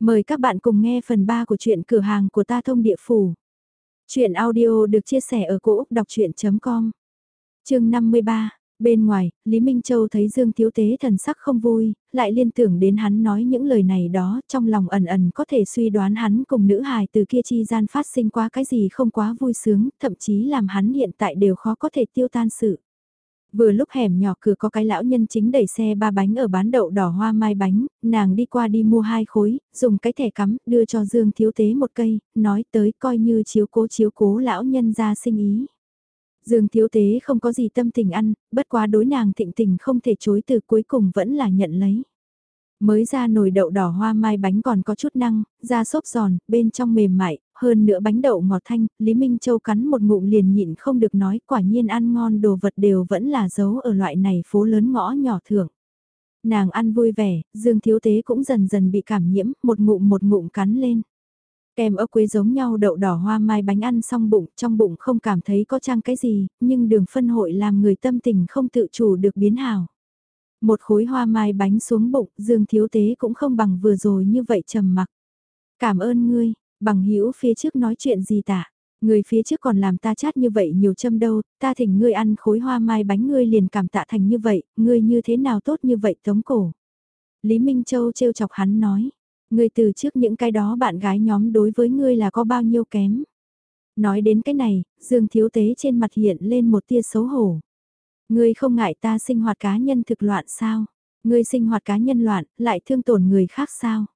Mời các bạn cùng nghe phần 3 của truyện cửa hàng của ta thông địa phủ. Chuyện audio được chia sẻ ở cỗ đọc chuyện.com Trường 53, bên ngoài, Lý Minh Châu thấy Dương Thiếu Tế thần sắc không vui, lại liên tưởng đến hắn nói những lời này đó, trong lòng ẩn ẩn có thể suy đoán hắn cùng nữ hài từ kia chi gian phát sinh quá cái gì không quá vui sướng, thậm chí làm hắn hiện tại đều khó có thể tiêu tan sự. Vừa lúc hẻm nhỏ cửa có cái lão nhân chính đẩy xe ba bánh ở bán đậu đỏ hoa mai bánh, nàng đi qua đi mua hai khối, dùng cái thẻ cắm, đưa cho Dương Thiếu Tế một cây, nói tới coi như chiếu cố chiếu cố lão nhân ra sinh ý. Dương Thiếu Tế không có gì tâm tình ăn, bất quá đối nàng thịnh tình không thể chối từ cuối cùng vẫn là nhận lấy. Mới ra nồi đậu đỏ hoa mai bánh còn có chút năng, da xốp giòn, bên trong mềm mại, hơn nữa bánh đậu ngọt thanh, Lý Minh Châu cắn một ngụm liền nhịn không được nói quả nhiên ăn ngon đồ vật đều vẫn là giấu ở loại này phố lớn ngõ nhỏ thưởng. Nàng ăn vui vẻ, Dương Thiếu Tế cũng dần dần bị cảm nhiễm, một ngụm một ngụm cắn lên. Kem ớt quế giống nhau đậu đỏ hoa mai bánh ăn xong bụng, trong bụng không cảm thấy có trang cái gì, nhưng đường phân hội làm người tâm tình không tự chủ được biến hào. Một khối hoa mai bánh xuống bụng, Dương Thiếu Tế cũng không bằng vừa rồi như vậy trầm mặc. Cảm ơn ngươi, bằng hữu phía trước nói chuyện gì tả. Người phía trước còn làm ta chát như vậy nhiều châm đâu, ta thỉnh ngươi ăn khối hoa mai bánh ngươi liền cảm tạ thành như vậy, ngươi như thế nào tốt như vậy tống cổ. Lý Minh Châu trêu chọc hắn nói, ngươi từ trước những cái đó bạn gái nhóm đối với ngươi là có bao nhiêu kém. Nói đến cái này, Dương Thiếu Tế trên mặt hiện lên một tia xấu hổ. Ngươi không ngại ta sinh hoạt cá nhân thực loạn sao? Ngươi sinh hoạt cá nhân loạn, lại thương tổn người khác sao?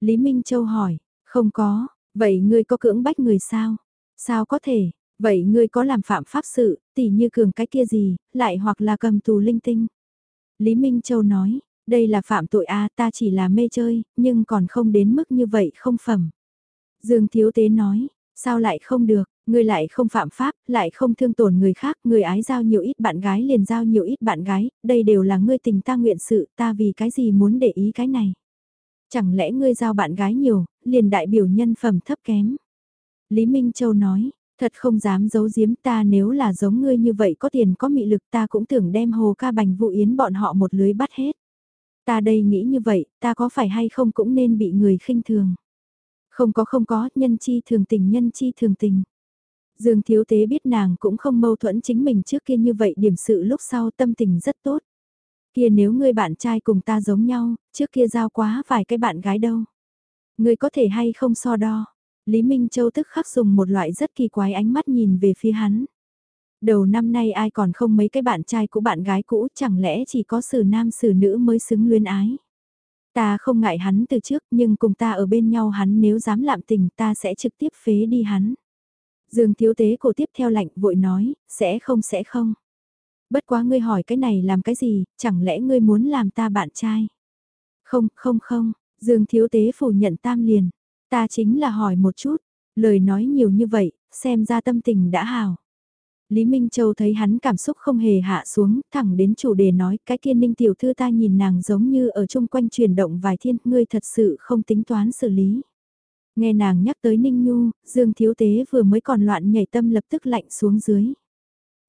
Lý Minh Châu hỏi, không có, vậy ngươi có cưỡng bách người sao? Sao có thể, vậy ngươi có làm phạm pháp sự, tỉ như cường cái kia gì, lại hoặc là cầm tù linh tinh? Lý Minh Châu nói, đây là phạm tội a ta chỉ là mê chơi, nhưng còn không đến mức như vậy không phẩm. Dương Thiếu Tế nói, sao lại không được, Ngươi lại không phạm pháp, lại không thương tổn người khác, người ái giao nhiều ít bạn gái liền giao nhiều ít bạn gái, đây đều là ngươi tình ta nguyện sự, ta vì cái gì muốn để ý cái này. Chẳng lẽ ngươi giao bạn gái nhiều, liền đại biểu nhân phẩm thấp kém. Lý Minh Châu nói, thật không dám giấu giếm ta nếu là giống ngươi như vậy có tiền có mị lực ta cũng tưởng đem hồ ca bành vụ yến bọn họ một lưới bắt hết. Ta đây nghĩ như vậy, ta có phải hay không cũng nên bị người khinh thường. Không có không có, nhân chi thường tình nhân chi thường tình. Dương Thiếu Tế biết nàng cũng không mâu thuẫn chính mình trước kia như vậy điểm sự lúc sau tâm tình rất tốt. Kia nếu ngươi bạn trai cùng ta giống nhau, trước kia giao quá vài cái bạn gái đâu. Ngươi có thể hay không so đo. Lý Minh Châu tức khắc dùng một loại rất kỳ quái ánh mắt nhìn về phía hắn. Đầu năm nay ai còn không mấy cái bạn trai cũ bạn gái cũ chẳng lẽ chỉ có sử nam sử nữ mới xứng luyến ái. Ta không ngại hắn từ trước nhưng cùng ta ở bên nhau hắn nếu dám lạm tình ta sẽ trực tiếp phế đi hắn. Dương thiếu tế cổ tiếp theo lạnh vội nói, sẽ không sẽ không. Bất quá ngươi hỏi cái này làm cái gì, chẳng lẽ ngươi muốn làm ta bạn trai? Không, không không, Dương thiếu tế phủ nhận tam liền. Ta chính là hỏi một chút, lời nói nhiều như vậy, xem ra tâm tình đã hào. Lý Minh Châu thấy hắn cảm xúc không hề hạ xuống, thẳng đến chủ đề nói cái kia ninh tiểu thư ta nhìn nàng giống như ở chung quanh chuyển động vài thiên, ngươi thật sự không tính toán xử lý. Nghe nàng nhắc tới Ninh Nhu, Dương Thiếu Tế vừa mới còn loạn nhảy tâm lập tức lạnh xuống dưới.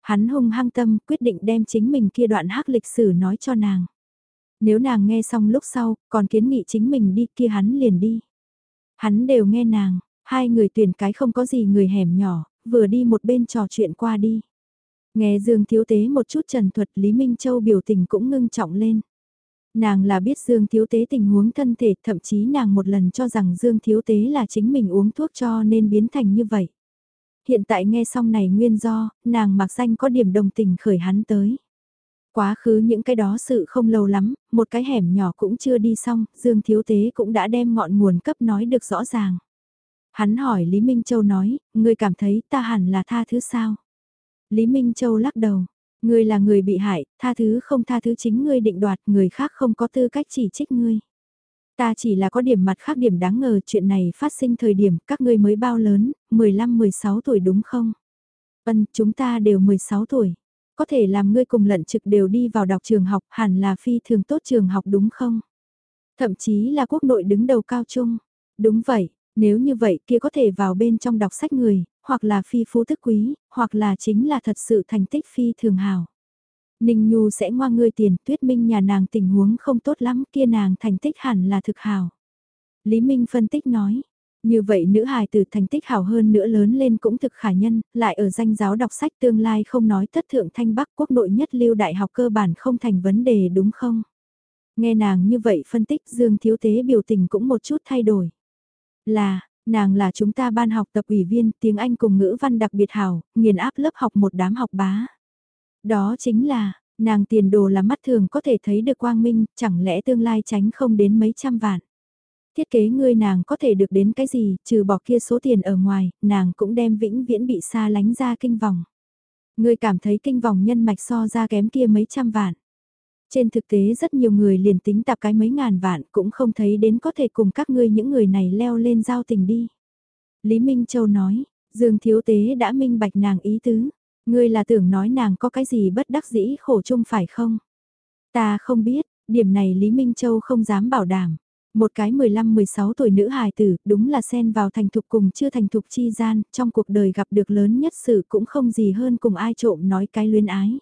Hắn hung hăng tâm quyết định đem chính mình kia đoạn hắc lịch sử nói cho nàng. Nếu nàng nghe xong lúc sau, còn kiến nghị chính mình đi kia hắn liền đi. Hắn đều nghe nàng, hai người tuyển cái không có gì người hẻm nhỏ, vừa đi một bên trò chuyện qua đi. Nghe Dương Thiếu Tế một chút trần thuật Lý Minh Châu biểu tình cũng ngưng trọng lên. Nàng là biết Dương Thiếu Tế tình huống thân thể, thậm chí nàng một lần cho rằng Dương Thiếu Tế là chính mình uống thuốc cho nên biến thành như vậy. Hiện tại nghe xong này nguyên do, nàng mặc danh có điểm đồng tình khởi hắn tới. Quá khứ những cái đó sự không lâu lắm, một cái hẻm nhỏ cũng chưa đi xong, Dương Thiếu Tế cũng đã đem ngọn nguồn cấp nói được rõ ràng. Hắn hỏi Lý Minh Châu nói, ngươi cảm thấy ta hẳn là tha thứ sao? Lý Minh Châu lắc đầu, Ngươi là người bị hại, tha thứ không tha thứ chính ngươi định đoạt, người khác không có tư cách chỉ trích ngươi. Ta chỉ là có điểm mặt khác điểm đáng ngờ chuyện này phát sinh thời điểm các ngươi mới bao lớn, 15-16 tuổi đúng không? Vân, chúng ta đều 16 tuổi. Có thể làm ngươi cùng lận trực đều đi vào đọc trường học hẳn là phi thường tốt trường học đúng không? Thậm chí là quốc nội đứng đầu cao trung. Đúng vậy, nếu như vậy kia có thể vào bên trong đọc sách người, hoặc là phi phú thức quý, hoặc là chính là thật sự thành tích phi thường hào. Ninh Nhu sẽ ngoa ngươi tiền, tuyết minh nhà nàng tình huống không tốt lắm, kia nàng thành tích hẳn là thực hảo. Lý Minh phân tích nói, như vậy nữ hài từ thành tích hảo hơn nữa lớn lên cũng thực khả nhân, lại ở danh giáo đọc sách tương lai không nói thất thượng thanh bắc quốc nội nhất lưu đại học cơ bản không thành vấn đề đúng không? Nghe nàng như vậy phân tích Dương Thiếu Tế biểu tình cũng một chút thay đổi. Là, nàng là chúng ta ban học tập ủy viên tiếng Anh cùng ngữ văn đặc biệt hảo, nghiền áp lớp học một đám học bá. Đó chính là, nàng tiền đồ là mắt thường có thể thấy được quang minh, chẳng lẽ tương lai tránh không đến mấy trăm vạn. Thiết kế ngươi nàng có thể được đến cái gì, trừ bỏ kia số tiền ở ngoài, nàng cũng đem vĩnh viễn bị xa lánh ra kinh vòng. Ngươi cảm thấy kinh vòng nhân mạch so ra kém kia mấy trăm vạn. Trên thực tế rất nhiều người liền tính tạp cái mấy ngàn vạn cũng không thấy đến có thể cùng các ngươi những người này leo lên giao tình đi. Lý Minh Châu nói, Dương Thiếu Tế đã minh bạch nàng ý tứ. Ngươi là tưởng nói nàng có cái gì bất đắc dĩ khổ chung phải không? Ta không biết, điểm này Lý Minh Châu không dám bảo đảm. Một cái 15-16 tuổi nữ hài tử, đúng là xen vào thành thục cùng chưa thành thục chi gian, trong cuộc đời gặp được lớn nhất sự cũng không gì hơn cùng ai trộm nói cái luyến ái.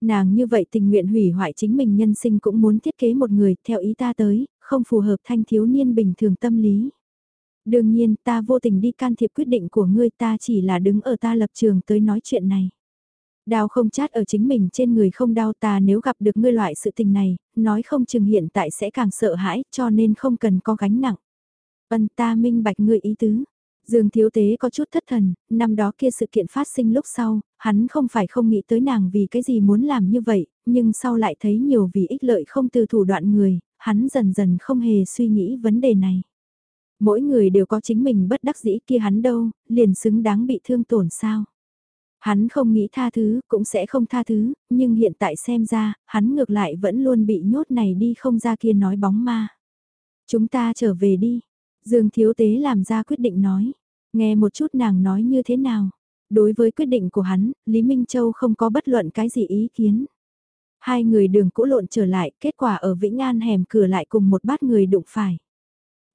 Nàng như vậy tình nguyện hủy hoại chính mình nhân sinh cũng muốn thiết kế một người theo ý ta tới, không phù hợp thanh thiếu niên bình thường tâm lý. Đương nhiên ta vô tình đi can thiệp quyết định của ngươi ta chỉ là đứng ở ta lập trường tới nói chuyện này. Đau không chát ở chính mình trên người không đau ta nếu gặp được ngươi loại sự tình này, nói không chừng hiện tại sẽ càng sợ hãi cho nên không cần có gánh nặng. Vân ta minh bạch ngươi ý tứ. Dương Thiếu Tế có chút thất thần, năm đó kia sự kiện phát sinh lúc sau, hắn không phải không nghĩ tới nàng vì cái gì muốn làm như vậy, nhưng sau lại thấy nhiều vì ích lợi không từ thủ đoạn người, hắn dần dần không hề suy nghĩ vấn đề này. Mỗi người đều có chính mình bất đắc dĩ kia hắn đâu, liền xứng đáng bị thương tổn sao. Hắn không nghĩ tha thứ, cũng sẽ không tha thứ, nhưng hiện tại xem ra, hắn ngược lại vẫn luôn bị nhốt này đi không ra kia nói bóng ma. Chúng ta trở về đi, Dương Thiếu Tế làm ra quyết định nói. Nghe một chút nàng nói như thế nào. Đối với quyết định của hắn, Lý Minh Châu không có bất luận cái gì ý kiến. Hai người đường cũ lộn trở lại, kết quả ở Vĩnh An hẻm cửa lại cùng một bát người đụng phải.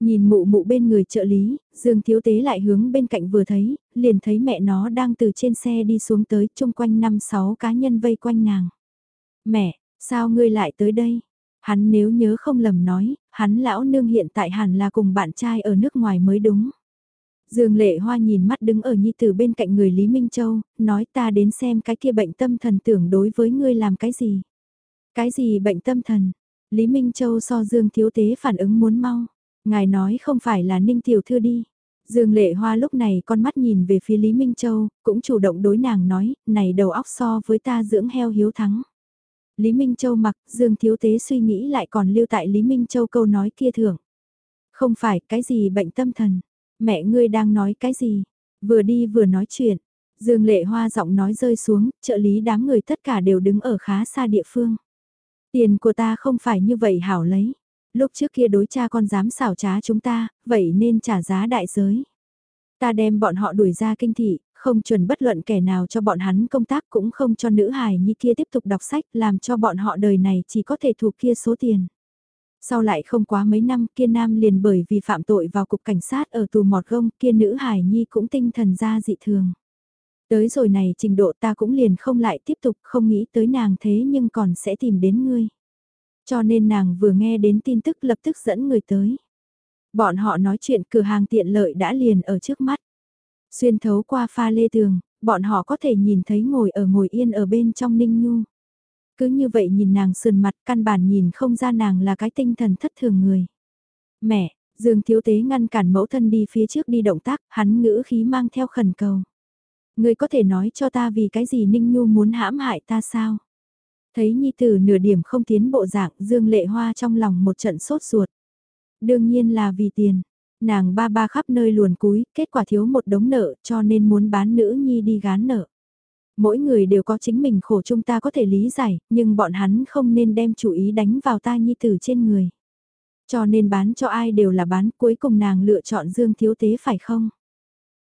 Nhìn mụ mụ bên người trợ lý, Dương Thiếu Tế lại hướng bên cạnh vừa thấy, liền thấy mẹ nó đang từ trên xe đi xuống tới chung quanh năm sáu cá nhân vây quanh nàng. Mẹ, sao ngươi lại tới đây? Hắn nếu nhớ không lầm nói, hắn lão nương hiện tại hẳn là cùng bạn trai ở nước ngoài mới đúng. Dương lệ hoa nhìn mắt đứng ở nhi tử bên cạnh người Lý Minh Châu, nói ta đến xem cái kia bệnh tâm thần tưởng đối với ngươi làm cái gì. Cái gì bệnh tâm thần? Lý Minh Châu so Dương thiếu tế phản ứng muốn mau. Ngài nói không phải là Ninh Tiểu Thư đi. Dương Lệ Hoa lúc này con mắt nhìn về phía Lý Minh Châu, cũng chủ động đối nàng nói, này đầu óc so với ta dưỡng heo hiếu thắng. Lý Minh Châu mặc, Dương Thiếu Tế suy nghĩ lại còn lưu tại Lý Minh Châu câu nói kia thưởng. Không phải cái gì bệnh tâm thần, mẹ ngươi đang nói cái gì, vừa đi vừa nói chuyện. Dương Lệ Hoa giọng nói rơi xuống, trợ lý đám người tất cả đều đứng ở khá xa địa phương. Tiền của ta không phải như vậy hảo lấy. Lúc trước kia đối cha con dám xảo trá chúng ta, vậy nên trả giá đại giới. Ta đem bọn họ đuổi ra kinh thị, không chuẩn bất luận kẻ nào cho bọn hắn công tác cũng không cho nữ hài như kia tiếp tục đọc sách làm cho bọn họ đời này chỉ có thể thuộc kia số tiền. Sau lại không quá mấy năm kia nam liền bởi vì phạm tội vào cục cảnh sát ở tù mọt gông kia nữ hài nhi cũng tinh thần ra dị thường. Tới rồi này trình độ ta cũng liền không lại tiếp tục không nghĩ tới nàng thế nhưng còn sẽ tìm đến ngươi. Cho nên nàng vừa nghe đến tin tức lập tức dẫn người tới. Bọn họ nói chuyện cửa hàng tiện lợi đã liền ở trước mắt. Xuyên thấu qua pha lê tường, bọn họ có thể nhìn thấy ngồi ở ngồi yên ở bên trong Ninh Nhu. Cứ như vậy nhìn nàng sườn mặt căn bản nhìn không ra nàng là cái tinh thần thất thường người. Mẹ, Dương Thiếu Tế ngăn cản mẫu thân đi phía trước đi động tác, hắn ngữ khí mang theo khẩn cầu. Người có thể nói cho ta vì cái gì Ninh Nhu muốn hãm hại ta sao? Thấy Nhi Tử nửa điểm không tiến bộ dạng Dương Lệ Hoa trong lòng một trận sốt ruột. Đương nhiên là vì tiền. Nàng ba ba khắp nơi luồn cúi, kết quả thiếu một đống nợ cho nên muốn bán nữ nhi đi gán nợ. Mỗi người đều có chính mình khổ chúng ta có thể lý giải, nhưng bọn hắn không nên đem chủ ý đánh vào ta nhi tử trên người. Cho nên bán cho ai đều là bán, cuối cùng nàng lựa chọn Dương Thiếu Tế phải không?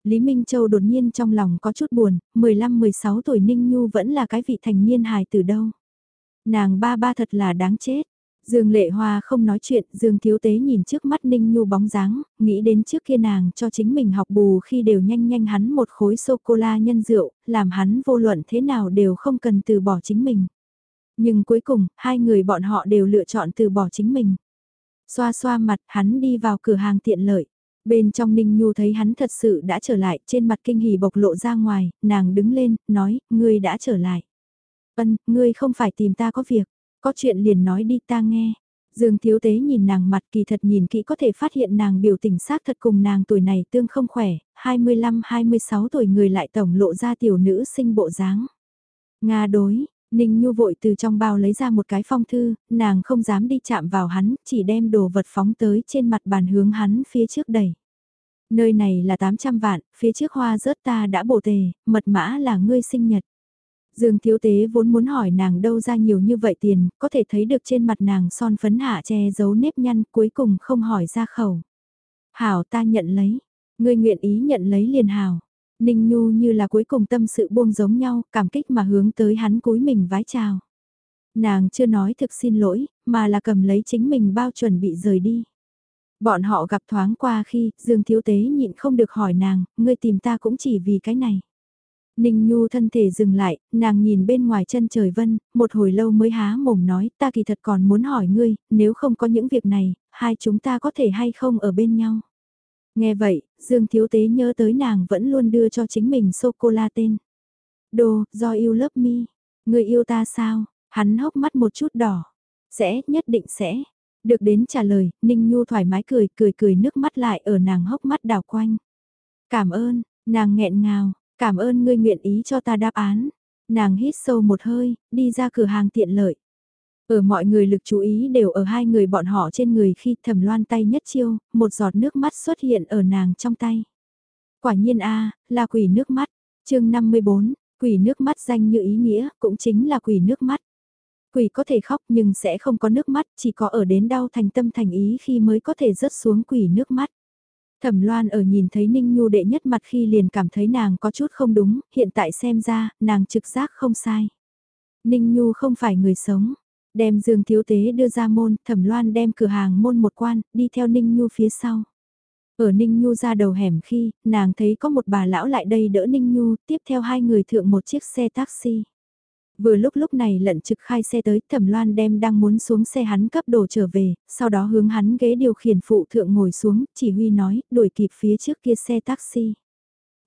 Lý Minh Châu đột nhiên trong lòng có chút buồn, 15-16 tuổi Ninh Nhu vẫn là cái vị thành niên hài từ đâu. Nàng ba ba thật là đáng chết. Dương Lệ Hoa không nói chuyện, Dương Thiếu Tế nhìn trước mắt Ninh Nhu bóng dáng, nghĩ đến trước kia nàng cho chính mình học bù khi đều nhanh nhanh hắn một khối sô-cô-la nhân rượu, làm hắn vô luận thế nào đều không cần từ bỏ chính mình. Nhưng cuối cùng, hai người bọn họ đều lựa chọn từ bỏ chính mình. Xoa xoa mặt hắn đi vào cửa hàng tiện lợi. Bên trong Ninh Nhu thấy hắn thật sự đã trở lại, trên mặt kinh hỉ bộc lộ ra ngoài, nàng đứng lên, nói, ngươi đã trở lại. Ân, ngươi không phải tìm ta có việc, có chuyện liền nói đi ta nghe. Dương Thiếu Tế nhìn nàng mặt kỳ thật nhìn kỹ có thể phát hiện nàng biểu tình xác thật cùng nàng tuổi này tương không khỏe, 25-26 tuổi người lại tổng lộ ra tiểu nữ sinh bộ dáng. Nga đối, Ninh Nhu vội từ trong bao lấy ra một cái phong thư, nàng không dám đi chạm vào hắn, chỉ đem đồ vật phóng tới trên mặt bàn hướng hắn phía trước đẩy. Nơi này là 800 vạn, phía trước hoa rớt ta đã bổ tề, mật mã là ngươi sinh nhật. Dương Thiếu Tế vốn muốn hỏi nàng đâu ra nhiều như vậy tiền, có thể thấy được trên mặt nàng son phấn hạ che giấu nếp nhăn cuối cùng không hỏi ra khẩu. Hảo ta nhận lấy, ngươi nguyện ý nhận lấy liền hảo. Ninh Nhu như là cuối cùng tâm sự buông giống nhau, cảm kích mà hướng tới hắn cúi mình vái chào. Nàng chưa nói thực xin lỗi, mà là cầm lấy chính mình bao chuẩn bị rời đi. Bọn họ gặp thoáng qua khi Dương Thiếu Tế nhịn không được hỏi nàng, ngươi tìm ta cũng chỉ vì cái này. Ninh Nhu thân thể dừng lại, nàng nhìn bên ngoài chân trời vân, một hồi lâu mới há mồm nói ta kỳ thật còn muốn hỏi ngươi, nếu không có những việc này, hai chúng ta có thể hay không ở bên nhau. Nghe vậy, Dương Thiếu Tế nhớ tới nàng vẫn luôn đưa cho chính mình sô-cô-la tên. Đồ, do yêu lớp mi. Người yêu ta sao? Hắn hốc mắt một chút đỏ. Sẽ, nhất định sẽ. Được đến trả lời, Ninh Nhu thoải mái cười, cười cười nước mắt lại ở nàng hốc mắt đảo quanh. Cảm ơn, nàng nghẹn ngào, cảm ơn ngươi nguyện ý cho ta đáp án. Nàng hít sâu một hơi, đi ra cửa hàng tiện lợi. Ở mọi người lực chú ý đều ở hai người bọn họ trên người khi thầm loan tay nhất chiêu, một giọt nước mắt xuất hiện ở nàng trong tay. Quả nhiên a là quỷ nước mắt. chương 54, quỷ nước mắt danh như ý nghĩa, cũng chính là quỷ nước mắt. Quỷ có thể khóc nhưng sẽ không có nước mắt, chỉ có ở đến đau thành tâm thành ý khi mới có thể rớt xuống quỷ nước mắt. Thẩm Loan ở nhìn thấy Ninh Nhu đệ nhất mặt khi liền cảm thấy nàng có chút không đúng, hiện tại xem ra, nàng trực giác không sai. Ninh Nhu không phải người sống, Đem Dương Thiếu Tế đưa ra môn, Thẩm Loan đem cửa hàng môn một quan, đi theo Ninh Nhu phía sau. Ở Ninh Nhu ra đầu hẻm khi, nàng thấy có một bà lão lại đây đỡ Ninh Nhu, tiếp theo hai người thượng một chiếc xe taxi. Vừa lúc lúc này lận trực khai xe tới, Thẩm Loan đem đang muốn xuống xe hắn cấp đồ trở về, sau đó hướng hắn ghế điều khiển phụ thượng ngồi xuống, chỉ huy nói, đuổi kịp phía trước kia xe taxi.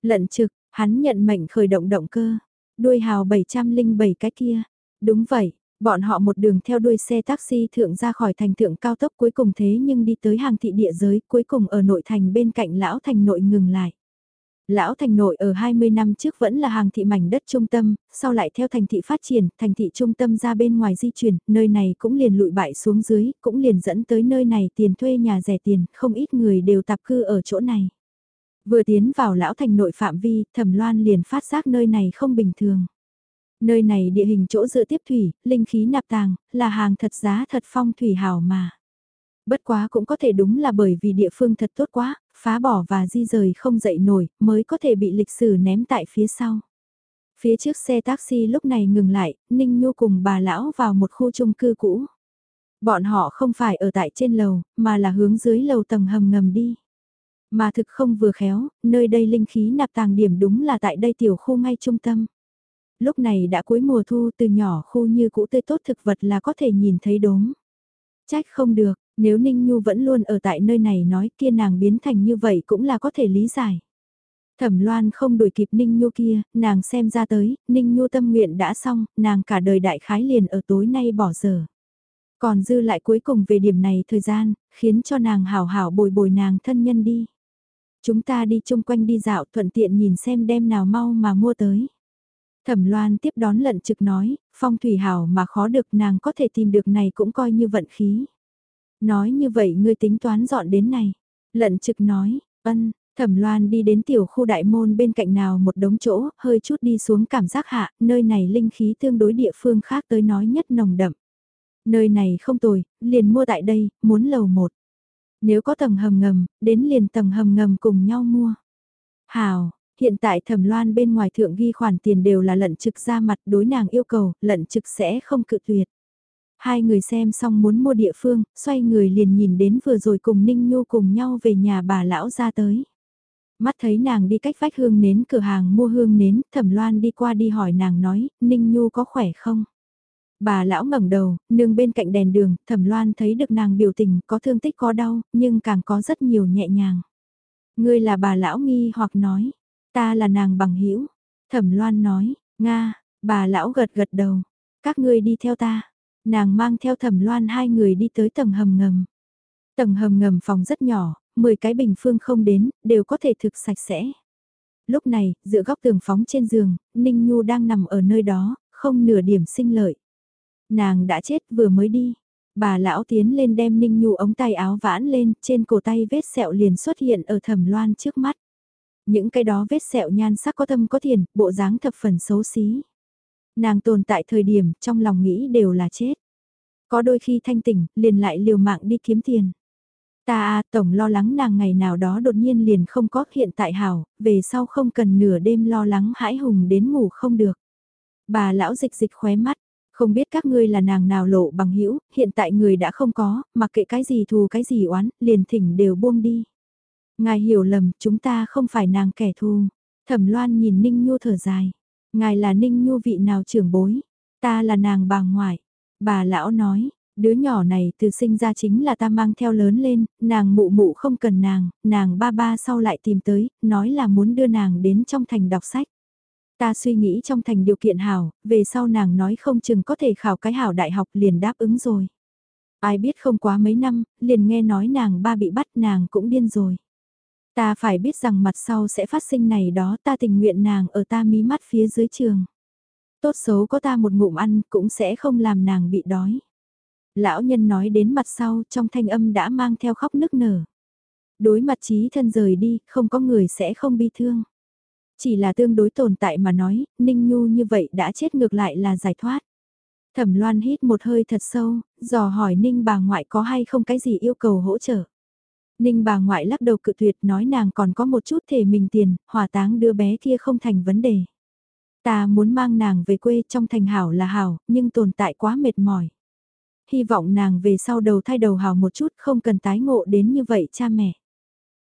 Lận trực, hắn nhận mệnh khởi động động cơ, đuôi hào 707 cái kia. Đúng vậy, Bọn họ một đường theo đuôi xe taxi thượng ra khỏi thành thượng cao tốc cuối cùng thế nhưng đi tới hàng thị địa giới cuối cùng ở nội thành bên cạnh lão thành nội ngừng lại. Lão thành nội ở 20 năm trước vẫn là hàng thị mảnh đất trung tâm, sau lại theo thành thị phát triển, thành thị trung tâm ra bên ngoài di chuyển, nơi này cũng liền lụi bại xuống dưới, cũng liền dẫn tới nơi này tiền thuê nhà rẻ tiền, không ít người đều tạp cư ở chỗ này. Vừa tiến vào lão thành nội phạm vi, thẩm loan liền phát giác nơi này không bình thường. Nơi này địa hình chỗ dựa tiếp thủy, linh khí nạp tàng, là hàng thật giá thật phong thủy hào mà. Bất quá cũng có thể đúng là bởi vì địa phương thật tốt quá, phá bỏ và di rời không dậy nổi, mới có thể bị lịch sử ném tại phía sau. Phía trước xe taxi lúc này ngừng lại, Ninh Nhu cùng bà lão vào một khu chung cư cũ. Bọn họ không phải ở tại trên lầu, mà là hướng dưới lầu tầng hầm ngầm đi. Mà thực không vừa khéo, nơi đây linh khí nạp tàng điểm đúng là tại đây tiểu khu ngay trung tâm. Lúc này đã cuối mùa thu từ nhỏ khu như cũ tươi tốt thực vật là có thể nhìn thấy đốm. Trách không được, nếu Ninh Nhu vẫn luôn ở tại nơi này nói kia nàng biến thành như vậy cũng là có thể lý giải. Thẩm Loan không đuổi kịp Ninh Nhu kia, nàng xem ra tới, Ninh Nhu tâm nguyện đã xong, nàng cả đời đại khái liền ở tối nay bỏ giờ. Còn dư lại cuối cùng về điểm này thời gian, khiến cho nàng hảo hảo bồi bồi nàng thân nhân đi. Chúng ta đi chung quanh đi dạo thuận tiện nhìn xem đem nào mau mà mua tới. Thẩm Loan tiếp đón lận trực nói, phong thủy hảo mà khó được nàng có thể tìm được này cũng coi như vận khí. Nói như vậy ngươi tính toán dọn đến này. Lận trực nói, ân, thẩm loan đi đến tiểu khu đại môn bên cạnh nào một đống chỗ, hơi chút đi xuống cảm giác hạ, nơi này linh khí tương đối địa phương khác tới nói nhất nồng đậm. Nơi này không tồi, liền mua tại đây, muốn lầu một. Nếu có tầng hầm ngầm, đến liền tầng hầm ngầm cùng nhau mua. Hào, hiện tại thẩm loan bên ngoài thượng ghi khoản tiền đều là lận trực ra mặt đối nàng yêu cầu, lận trực sẽ không cự tuyệt. Hai người xem xong muốn mua địa phương, xoay người liền nhìn đến vừa rồi cùng Ninh Nhu cùng nhau về nhà bà lão ra tới. Mắt thấy nàng đi cách vách hương nến cửa hàng mua hương nến, thẩm loan đi qua đi hỏi nàng nói, Ninh Nhu có khỏe không? Bà lão ngẩng đầu, nương bên cạnh đèn đường, thẩm loan thấy được nàng biểu tình có thương tích có đau, nhưng càng có rất nhiều nhẹ nhàng. Ngươi là bà lão nghi hoặc nói, ta là nàng bằng hữu thẩm loan nói, Nga, bà lão gật gật đầu, các ngươi đi theo ta. Nàng mang theo thẩm loan hai người đi tới tầng hầm ngầm. Tầng hầm ngầm phòng rất nhỏ, 10 cái bình phương không đến, đều có thể thực sạch sẽ. Lúc này, giữa góc tường phóng trên giường, Ninh Nhu đang nằm ở nơi đó, không nửa điểm sinh lợi. Nàng đã chết vừa mới đi. Bà lão tiến lên đem Ninh Nhu ống tay áo vãn lên, trên cổ tay vết sẹo liền xuất hiện ở thẩm loan trước mắt. Những cái đó vết sẹo nhan sắc có tâm có thiền, bộ dáng thập phần xấu xí. Nàng tồn tại thời điểm trong lòng nghĩ đều là chết. Có đôi khi thanh tỉnh, liền lại liều mạng đi kiếm tiền. Ta à, tổng lo lắng nàng ngày nào đó đột nhiên liền không có hiện tại hảo, về sau không cần nửa đêm lo lắng hãi hùng đến ngủ không được. Bà lão dịch dịch khóe mắt, không biết các ngươi là nàng nào lộ bằng hữu hiện tại người đã không có, mặc kệ cái gì thù cái gì oán, liền thỉnh đều buông đi. Ngài hiểu lầm, chúng ta không phải nàng kẻ thù. Thẩm loan nhìn Ninh Nhu thở dài. Ngài là Ninh Nhu vị nào trưởng bối? Ta là nàng bà ngoại. Bà lão nói, đứa nhỏ này từ sinh ra chính là ta mang theo lớn lên, nàng mụ mụ không cần nàng, nàng ba ba sau lại tìm tới, nói là muốn đưa nàng đến trong thành đọc sách. Ta suy nghĩ trong thành điều kiện hảo, về sau nàng nói không chừng có thể khảo cái hảo đại học liền đáp ứng rồi. Ai biết không quá mấy năm, liền nghe nói nàng ba bị bắt nàng cũng điên rồi. Ta phải biết rằng mặt sau sẽ phát sinh này đó ta tình nguyện nàng ở ta mí mắt phía dưới trường. Tốt xấu có ta một ngụm ăn cũng sẽ không làm nàng bị đói. Lão nhân nói đến mặt sau trong thanh âm đã mang theo khóc nức nở. Đối mặt trí thân rời đi, không có người sẽ không bi thương. Chỉ là tương đối tồn tại mà nói, Ninh Nhu như vậy đã chết ngược lại là giải thoát. Thẩm Loan hít một hơi thật sâu, dò hỏi Ninh bà ngoại có hay không cái gì yêu cầu hỗ trợ. Ninh bà ngoại lắc đầu cự tuyệt nói nàng còn có một chút thể mình tiền, hỏa táng đưa bé kia không thành vấn đề. Ta muốn mang nàng về quê trong thành hảo là hảo, nhưng tồn tại quá mệt mỏi. Hy vọng nàng về sau đầu thay đầu hảo một chút không cần tái ngộ đến như vậy cha mẹ.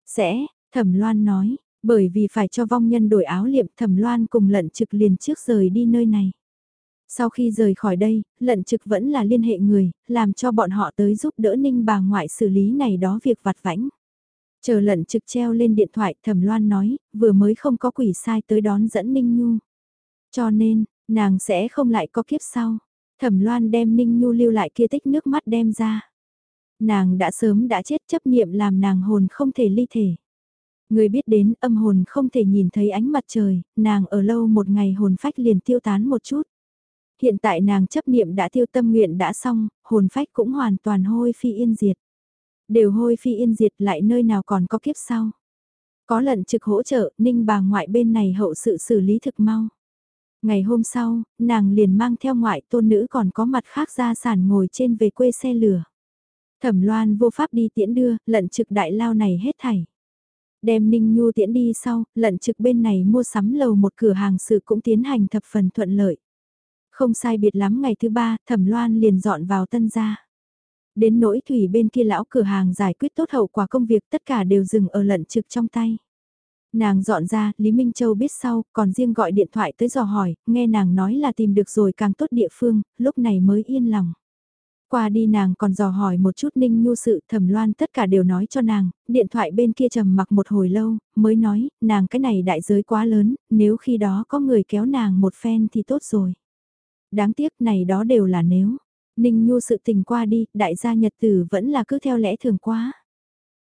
Sẽ, thẩm loan nói, bởi vì phải cho vong nhân đổi áo liệm thẩm loan cùng lận trực liền trước rời đi nơi này. Sau khi rời khỏi đây, lận trực vẫn là liên hệ người, làm cho bọn họ tới giúp đỡ ninh bà ngoại xử lý này đó việc vặt vãnh. Chờ lận trực treo lên điện thoại thẩm loan nói, vừa mới không có quỷ sai tới đón dẫn ninh nhu. Cho nên, nàng sẽ không lại có kiếp sau. Thẩm loan đem ninh nhu lưu lại kia tích nước mắt đem ra. Nàng đã sớm đã chết chấp niệm làm nàng hồn không thể ly thể. Người biết đến âm hồn không thể nhìn thấy ánh mặt trời, nàng ở lâu một ngày hồn phách liền tiêu tán một chút. Hiện tại nàng chấp niệm đã tiêu tâm nguyện đã xong, hồn phách cũng hoàn toàn hôi phi yên diệt. Đều hôi phi yên diệt lại nơi nào còn có kiếp sau. Có lận trực hỗ trợ, ninh bà ngoại bên này hậu sự xử lý thực mau. Ngày hôm sau, nàng liền mang theo ngoại tôn nữ còn có mặt khác gia sản ngồi trên về quê xe lửa. Thẩm loan vô pháp đi tiễn đưa, lận trực đại lao này hết thảy. Đem Ninh Nhu tiễn đi sau, lận trực bên này mua sắm lầu một cửa hàng sự cũng tiến hành thập phần thuận lợi. Không sai biệt lắm ngày thứ ba, thẩm loan liền dọn vào tân gia. Đến nỗi thủy bên kia lão cửa hàng giải quyết tốt hậu quả công việc tất cả đều dừng ở lận trực trong tay. Nàng dọn ra, Lý Minh Châu biết sau, còn riêng gọi điện thoại tới dò hỏi, nghe nàng nói là tìm được rồi càng tốt địa phương, lúc này mới yên lòng. Qua đi nàng còn dò hỏi một chút ninh nhu sự thẩm loan tất cả đều nói cho nàng, điện thoại bên kia trầm mặc một hồi lâu, mới nói, nàng cái này đại giới quá lớn, nếu khi đó có người kéo nàng một phen thì tốt rồi. Đáng tiếc này đó đều là nếu. Ninh Nhu sự tình qua đi, đại gia nhật tử vẫn là cứ theo lẽ thường quá.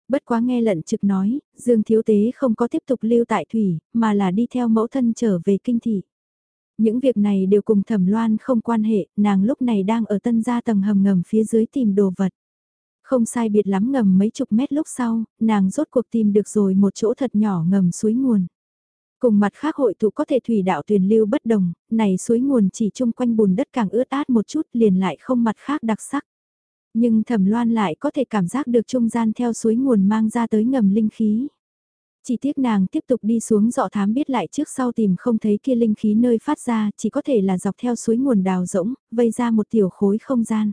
Bất quá nghe lận trực nói, Dương Thiếu Tế không có tiếp tục lưu tại Thủy, mà là đi theo mẫu thân trở về kinh thị. Những việc này đều cùng thẩm loan không quan hệ, nàng lúc này đang ở tân gia tầng hầm ngầm phía dưới tìm đồ vật. Không sai biệt lắm ngầm mấy chục mét lúc sau, nàng rốt cuộc tìm được rồi một chỗ thật nhỏ ngầm suối nguồn. Cùng mặt khác hội tụ có thể thủy đạo tuyển lưu bất đồng, này suối nguồn chỉ chung quanh bùn đất càng ướt át một chút liền lại không mặt khác đặc sắc. Nhưng thẩm loan lại có thể cảm giác được trung gian theo suối nguồn mang ra tới ngầm linh khí. Chỉ tiếc nàng tiếp tục đi xuống dọ thám biết lại trước sau tìm không thấy kia linh khí nơi phát ra, chỉ có thể là dọc theo suối nguồn đào rỗng, vây ra một tiểu khối không gian.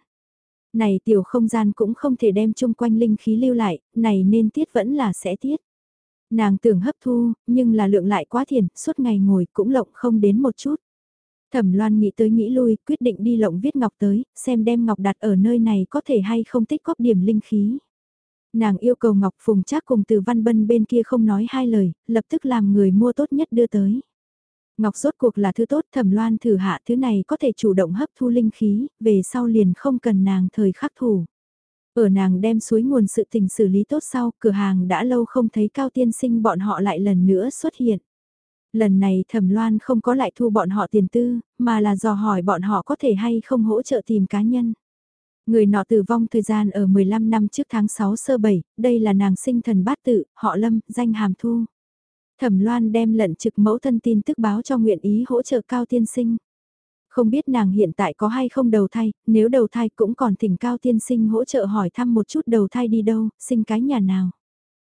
Này tiểu không gian cũng không thể đem chung quanh linh khí lưu lại, này nên tiết vẫn là sẽ tiết. Nàng tưởng hấp thu, nhưng là lượng lại quá thiền, suốt ngày ngồi cũng lộng không đến một chút. Thẩm Loan nghĩ tới nghĩ lui, quyết định đi lộng viết ngọc tới, xem đem ngọc đặt ở nơi này có thể hay không tích góp điểm linh khí. Nàng yêu cầu Ngọc Phùng chắc cùng từ Văn Bân bên kia không nói hai lời, lập tức làm người mua tốt nhất đưa tới. Ngọc rốt cuộc là thứ tốt thẩm loan thử hạ thứ này có thể chủ động hấp thu linh khí, về sau liền không cần nàng thời khắc thủ. Ở nàng đem suối nguồn sự tình xử lý tốt sau, cửa hàng đã lâu không thấy cao tiên sinh bọn họ lại lần nữa xuất hiện. Lần này thẩm loan không có lại thu bọn họ tiền tư, mà là dò hỏi bọn họ có thể hay không hỗ trợ tìm cá nhân. Người nọ tử vong thời gian ở 15 năm trước tháng 6 sơ 7, đây là nàng sinh thần bát tự, họ lâm, danh hàm thu. Thẩm Loan đem lận trực mẫu thân tin tức báo cho nguyện ý hỗ trợ cao tiên sinh. Không biết nàng hiện tại có hay không đầu thai, nếu đầu thai cũng còn thỉnh cao tiên sinh hỗ trợ hỏi thăm một chút đầu thai đi đâu, sinh cái nhà nào.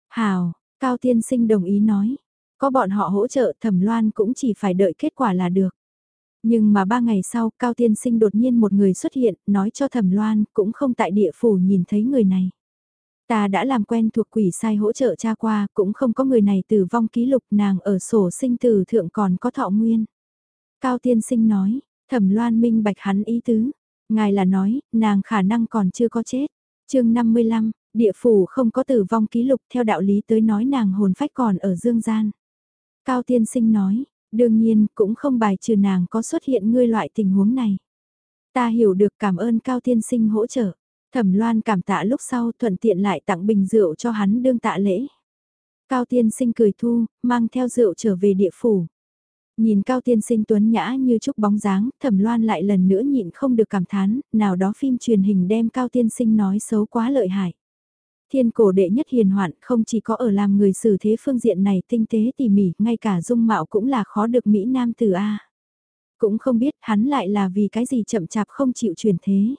Hào, cao tiên sinh đồng ý nói. Có bọn họ hỗ trợ thẩm loan cũng chỉ phải đợi kết quả là được. Nhưng mà ba ngày sau, Cao Tiên Sinh đột nhiên một người xuất hiện, nói cho Thẩm Loan, cũng không tại địa phủ nhìn thấy người này. Ta đã làm quen thuộc quỷ sai hỗ trợ cha qua, cũng không có người này tử vong ký lục nàng ở sổ sinh tử thượng còn có thọ nguyên. Cao Tiên Sinh nói, Thẩm Loan minh bạch hắn ý tứ. Ngài là nói, nàng khả năng còn chưa có chết. chương 55, địa phủ không có tử vong ký lục theo đạo lý tới nói nàng hồn phách còn ở dương gian. Cao Tiên Sinh nói, Đương nhiên, cũng không bài trừ nàng có xuất hiện ngươi loại tình huống này. Ta hiểu được cảm ơn Cao Tiên Sinh hỗ trợ. Thẩm Loan cảm tạ lúc sau thuận tiện lại tặng bình rượu cho hắn đương tạ lễ. Cao Tiên Sinh cười thu, mang theo rượu trở về địa phủ. Nhìn Cao Tiên Sinh tuấn nhã như trúc bóng dáng, Thẩm Loan lại lần nữa nhịn không được cảm thán, nào đó phim truyền hình đem Cao Tiên Sinh nói xấu quá lợi hại. Thiên cổ đệ nhất hiền hoạn không chỉ có ở làm người xử thế phương diện này tinh tế tỉ mỉ, ngay cả dung mạo cũng là khó được Mỹ Nam từ A. Cũng không biết hắn lại là vì cái gì chậm chạp không chịu chuyển thế.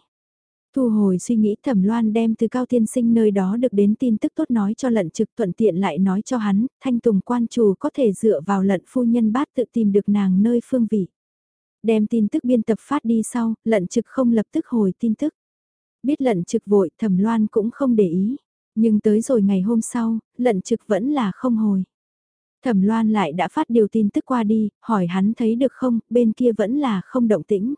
Thu hồi suy nghĩ thẩm loan đem từ cao tiên sinh nơi đó được đến tin tức tốt nói cho lận trực thuận tiện lại nói cho hắn, thanh tùng quan chủ có thể dựa vào lận phu nhân bát tự tìm được nàng nơi phương vị. Đem tin tức biên tập phát đi sau, lận trực không lập tức hồi tin tức. Biết lận trực vội thẩm loan cũng không để ý. Nhưng tới rồi ngày hôm sau, lận trực vẫn là không hồi. Thẩm Loan lại đã phát điều tin tức qua đi, hỏi hắn thấy được không, bên kia vẫn là không động tĩnh.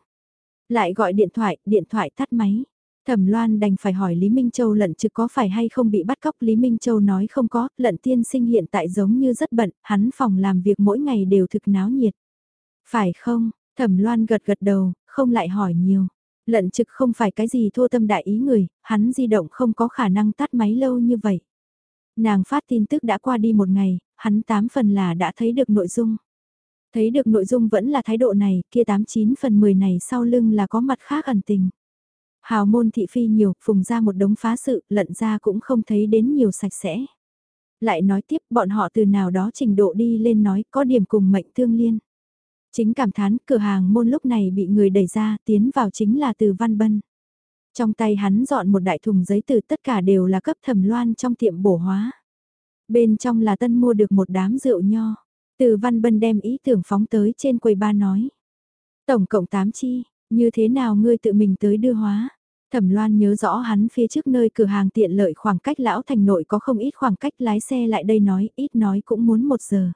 Lại gọi điện thoại, điện thoại tắt máy. Thẩm Loan đành phải hỏi Lý Minh Châu lận trực có phải hay không bị bắt cóc Lý Minh Châu nói không có, lận tiên sinh hiện tại giống như rất bận, hắn phòng làm việc mỗi ngày đều thực náo nhiệt. Phải không, Thẩm Loan gật gật đầu, không lại hỏi nhiều. Lận trực không phải cái gì thô tâm đại ý người, hắn di động không có khả năng tắt máy lâu như vậy. Nàng phát tin tức đã qua đi một ngày, hắn tám phần là đã thấy được nội dung. Thấy được nội dung vẫn là thái độ này, kia tám chín phần 10 này sau lưng là có mặt khác ẩn tình. Hào môn thị phi nhiều, phùng ra một đống phá sự, lận ra cũng không thấy đến nhiều sạch sẽ. Lại nói tiếp bọn họ từ nào đó trình độ đi lên nói có điểm cùng mệnh tương liên. Chính cảm thán cửa hàng môn lúc này bị người đẩy ra tiến vào chính là từ Văn Bân. Trong tay hắn dọn một đại thùng giấy từ tất cả đều là cấp thẩm loan trong tiệm bổ hóa. Bên trong là tân mua được một đám rượu nho. Từ Văn Bân đem ý tưởng phóng tới trên quầy ba nói. Tổng cộng 8 chi, như thế nào ngươi tự mình tới đưa hóa? Thẩm Loan nhớ rõ hắn phía trước nơi cửa hàng tiện lợi khoảng cách lão thành nội có không ít khoảng cách lái xe lại đây nói, ít nói cũng muốn một giờ.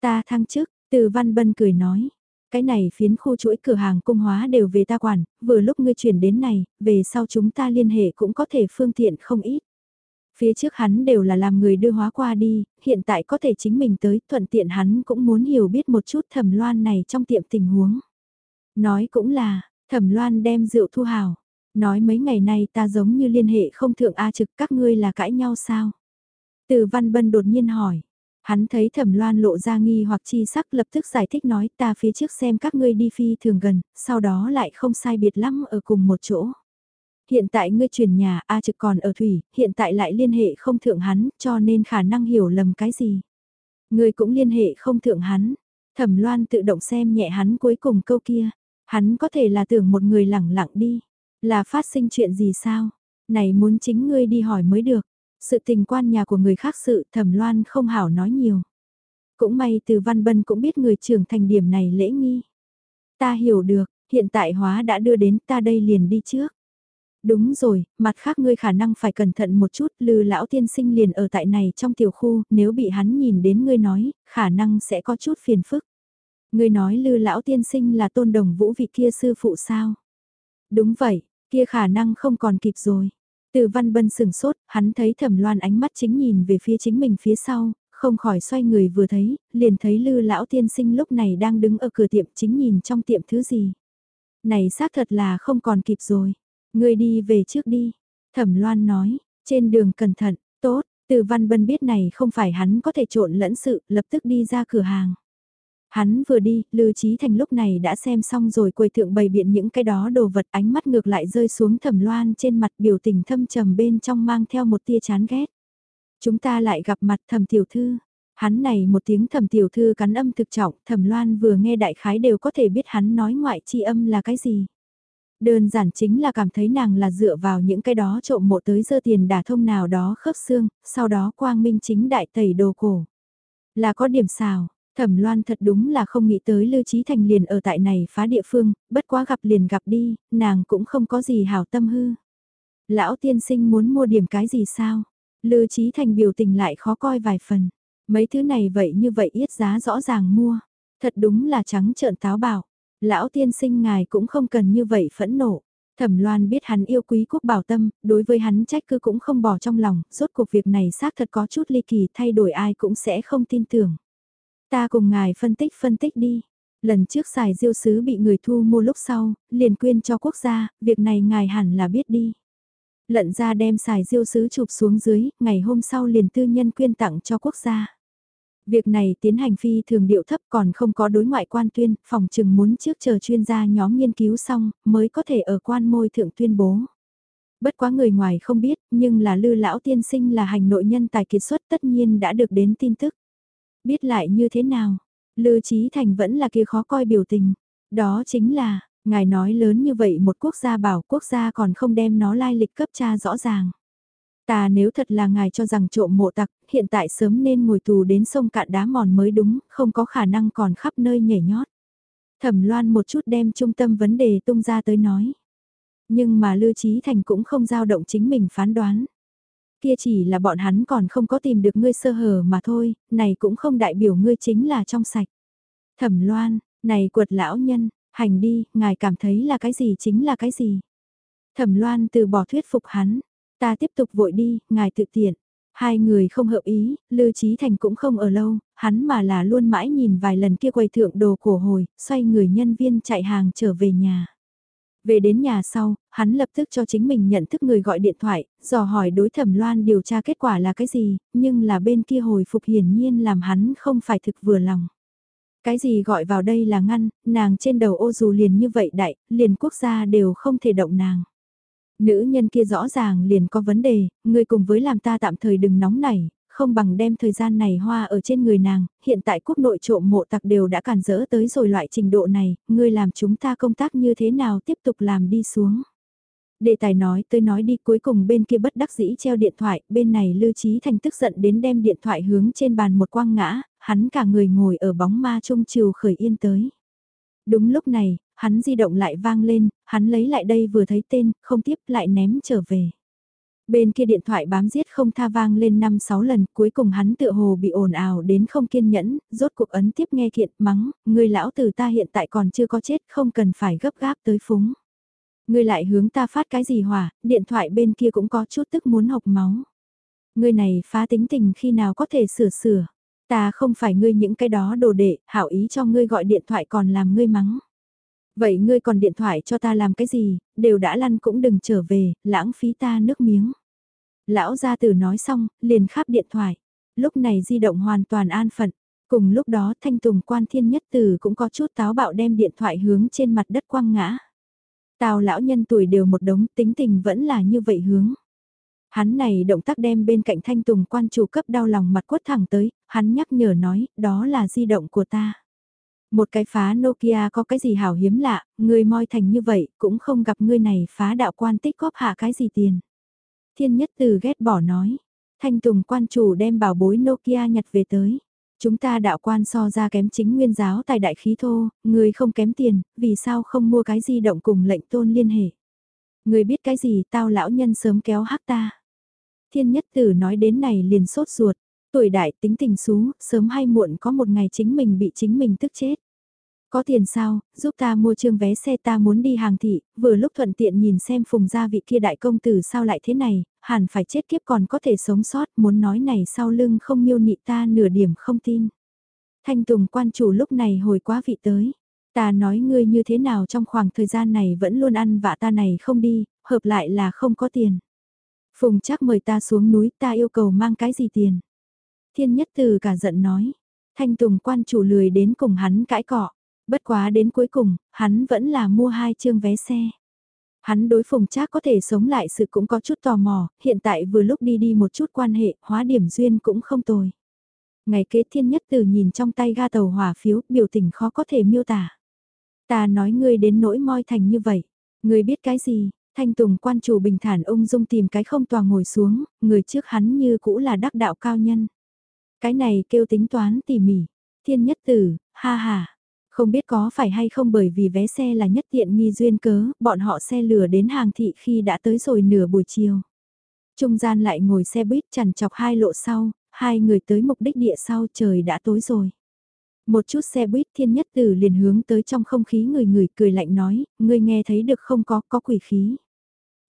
Ta thăng chức, từ Văn Bân cười nói, cái này phiến khu chuỗi cửa hàng cung hóa đều về ta quản, vừa lúc ngươi chuyển đến này, về sau chúng ta liên hệ cũng có thể phương tiện không ít. Phía trước hắn đều là làm người đưa hóa qua đi, hiện tại có thể chính mình tới, thuận tiện hắn cũng muốn hiểu biết một chút thẩm loan này trong tiệm tình huống. Nói cũng là, thẩm loan đem rượu thu hào, nói mấy ngày nay ta giống như liên hệ không thượng A trực các ngươi là cãi nhau sao? Từ Văn Bân đột nhiên hỏi, Hắn thấy thẩm loan lộ ra nghi hoặc chi sắc lập tức giải thích nói ta phía trước xem các ngươi đi phi thường gần, sau đó lại không sai biệt lắm ở cùng một chỗ. Hiện tại ngươi chuyển nhà A trực còn ở thủy, hiện tại lại liên hệ không thượng hắn, cho nên khả năng hiểu lầm cái gì. Ngươi cũng liên hệ không thượng hắn, thẩm loan tự động xem nhẹ hắn cuối cùng câu kia. Hắn có thể là tưởng một người lẳng lặng đi, là phát sinh chuyện gì sao? Này muốn chính ngươi đi hỏi mới được. Sự tình quan nhà của người khác sự thẩm loan không hảo nói nhiều. Cũng may từ Văn Bân cũng biết người trưởng thành điểm này lễ nghi. Ta hiểu được, hiện tại hóa đã đưa đến ta đây liền đi trước. Đúng rồi, mặt khác ngươi khả năng phải cẩn thận một chút, lư lão tiên sinh liền ở tại này trong tiểu khu, nếu bị hắn nhìn đến ngươi nói, khả năng sẽ có chút phiền phức. Người nói lư lão tiên sinh là tôn đồng vũ vị kia sư phụ sao? Đúng vậy, kia khả năng không còn kịp rồi. Từ văn bân sừng sốt, hắn thấy thẩm loan ánh mắt chính nhìn về phía chính mình phía sau, không khỏi xoay người vừa thấy, liền thấy lư lão tiên sinh lúc này đang đứng ở cửa tiệm chính nhìn trong tiệm thứ gì. Này xác thật là không còn kịp rồi, người đi về trước đi. Thẩm loan nói, trên đường cẩn thận, tốt, từ văn bân biết này không phải hắn có thể trộn lẫn sự, lập tức đi ra cửa hàng. Hắn vừa đi, Lư Trí Thành lúc này đã xem xong rồi quầy thượng bày biện những cái đó đồ vật ánh mắt ngược lại rơi xuống thẩm loan trên mặt biểu tình thâm trầm bên trong mang theo một tia chán ghét. Chúng ta lại gặp mặt thẩm tiểu thư. Hắn này một tiếng thẩm tiểu thư cắn âm thực trọng, thẩm loan vừa nghe đại khái đều có thể biết hắn nói ngoại chi âm là cái gì. Đơn giản chính là cảm thấy nàng là dựa vào những cái đó trộm mộ tới dơ tiền đả thông nào đó khớp xương, sau đó quang minh chính đại tẩy đồ cổ. Là có điểm xào, Thẩm Loan thật đúng là không nghĩ tới Lư Trí Thành liền ở tại này phá địa phương, bất quá gặp liền gặp đi, nàng cũng không có gì hảo tâm hư. Lão tiên sinh muốn mua điểm cái gì sao? Lư Trí Thành biểu tình lại khó coi vài phần. Mấy thứ này vậy như vậy yết giá rõ ràng mua. Thật đúng là trắng trợn táo bảo. Lão tiên sinh ngài cũng không cần như vậy phẫn nộ. Thẩm Loan biết hắn yêu quý quốc bảo tâm, đối với hắn trách cứ cũng không bỏ trong lòng, rốt cuộc việc này xác thật có chút ly kỳ thay đổi ai cũng sẽ không tin tưởng. Ta cùng ngài phân tích phân tích đi. Lần trước xài diêu sứ bị người thu mua lúc sau, liền quyên cho quốc gia, việc này ngài hẳn là biết đi. Lận ra đem xài diêu sứ chụp xuống dưới, ngày hôm sau liền tư nhân quyên tặng cho quốc gia. Việc này tiến hành phi thường điệu thấp còn không có đối ngoại quan tuyên, phòng chừng muốn trước chờ chuyên gia nhóm nghiên cứu xong, mới có thể ở quan môi thượng tuyên bố. Bất quá người ngoài không biết, nhưng là lư lão tiên sinh là hành nội nhân tài kiệt xuất tất nhiên đã được đến tin tức. Biết lại như thế nào? Lư Trí Thành vẫn là kia khó coi biểu tình. Đó chính là, ngài nói lớn như vậy một quốc gia bảo quốc gia còn không đem nó lai lịch cấp tra rõ ràng. Ta nếu thật là ngài cho rằng trộm mộ tặc, hiện tại sớm nên ngồi tù đến sông cạn đá mòn mới đúng, không có khả năng còn khắp nơi nhảy nhót. Thẩm loan một chút đem trung tâm vấn đề tung ra tới nói. Nhưng mà Lư Trí Thành cũng không dao động chính mình phán đoán. Kia chỉ là bọn hắn còn không có tìm được ngươi sơ hở mà thôi, này cũng không đại biểu ngươi chính là trong sạch. Thẩm loan, này quật lão nhân, hành đi, ngài cảm thấy là cái gì chính là cái gì. Thẩm loan từ bỏ thuyết phục hắn, ta tiếp tục vội đi, ngài tự tiện. Hai người không hợp ý, Lư Trí Thành cũng không ở lâu, hắn mà là luôn mãi nhìn vài lần kia quầy thượng đồ cổ hồi, xoay người nhân viên chạy hàng trở về nhà. Về đến nhà sau, hắn lập tức cho chính mình nhận thức người gọi điện thoại, dò hỏi đối thẩm loan điều tra kết quả là cái gì, nhưng là bên kia hồi phục hiển nhiên làm hắn không phải thực vừa lòng. Cái gì gọi vào đây là ngăn, nàng trên đầu ô dù liền như vậy đại, liền quốc gia đều không thể động nàng. Nữ nhân kia rõ ràng liền có vấn đề, người cùng với làm ta tạm thời đừng nóng nảy, không bằng đem thời gian này hoa ở trên người nàng, hiện tại quốc nội trộm mộ tặc đều đã cản rỡ tới rồi loại trình độ này, ngươi làm chúng ta công tác như thế nào tiếp tục làm đi xuống. Đề tài nói tôi nói đi cuối cùng bên kia bất đắc dĩ treo điện thoại, bên này Lưu Trí Thành tức giận đến đem điện thoại hướng trên bàn một quang ngã, hắn cả người ngồi ở bóng ma trung chiều khởi yên tới. Đúng lúc này, hắn di động lại vang lên, hắn lấy lại đây vừa thấy tên, không tiếp lại ném trở về. Bên kia điện thoại bám giết không tha vang lên 5-6 lần, cuối cùng hắn tựa hồ bị ồn ào đến không kiên nhẫn, rốt cuộc ấn tiếp nghe kiện mắng, người lão tử ta hiện tại còn chưa có chết không cần phải gấp gáp tới phúng. Người lại hướng ta phát cái gì hỏa, điện thoại bên kia cũng có chút tức muốn học máu. Người này phá tính tình khi nào có thể sửa sửa. Ta không phải ngươi những cái đó đồ đệ, hảo ý cho ngươi gọi điện thoại còn làm ngươi mắng. Vậy ngươi còn điện thoại cho ta làm cái gì, đều đã lăn cũng đừng trở về, lãng phí ta nước miếng. Lão gia tử nói xong, liền khắp điện thoại. Lúc này di động hoàn toàn an phận. Cùng lúc đó thanh tùng quan thiên nhất tử cũng có chút táo bạo đem điện thoại hướng trên mặt đất quăng ngã. Tào lão nhân tuổi đều một đống tính tình vẫn là như vậy hướng. Hắn này động tác đem bên cạnh thanh tùng quan chủ cấp đau lòng mặt quất thẳng tới, hắn nhắc nhở nói, đó là di động của ta. Một cái phá Nokia có cái gì hảo hiếm lạ, người moi thành như vậy, cũng không gặp ngươi này phá đạo quan tích góp hạ cái gì tiền. Thiên nhất từ ghét bỏ nói, thanh tùng quan chủ đem bảo bối Nokia nhặt về tới. Chúng ta đạo quan so ra kém chính nguyên giáo tài đại khí thô, người không kém tiền, vì sao không mua cái di động cùng lệnh tôn liên hệ. Người biết cái gì tao lão nhân sớm kéo hắc ta. Thiên nhất tử nói đến này liền sốt ruột, tuổi đại tính tình xú, sớm hay muộn có một ngày chính mình bị chính mình tức chết. Có tiền sao, giúp ta mua trương vé xe ta muốn đi hàng thị, vừa lúc thuận tiện nhìn xem phùng gia vị kia đại công tử sao lại thế này, hẳn phải chết kiếp còn có thể sống sót, muốn nói này sau lưng không miêu nị ta nửa điểm không tin. Thanh Tùng quan chủ lúc này hồi quá vị tới. Ta nói ngươi như thế nào trong khoảng thời gian này vẫn luôn ăn vạ ta này không đi, hợp lại là không có tiền. Phùng chắc mời ta xuống núi ta yêu cầu mang cái gì tiền. Thiên nhất từ cả giận nói. Thanh Tùng quan chủ lười đến cùng hắn cãi cọ. Bất quá đến cuối cùng, hắn vẫn là mua hai chương vé xe. Hắn đối phùng chắc có thể sống lại sự cũng có chút tò mò, hiện tại vừa lúc đi đi một chút quan hệ, hóa điểm duyên cũng không tồi. Ngày kế thiên nhất từ nhìn trong tay ga tàu hỏa phiếu, biểu tình khó có thể miêu tả. Ta nói ngươi đến nỗi moi thành như vậy, ngươi biết cái gì, thanh tùng quan chủ bình thản ông dung tìm cái không tòa ngồi xuống, người trước hắn như cũ là đắc đạo cao nhân. Cái này kêu tính toán tỉ mỉ, thiên nhất tử, ha ha. Không biết có phải hay không bởi vì vé xe là nhất tiện nghi duyên cớ, bọn họ xe lửa đến hàng thị khi đã tới rồi nửa buổi chiều. Trung gian lại ngồi xe buýt chằn chọc hai lộ sau, hai người tới mục đích địa sau trời đã tối rồi. Một chút xe buýt thiên nhất tử liền hướng tới trong không khí người người cười lạnh nói, người nghe thấy được không có, có quỷ khí.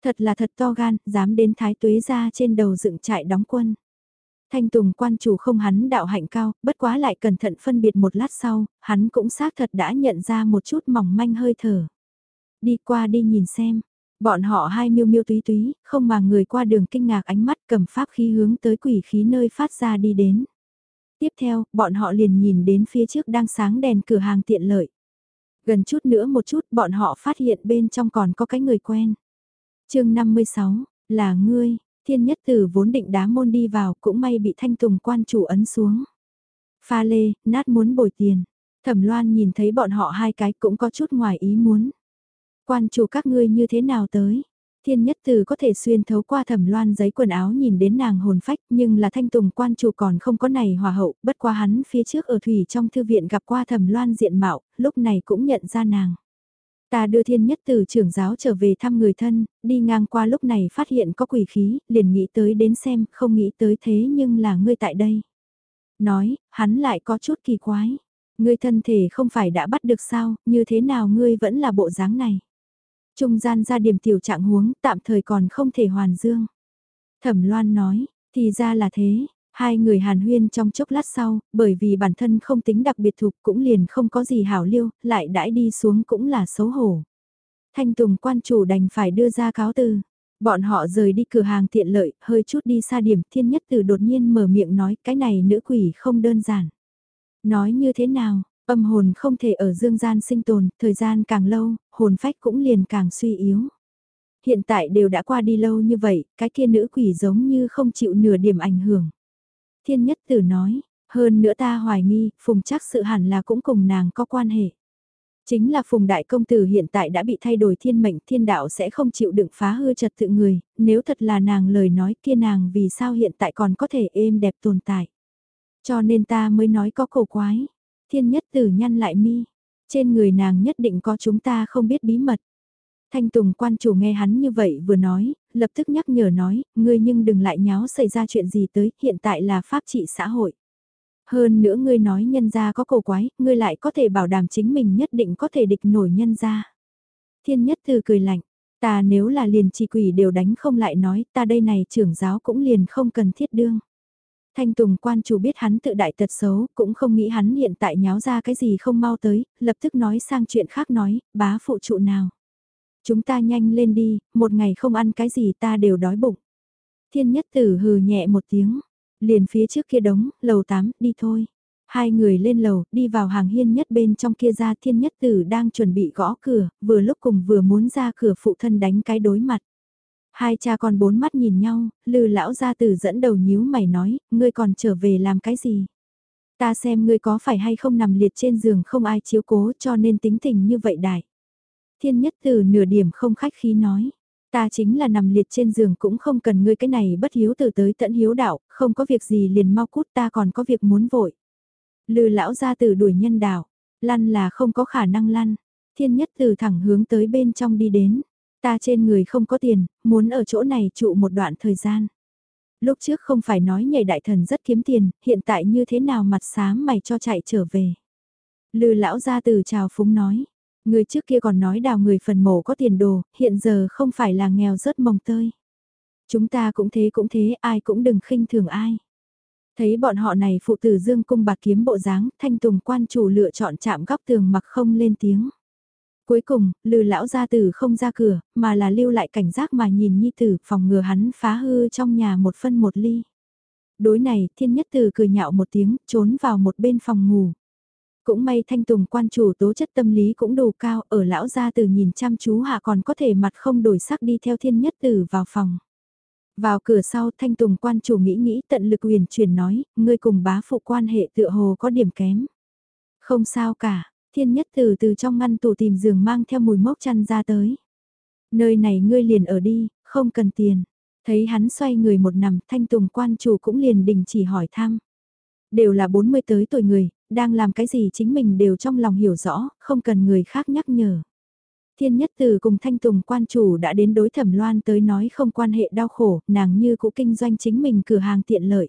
Thật là thật to gan, dám đến thái tuế ra trên đầu dựng trại đóng quân. Thanh Tùng quan chủ không hắn đạo hạnh cao, bất quá lại cẩn thận phân biệt một lát sau, hắn cũng xác thật đã nhận ra một chút mỏng manh hơi thở. Đi qua đi nhìn xem, bọn họ hai miêu miêu túy túy, không mà người qua đường kinh ngạc ánh mắt cầm pháp khí hướng tới quỷ khí nơi phát ra đi đến. Tiếp theo, bọn họ liền nhìn đến phía trước đang sáng đèn cửa hàng tiện lợi. Gần chút nữa một chút, bọn họ phát hiện bên trong còn có cái người quen. chương 56, là ngươi, thiên nhất tử vốn định đá môn đi vào, cũng may bị thanh tùng quan chủ ấn xuống. Pha lê, nát muốn bồi tiền. Thẩm loan nhìn thấy bọn họ hai cái cũng có chút ngoài ý muốn. Quan chủ các ngươi như thế nào tới? Thiên nhất từ có thể xuyên thấu qua thẩm loan giấy quần áo nhìn đến nàng hồn phách nhưng là thanh tùng quan chủ còn không có này hòa hậu, bất qua hắn phía trước ở thủy trong thư viện gặp qua thẩm loan diện mạo, lúc này cũng nhận ra nàng. Ta đưa thiên nhất từ trưởng giáo trở về thăm người thân, đi ngang qua lúc này phát hiện có quỷ khí, liền nghĩ tới đến xem, không nghĩ tới thế nhưng là ngươi tại đây. Nói, hắn lại có chút kỳ quái. Ngươi thân thể không phải đã bắt được sao, như thế nào ngươi vẫn là bộ dáng này. Trung gian ra điểm tiểu trạng huống, tạm thời còn không thể hoàn dương. Thẩm Loan nói, thì ra là thế, hai người hàn huyên trong chốc lát sau, bởi vì bản thân không tính đặc biệt thục cũng liền không có gì hảo liêu, lại đãi đi xuống cũng là xấu hổ. Thanh Tùng quan chủ đành phải đưa ra cáo từ. Bọn họ rời đi cửa hàng tiện lợi, hơi chút đi xa điểm thiên nhất từ đột nhiên mở miệng nói cái này nữ quỷ không đơn giản. Nói như thế nào, Âm hồn không thể ở dương gian sinh tồn, thời gian càng lâu, hồn phách cũng liền càng suy yếu. Hiện tại đều đã qua đi lâu như vậy, cái kia nữ quỷ giống như không chịu nửa điểm ảnh hưởng. Thiên nhất tử nói, hơn nữa ta hoài nghi, phùng chắc sự hẳn là cũng cùng nàng có quan hệ. Chính là phùng đại công tử hiện tại đã bị thay đổi thiên mệnh thiên đạo sẽ không chịu đựng phá hư trật tự người, nếu thật là nàng lời nói kia nàng vì sao hiện tại còn có thể êm đẹp tồn tại. Cho nên ta mới nói có cổ quái. Thiên nhất tử nhăn lại mi, trên người nàng nhất định có chúng ta không biết bí mật. Thanh Tùng quan chủ nghe hắn như vậy vừa nói, lập tức nhắc nhở nói, ngươi nhưng đừng lại nháo xảy ra chuyện gì tới, hiện tại là pháp trị xã hội. Hơn nữa ngươi nói nhân gia có cổ quái, ngươi lại có thể bảo đảm chính mình nhất định có thể địch nổi nhân gia. Thiên nhất từ cười lạnh, ta nếu là liền trì quỷ đều đánh không lại nói, ta đây này trưởng giáo cũng liền không cần thiết đương. Thanh Tùng quan chủ biết hắn tự đại tật xấu, cũng không nghĩ hắn hiện tại nháo ra cái gì không mau tới, lập tức nói sang chuyện khác nói, bá phụ trụ nào. Chúng ta nhanh lên đi, một ngày không ăn cái gì ta đều đói bụng. Thiên nhất tử hừ nhẹ một tiếng, liền phía trước kia đống, lầu 8, đi thôi. Hai người lên lầu, đi vào hàng hiên nhất bên trong kia ra thiên nhất tử đang chuẩn bị gõ cửa, vừa lúc cùng vừa muốn ra cửa phụ thân đánh cái đối mặt. Hai cha con bốn mắt nhìn nhau, lư lão gia tử dẫn đầu nhíu mày nói, ngươi còn trở về làm cái gì? Ta xem ngươi có phải hay không nằm liệt trên giường không ai chiếu cố cho nên tính tình như vậy đại. Thiên nhất từ nửa điểm không khách khí nói. Ta chính là nằm liệt trên giường cũng không cần ngươi cái này bất hiếu từ tới tận hiếu đạo, không có việc gì liền mau cút ta còn có việc muốn vội. Lư lão gia tử đuổi nhân đạo, lăn là không có khả năng lăn. Thiên nhất từ thẳng hướng tới bên trong đi đến. Ta trên người không có tiền, muốn ở chỗ này trụ một đoạn thời gian. Lúc trước không phải nói nhảy đại thần rất kiếm tiền, hiện tại như thế nào mặt xám mày cho chạy trở về. Lư lão gia từ chào phúng nói. Người trước kia còn nói đào người phần mộ có tiền đồ, hiện giờ không phải là nghèo rớt mồng tơi. Chúng ta cũng thế cũng thế, ai cũng đừng khinh thường ai. Thấy bọn họ này phụ tử dương cung bạc kiếm bộ dáng, thanh tùng quan chủ lựa chọn chạm góc tường mặc không lên tiếng. Cuối cùng, lư lão gia tử không ra cửa, mà là lưu lại cảnh giác mà nhìn nhi tử phòng ngừa hắn phá hư trong nhà một phân một ly. Đối này, thiên nhất tử cười nhạo một tiếng, trốn vào một bên phòng ngủ. Cũng may thanh tùng quan chủ tố chất tâm lý cũng đủ cao, ở lão gia tử nhìn chăm chú hạ còn có thể mặt không đổi sắc đi theo thiên nhất tử vào phòng. Vào cửa sau thanh tùng quan chủ nghĩ nghĩ tận lực huyền truyền nói, ngươi cùng bá phụ quan hệ tựa hồ có điểm kém. Không sao cả, thiên nhất từ từ trong ngăn tủ tìm giường mang theo mùi mốc chăn ra tới. Nơi này ngươi liền ở đi, không cần tiền. Thấy hắn xoay người một nằm, thanh tùng quan chủ cũng liền đình chỉ hỏi thăm. Đều là 40 tới tuổi người, đang làm cái gì chính mình đều trong lòng hiểu rõ, không cần người khác nhắc nhở. Thiên Nhất Từ cùng Thanh Tùng quan chủ đã đến đối thẩm loan tới nói không quan hệ đau khổ, nàng như cũ kinh doanh chính mình cửa hàng tiện lợi.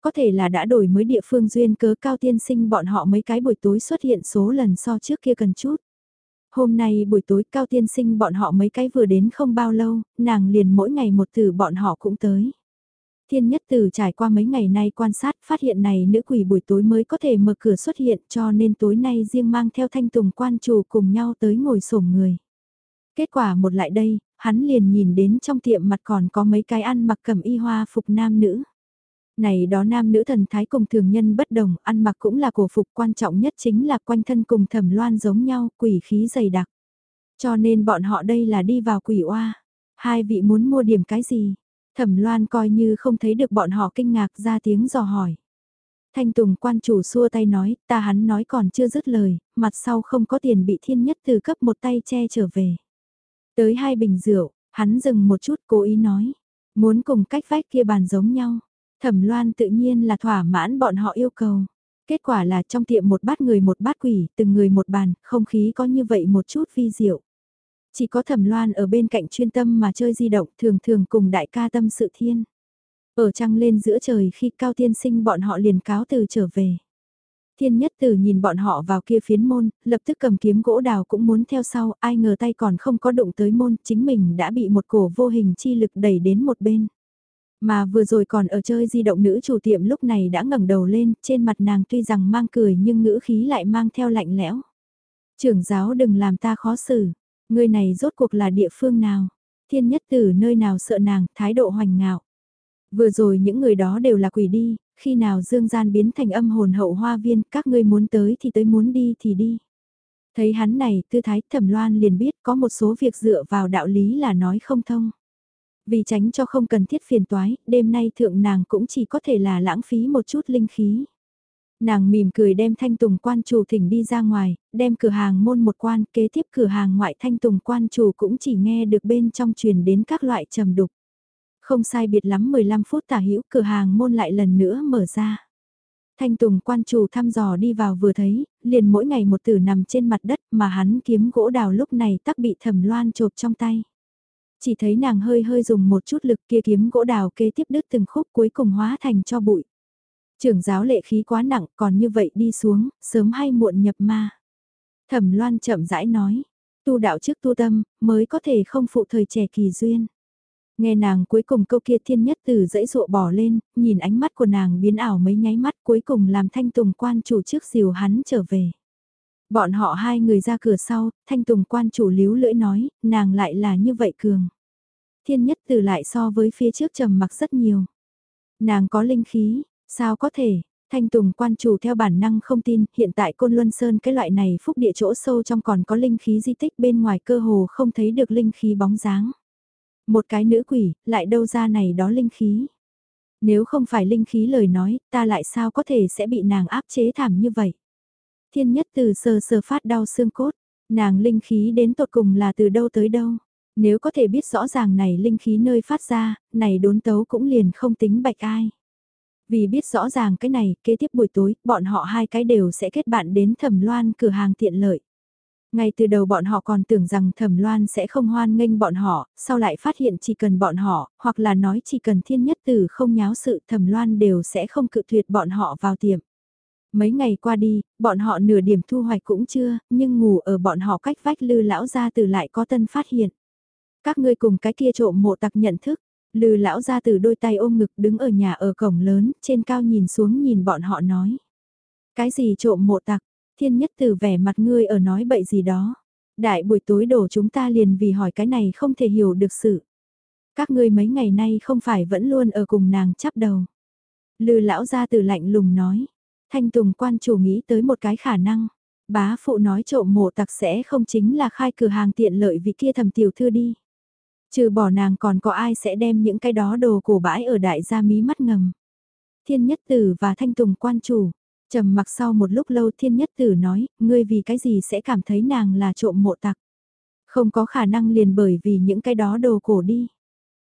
Có thể là đã đổi mới địa phương duyên cớ cao tiên sinh bọn họ mấy cái buổi tối xuất hiện số lần so trước kia cần chút. Hôm nay buổi tối cao tiên sinh bọn họ mấy cái vừa đến không bao lâu, nàng liền mỗi ngày một từ bọn họ cũng tới. Thiên nhất tử trải qua mấy ngày nay quan sát phát hiện này nữ quỷ buổi tối mới có thể mở cửa xuất hiện cho nên tối nay riêng mang theo thanh tùng quan chủ cùng nhau tới ngồi sổm người. Kết quả một lại đây, hắn liền nhìn đến trong tiệm mặt còn có mấy cái ăn mặc cầm y hoa phục nam nữ. Này đó nam nữ thần thái cùng thường nhân bất đồng, ăn mặc cũng là cổ phục quan trọng nhất chính là quanh thân cùng thẩm loan giống nhau, quỷ khí dày đặc. Cho nên bọn họ đây là đi vào quỷ oa. Hai vị muốn mua điểm cái gì? Thẩm Loan coi như không thấy được bọn họ kinh ngạc ra tiếng dò hỏi. Thanh Tùng quan chủ xua tay nói, ta hắn nói còn chưa dứt lời, mặt sau không có tiền bị thiên nhất từ cấp một tay che trở về. Tới hai bình rượu, hắn dừng một chút cố ý nói, muốn cùng cách vách kia bàn giống nhau. Thẩm Loan tự nhiên là thỏa mãn bọn họ yêu cầu. Kết quả là trong tiệm một bát người một bát quỷ, từng người một bàn, không khí có như vậy một chút vi diệu. Chỉ có thẩm loan ở bên cạnh chuyên tâm mà chơi di động thường thường cùng đại ca tâm sự thiên. Ở trăng lên giữa trời khi cao tiên sinh bọn họ liền cáo từ trở về. Thiên nhất tử nhìn bọn họ vào kia phiến môn, lập tức cầm kiếm gỗ đào cũng muốn theo sau, ai ngờ tay còn không có đụng tới môn, chính mình đã bị một cổ vô hình chi lực đẩy đến một bên. Mà vừa rồi còn ở chơi di động nữ chủ tiệm lúc này đã ngẩng đầu lên, trên mặt nàng tuy rằng mang cười nhưng ngữ khí lại mang theo lạnh lẽo. Trưởng giáo đừng làm ta khó xử, Người này rốt cuộc là địa phương nào? Thiên nhất tử nơi nào sợ nàng, thái độ hoành ngạo. Vừa rồi những người đó đều là quỷ đi, khi nào dương gian biến thành âm hồn hậu hoa viên, các ngươi muốn tới thì tới muốn đi thì đi. Thấy hắn này, tư thái thẩm loan liền biết có một số việc dựa vào đạo lý là nói không thông. Vì tránh cho không cần thiết phiền toái, đêm nay thượng nàng cũng chỉ có thể là lãng phí một chút linh khí. Nàng mỉm cười đem thanh tùng quan chủ thỉnh đi ra ngoài, đem cửa hàng môn một quan kế tiếp cửa hàng ngoại thanh tùng quan chủ cũng chỉ nghe được bên trong truyền đến các loại trầm đục. Không sai biệt lắm 15 phút tả hữu cửa hàng môn lại lần nữa mở ra. Thanh tùng quan chủ thăm dò đi vào vừa thấy, liền mỗi ngày một tử nằm trên mặt đất mà hắn kiếm gỗ đào lúc này tắc bị thẩm loan chộp trong tay. Chỉ thấy nàng hơi hơi dùng một chút lực kia kiếm gỗ đào kế tiếp đứt từng khúc cuối cùng hóa thành cho bụi. Trưởng giáo lệ khí quá nặng còn như vậy đi xuống, sớm hay muộn nhập ma. Thẩm loan chậm rãi nói, tu đạo trước tu tâm, mới có thể không phụ thời trẻ kỳ duyên. Nghe nàng cuối cùng câu kia thiên nhất từ dãy dụa bỏ lên, nhìn ánh mắt của nàng biến ảo mấy nháy mắt cuối cùng làm thanh tùng quan chủ trước diều hắn trở về. Bọn họ hai người ra cửa sau, thanh tùng quan chủ líu lưỡi nói, nàng lại là như vậy cường. Thiên nhất từ lại so với phía trước trầm mặc rất nhiều. Nàng có linh khí, Sao có thể, Thanh Tùng quan chủ theo bản năng không tin, hiện tại Côn Luân Sơn cái loại này phúc địa chỗ sâu trong còn có linh khí di tích bên ngoài cơ hồ không thấy được linh khí bóng dáng. Một cái nữ quỷ, lại đâu ra này đó linh khí. Nếu không phải linh khí lời nói, ta lại sao có thể sẽ bị nàng áp chế thảm như vậy. Thiên nhất từ sờ sờ phát đau xương cốt, nàng linh khí đến tột cùng là từ đâu tới đâu. Nếu có thể biết rõ ràng này linh khí nơi phát ra, này đốn tấu cũng liền không tính bạch ai. Vì biết rõ ràng cái này, kế tiếp buổi tối, bọn họ hai cái đều sẽ kết bạn đến thẩm loan cửa hàng tiện lợi. Ngay từ đầu bọn họ còn tưởng rằng thẩm loan sẽ không hoan nghênh bọn họ, sau lại phát hiện chỉ cần bọn họ, hoặc là nói chỉ cần thiên nhất tử không nháo sự thẩm loan đều sẽ không cự tuyệt bọn họ vào tiệm. Mấy ngày qua đi, bọn họ nửa điểm thu hoạch cũng chưa, nhưng ngủ ở bọn họ cách vách lư lão ra từ lại có tân phát hiện. Các ngươi cùng cái kia trộm mộ tặc nhận thức, lư lão gia từ đôi tay ôm ngực đứng ở nhà ở cổng lớn, trên cao nhìn xuống nhìn bọn họ nói. Cái gì trộm mộ tặc, thiên nhất từ vẻ mặt ngươi ở nói bậy gì đó. Đại buổi tối đổ chúng ta liền vì hỏi cái này không thể hiểu được sự. Các ngươi mấy ngày nay không phải vẫn luôn ở cùng nàng chắp đầu. Lư lão gia từ lạnh lùng nói. Thanh Tùng quan chủ nghĩ tới một cái khả năng. Bá phụ nói trộm mộ tặc sẽ không chính là khai cửa hàng tiện lợi vì kia thầm tiểu thư đi. Trừ bỏ nàng còn có ai sẽ đem những cái đó đồ cổ bãi ở đại gia mí mắt ngầm. Thiên Nhất Tử và Thanh Tùng quan chủ. trầm mặc sau một lúc lâu Thiên Nhất Tử nói, ngươi vì cái gì sẽ cảm thấy nàng là trộm mộ tặc. Không có khả năng liền bởi vì những cái đó đồ cổ đi.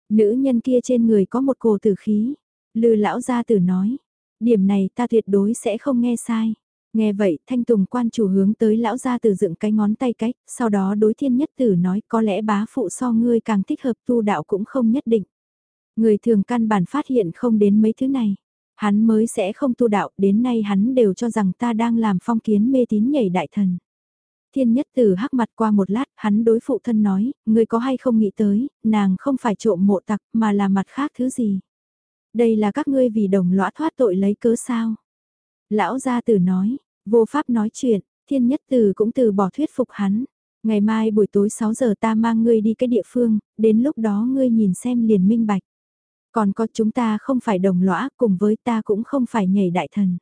Nữ nhân kia trên người có một cổ tử khí. Lư lão gia tử nói, điểm này ta tuyệt đối sẽ không nghe sai. Nghe vậy, thanh tùng quan chủ hướng tới lão gia tử dựng cái ngón tay cách, sau đó đối thiên nhất tử nói có lẽ bá phụ so ngươi càng thích hợp tu đạo cũng không nhất định. Người thường căn bản phát hiện không đến mấy thứ này. Hắn mới sẽ không tu đạo, đến nay hắn đều cho rằng ta đang làm phong kiến mê tín nhảy đại thần. Thiên nhất tử hắc mặt qua một lát, hắn đối phụ thân nói, người có hay không nghĩ tới, nàng không phải trộm mộ tặc mà là mặt khác thứ gì. Đây là các ngươi vì đồng lõa thoát tội lấy cớ sao. Lão gia tử nói, vô pháp nói chuyện, thiên nhất tử cũng từ bỏ thuyết phục hắn. Ngày mai buổi tối 6 giờ ta mang ngươi đi cái địa phương, đến lúc đó ngươi nhìn xem liền minh bạch. Còn có chúng ta không phải đồng lõa, cùng với ta cũng không phải nhảy đại thần.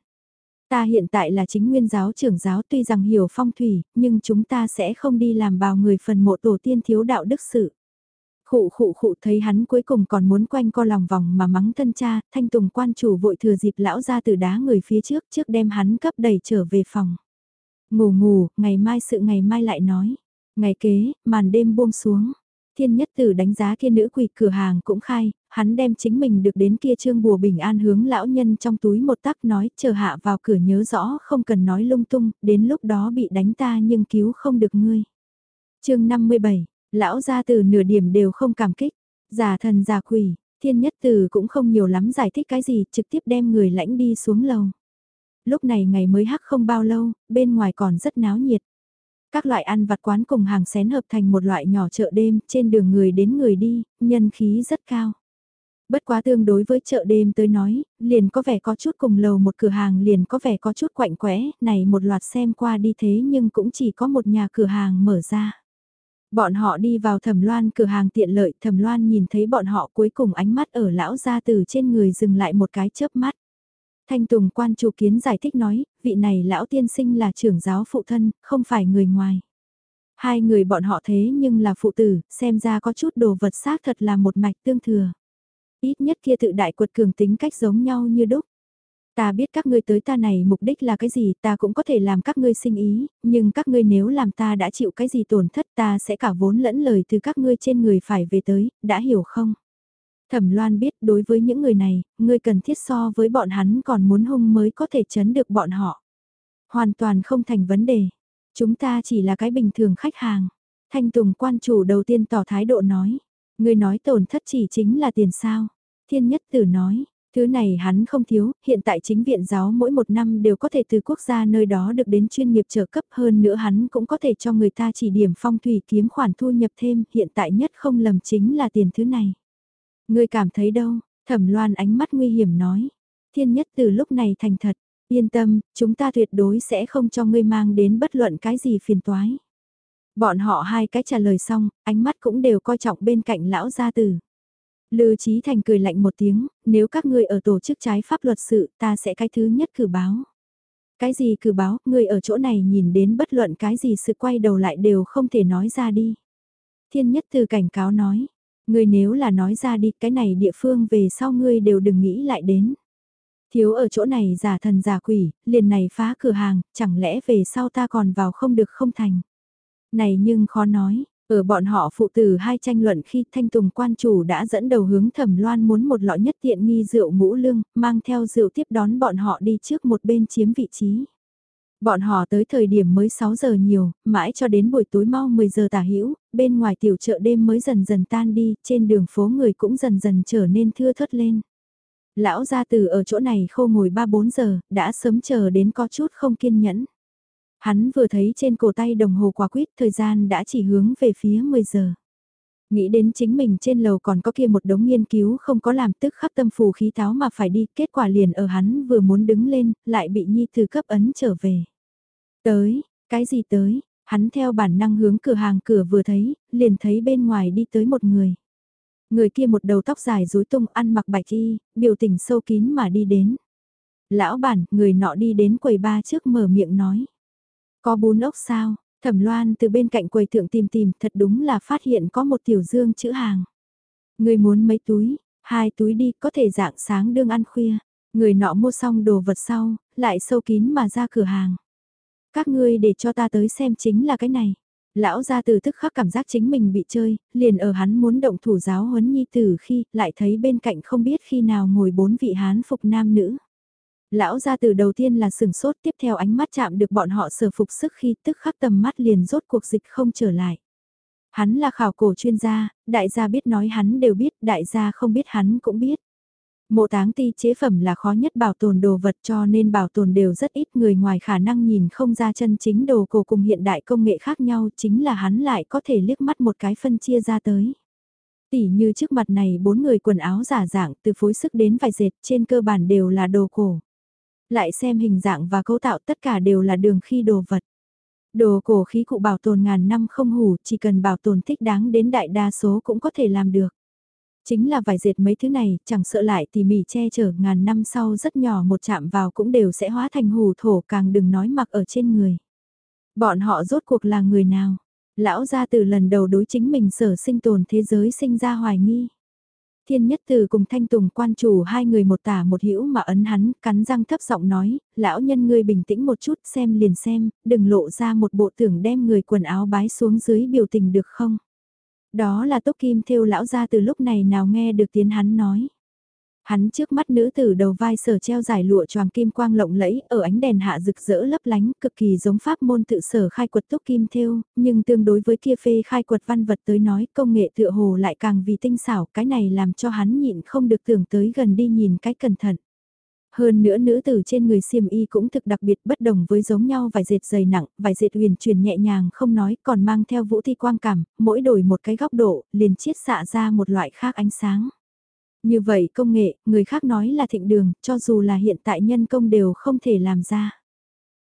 Ta hiện tại là chính nguyên giáo trưởng giáo tuy rằng hiểu phong thủy, nhưng chúng ta sẽ không đi làm bào người phần mộ tổ tiên thiếu đạo đức sự. Khụ khụ khụ thấy hắn cuối cùng còn muốn quanh co lòng vòng mà mắng thân cha, thanh tùng quan chủ vội thừa dịp lão ra từ đá người phía trước trước đem hắn cấp đẩy trở về phòng. Ngủ ngủ, ngày mai sự ngày mai lại nói. Ngày kế, màn đêm buông xuống. Thiên nhất tử đánh giá kia nữ quỷ cửa hàng cũng khai, hắn đem chính mình được đến kia trương bùa bình an hướng lão nhân trong túi một tắc nói chờ hạ vào cửa nhớ rõ không cần nói lung tung, đến lúc đó bị đánh ta nhưng cứu không được ngươi. chương 57, lão gia từ nửa điểm đều không cảm kích, giả thần giả quỷ, thiên nhất tử cũng không nhiều lắm giải thích cái gì trực tiếp đem người lãnh đi xuống lầu. Lúc này ngày mới hắc không bao lâu, bên ngoài còn rất náo nhiệt. Các loại ăn vặt quán cùng hàng xén hợp thành một loại nhỏ chợ đêm, trên đường người đến người đi, nhân khí rất cao. Bất quá tương đối với chợ đêm tới nói, liền có vẻ có chút cùng lầu một cửa hàng liền có vẻ có chút quạnh quẽ, này một loạt xem qua đi thế nhưng cũng chỉ có một nhà cửa hàng mở ra. Bọn họ đi vào thẩm loan cửa hàng tiện lợi, thẩm loan nhìn thấy bọn họ cuối cùng ánh mắt ở lão gia từ trên người dừng lại một cái chớp mắt. Thanh Tùng quan chủ kiến giải thích nói, vị này lão tiên sinh là trưởng giáo phụ thân, không phải người ngoài. Hai người bọn họ thế nhưng là phụ tử, xem ra có chút đồ vật xác thật là một mạch tương thừa. Ít nhất kia tự đại quật cường tính cách giống nhau như đúc. Ta biết các ngươi tới ta này mục đích là cái gì ta cũng có thể làm các ngươi sinh ý, nhưng các ngươi nếu làm ta đã chịu cái gì tổn thất ta sẽ cả vốn lẫn lời từ các ngươi trên người phải về tới, đã hiểu không? Thẩm Loan biết đối với những người này, ngươi cần thiết so với bọn hắn còn muốn hung mới có thể chấn được bọn họ. Hoàn toàn không thành vấn đề. Chúng ta chỉ là cái bình thường khách hàng. Thanh Tùng quan chủ đầu tiên tỏ thái độ nói. Ngươi nói tổn thất chỉ chính là tiền sao. Thiên Nhất Tử nói, thứ này hắn không thiếu, hiện tại chính viện giáo mỗi một năm đều có thể từ quốc gia nơi đó được đến chuyên nghiệp trợ cấp hơn nữa hắn cũng có thể cho người ta chỉ điểm phong thủy kiếm khoản thu nhập thêm, hiện tại nhất không lầm chính là tiền thứ này. Ngươi cảm thấy đâu? Thẩm Loan ánh mắt nguy hiểm nói. Thiên Nhất từ lúc này thành thật, yên tâm, chúng ta tuyệt đối sẽ không cho ngươi mang đến bất luận cái gì phiền toái. Bọn họ hai cái trả lời xong, ánh mắt cũng đều coi trọng bên cạnh lão gia tử. Lư Chí Thành cười lạnh một tiếng, nếu các ngươi ở tổ chức trái pháp luật sự, ta sẽ cái thứ nhất cử báo. Cái gì cử báo, ngươi ở chỗ này nhìn đến bất luận cái gì sự quay đầu lại đều không thể nói ra đi. Thiên nhất từ cảnh cáo nói, ngươi nếu là nói ra đi cái này địa phương về sau ngươi đều đừng nghĩ lại đến. Thiếu ở chỗ này giả thần giả quỷ, liền này phá cửa hàng, chẳng lẽ về sau ta còn vào không được không thành. Này nhưng khó nói, ở bọn họ phụ tử hai tranh luận khi Thanh Tùng quan chủ đã dẫn đầu hướng thẩm loan muốn một lọ nhất tiện nghi rượu ngũ lương, mang theo rượu tiếp đón bọn họ đi trước một bên chiếm vị trí. Bọn họ tới thời điểm mới 6 giờ nhiều, mãi cho đến buổi tối mau 10 giờ tả hữu bên ngoài tiểu chợ đêm mới dần dần tan đi, trên đường phố người cũng dần dần trở nên thưa thớt lên. Lão gia từ ở chỗ này khô ngồi 3-4 giờ, đã sớm chờ đến có chút không kiên nhẫn. Hắn vừa thấy trên cổ tay đồng hồ quả quýt thời gian đã chỉ hướng về phía 10 giờ. Nghĩ đến chính mình trên lầu còn có kia một đống nghiên cứu không có làm tức khắc tâm phù khí táo mà phải đi, kết quả liền ở hắn vừa muốn đứng lên, lại bị Nhi thư cấp ấn trở về. Tới, cái gì tới, hắn theo bản năng hướng cửa hàng cửa vừa thấy, liền thấy bên ngoài đi tới một người. Người kia một đầu tóc dài rối tung ăn mặc bạch y, biểu tình sâu kín mà đi đến. Lão bản, người nọ đi đến quầy ba trước mở miệng nói. Có bún ốc sao? Thẩm loan từ bên cạnh quầy thượng tìm tìm thật đúng là phát hiện có một tiểu dương chữ hàng. Người muốn mấy túi, hai túi đi có thể dạng sáng đương ăn khuya. Người nọ mua xong đồ vật sau, lại sâu kín mà ra cửa hàng. Các ngươi để cho ta tới xem chính là cái này. Lão ra từ thức khắc cảm giác chính mình bị chơi, liền ở hắn muốn động thủ giáo huấn nhi tử khi lại thấy bên cạnh không biết khi nào ngồi bốn vị hán phục nam nữ. Lão ra từ đầu tiên là sừng sốt tiếp theo ánh mắt chạm được bọn họ sở phục sức khi tức khắc tầm mắt liền rốt cuộc dịch không trở lại. Hắn là khảo cổ chuyên gia, đại gia biết nói hắn đều biết, đại gia không biết hắn cũng biết. Mộ táng ti chế phẩm là khó nhất bảo tồn đồ vật cho nên bảo tồn đều rất ít người ngoài khả năng nhìn không ra chân chính đồ cổ cùng hiện đại công nghệ khác nhau chính là hắn lại có thể liếc mắt một cái phân chia ra tới. Tỉ như trước mặt này bốn người quần áo giả dạng từ phối sức đến vài dệt trên cơ bản đều là đồ cổ. Lại xem hình dạng và cấu tạo tất cả đều là đường khi đồ vật. Đồ cổ khí cụ bảo tồn ngàn năm không hủ chỉ cần bảo tồn thích đáng đến đại đa số cũng có thể làm được. Chính là vải dệt mấy thứ này, chẳng sợ lại tỉ mỉ che chở ngàn năm sau rất nhỏ một chạm vào cũng đều sẽ hóa thành hủ thổ càng đừng nói mặc ở trên người. Bọn họ rốt cuộc là người nào? Lão ra từ lần đầu đối chính mình sở sinh tồn thế giới sinh ra hoài nghi. Thiên nhất từ cùng thanh tùng quan chủ hai người một tả một hữu mà ấn hắn, cắn răng thấp giọng nói, lão nhân ngươi bình tĩnh một chút xem liền xem, đừng lộ ra một bộ tưởng đem người quần áo bái xuống dưới biểu tình được không? Đó là tốc kim theo lão ra từ lúc này nào nghe được tiếng hắn nói. Hắn trước mắt nữ tử đầu vai sở treo dài lụa choàng kim quang lộng lẫy ở ánh đèn hạ rực rỡ lấp lánh cực kỳ giống pháp môn tự sở khai quật túc kim thêu, nhưng tương đối với kia phê khai quật văn vật tới nói công nghệ tựa hồ lại càng vì tinh xảo cái này làm cho hắn nhịn không được tưởng tới gần đi nhìn cái cẩn thận. Hơn nữa nữ tử trên người xiêm y cũng thực đặc biệt bất đồng với giống nhau vài dệt dày nặng, vài dệt huyền truyền nhẹ nhàng không nói còn mang theo vũ thi quang cảm, mỗi đổi một cái góc độ, liền chiết xạ ra một loại khác ánh sáng. Như vậy công nghệ, người khác nói là thịnh đường, cho dù là hiện tại nhân công đều không thể làm ra.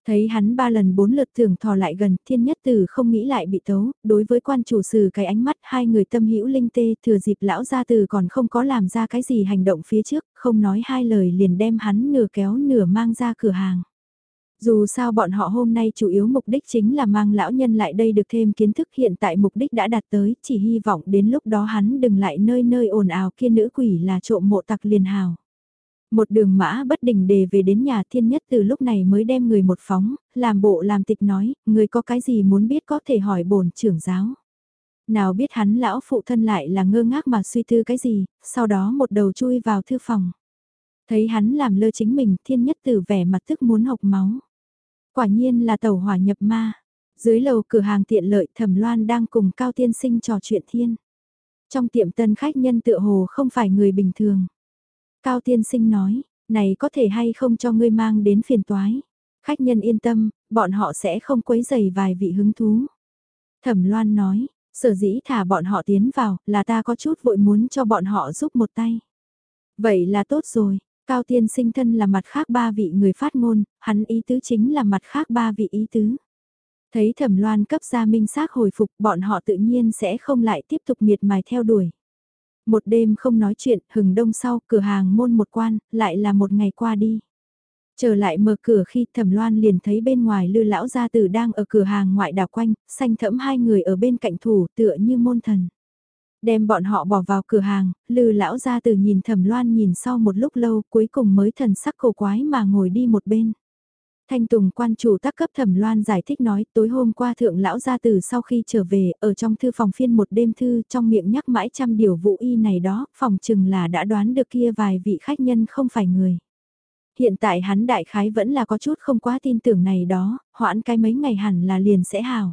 Thấy hắn ba lần bốn lượt thường thò lại gần, thiên nhất tử không nghĩ lại bị tấu, đối với quan chủ sử cái ánh mắt hai người tâm hữu linh tê thừa dịp lão gia từ còn không có làm ra cái gì hành động phía trước, không nói hai lời liền đem hắn nửa kéo nửa mang ra cửa hàng. Dù sao bọn họ hôm nay chủ yếu mục đích chính là mang lão nhân lại đây được thêm kiến thức hiện tại mục đích đã đạt tới, chỉ hy vọng đến lúc đó hắn đừng lại nơi nơi ồn ào kia nữ quỷ là trộm mộ tặc liền hào. Một đường mã bất đình đề về đến nhà thiên nhất từ lúc này mới đem người một phóng, làm bộ làm tịch nói, người có cái gì muốn biết có thể hỏi bổn trưởng giáo. Nào biết hắn lão phụ thân lại là ngơ ngác mà suy tư cái gì, sau đó một đầu chui vào thư phòng. Thấy hắn làm lơ chính mình thiên nhất từ vẻ mặt tức muốn học máu. Quả nhiên là tàu hỏa nhập ma. Dưới lầu cửa hàng tiện lợi thẩm loan đang cùng Cao Tiên Sinh trò chuyện thiên. Trong tiệm tân khách nhân tựa hồ không phải người bình thường. Cao Tiên Sinh nói, này có thể hay không cho ngươi mang đến phiền toái. Khách nhân yên tâm, bọn họ sẽ không quấy dày vài vị hứng thú. Thẩm Loan nói, sở dĩ thả bọn họ tiến vào là ta có chút vội muốn cho bọn họ giúp một tay. Vậy là tốt rồi, Cao tiên sinh thân là mặt khác ba vị người phát ngôn, hắn ý tứ chính là mặt khác ba vị ý tứ. Thấy thẩm loan cấp ra minh xác hồi phục bọn họ tự nhiên sẽ không lại tiếp tục miệt mài theo đuổi. Một đêm không nói chuyện, hừng đông sau, cửa hàng môn một quan, lại là một ngày qua đi. Trở lại mở cửa khi thẩm loan liền thấy bên ngoài lư lão gia tử đang ở cửa hàng ngoại đảo quanh, xanh thẫm hai người ở bên cạnh thủ tựa như môn thần. Đem bọn họ bỏ vào cửa hàng, lư lão ra từ nhìn thẩm loan nhìn sau một lúc lâu cuối cùng mới thần sắc cổ quái mà ngồi đi một bên. Thanh Tùng quan chủ tác cấp thẩm loan giải thích nói tối hôm qua thượng lão gia từ sau khi trở về ở trong thư phòng phiên một đêm thư trong miệng nhắc mãi trăm điều vụ y này đó, phòng chừng là đã đoán được kia vài vị khách nhân không phải người. Hiện tại hắn đại khái vẫn là có chút không quá tin tưởng này đó, hoãn cái mấy ngày hẳn là liền sẽ hào.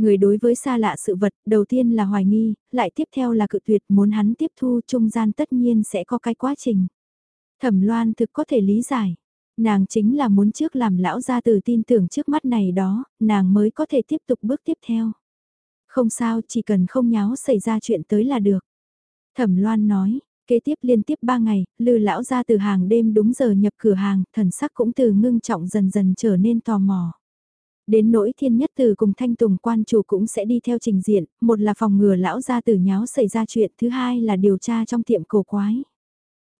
Người đối với xa lạ sự vật, đầu tiên là hoài nghi, lại tiếp theo là cự tuyệt muốn hắn tiếp thu trung gian tất nhiên sẽ có cái quá trình. Thẩm Loan thực có thể lý giải. Nàng chính là muốn trước làm lão gia từ tin tưởng trước mắt này đó, nàng mới có thể tiếp tục bước tiếp theo. Không sao, chỉ cần không nháo xảy ra chuyện tới là được. Thẩm Loan nói, kế tiếp liên tiếp 3 ngày, lư lão ra từ hàng đêm đúng giờ nhập cửa hàng, thần sắc cũng từ ngưng trọng dần dần trở nên tò mò. Đến nỗi thiên nhất từ cùng thanh tùng quan chủ cũng sẽ đi theo trình diện, một là phòng ngừa lão gia tử nháo xảy ra chuyện, thứ hai là điều tra trong tiệm cổ quái.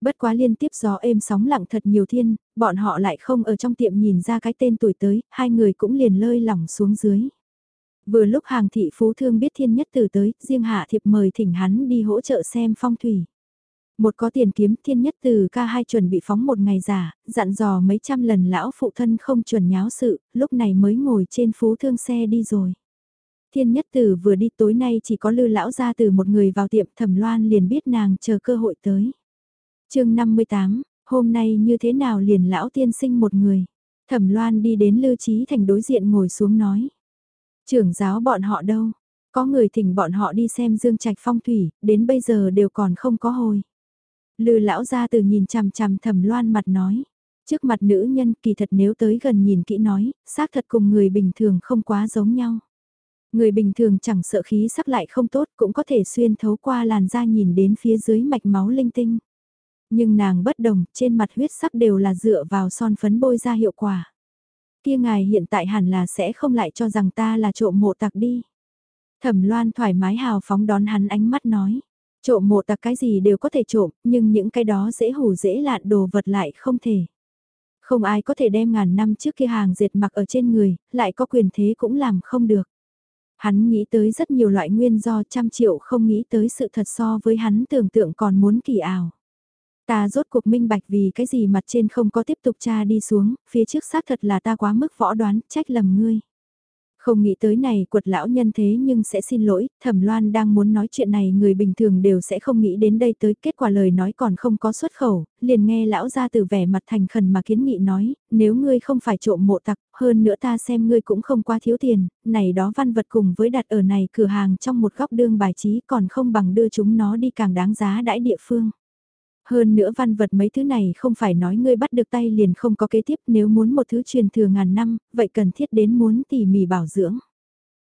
Bất quá liên tiếp gió êm sóng lặng thật nhiều thiên, bọn họ lại không ở trong tiệm nhìn ra cái tên tuổi tới, hai người cũng liền lơi lỏng xuống dưới. Vừa lúc hàng thị phú thương biết thiên nhất từ tới, riêng hạ thiệp mời thỉnh hắn đi hỗ trợ xem phong thủy. Một có tiền kiếm thiên nhất từ ca hai chuẩn bị phóng một ngày giả, dặn dò mấy trăm lần lão phụ thân không chuẩn nháo sự, lúc này mới ngồi trên phú thương xe đi rồi. Thiên nhất từ vừa đi tối nay chỉ có lư lão ra từ một người vào tiệm thẩm loan liền biết nàng chờ cơ hội tới. chương 58, hôm nay như thế nào liền lão tiên sinh một người. Thẩm loan đi đến lư trí thành đối diện ngồi xuống nói. Trưởng giáo bọn họ đâu? Có người thỉnh bọn họ đi xem dương trạch phong thủy, đến bây giờ đều còn không có hồi. Lư lão ra từ nhìn chằm chằm thẩm loan mặt nói. Trước mặt nữ nhân kỳ thật nếu tới gần nhìn kỹ nói, xác thật cùng người bình thường không quá giống nhau. Người bình thường chẳng sợ khí sắc lại không tốt cũng có thể xuyên thấu qua làn da nhìn đến phía dưới mạch máu linh tinh. Nhưng nàng bất đồng, trên mặt huyết sắc đều là dựa vào son phấn bôi ra hiệu quả. Kia ngài hiện tại hẳn là sẽ không lại cho rằng ta là trộm mộ tặc đi. Thẩm loan thoải mái hào phóng đón hắn ánh mắt nói. Trộm mộ tặc cái gì đều có thể trộm, nhưng những cái đó dễ hủ dễ lạn đồ vật lại không thể. Không ai có thể đem ngàn năm trước kia hàng dệt mặc ở trên người, lại có quyền thế cũng làm không được. Hắn nghĩ tới rất nhiều loại nguyên do trăm triệu không nghĩ tới sự thật so với hắn tưởng tượng còn muốn kỳ ảo. Ta rốt cuộc minh bạch vì cái gì mặt trên không có tiếp tục tra đi xuống, phía trước xác thật là ta quá mức võ đoán, trách lầm ngươi. Không nghĩ tới này quật lão nhân thế nhưng sẽ xin lỗi, thẩm loan đang muốn nói chuyện này người bình thường đều sẽ không nghĩ đến đây tới kết quả lời nói còn không có xuất khẩu, liền nghe lão ra từ vẻ mặt thành khẩn mà kiến nghị nói, nếu ngươi không phải trộm mộ tặc, hơn nữa ta xem ngươi cũng không quá thiếu tiền, này đó văn vật cùng với đặt ở này cửa hàng trong một góc đương bài trí còn không bằng đưa chúng nó đi càng đáng giá đãi địa phương. Hơn nữa văn vật mấy thứ này không phải nói ngươi bắt được tay liền không có kế tiếp nếu muốn một thứ truyền thừa ngàn năm, vậy cần thiết đến muốn tỉ mỉ bảo dưỡng.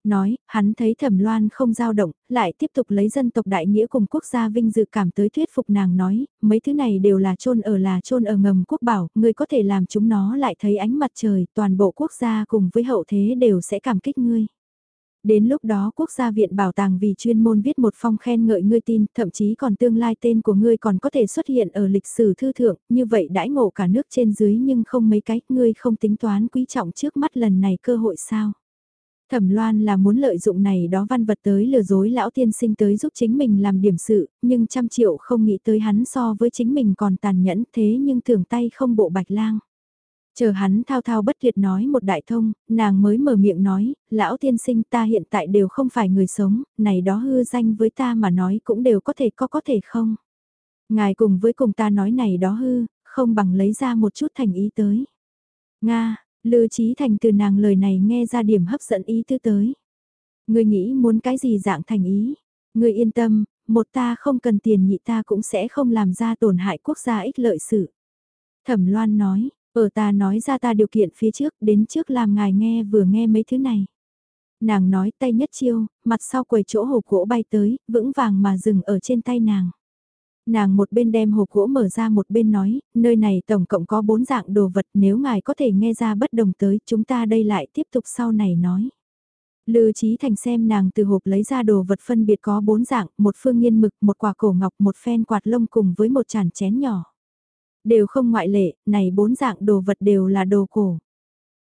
Nói, hắn thấy thẩm loan không dao động, lại tiếp tục lấy dân tộc đại nghĩa cùng quốc gia vinh dự cảm tới thuyết phục nàng nói, mấy thứ này đều là chôn ở là chôn ở ngầm quốc bảo, ngươi có thể làm chúng nó lại thấy ánh mặt trời, toàn bộ quốc gia cùng với hậu thế đều sẽ cảm kích ngươi. Đến lúc đó quốc gia viện bảo tàng vì chuyên môn viết một phong khen ngợi ngươi tin, thậm chí còn tương lai tên của ngươi còn có thể xuất hiện ở lịch sử thư thượng, như vậy đãi ngộ cả nước trên dưới nhưng không mấy cách ngươi không tính toán quý trọng trước mắt lần này cơ hội sao. Thẩm Loan là muốn lợi dụng này đó văn vật tới lừa dối lão tiên sinh tới giúp chính mình làm điểm sự, nhưng trăm triệu không nghĩ tới hắn so với chính mình còn tàn nhẫn thế nhưng thường tay không bộ bạch lang. Chờ hắn thao thao bất tuyệt nói một đại thông, nàng mới mở miệng nói, lão tiên sinh ta hiện tại đều không phải người sống, này đó hư danh với ta mà nói cũng đều có thể có có thể không. Ngài cùng với cùng ta nói này đó hư, không bằng lấy ra một chút thành ý tới. Nga, Lư Trí Thành từ nàng lời này nghe ra điểm hấp dẫn ý tư tới. Người nghĩ muốn cái gì dạng thành ý? Người yên tâm, một ta không cần tiền nhị ta cũng sẽ không làm ra tổn hại quốc gia ích lợi sự. Thẩm Loan nói, ở ta nói ra ta điều kiện phía trước, đến trước làm ngài nghe vừa nghe mấy thứ này. Nàng nói tay nhất chiêu, mặt sau quầy chỗ hộp gỗ bay tới, vững vàng mà dừng ở trên tay nàng. Nàng một bên đem hộp gỗ mở ra một bên nói, nơi này tổng cộng có bốn dạng đồ vật nếu ngài có thể nghe ra bất đồng tới chúng ta đây lại tiếp tục sau này nói. Lư Trí Thành xem nàng từ hộp lấy ra đồ vật phân biệt có bốn dạng, một phương nghiên mực, một quả cổ ngọc, một phen quạt lông cùng với một chản chén nhỏ. Đều không ngoại lệ, này bốn dạng đồ vật đều là đồ cổ.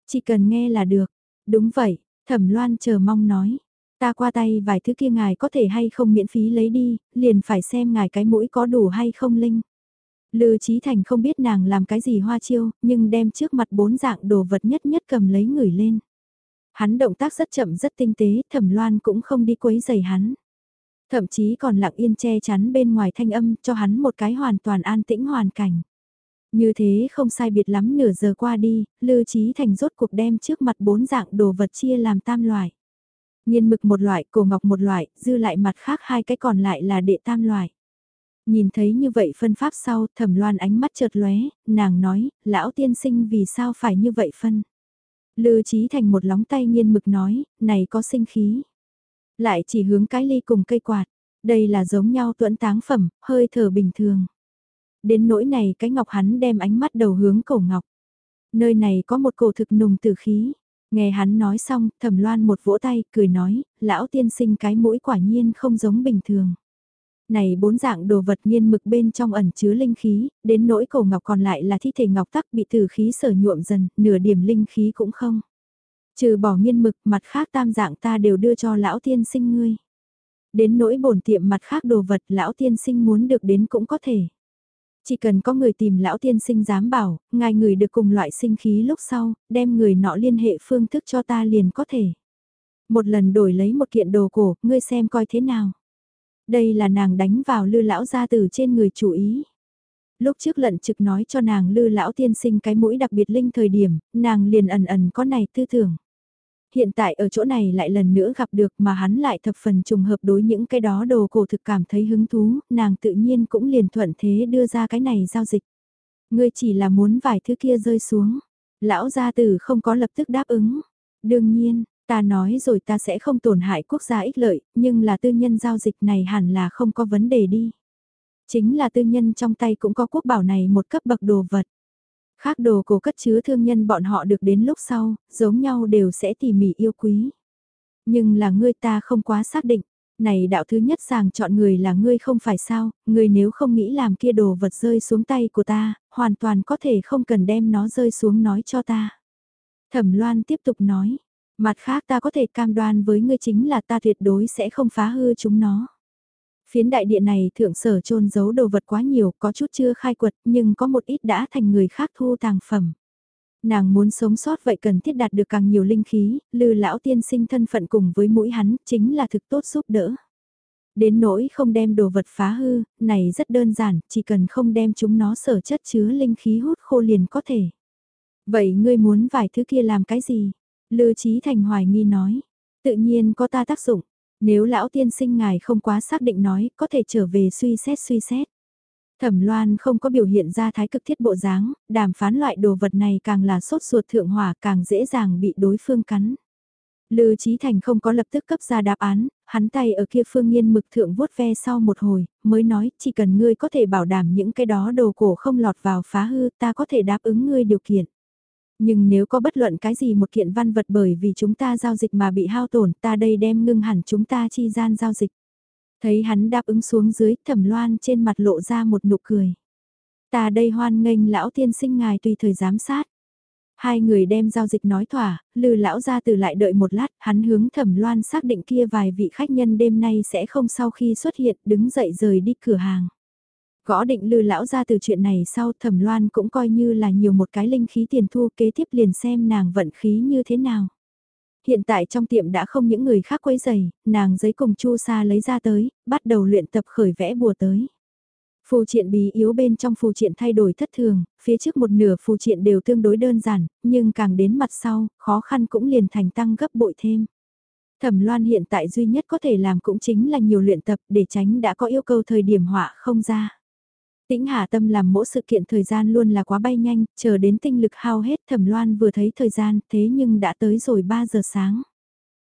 Chỉ cần nghe là được. Đúng vậy, thẩm loan chờ mong nói. Ta qua tay vài thứ kia ngài có thể hay không miễn phí lấy đi, liền phải xem ngài cái mũi có đủ hay không linh. Lư Trí Thành không biết nàng làm cái gì hoa chiêu, nhưng đem trước mặt bốn dạng đồ vật nhất nhất cầm lấy người lên. Hắn động tác rất chậm rất tinh tế, thẩm loan cũng không đi quấy giày hắn. Thậm chí còn lặng yên che chắn bên ngoài thanh âm cho hắn một cái hoàn toàn an tĩnh hoàn cảnh. Như thế không sai biệt lắm nửa giờ qua đi, Lư Trí Thành rốt cuộc đem trước mặt bốn dạng đồ vật chia làm tam loại. Nhiên mực một loại, cổ ngọc một loại, dư lại mặt khác hai cái còn lại là đệ tam loại. Nhìn thấy như vậy phân pháp sau, thẩm loan ánh mắt chợt lóe, nàng nói, lão tiên sinh vì sao phải như vậy phân. Lư trí thành một lóng tay nghiên mực nói, này có sinh khí. Lại chỉ hướng cái ly cùng cây quạt, đây là giống nhau tuẫn táng phẩm, hơi thở bình thường. Đến nỗi này cái ngọc hắn đem ánh mắt đầu hướng cổ ngọc. Nơi này có một cổ thực nùng tử khí. Nghe hắn nói xong, thẩm loan một vỗ tay, cười nói, lão tiên sinh cái mũi quả nhiên không giống bình thường. Này bốn dạng đồ vật nhiên mực bên trong ẩn chứa linh khí, đến nỗi cổ ngọc còn lại là thi thể ngọc tắc bị tử khí sở nhuộm dần, nửa điểm linh khí cũng không. Trừ bỏ nghiên mực, mặt khác tam dạng ta đều đưa cho lão tiên sinh ngươi. Đến nỗi bổn tiệm mặt khác đồ vật lão tiên sinh muốn được đến cũng có thể. Chỉ cần có người tìm lão tiên sinh dám bảo, ngài người được cùng loại sinh khí lúc sau, đem người nọ liên hệ phương thức cho ta liền có thể. Một lần đổi lấy một kiện đồ cổ, ngươi xem coi thế nào. Đây là nàng đánh vào lư lão gia từ trên người chủ ý. Lúc trước lận trực nói cho nàng lư lão tiên sinh cái mũi đặc biệt linh thời điểm, nàng liền ẩn ẩn có này tư tưởng. Hiện tại ở chỗ này lại lần nữa gặp được mà hắn lại thập phần trùng hợp đối những cái đó đồ cổ thực cảm thấy hứng thú, nàng tự nhiên cũng liền thuận thế đưa ra cái này giao dịch. Ngươi chỉ là muốn vài thứ kia rơi xuống. Lão gia tử không có lập tức đáp ứng. Đương nhiên, ta nói rồi ta sẽ không tổn hại quốc gia ích lợi, nhưng là tư nhân giao dịch này hẳn là không có vấn đề đi. Chính là tư nhân trong tay cũng có quốc bảo này một cấp bậc đồ vật. Khác đồ cổ cất chứa thương nhân bọn họ được đến lúc sau, giống nhau đều sẽ tỉ mỉ yêu quý. Nhưng là ngươi ta không quá xác định, này đạo thứ nhất sàng chọn người là ngươi không phải sao, ngươi nếu không nghĩ làm kia đồ vật rơi xuống tay của ta, hoàn toàn có thể không cần đem nó rơi xuống nói cho ta. Thẩm Loan tiếp tục nói, mặt khác ta có thể cam đoan với ngươi chính là ta tuyệt đối sẽ không phá hư chúng nó. Phiến đại địa này thượng sở trôn giấu đồ vật quá nhiều, có chút chưa khai quật, nhưng có một ít đã thành người khác thu tàng phẩm. Nàng muốn sống sót vậy cần thiết đạt được càng nhiều linh khí, lư lão tiên sinh thân phận cùng với mũi hắn, chính là thực tốt giúp đỡ. Đến nỗi không đem đồ vật phá hư, này rất đơn giản, chỉ cần không đem chúng nó sở chất chứa linh khí hút khô liền có thể. Vậy ngươi muốn vài thứ kia làm cái gì? Lư Trí Thành hoài nghi nói. Tự nhiên có ta tác dụng. Nếu lão tiên sinh ngài không quá xác định nói, có thể trở về suy xét suy xét. Thẩm Loan không có biểu hiện ra thái cực thiết bộ dáng, đàm phán loại đồ vật này càng là sốt ruột thượng hỏa càng dễ dàng bị đối phương cắn. Lư Trí Thành không có lập tức cấp ra đáp án, hắn tay ở kia phương nghiên mực thượng vuốt ve sau một hồi, mới nói chỉ cần ngươi có thể bảo đảm những cái đó đồ cổ không lọt vào phá hư ta có thể đáp ứng ngươi điều kiện. Nhưng nếu có bất luận cái gì một kiện văn vật bởi vì chúng ta giao dịch mà bị hao tổn ta đây đem ngưng hẳn chúng ta chi gian giao dịch. Thấy hắn đáp ứng xuống dưới thẩm loan trên mặt lộ ra một nụ cười. Ta đây hoan nghênh lão tiên sinh ngài tùy thời giám sát. Hai người đem giao dịch nói thỏa, lư lão ra từ lại đợi một lát, hắn hướng thẩm loan xác định kia vài vị khách nhân đêm nay sẽ không sau khi xuất hiện đứng dậy rời đi cửa hàng. Gõ định lư lão ra từ chuyện này sau thẩm loan cũng coi như là nhiều một cái linh khí tiền thu kế tiếp liền xem nàng vận khí như thế nào. Hiện tại trong tiệm đã không những người khác quấy giày, nàng giấy cùng chu sa lấy ra tới, bắt đầu luyện tập khởi vẽ bùa tới. Phù triện bí yếu bên trong phù triện thay đổi thất thường, phía trước một nửa phù triện đều tương đối đơn giản, nhưng càng đến mặt sau, khó khăn cũng liền thành tăng gấp bội thêm. Thẩm Loan hiện tại duy nhất có thể làm cũng chính là nhiều luyện tập để tránh đã có yêu cầu thời điểm họa không ra. Tĩnh Hà Tâm làm mỗi sự kiện thời gian luôn là quá bay nhanh, chờ đến tinh lực hao hết Thẩm Loan vừa thấy thời gian thế nhưng đã tới rồi 3 giờ sáng.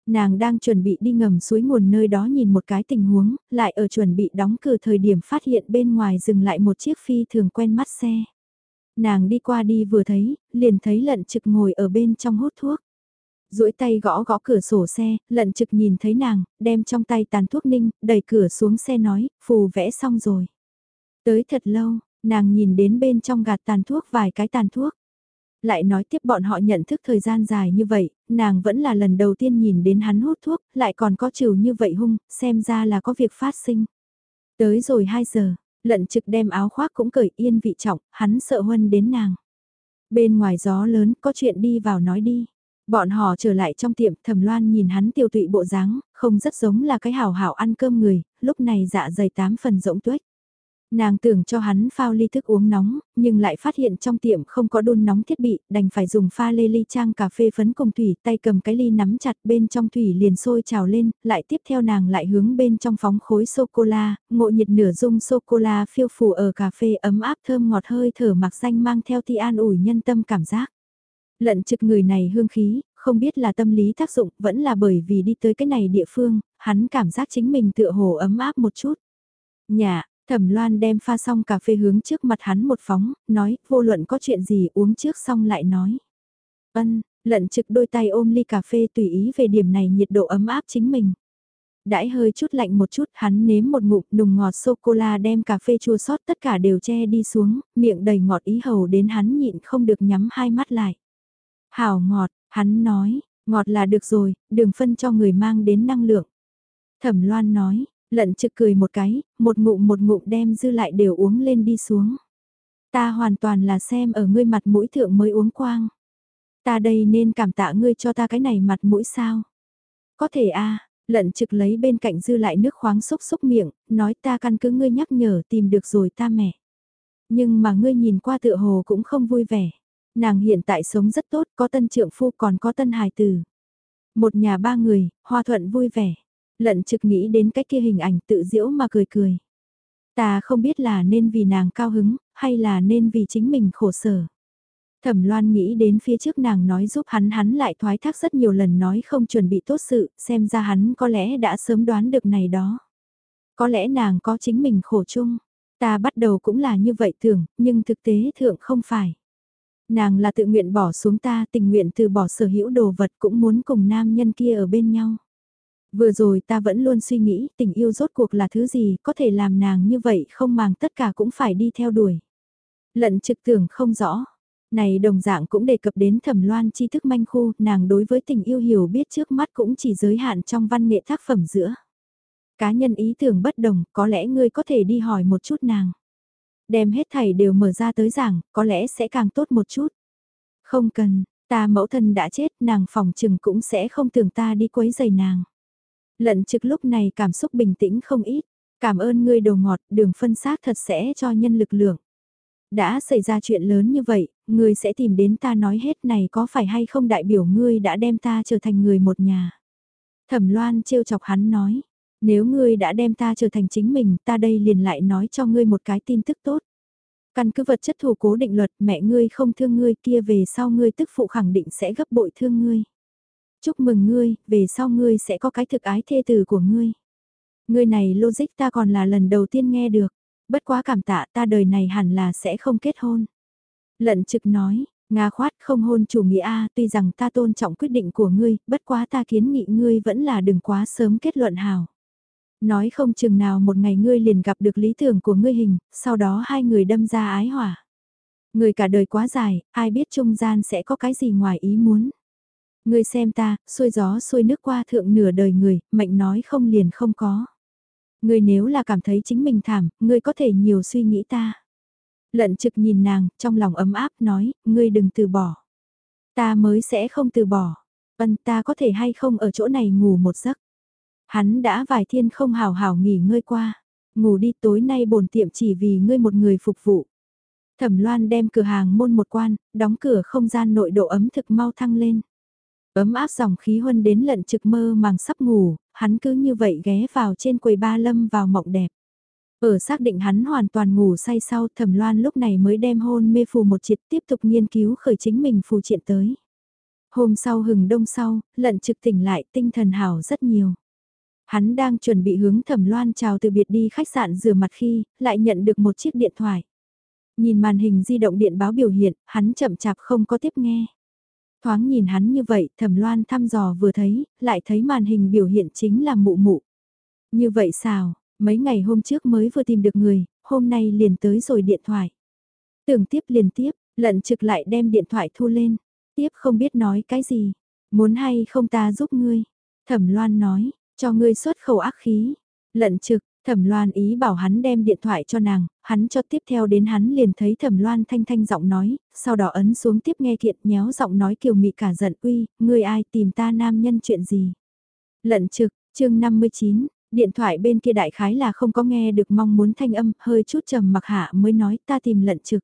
Nàng đang chuẩn bị đi ngầm suối nguồn nơi đó nhìn một cái tình huống, lại ở chuẩn bị đóng cửa thời điểm phát hiện bên ngoài dừng lại một chiếc phi thường quen mắt xe. Nàng đi qua đi vừa thấy, liền thấy lận trực ngồi ở bên trong hút thuốc duỗi tay gõ gõ cửa sổ xe, lận trực nhìn thấy nàng, đem trong tay tàn thuốc ninh, đẩy cửa xuống xe nói, phù vẽ xong rồi. Tới thật lâu, nàng nhìn đến bên trong gạt tàn thuốc vài cái tàn thuốc. Lại nói tiếp bọn họ nhận thức thời gian dài như vậy, nàng vẫn là lần đầu tiên nhìn đến hắn hút thuốc, lại còn có trừ như vậy hung, xem ra là có việc phát sinh. Tới rồi 2 giờ, lận trực đem áo khoác cũng cởi yên vị trọng, hắn sợ huân đến nàng. Bên ngoài gió lớn, có chuyện đi vào nói đi. Bọn họ trở lại trong tiệm, thẩm loan nhìn hắn tiêu tụy bộ dáng, không rất giống là cái hảo hảo ăn cơm người, lúc này dạ dày tám phần rỗng tuếch. Nàng tưởng cho hắn phao ly thức uống nóng, nhưng lại phát hiện trong tiệm không có đun nóng thiết bị, đành phải dùng pha lê ly trang cà phê phấn cùng thủy, tay cầm cái ly nắm chặt bên trong thủy liền sôi trào lên, lại tiếp theo nàng lại hướng bên trong phóng khối sô-cô-la, ngộ nhiệt nửa dung sô-cô-la phiêu phù ở cà phê ấm áp thơm ngọt hơi thở mặc danh mang theo thi an ủi nhân tâm cảm giác. Lận trực người này hương khí, không biết là tâm lý tác dụng, vẫn là bởi vì đi tới cái này địa phương, hắn cảm giác chính mình tựa hồ ấm áp một chút. Nhà, Thẩm Loan đem pha xong cà phê hướng trước mặt hắn một phóng, nói, vô luận có chuyện gì uống trước xong lại nói. Ân, lận trực đôi tay ôm ly cà phê tùy ý về điểm này nhiệt độ ấm áp chính mình. Đãi hơi chút lạnh một chút, hắn nếm một ngụm nùng ngọt sô-cô-la đem cà phê chua sót tất cả đều che đi xuống, miệng đầy ngọt ý hầu đến hắn nhịn không được nhắm hai mắt lại. Hảo ngọt, hắn nói, ngọt là được rồi, đừng phân cho người mang đến năng lượng. Thẩm Loan nói, Lận trực cười một cái, một ngụm một ngụm đem dư lại đều uống lên đi xuống. Ta hoàn toàn là xem ở ngươi mặt mũi thượng mới uống quang. Ta đây nên cảm tạ ngươi cho ta cái này mặt mũi sao? Có thể a lận trực lấy bên cạnh dư lại nước khoáng xúc xúc miệng, nói ta căn cứ ngươi nhắc nhở tìm được rồi ta mẹ. Nhưng mà ngươi nhìn qua tựa hồ cũng không vui vẻ. Nàng hiện tại sống rất tốt, có tân trượng phu còn có tân hài tử. Một nhà ba người, hòa thuận vui vẻ. Lận trực nghĩ đến cái kia hình ảnh tự diễu mà cười cười. Ta không biết là nên vì nàng cao hứng, hay là nên vì chính mình khổ sở. Thẩm Loan nghĩ đến phía trước nàng nói giúp hắn hắn lại thoái thác rất nhiều lần nói không chuẩn bị tốt sự, xem ra hắn có lẽ đã sớm đoán được này đó. Có lẽ nàng có chính mình khổ chung. Ta bắt đầu cũng là như vậy tưởng, nhưng thực tế thượng không phải. Nàng là tự nguyện bỏ xuống ta tình nguyện từ bỏ sở hữu đồ vật cũng muốn cùng nam nhân kia ở bên nhau. Vừa rồi ta vẫn luôn suy nghĩ tình yêu rốt cuộc là thứ gì có thể làm nàng như vậy không màng tất cả cũng phải đi theo đuổi. Lận trực tưởng không rõ. Này đồng dạng cũng đề cập đến thẩm loan tri thức manh khu, nàng đối với tình yêu hiểu biết trước mắt cũng chỉ giới hạn trong văn nghệ tác phẩm giữa. Cá nhân ý tưởng bất đồng, có lẽ ngươi có thể đi hỏi một chút nàng. Đem hết thảy đều mở ra tới giảng, có lẽ sẽ càng tốt một chút. Không cần, ta mẫu thân đã chết, nàng phòng trừng cũng sẽ không tưởng ta đi quấy giày nàng. Lận trực lúc này cảm xúc bình tĩnh không ít. Cảm ơn ngươi đồ ngọt, đường phân xác thật sẽ cho nhân lực lượng. Đã xảy ra chuyện lớn như vậy, ngươi sẽ tìm đến ta nói hết này có phải hay không đại biểu ngươi đã đem ta trở thành người một nhà. Thẩm loan trêu chọc hắn nói, nếu ngươi đã đem ta trở thành chính mình ta đây liền lại nói cho ngươi một cái tin tức tốt. Căn cứ vật chất thù cố định luật mẹ ngươi không thương ngươi kia về sau ngươi tức phụ khẳng định sẽ gấp bội thương ngươi chúc mừng ngươi, về sau ngươi sẽ có cái thực ái thê tử của ngươi. Ngươi này logic ta còn là lần đầu tiên nghe được, bất quá cảm tạ ta đời này hẳn là sẽ không kết hôn. Lận trực nói, Nga khoát không hôn chủ nghĩa A tuy rằng ta tôn trọng quyết định của ngươi, bất quá ta kiến nghị ngươi vẫn là đừng quá sớm kết luận hào. Nói không chừng nào một ngày ngươi liền gặp được lý tưởng của ngươi hình, sau đó hai người đâm ra ái hỏa. Người cả đời quá dài, ai biết trung gian sẽ có cái gì ngoài ý muốn. Ngươi xem ta, xuôi gió xuôi nước qua thượng nửa đời người, mệnh nói không liền không có. Ngươi nếu là cảm thấy chính mình thảm, ngươi có thể nhiều suy nghĩ ta. Lận trực nhìn nàng, trong lòng ấm áp nói, ngươi đừng từ bỏ. Ta mới sẽ không từ bỏ. vân ta có thể hay không ở chỗ này ngủ một giấc. Hắn đã vài thiên không hào hào nghỉ ngơi qua. Ngủ đi tối nay bồn tiệm chỉ vì ngươi một người phục vụ. Thẩm Loan đem cửa hàng môn một quan, đóng cửa không gian nội độ ấm thực mau thăng lên. Ấm áp dòng khí huân đến lận trực mơ màng sắp ngủ, hắn cứ như vậy ghé vào trên quầy ba lâm vào mộng đẹp. Ở xác định hắn hoàn toàn ngủ say sau thẩm loan lúc này mới đem hôn mê phù một triệt tiếp tục nghiên cứu khởi chính mình phù triện tới. Hôm sau hừng đông sau, lận trực tỉnh lại tinh thần hảo rất nhiều. Hắn đang chuẩn bị hướng thẩm loan chào từ biệt đi khách sạn rửa mặt khi, lại nhận được một chiếc điện thoại. Nhìn màn hình di động điện báo biểu hiện, hắn chậm chạp không có tiếp nghe. Thoáng nhìn hắn như vậy, thẩm loan thăm dò vừa thấy, lại thấy màn hình biểu hiện chính là mụ mụ. Như vậy sao, mấy ngày hôm trước mới vừa tìm được người, hôm nay liền tới rồi điện thoại. Tưởng tiếp liền tiếp, lận trực lại đem điện thoại thu lên, tiếp không biết nói cái gì, muốn hay không ta giúp ngươi. Thẩm loan nói, cho ngươi xuất khẩu ác khí. Lận trực, Thẩm Loan ý bảo hắn đem điện thoại cho nàng, hắn cho tiếp theo đến hắn liền thấy Thẩm Loan thanh thanh giọng nói, sau đó ấn xuống tiếp nghe kiện nhéo giọng nói kiều mị cả giận uy, ngươi ai tìm ta nam nhân chuyện gì. Lận trực, chương 59, Điện thoại bên kia đại khái là không có nghe được mong muốn thanh âm, hơi chút trầm mặc hạ mới nói ta tìm lận trực.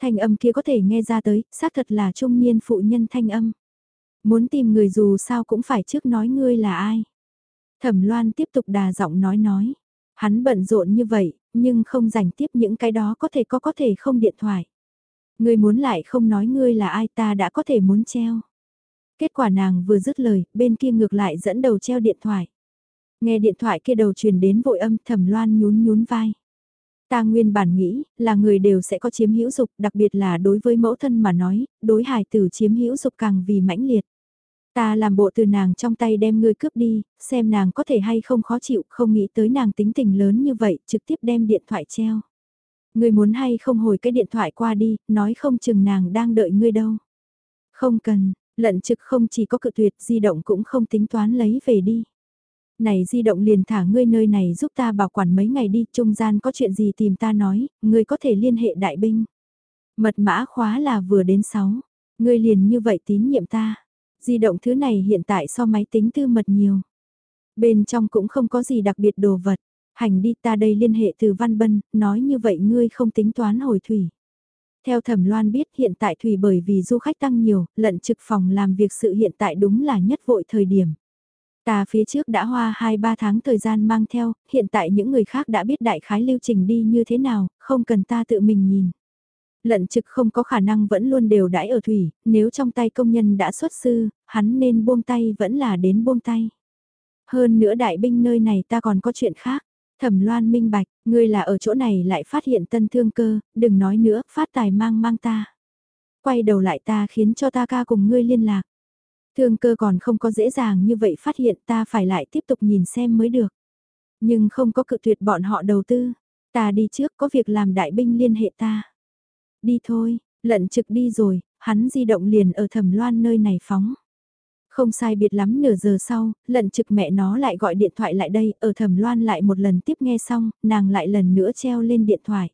Thanh âm kia có thể nghe ra tới, xác thật là trung niên phụ nhân thanh âm. Muốn tìm người dù sao cũng phải trước nói ngươi là ai. Thẩm Loan tiếp tục đà giọng nói nói. Hắn bận rộn như vậy, nhưng không dành tiếp những cái đó có thể có có thể không điện thoại. Ngươi muốn lại không nói ngươi là ai ta đã có thể muốn treo. Kết quả nàng vừa dứt lời, bên kia ngược lại dẫn đầu treo điện thoại. Nghe điện thoại kia đầu truyền đến vội âm thẩm loan nhún nhún vai. Ta nguyên bản nghĩ là người đều sẽ có chiếm hữu dục, đặc biệt là đối với mẫu thân mà nói, đối hài tử chiếm hữu dục càng vì mãnh liệt. Ta làm bộ từ nàng trong tay đem ngươi cướp đi, xem nàng có thể hay không khó chịu, không nghĩ tới nàng tính tình lớn như vậy, trực tiếp đem điện thoại treo. Ngươi muốn hay không hồi cái điện thoại qua đi, nói không chừng nàng đang đợi ngươi đâu. Không cần, lận trực không chỉ có cự tuyệt, di động cũng không tính toán lấy về đi. Này di động liền thả ngươi nơi này giúp ta bảo quản mấy ngày đi, trung gian có chuyện gì tìm ta nói, ngươi có thể liên hệ đại binh. Mật mã khóa là vừa đến 6, ngươi liền như vậy tín nhiệm ta. Di động thứ này hiện tại so máy tính tư mật nhiều. Bên trong cũng không có gì đặc biệt đồ vật. Hành đi ta đây liên hệ từ Văn Bân, nói như vậy ngươi không tính toán hồi thủy. Theo thẩm loan biết hiện tại thủy bởi vì du khách tăng nhiều, lận trực phòng làm việc sự hiện tại đúng là nhất vội thời điểm. Ta phía trước đã hoa 2-3 tháng thời gian mang theo, hiện tại những người khác đã biết đại khái lưu trình đi như thế nào, không cần ta tự mình nhìn. Lận trực không có khả năng vẫn luôn đều đãi ở thủy, nếu trong tay công nhân đã xuất sư, hắn nên buông tay vẫn là đến buông tay. Hơn nữa đại binh nơi này ta còn có chuyện khác. Thẩm loan minh bạch, ngươi là ở chỗ này lại phát hiện tân thương cơ, đừng nói nữa, phát tài mang mang ta. Quay đầu lại ta khiến cho ta ca cùng ngươi liên lạc. Thương cơ còn không có dễ dàng như vậy phát hiện ta phải lại tiếp tục nhìn xem mới được. Nhưng không có cự tuyệt bọn họ đầu tư. Ta đi trước có việc làm đại binh liên hệ ta. Đi thôi, lận trực đi rồi, hắn di động liền ở thẩm loan nơi này phóng. Không sai biệt lắm nửa giờ sau, lận trực mẹ nó lại gọi điện thoại lại đây, ở thẩm loan lại một lần tiếp nghe xong, nàng lại lần nữa treo lên điện thoại.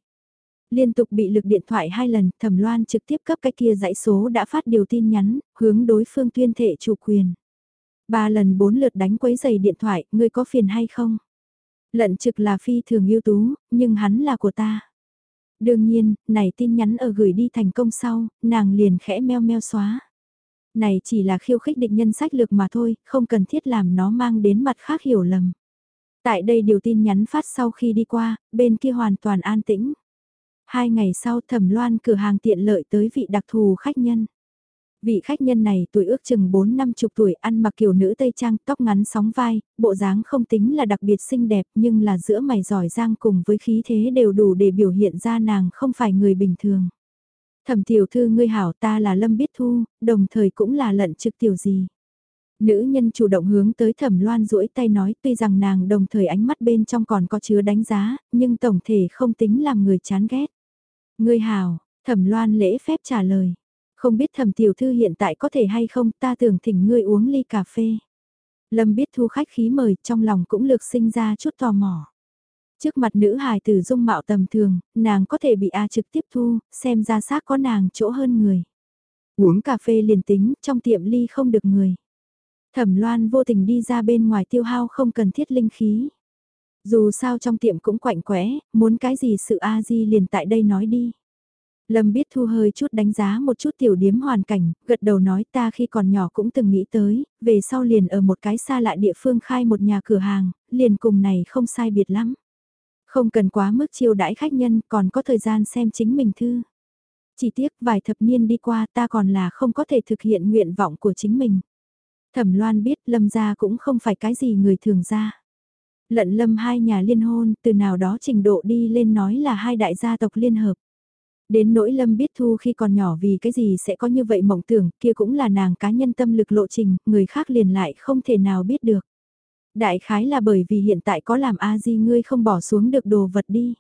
Liên tục bị lực điện thoại hai lần, thẩm loan trực tiếp cấp cái kia dãy số đã phát điều tin nhắn, hướng đối phương tuyên thệ chủ quyền. Ba lần bốn lượt đánh quấy giày điện thoại, ngươi có phiền hay không? Lận trực là phi thường ưu tú, nhưng hắn là của ta. Đương nhiên, này tin nhắn ở gửi đi thành công sau, nàng liền khẽ meo meo xóa. Này chỉ là khiêu khích địch nhân sách lược mà thôi, không cần thiết làm nó mang đến mặt khác hiểu lầm. Tại đây điều tin nhắn phát sau khi đi qua, bên kia hoàn toàn an tĩnh. Hai ngày sau thẩm loan cửa hàng tiện lợi tới vị đặc thù khách nhân. Vị khách nhân này tuổi ước chừng 4 năm chục tuổi ăn mặc kiểu nữ tây trang tóc ngắn sóng vai, bộ dáng không tính là đặc biệt xinh đẹp nhưng là giữa mày giỏi giang cùng với khí thế đều đủ để biểu hiện ra nàng không phải người bình thường. Thẩm tiểu thư ngươi hảo ta là Lâm Biết Thu, đồng thời cũng là lận trực tiểu gì. Nữ nhân chủ động hướng tới thẩm loan duỗi tay nói tuy rằng nàng đồng thời ánh mắt bên trong còn có chứa đánh giá, nhưng tổng thể không tính làm người chán ghét. Ngươi hảo, thẩm loan lễ phép trả lời. Không biết thẩm tiểu thư hiện tại có thể hay không ta tưởng thỉnh ngươi uống ly cà phê. Lâm biết thu khách khí mời trong lòng cũng lược sinh ra chút tò mò. Trước mặt nữ hài tử dung mạo tầm thường, nàng có thể bị A trực tiếp thu, xem ra xác có nàng chỗ hơn người. Uống cà phê liền tính, trong tiệm ly không được người. Thẩm loan vô tình đi ra bên ngoài tiêu hao không cần thiết linh khí. Dù sao trong tiệm cũng quạnh quẽ, muốn cái gì sự A-di liền tại đây nói đi. Lâm biết thu hơi chút đánh giá một chút tiểu điếm hoàn cảnh, gật đầu nói ta khi còn nhỏ cũng từng nghĩ tới, về sau liền ở một cái xa lạ địa phương khai một nhà cửa hàng, liền cùng này không sai biệt lắm. Không cần quá mức chiêu đãi khách nhân còn có thời gian xem chính mình thư. Chỉ tiếc vài thập niên đi qua ta còn là không có thể thực hiện nguyện vọng của chính mình. Thẩm Loan biết Lâm gia cũng không phải cái gì người thường ra. Lận Lâm hai nhà liên hôn từ nào đó trình độ đi lên nói là hai đại gia tộc liên hợp. Đến nỗi Lâm biết Thu khi còn nhỏ vì cái gì sẽ có như vậy mộng tưởng kia cũng là nàng cá nhân tâm lực lộ trình, người khác liền lại không thể nào biết được. Đại khái là bởi vì hiện tại có làm a di ngươi không bỏ xuống được đồ vật đi.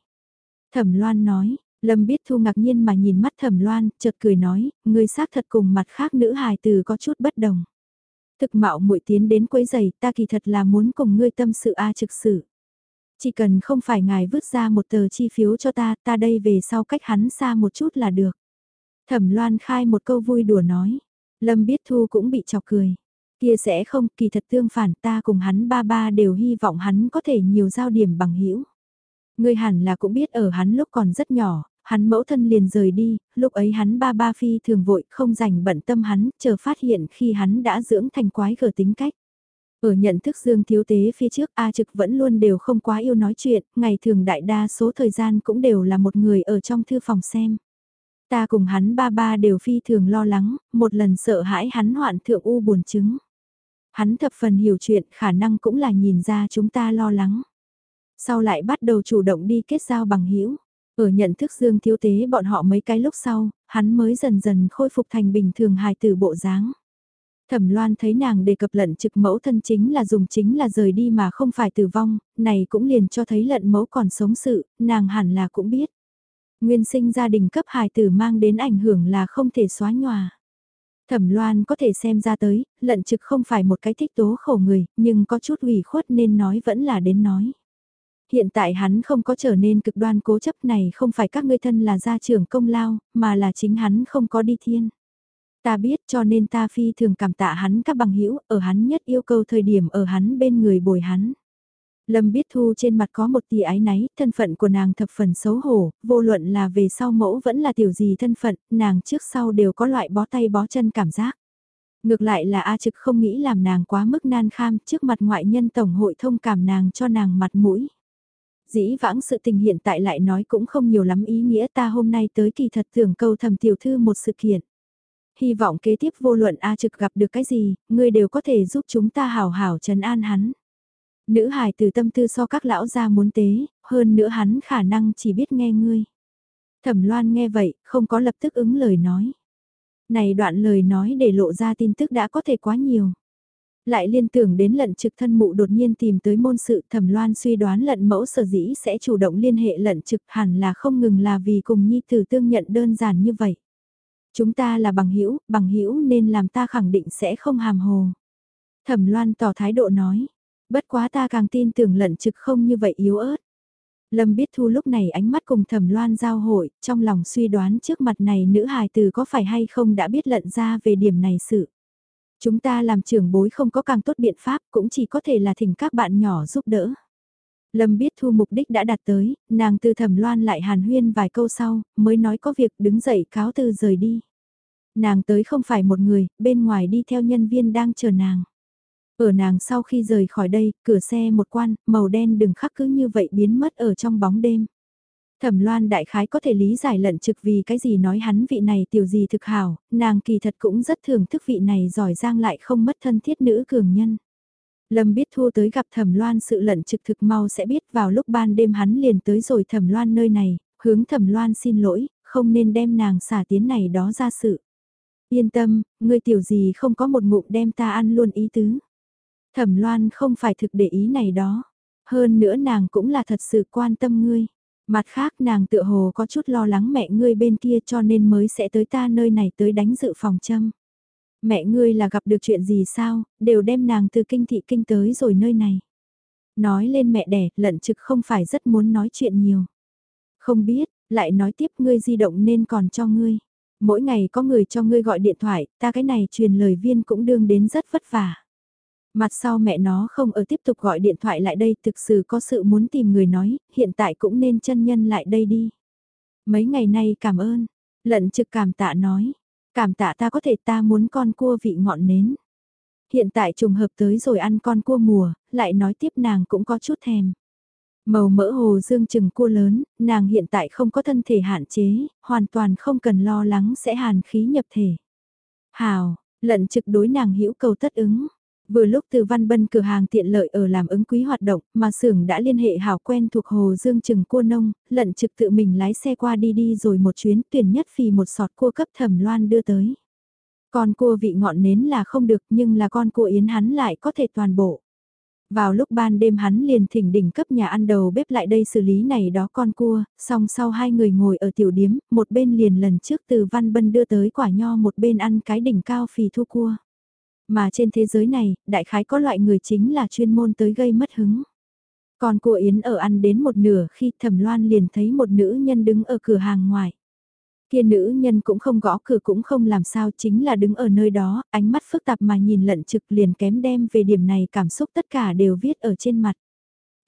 Thẩm Loan nói, Lâm biết thu ngạc nhiên mà nhìn mắt Thẩm Loan, chợt cười nói, ngươi xác thật cùng mặt khác nữ hài từ có chút bất đồng. Thực mạo muội tiến đến quấy giày, ta kỳ thật là muốn cùng ngươi tâm sự a trực sự. Chỉ cần không phải ngài vứt ra một tờ chi phiếu cho ta, ta đây về sau cách hắn xa một chút là được. Thẩm Loan khai một câu vui đùa nói. Lâm biết thu cũng bị chọc cười. Kia sẽ không, kỳ thật tương phản ta cùng hắn ba ba đều hy vọng hắn có thể nhiều giao điểm bằng hữu Ngươi hẳn là cũng biết ở hắn lúc còn rất nhỏ, hắn mẫu thân liền rời đi, lúc ấy hắn ba ba phi thường vội không dành bận tâm hắn, chờ phát hiện khi hắn đã dưỡng thành quái gở tính cách. Ở nhận thức Dương Thiếu Tế phía trước A Trực vẫn luôn đều không quá yêu nói chuyện, ngày thường đại đa số thời gian cũng đều là một người ở trong thư phòng xem. Ta cùng hắn ba ba đều phi thường lo lắng, một lần sợ hãi hắn hoạn thượng u buồn chứng. Hắn thập phần hiểu chuyện khả năng cũng là nhìn ra chúng ta lo lắng. Sau lại bắt đầu chủ động đi kết giao bằng hữu ở nhận thức Dương Thiếu Tế bọn họ mấy cái lúc sau, hắn mới dần dần khôi phục thành bình thường hài tử bộ dáng. Thẩm Loan thấy nàng đề cập lận trực mẫu thân chính là dùng chính là rời đi mà không phải tử vong, này cũng liền cho thấy lận mẫu còn sống sự, nàng hẳn là cũng biết. Nguyên sinh gia đình cấp hài tử mang đến ảnh hưởng là không thể xóa nhòa. Thẩm Loan có thể xem ra tới, lận trực không phải một cái thích tố khổ người, nhưng có chút ủy khuất nên nói vẫn là đến nói. Hiện tại hắn không có trở nên cực đoan cố chấp này không phải các ngươi thân là gia trưởng công lao, mà là chính hắn không có đi thiên. Ta biết cho nên ta phi thường cảm tạ hắn các bằng hữu ở hắn nhất yêu cầu thời điểm ở hắn bên người bồi hắn. Lâm biết thu trên mặt có một tì ái náy, thân phận của nàng thập phần xấu hổ, vô luận là về sau mẫu vẫn là tiểu gì thân phận, nàng trước sau đều có loại bó tay bó chân cảm giác. Ngược lại là A trực không nghĩ làm nàng quá mức nan kham trước mặt ngoại nhân tổng hội thông cảm nàng cho nàng mặt mũi. Dĩ vãng sự tình hiện tại lại nói cũng không nhiều lắm ý nghĩa ta hôm nay tới kỳ thật tưởng câu thầm tiểu thư một sự kiện. Hy vọng kế tiếp vô luận A trực gặp được cái gì, ngươi đều có thể giúp chúng ta hào hảo trấn an hắn. Nữ hài từ tâm tư so các lão gia muốn tế, hơn nữa hắn khả năng chỉ biết nghe ngươi. Thẩm loan nghe vậy, không có lập tức ứng lời nói. Này đoạn lời nói để lộ ra tin tức đã có thể quá nhiều. Lại liên tưởng đến lận trực thân mụ đột nhiên tìm tới môn sự thẩm loan suy đoán lận mẫu sở dĩ sẽ chủ động liên hệ lận trực hẳn là không ngừng là vì cùng nhi tử tương nhận đơn giản như vậy. Chúng ta là bằng hữu bằng hữu nên làm ta khẳng định sẽ không hàm hồ. Thẩm loan tỏ thái độ nói, bất quá ta càng tin tưởng lận trực không như vậy yếu ớt. Lâm biết thu lúc này ánh mắt cùng thẩm loan giao hội, trong lòng suy đoán trước mặt này nữ hài từ có phải hay không đã biết lận ra về điểm này sự. Chúng ta làm trưởng bối không có càng tốt biện pháp cũng chỉ có thể là thỉnh các bạn nhỏ giúp đỡ. Lâm biết thu mục đích đã đạt tới, nàng từ thẩm loan lại hàn huyên vài câu sau, mới nói có việc đứng dậy cáo từ rời đi. Nàng tới không phải một người, bên ngoài đi theo nhân viên đang chờ nàng. Ở nàng sau khi rời khỏi đây, cửa xe một quan, màu đen đừng khắc cứ như vậy biến mất ở trong bóng đêm. Thẩm loan đại khái có thể lý giải lận trực vì cái gì nói hắn vị này tiểu gì thực hảo, nàng kỳ thật cũng rất thường thức vị này giỏi giang lại không mất thân thiết nữ cường nhân. Lâm biết thu tới gặp thẩm loan sự lận trực thực mau sẽ biết vào lúc ban đêm hắn liền tới rồi thẩm loan nơi này, hướng thẩm loan xin lỗi, không nên đem nàng xả tiến này đó ra sự. Yên tâm, ngươi tiểu gì không có một ngụm đem ta ăn luôn ý tứ. Thẩm loan không phải thực để ý này đó. Hơn nữa nàng cũng là thật sự quan tâm ngươi. Mặt khác nàng tự hồ có chút lo lắng mẹ ngươi bên kia cho nên mới sẽ tới ta nơi này tới đánh dự phòng châm. Mẹ ngươi là gặp được chuyện gì sao, đều đem nàng từ kinh thị kinh tới rồi nơi này. Nói lên mẹ đẻ, lận trực không phải rất muốn nói chuyện nhiều. Không biết, lại nói tiếp ngươi di động nên còn cho ngươi. Mỗi ngày có người cho ngươi gọi điện thoại, ta cái này truyền lời viên cũng đương đến rất vất vả. Mặt sau mẹ nó không ở tiếp tục gọi điện thoại lại đây thực sự có sự muốn tìm người nói, hiện tại cũng nên chân nhân lại đây đi. Mấy ngày nay cảm ơn, lận trực cảm tạ nói, cảm tạ ta có thể ta muốn con cua vị ngọn nến. Hiện tại trùng hợp tới rồi ăn con cua mùa, lại nói tiếp nàng cũng có chút thèm. Màu mỡ hồ dương chừng cua lớn, nàng hiện tại không có thân thể hạn chế, hoàn toàn không cần lo lắng sẽ hàn khí nhập thể. Hào, lận trực đối nàng hữu cầu tất ứng. Vừa lúc từ Văn Bân cửa hàng tiện lợi ở làm ứng quý hoạt động, mà xưởng đã liên hệ hảo quen thuộc Hồ Dương Trừng Cua Nông, lận trực tự mình lái xe qua đi đi rồi một chuyến tuyển nhất phì một sọt cua cấp thẩm loan đưa tới. Con cua vị ngọn nến là không được nhưng là con cua yến hắn lại có thể toàn bộ. Vào lúc ban đêm hắn liền thỉnh đỉnh cấp nhà ăn đầu bếp lại đây xử lý này đó con cua, song sau hai người ngồi ở tiểu điếm, một bên liền lần trước từ Văn Bân đưa tới quả nho một bên ăn cái đỉnh cao phì thu cua. Mà trên thế giới này, đại khái có loại người chính là chuyên môn tới gây mất hứng. Còn cô Yến ở ăn đến một nửa khi thẩm loan liền thấy một nữ nhân đứng ở cửa hàng ngoài. Kia nữ nhân cũng không gõ cửa cũng không làm sao chính là đứng ở nơi đó, ánh mắt phức tạp mà nhìn lận trực liền kém đem về điểm này cảm xúc tất cả đều viết ở trên mặt.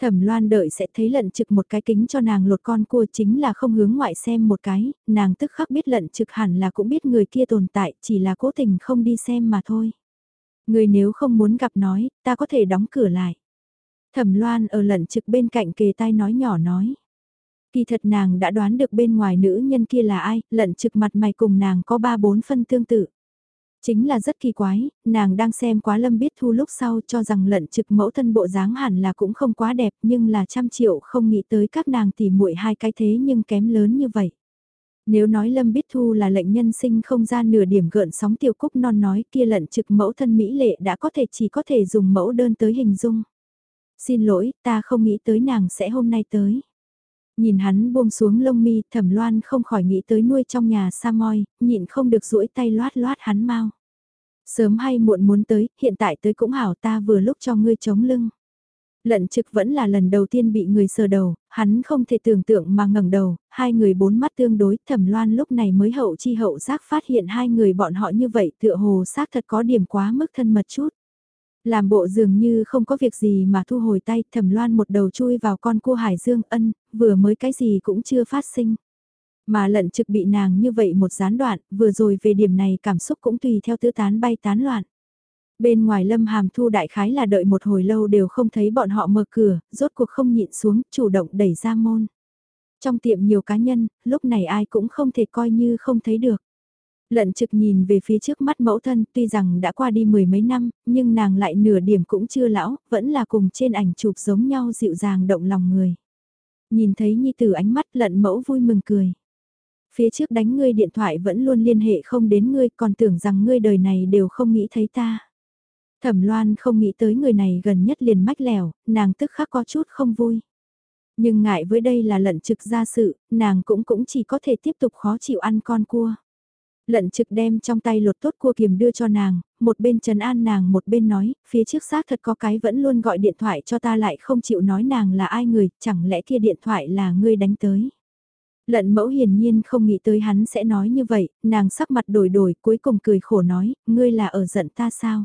Thẩm loan đợi sẽ thấy lận trực một cái kính cho nàng lột con cua chính là không hướng ngoại xem một cái, nàng tức khắc biết lận trực hẳn là cũng biết người kia tồn tại, chỉ là cố tình không đi xem mà thôi. Người nếu không muốn gặp nói, ta có thể đóng cửa lại. Thẩm loan ở lận trực bên cạnh kề tai nói nhỏ nói. Kỳ thật nàng đã đoán được bên ngoài nữ nhân kia là ai, lận trực mặt mày cùng nàng có ba bốn phân tương tự. Chính là rất kỳ quái, nàng đang xem quá lâm biết thu lúc sau cho rằng lận trực mẫu thân bộ dáng hẳn là cũng không quá đẹp nhưng là trăm triệu không nghĩ tới các nàng tỉ muội hai cái thế nhưng kém lớn như vậy. Nếu nói Lâm Bích Thu là lệnh nhân sinh không ra nửa điểm gợn sóng tiểu cúc non nói kia lận trực mẫu thân Mỹ lệ đã có thể chỉ có thể dùng mẫu đơn tới hình dung. Xin lỗi, ta không nghĩ tới nàng sẽ hôm nay tới. Nhìn hắn buông xuống lông mi, thẩm loan không khỏi nghĩ tới nuôi trong nhà sa moi, nhịn không được duỗi tay loát loát hắn mau. Sớm hay muộn muốn tới, hiện tại tới cũng hảo ta vừa lúc cho ngươi chống lưng. Lận trực vẫn là lần đầu tiên bị người sờ đầu, hắn không thể tưởng tượng mà ngẩng đầu, hai người bốn mắt tương đối, thẩm loan lúc này mới hậu chi hậu giác phát hiện hai người bọn họ như vậy tựa hồ xác thật có điểm quá mức thân mật chút. Làm bộ dường như không có việc gì mà thu hồi tay, thẩm loan một đầu chui vào con cua hải dương ân, vừa mới cái gì cũng chưa phát sinh. Mà lận trực bị nàng như vậy một gián đoạn, vừa rồi về điểm này cảm xúc cũng tùy theo tứ tán bay tán loạn. Bên ngoài lâm hàm thu đại khái là đợi một hồi lâu đều không thấy bọn họ mở cửa, rốt cuộc không nhịn xuống, chủ động đẩy ra môn. Trong tiệm nhiều cá nhân, lúc này ai cũng không thể coi như không thấy được. Lận trực nhìn về phía trước mắt mẫu thân tuy rằng đã qua đi mười mấy năm, nhưng nàng lại nửa điểm cũng chưa lão, vẫn là cùng trên ảnh chụp giống nhau dịu dàng động lòng người. Nhìn thấy nhi tử ánh mắt lận mẫu vui mừng cười. Phía trước đánh ngươi điện thoại vẫn luôn liên hệ không đến ngươi còn tưởng rằng ngươi đời này đều không nghĩ thấy ta. Thẩm Loan không nghĩ tới người này gần nhất liền mách lèo, nàng tức khắc có chút không vui. Nhưng ngại với đây là lận trực ra sự, nàng cũng cũng chỉ có thể tiếp tục khó chịu ăn con cua. Lận trực đem trong tay lột tốt cua kiềm đưa cho nàng, một bên trần an nàng một bên nói, phía trước xác thật có cái vẫn luôn gọi điện thoại cho ta lại không chịu nói nàng là ai người, chẳng lẽ kia điện thoại là ngươi đánh tới. Lận mẫu hiển nhiên không nghĩ tới hắn sẽ nói như vậy, nàng sắc mặt đổi đổi cuối cùng cười khổ nói, ngươi là ở giận ta sao?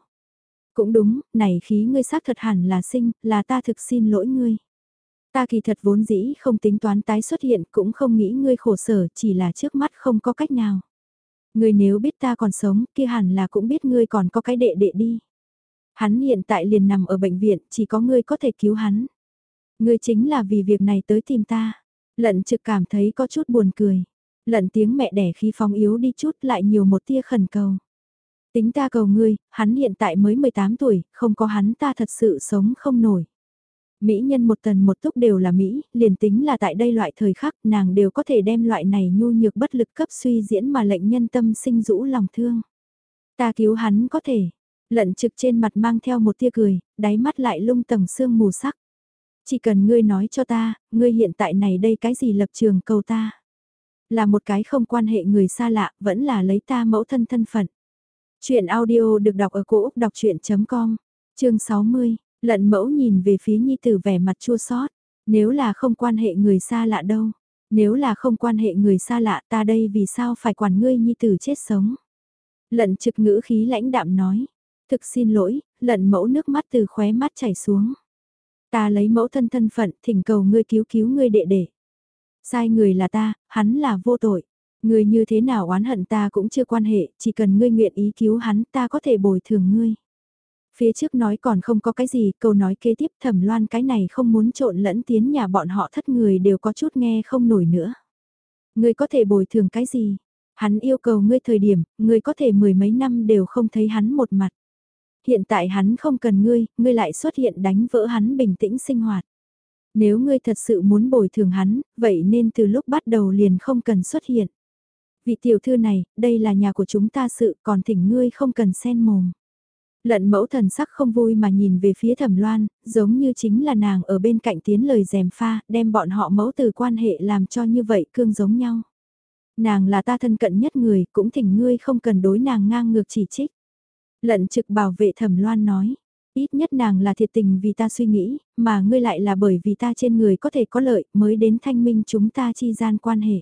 Cũng đúng, này khí ngươi xác thật hẳn là sinh, là ta thực xin lỗi ngươi. Ta kỳ thật vốn dĩ không tính toán tái xuất hiện cũng không nghĩ ngươi khổ sở chỉ là trước mắt không có cách nào. Ngươi nếu biết ta còn sống kia hẳn là cũng biết ngươi còn có cái đệ đệ đi. Hắn hiện tại liền nằm ở bệnh viện chỉ có ngươi có thể cứu hắn. Ngươi chính là vì việc này tới tìm ta. Lận trực cảm thấy có chút buồn cười. Lận tiếng mẹ đẻ khi phong yếu đi chút lại nhiều một tia khẩn cầu. Tính ta cầu ngươi, hắn hiện tại mới 18 tuổi, không có hắn ta thật sự sống không nổi. Mỹ nhân một tần một túc đều là Mỹ, liền tính là tại đây loại thời khắc nàng đều có thể đem loại này nhu nhược bất lực cấp suy diễn mà lệnh nhân tâm sinh rũ lòng thương. Ta cứu hắn có thể, lận trực trên mặt mang theo một tia cười, đáy mắt lại lung tầng sương mù sắc. Chỉ cần ngươi nói cho ta, ngươi hiện tại này đây cái gì lập trường cầu ta. Là một cái không quan hệ người xa lạ, vẫn là lấy ta mẫu thân thân phận. Chuyện audio được đọc ở cổ Úc đọc chuyện.com, chương 60, lận mẫu nhìn về phía nhi tử vẻ mặt chua xót nếu là không quan hệ người xa lạ đâu, nếu là không quan hệ người xa lạ ta đây vì sao phải quản ngươi nhi tử chết sống. Lận trực ngữ khí lãnh đạm nói, thực xin lỗi, lận mẫu nước mắt từ khóe mắt chảy xuống. Ta lấy mẫu thân thân phận thỉnh cầu ngươi cứu cứu ngươi đệ đệ. Sai người là ta, hắn là vô tội. Ngươi như thế nào oán hận ta cũng chưa quan hệ, chỉ cần ngươi nguyện ý cứu hắn ta có thể bồi thường ngươi. Phía trước nói còn không có cái gì, câu nói kế tiếp thẩm loan cái này không muốn trộn lẫn tiến nhà bọn họ thất người đều có chút nghe không nổi nữa. Ngươi có thể bồi thường cái gì? Hắn yêu cầu ngươi thời điểm, ngươi có thể mười mấy năm đều không thấy hắn một mặt. Hiện tại hắn không cần ngươi, ngươi lại xuất hiện đánh vỡ hắn bình tĩnh sinh hoạt. Nếu ngươi thật sự muốn bồi thường hắn, vậy nên từ lúc bắt đầu liền không cần xuất hiện vị tiểu thư này, đây là nhà của chúng ta sự, còn thỉnh ngươi không cần xen mồm. Lận mẫu thần sắc không vui mà nhìn về phía thẩm loan, giống như chính là nàng ở bên cạnh tiến lời dèm pha, đem bọn họ mẫu từ quan hệ làm cho như vậy cương giống nhau. Nàng là ta thân cận nhất người, cũng thỉnh ngươi không cần đối nàng ngang ngược chỉ trích. Lận trực bảo vệ thẩm loan nói, ít nhất nàng là thiệt tình vì ta suy nghĩ, mà ngươi lại là bởi vì ta trên người có thể có lợi mới đến thanh minh chúng ta chi gian quan hệ.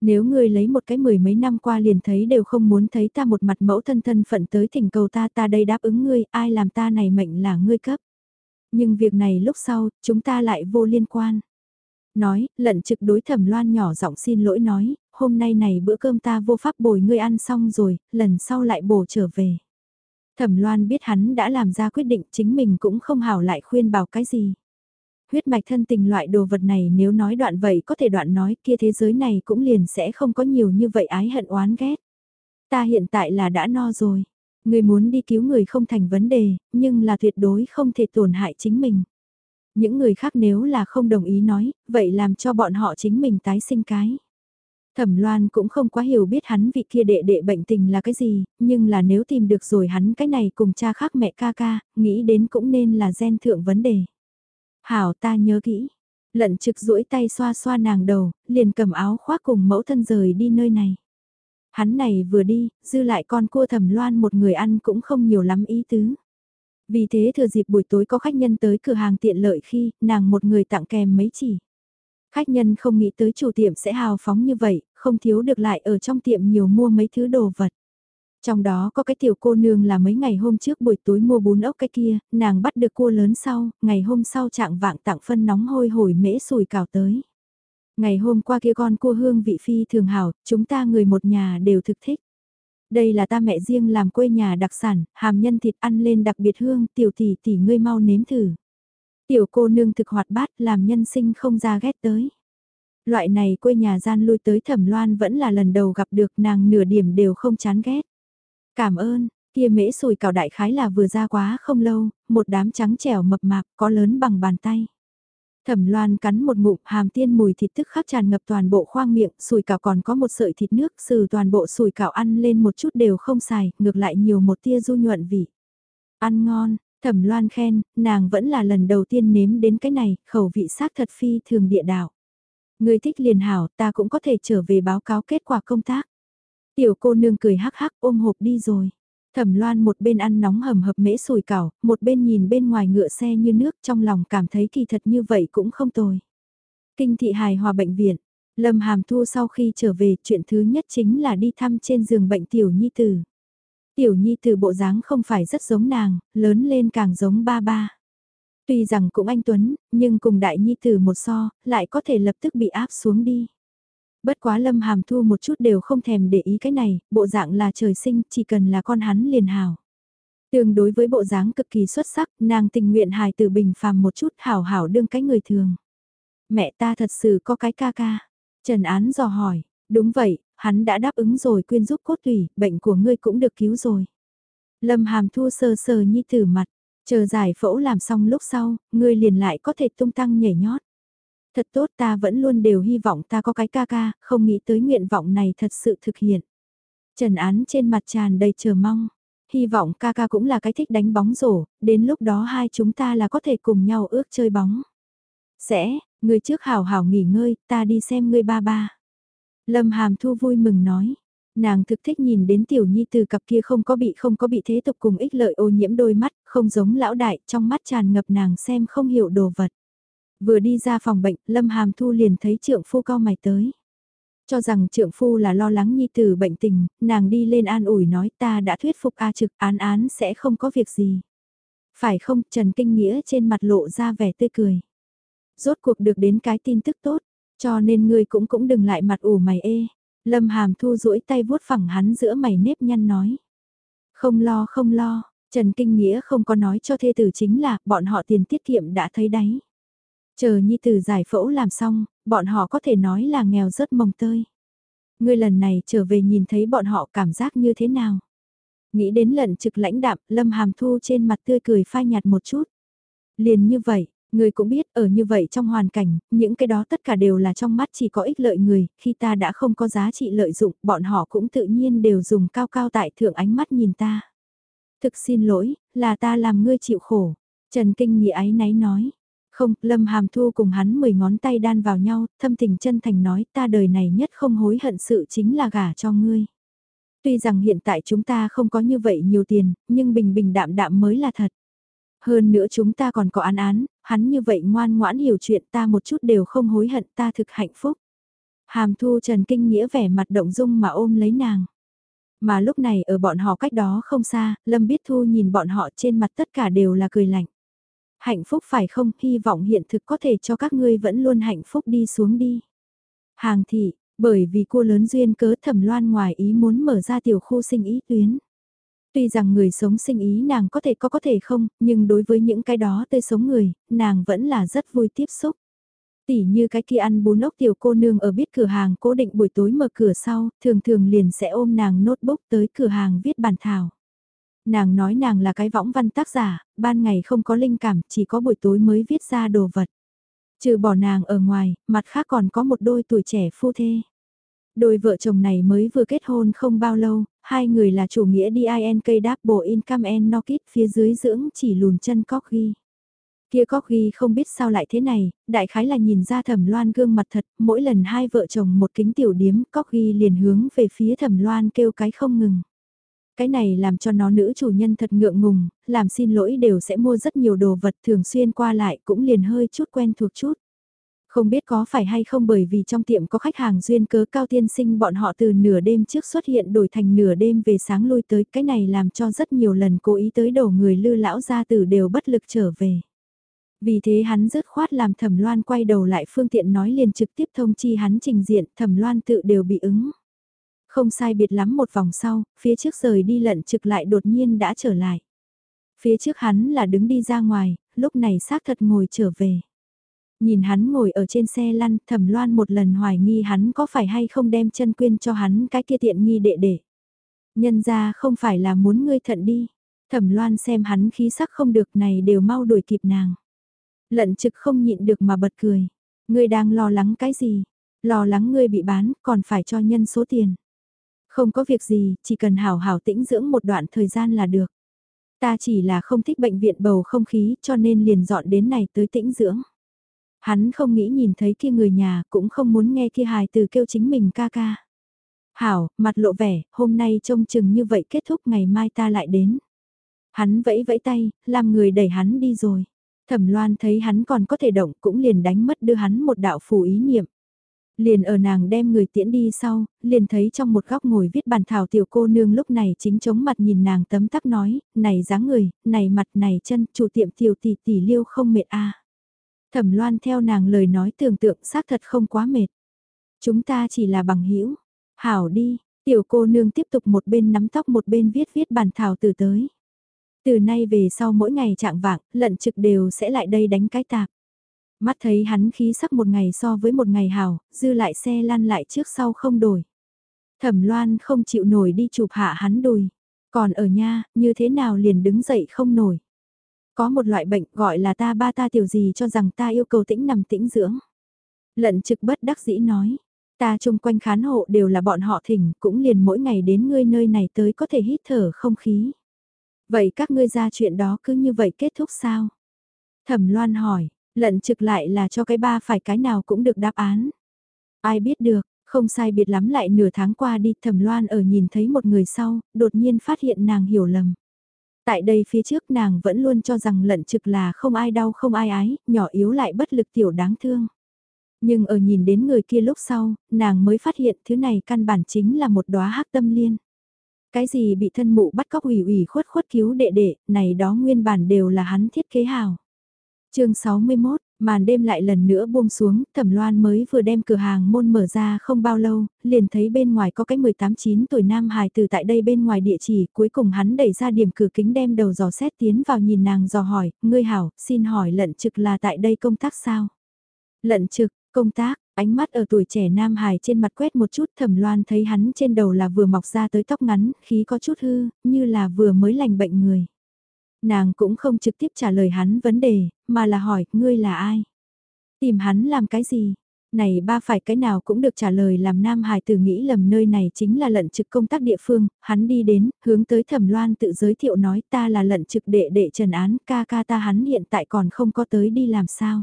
Nếu ngươi lấy một cái mười mấy năm qua liền thấy đều không muốn thấy ta một mặt mẫu thân thân phận tới thỉnh cầu ta ta đây đáp ứng ngươi, ai làm ta này mệnh là ngươi cấp. Nhưng việc này lúc sau, chúng ta lại vô liên quan. Nói, lận trực đối thẩm loan nhỏ giọng xin lỗi nói, hôm nay này bữa cơm ta vô pháp bồi ngươi ăn xong rồi, lần sau lại bổ trở về. Thẩm loan biết hắn đã làm ra quyết định chính mình cũng không hảo lại khuyên bảo cái gì. Huyết mạch thân tình loại đồ vật này nếu nói đoạn vậy có thể đoạn nói kia thế giới này cũng liền sẽ không có nhiều như vậy ái hận oán ghét. Ta hiện tại là đã no rồi. Người muốn đi cứu người không thành vấn đề, nhưng là tuyệt đối không thể tổn hại chính mình. Những người khác nếu là không đồng ý nói, vậy làm cho bọn họ chính mình tái sinh cái. Thẩm Loan cũng không quá hiểu biết hắn vị kia đệ đệ bệnh tình là cái gì, nhưng là nếu tìm được rồi hắn cái này cùng cha khác mẹ ca ca, nghĩ đến cũng nên là gen thượng vấn đề. Hảo ta nhớ kỹ. Lận trực duỗi tay xoa xoa nàng đầu, liền cầm áo khoác cùng mẫu thân rời đi nơi này. Hắn này vừa đi, dư lại con cua thẩm loan một người ăn cũng không nhiều lắm ý tứ. Vì thế thừa dịp buổi tối có khách nhân tới cửa hàng tiện lợi khi nàng một người tặng kèm mấy chỉ. Khách nhân không nghĩ tới chủ tiệm sẽ hào phóng như vậy, không thiếu được lại ở trong tiệm nhiều mua mấy thứ đồ vật. Trong đó có cái tiểu cô nương là mấy ngày hôm trước buổi tối mua bún ốc cái kia, nàng bắt được cua lớn sau, ngày hôm sau trạng vạng tặng phân nóng hôi hổi mễ sùi cào tới. Ngày hôm qua kia con cua hương vị phi thường hảo, chúng ta người một nhà đều thực thích. Đây là ta mẹ riêng làm quê nhà đặc sản, hàm nhân thịt ăn lên đặc biệt hương, tiểu tỷ tỷ ngươi mau nếm thử. Tiểu cô nương thực hoạt bát làm nhân sinh không ra ghét tới. Loại này quê nhà gian lui tới thẩm loan vẫn là lần đầu gặp được nàng nửa điểm đều không chán ghét. Cảm ơn, kia mễ sùi cào đại khái là vừa ra quá không lâu, một đám trắng trẻo mập mạp có lớn bằng bàn tay. Thẩm loan cắn một ngụm hàm tiên mùi thịt tức khắc tràn ngập toàn bộ khoang miệng, sùi cảo còn có một sợi thịt nước, sừ toàn bộ sùi cảo ăn lên một chút đều không xài, ngược lại nhiều một tia du nhuận vị. Ăn ngon, thẩm loan khen, nàng vẫn là lần đầu tiên nếm đến cái này, khẩu vị xác thật phi thường địa đạo. Người thích liền hảo, ta cũng có thể trở về báo cáo kết quả công tác. Tiểu cô nương cười hắc hắc ôm hộp đi rồi. Thẩm loan một bên ăn nóng hầm hập mễ sùi cảo, một bên nhìn bên ngoài ngựa xe như nước trong lòng cảm thấy kỳ thật như vậy cũng không tồi. Kinh thị hài hòa bệnh viện, Lâm Hàm Thu sau khi trở về chuyện thứ nhất chính là đi thăm trên giường bệnh Tiểu Nhi Tử. Tiểu Nhi Tử bộ dáng không phải rất giống nàng, lớn lên càng giống ba ba. Tuy rằng cũng anh Tuấn, nhưng cùng Đại Nhi Tử một so, lại có thể lập tức bị áp xuống đi. Bất quá Lâm Hàm Thu một chút đều không thèm để ý cái này, bộ dạng là trời sinh, chỉ cần là con hắn liền hào. Tương đối với bộ dáng cực kỳ xuất sắc, nàng tình nguyện hài từ bình phàm một chút hảo hảo đương cái người thường. Mẹ ta thật sự có cái ca ca. Trần Án dò hỏi, đúng vậy, hắn đã đáp ứng rồi quyên giúp cốt tủy, bệnh của ngươi cũng được cứu rồi. Lâm Hàm Thu sờ sờ nhi tử mặt, chờ giải phẫu làm xong lúc sau, ngươi liền lại có thể tung tăng nhảy nhót. Thật tốt ta vẫn luôn đều hy vọng ta có cái ca ca, không nghĩ tới nguyện vọng này thật sự thực hiện. Trần Án trên mặt tràn đầy chờ mong. Hy vọng ca ca cũng là cái thích đánh bóng rổ, đến lúc đó hai chúng ta là có thể cùng nhau ước chơi bóng. Sẽ, người trước hào hào nghỉ ngơi, ta đi xem ngươi ba ba. Lâm Hàm Thu vui mừng nói. Nàng thực thích nhìn đến tiểu nhi từ cặp kia không có bị không có bị thế tục cùng ích lợi ô nhiễm đôi mắt, không giống lão đại, trong mắt tràn ngập nàng xem không hiểu đồ vật. Vừa đi ra phòng bệnh, Lâm Hàm Thu liền thấy trượng phu cao mày tới. Cho rằng trượng phu là lo lắng nhi tử bệnh tình, nàng đi lên an ủi nói ta đã thuyết phục A trực án án sẽ không có việc gì. Phải không, Trần Kinh Nghĩa trên mặt lộ ra vẻ tươi cười. Rốt cuộc được đến cái tin tức tốt, cho nên ngươi cũng cũng đừng lại mặt ủ mày ê. Lâm Hàm Thu duỗi tay vuốt phẳng hắn giữa mày nếp nhăn nói. Không lo không lo, Trần Kinh Nghĩa không có nói cho thê tử chính là bọn họ tiền tiết kiệm đã thấy đáy. Chờ nhi tử giải phẫu làm xong, bọn họ có thể nói là nghèo rất mồng tơi. Ngươi lần này trở về nhìn thấy bọn họ cảm giác như thế nào? Nghĩ đến lần trực lãnh đạm, Lâm Hàm Thu trên mặt tươi cười phai nhạt một chút. Liền như vậy, người cũng biết ở như vậy trong hoàn cảnh, những cái đó tất cả đều là trong mắt chỉ có ích lợi người, khi ta đã không có giá trị lợi dụng, bọn họ cũng tự nhiên đều dùng cao cao tại thượng ánh mắt nhìn ta. Thực xin lỗi, là ta làm ngươi chịu khổ. Trần Kinh Nghĩa ái náy nói, không, Lâm Hàm Thu cùng hắn mười ngón tay đan vào nhau, thâm tình chân thành nói ta đời này nhất không hối hận sự chính là gả cho ngươi. Tuy rằng hiện tại chúng ta không có như vậy nhiều tiền, nhưng bình bình đạm đạm mới là thật. Hơn nữa chúng ta còn có án án, hắn như vậy ngoan ngoãn hiểu chuyện ta một chút đều không hối hận ta thực hạnh phúc. Hàm thu Trần Kinh Nghĩa vẻ mặt động dung mà ôm lấy nàng. Mà lúc này ở bọn họ cách đó không xa, Lâm Biết Thu nhìn bọn họ trên mặt tất cả đều là cười lạnh. Hạnh phúc phải không, hy vọng hiện thực có thể cho các ngươi vẫn luôn hạnh phúc đi xuống đi. Hàng thị, bởi vì cô lớn duyên cớ thẩm loan ngoài ý muốn mở ra tiểu khu sinh ý tuyến. Tuy rằng người sống sinh ý nàng có thể có có thể không, nhưng đối với những cái đó tươi sống người, nàng vẫn là rất vui tiếp xúc. Tỉ như cái kia ăn bún ốc tiểu cô nương ở biết cửa hàng cố định buổi tối mở cửa sau, thường thường liền sẽ ôm nàng notebook tới cửa hàng viết bản thảo. Nàng nói nàng là cái võng văn tác giả, ban ngày không có linh cảm, chỉ có buổi tối mới viết ra đồ vật. Trừ bỏ nàng ở ngoài, mặt khác còn có một đôi tuổi trẻ phu thê. Đôi vợ chồng này mới vừa kết hôn không bao lâu, hai người là chủ nghĩa DINK Double Income and nokit phía dưới dưỡng chỉ lùn chân ghi Kia ghi không biết sao lại thế này, đại khái là nhìn ra thẩm loan gương mặt thật, mỗi lần hai vợ chồng một kính tiểu điếm ghi liền hướng về phía thẩm loan kêu cái không ngừng. Cái này làm cho nó nữ chủ nhân thật ngượng ngùng, làm xin lỗi đều sẽ mua rất nhiều đồ vật thường xuyên qua lại cũng liền hơi chút quen thuộc chút. Không biết có phải hay không bởi vì trong tiệm có khách hàng duyên cớ cao tiên sinh bọn họ từ nửa đêm trước xuất hiện đổi thành nửa đêm về sáng lui tới cái này làm cho rất nhiều lần cố ý tới đầu người lư lão gia tử đều bất lực trở về. Vì thế hắn dứt khoát làm thẩm loan quay đầu lại phương tiện nói liền trực tiếp thông chi hắn trình diện thẩm loan tự đều bị ứng. Không sai biệt lắm một vòng sau, phía trước rời đi lận trực lại đột nhiên đã trở lại. Phía trước hắn là đứng đi ra ngoài, lúc này xác thật ngồi trở về. Nhìn hắn ngồi ở trên xe lăn, thẩm loan một lần hoài nghi hắn có phải hay không đem chân quyên cho hắn cái kia tiện nghi đệ đệ. Nhân ra không phải là muốn ngươi thận đi. Thẩm loan xem hắn khí sắc không được này đều mau đuổi kịp nàng. Lận trực không nhịn được mà bật cười. Ngươi đang lo lắng cái gì? Lo lắng ngươi bị bán, còn phải cho nhân số tiền. Không có việc gì, chỉ cần hảo hảo tĩnh dưỡng một đoạn thời gian là được. Ta chỉ là không thích bệnh viện bầu không khí cho nên liền dọn đến này tới tĩnh dưỡng. Hắn không nghĩ nhìn thấy kia người nhà, cũng không muốn nghe kia hài từ kêu chính mình ca ca. Hảo, mặt lộ vẻ, hôm nay trông chừng như vậy kết thúc ngày mai ta lại đến. Hắn vẫy vẫy tay, làm người đẩy hắn đi rồi. Thẩm loan thấy hắn còn có thể động cũng liền đánh mất đưa hắn một đạo phù ý niệm. Liền ở nàng đem người tiễn đi sau, liền thấy trong một góc ngồi viết bàn thảo tiểu cô nương lúc này chính chống mặt nhìn nàng tấm tắc nói, này dáng người, này mặt này chân, chủ tiệm tiểu tỷ tỷ liêu không mệt a Thẩm loan theo nàng lời nói tưởng tượng xác thật không quá mệt. Chúng ta chỉ là bằng hữu Hảo đi, tiểu cô nương tiếp tục một bên nắm tóc một bên viết viết bàn thảo từ tới. Từ nay về sau mỗi ngày trạng vạng, lận trực đều sẽ lại đây đánh cái tạp. Mắt thấy hắn khí sắc một ngày so với một ngày hào, dư lại xe lăn lại trước sau không đổi. Thẩm loan không chịu nổi đi chụp hạ hắn đùi. Còn ở nha, như thế nào liền đứng dậy không nổi. Có một loại bệnh gọi là ta ba ta tiểu gì cho rằng ta yêu cầu tĩnh nằm tĩnh dưỡng. Lận trực bất đắc dĩ nói. Ta chung quanh khán hộ đều là bọn họ thỉnh, cũng liền mỗi ngày đến ngươi nơi này tới có thể hít thở không khí. Vậy các ngươi ra chuyện đó cứ như vậy kết thúc sao? Thẩm Loan hỏi, lận trực lại là cho cái ba phải cái nào cũng được đáp án. Ai biết được, không sai biệt lắm lại nửa tháng qua đi Thẩm Loan ở nhìn thấy một người sau, đột nhiên phát hiện nàng hiểu lầm. Tại đây phía trước nàng vẫn luôn cho rằng lận trực là không ai đau không ai ái, nhỏ yếu lại bất lực tiểu đáng thương. Nhưng ở nhìn đến người kia lúc sau, nàng mới phát hiện thứ này căn bản chính là một đóa hắc tâm liên. Cái gì bị thân mụ bắt cóc ủy ủy khuất khuất cứu đệ đệ, này đó nguyên bản đều là hắn thiết kế hào chương 61, màn đêm lại lần nữa buông xuống, thẩm loan mới vừa đem cửa hàng môn mở ra không bao lâu, liền thấy bên ngoài có cái 18-9 tuổi nam hài từ tại đây bên ngoài địa chỉ, cuối cùng hắn đẩy ra điểm cửa kính đem đầu dò xét tiến vào nhìn nàng dò hỏi, ngươi hảo, xin hỏi lận trực là tại đây công tác sao? Lận trực, công tác, Ánh mắt ở tuổi trẻ Nam Hải trên mặt quét một chút thẩm loan thấy hắn trên đầu là vừa mọc ra tới tóc ngắn, khí có chút hư, như là vừa mới lành bệnh người. Nàng cũng không trực tiếp trả lời hắn vấn đề, mà là hỏi, ngươi là ai? Tìm hắn làm cái gì? Này ba phải cái nào cũng được trả lời làm Nam Hải tử nghĩ lầm nơi này chính là lận trực công tác địa phương, hắn đi đến, hướng tới thẩm loan tự giới thiệu nói ta là lận trực đệ đệ trần án, ca ca ta hắn hiện tại còn không có tới đi làm sao.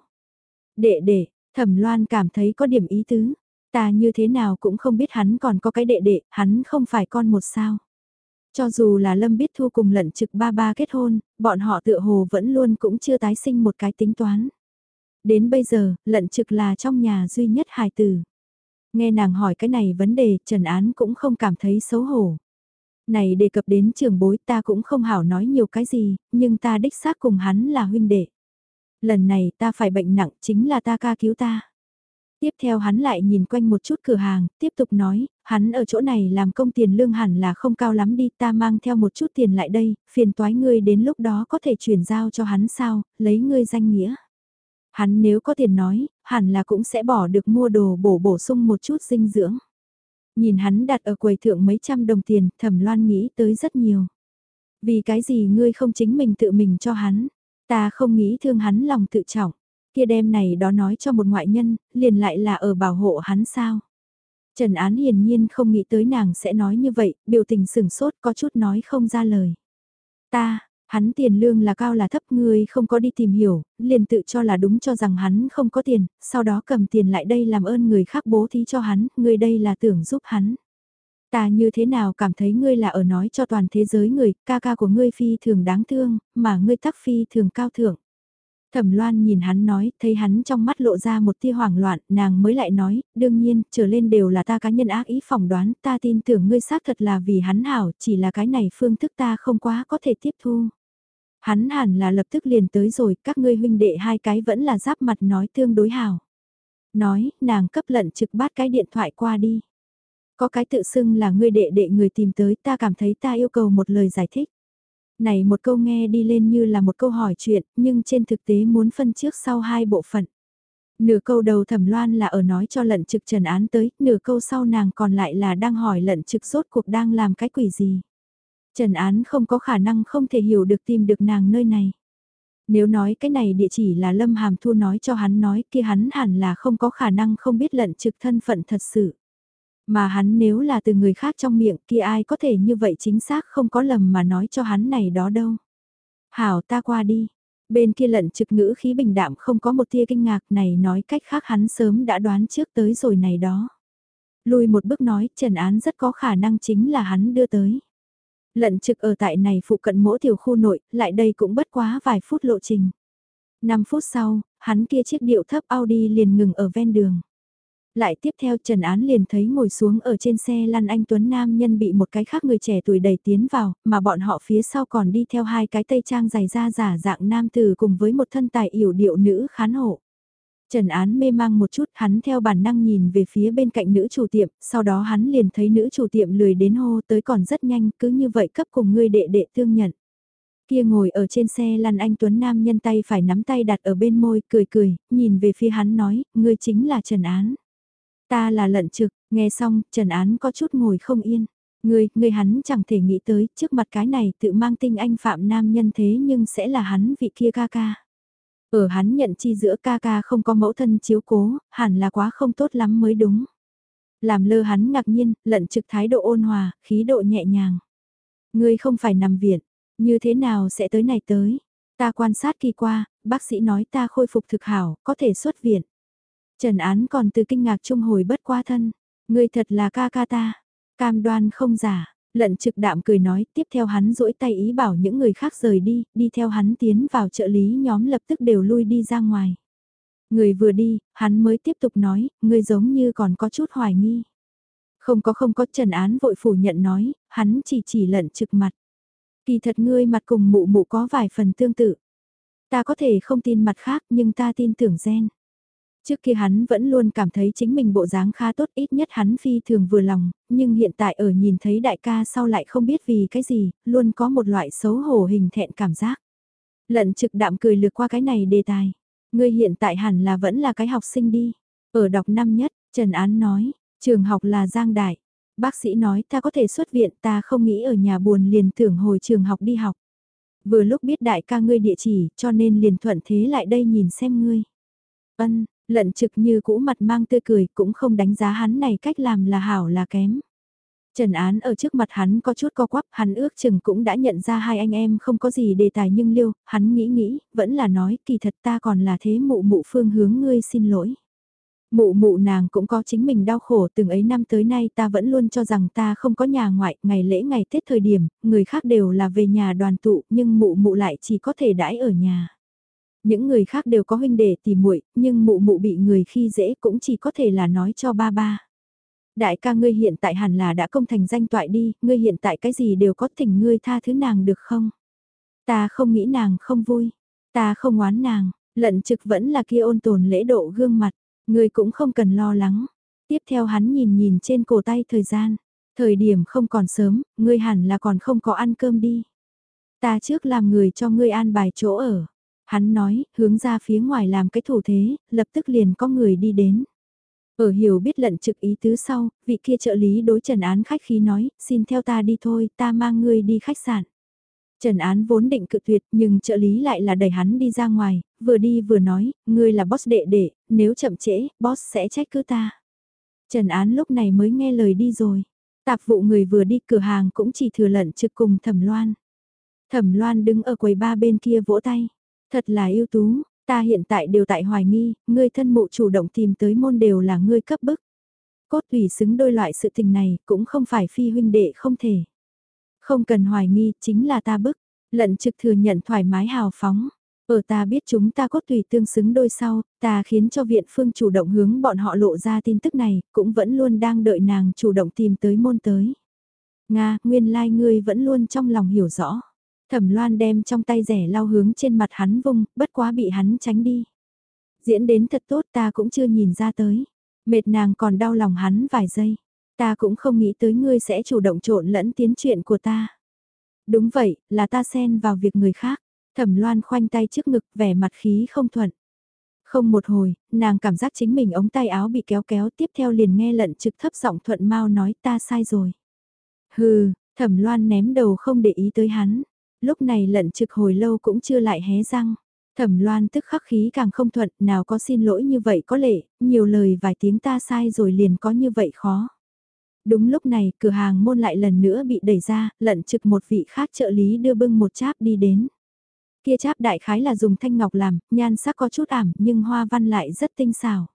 Đệ đệ, Thẩm Loan cảm thấy có điểm ý tứ. Ta như thế nào cũng không biết hắn còn có cái đệ đệ, hắn không phải con một sao. Cho dù là Lâm biết thu cùng lận trực ba ba kết hôn, bọn họ tựa hồ vẫn luôn cũng chưa tái sinh một cái tính toán. Đến bây giờ, lận trực là trong nhà duy nhất hài tử. Nghe nàng hỏi cái này vấn đề, Trần Án cũng không cảm thấy xấu hổ. Này đề cập đến trường bối ta cũng không hảo nói nhiều cái gì, nhưng ta đích xác cùng hắn là huynh đệ. Lần này ta phải bệnh nặng chính là ta ca cứu ta. Tiếp theo hắn lại nhìn quanh một chút cửa hàng, tiếp tục nói, hắn ở chỗ này làm công tiền lương hẳn là không cao lắm đi, ta mang theo một chút tiền lại đây, phiền toái ngươi đến lúc đó có thể chuyển giao cho hắn sao, lấy ngươi danh nghĩa. Hắn nếu có tiền nói, hẳn là cũng sẽ bỏ được mua đồ bổ bổ sung một chút dinh dưỡng. Nhìn hắn đặt ở quầy thượng mấy trăm đồng tiền, thẩm loan nghĩ tới rất nhiều. Vì cái gì ngươi không chính mình tự mình cho hắn, ta không nghĩ thương hắn lòng tự trọng, kia đem này đó nói cho một ngoại nhân, liền lại là ở bảo hộ hắn sao. Trần Án hiển nhiên không nghĩ tới nàng sẽ nói như vậy, biểu tình sừng sốt có chút nói không ra lời. Ta, hắn tiền lương là cao là thấp ngươi không có đi tìm hiểu, liền tự cho là đúng cho rằng hắn không có tiền, sau đó cầm tiền lại đây làm ơn người khác bố thí cho hắn, ngươi đây là tưởng giúp hắn. Ta như thế nào cảm thấy ngươi là ở nói cho toàn thế giới người, ca ca của ngươi phi thường đáng thương, mà ngươi tắc phi thường cao thượng. Thẩm Loan nhìn hắn nói, thấy hắn trong mắt lộ ra một tia hoảng loạn, nàng mới lại nói, đương nhiên, trở lên đều là ta cá nhân ác ý phỏng đoán, ta tin tưởng ngươi xác thật là vì hắn hảo, chỉ là cái này phương thức ta không quá có thể tiếp thu. Hắn hẳn là lập tức liền tới rồi, các ngươi huynh đệ hai cái vẫn là giáp mặt nói tương đối hảo. Nói, nàng cấp lận trực bát cái điện thoại qua đi. Có cái tự xưng là ngươi đệ đệ người tìm tới ta cảm thấy ta yêu cầu một lời giải thích. Này một câu nghe đi lên như là một câu hỏi chuyện, nhưng trên thực tế muốn phân trước sau hai bộ phận. Nửa câu đầu thẩm loan là ở nói cho lận trực trần án tới, nửa câu sau nàng còn lại là đang hỏi lận trực rốt cuộc đang làm cái quỷ gì. Trần án không có khả năng không thể hiểu được tìm được nàng nơi này. Nếu nói cái này địa chỉ là Lâm Hàm Thu nói cho hắn nói kia hắn hẳn là không có khả năng không biết lận trực thân phận thật sự. Mà hắn nếu là từ người khác trong miệng kia ai có thể như vậy chính xác không có lầm mà nói cho hắn này đó đâu. Hảo ta qua đi. Bên kia lận trực ngữ khí bình đạm không có một tia kinh ngạc này nói cách khác hắn sớm đã đoán trước tới rồi này đó. Lùi một bước nói trần án rất có khả năng chính là hắn đưa tới. Lận trực ở tại này phụ cận mỗi tiểu khu nội, lại đây cũng bất quá vài phút lộ trình. 5 phút sau, hắn kia chiếc điệu thấp Audi liền ngừng ở ven đường. Lại tiếp theo Trần Án liền thấy ngồi xuống ở trên xe lăn anh Tuấn Nam nhân bị một cái khác người trẻ tuổi đẩy tiến vào, mà bọn họ phía sau còn đi theo hai cái tây trang dày da giả dạng nam tử cùng với một thân tài yểu điệu nữ khán hộ. Trần Án mê mang một chút, hắn theo bản năng nhìn về phía bên cạnh nữ chủ tiệm, sau đó hắn liền thấy nữ chủ tiệm lười đến hô tới còn rất nhanh, cứ như vậy cấp cùng ngươi đệ đệ tương nhận. Kia ngồi ở trên xe lăn anh Tuấn Nam nhân tay phải nắm tay đặt ở bên môi, cười cười, nhìn về phía hắn nói, ngươi chính là Trần Án. Ta là lận trực, nghe xong, Trần Án có chút ngồi không yên. người người hắn chẳng thể nghĩ tới, trước mặt cái này tự mang tinh anh phạm nam nhân thế nhưng sẽ là hắn vị kia ca ca. Ở hắn nhận chi giữa ca ca không có mẫu thân chiếu cố, hẳn là quá không tốt lắm mới đúng. Làm lơ hắn ngạc nhiên, lận trực thái độ ôn hòa, khí độ nhẹ nhàng. Ngươi không phải nằm viện, như thế nào sẽ tới này tới? Ta quan sát kỳ qua, bác sĩ nói ta khôi phục thực hảo, có thể xuất viện. Trần Án còn từ kinh ngạc trung hồi bất qua thân. Ngươi thật là ca ca ta. Cam đoan không giả. Lận trực đạm cười nói, tiếp theo hắn duỗi tay ý bảo những người khác rời đi, đi theo hắn tiến vào trợ lý nhóm lập tức đều lui đi ra ngoài. Người vừa đi, hắn mới tiếp tục nói, ngươi giống như còn có chút hoài nghi. Không có không có trần án vội phủ nhận nói, hắn chỉ chỉ lận trực mặt. Kỳ thật ngươi mặt cùng mụ mụ có vài phần tương tự. Ta có thể không tin mặt khác nhưng ta tin tưởng gen. Trước kia hắn vẫn luôn cảm thấy chính mình bộ dáng khá tốt ít nhất hắn phi thường vừa lòng, nhưng hiện tại ở nhìn thấy đại ca sau lại không biết vì cái gì, luôn có một loại xấu hổ hình thẹn cảm giác. Lận trực đạm cười lược qua cái này đề tài. Ngươi hiện tại hẳn là vẫn là cái học sinh đi. Ở đọc năm nhất, Trần Án nói, trường học là Giang Đại. Bác sĩ nói ta có thể xuất viện ta không nghĩ ở nhà buồn liền tưởng hồi trường học đi học. Vừa lúc biết đại ca ngươi địa chỉ cho nên liền thuận thế lại đây nhìn xem ngươi. Ân, Lận trực như cũ mặt mang tươi cười cũng không đánh giá hắn này cách làm là hảo là kém. Trần Án ở trước mặt hắn có chút co quắp, hắn ước chừng cũng đã nhận ra hai anh em không có gì đề tài nhưng liêu, hắn nghĩ nghĩ, vẫn là nói kỳ thật ta còn là thế mụ mụ phương hướng ngươi xin lỗi. Mụ mụ nàng cũng có chính mình đau khổ từng ấy năm tới nay ta vẫn luôn cho rằng ta không có nhà ngoại, ngày lễ ngày Tết thời điểm, người khác đều là về nhà đoàn tụ nhưng mụ mụ lại chỉ có thể đãi ở nhà. Những người khác đều có huynh đệ tỉ muội, nhưng mụ mụ bị người khi dễ cũng chỉ có thể là nói cho ba ba. Đại ca ngươi hiện tại hẳn là đã công thành danh toại đi, ngươi hiện tại cái gì đều có thỉnh ngươi tha thứ nàng được không? Ta không nghĩ nàng không vui, ta không oán nàng, lận trực vẫn là kia ôn tồn lễ độ gương mặt, ngươi cũng không cần lo lắng. Tiếp theo hắn nhìn nhìn trên cổ tay thời gian, thời điểm không còn sớm, ngươi hẳn là còn không có ăn cơm đi. Ta trước làm người cho ngươi an bài chỗ ở. Hắn nói, hướng ra phía ngoài làm cái thủ thế, lập tức liền có người đi đến. Ở hiểu biết lận trực ý tứ sau, vị kia trợ lý đối trần án khách khí nói, xin theo ta đi thôi, ta mang ngươi đi khách sạn. Trần án vốn định cự tuyệt nhưng trợ lý lại là đẩy hắn đi ra ngoài, vừa đi vừa nói, ngươi là boss đệ đệ, nếu chậm trễ, boss sẽ trách cứ ta. Trần án lúc này mới nghe lời đi rồi. Tạp vụ người vừa đi cửa hàng cũng chỉ thừa lận trực cùng thẩm loan. Thẩm loan đứng ở quầy ba bên kia vỗ tay. Thật là ưu tú, ta hiện tại đều tại hoài nghi, ngươi thân mụ chủ động tìm tới môn đều là ngươi cấp bức. Cốt tùy xứng đôi loại sự tình này cũng không phải phi huynh đệ không thể. Không cần hoài nghi, chính là ta bức. Lận trực thừa nhận thoải mái hào phóng. Ở ta biết chúng ta cốt tùy tương xứng đôi sau, ta khiến cho viện phương chủ động hướng bọn họ lộ ra tin tức này, cũng vẫn luôn đang đợi nàng chủ động tìm tới môn tới. Nga, nguyên lai like ngươi vẫn luôn trong lòng hiểu rõ. Thẩm loan đem trong tay rẻ lao hướng trên mặt hắn vung, bất quá bị hắn tránh đi. Diễn đến thật tốt ta cũng chưa nhìn ra tới. Mệt nàng còn đau lòng hắn vài giây. Ta cũng không nghĩ tới ngươi sẽ chủ động trộn lẫn tiến chuyện của ta. Đúng vậy, là ta xen vào việc người khác. Thẩm loan khoanh tay trước ngực vẻ mặt khí không thuận. Không một hồi, nàng cảm giác chính mình ống tay áo bị kéo kéo tiếp theo liền nghe lận trực thấp giọng thuận mau nói ta sai rồi. Hừ, thẩm loan ném đầu không để ý tới hắn. Lúc này lận trực hồi lâu cũng chưa lại hé răng. Thẩm loan tức khắc khí càng không thuận, nào có xin lỗi như vậy có lệ, nhiều lời vài tiếng ta sai rồi liền có như vậy khó. Đúng lúc này, cửa hàng môn lại lần nữa bị đẩy ra, lận trực một vị khác trợ lý đưa bưng một cháp đi đến. Kia cháp đại khái là dùng thanh ngọc làm, nhan sắc có chút ảm nhưng hoa văn lại rất tinh xảo.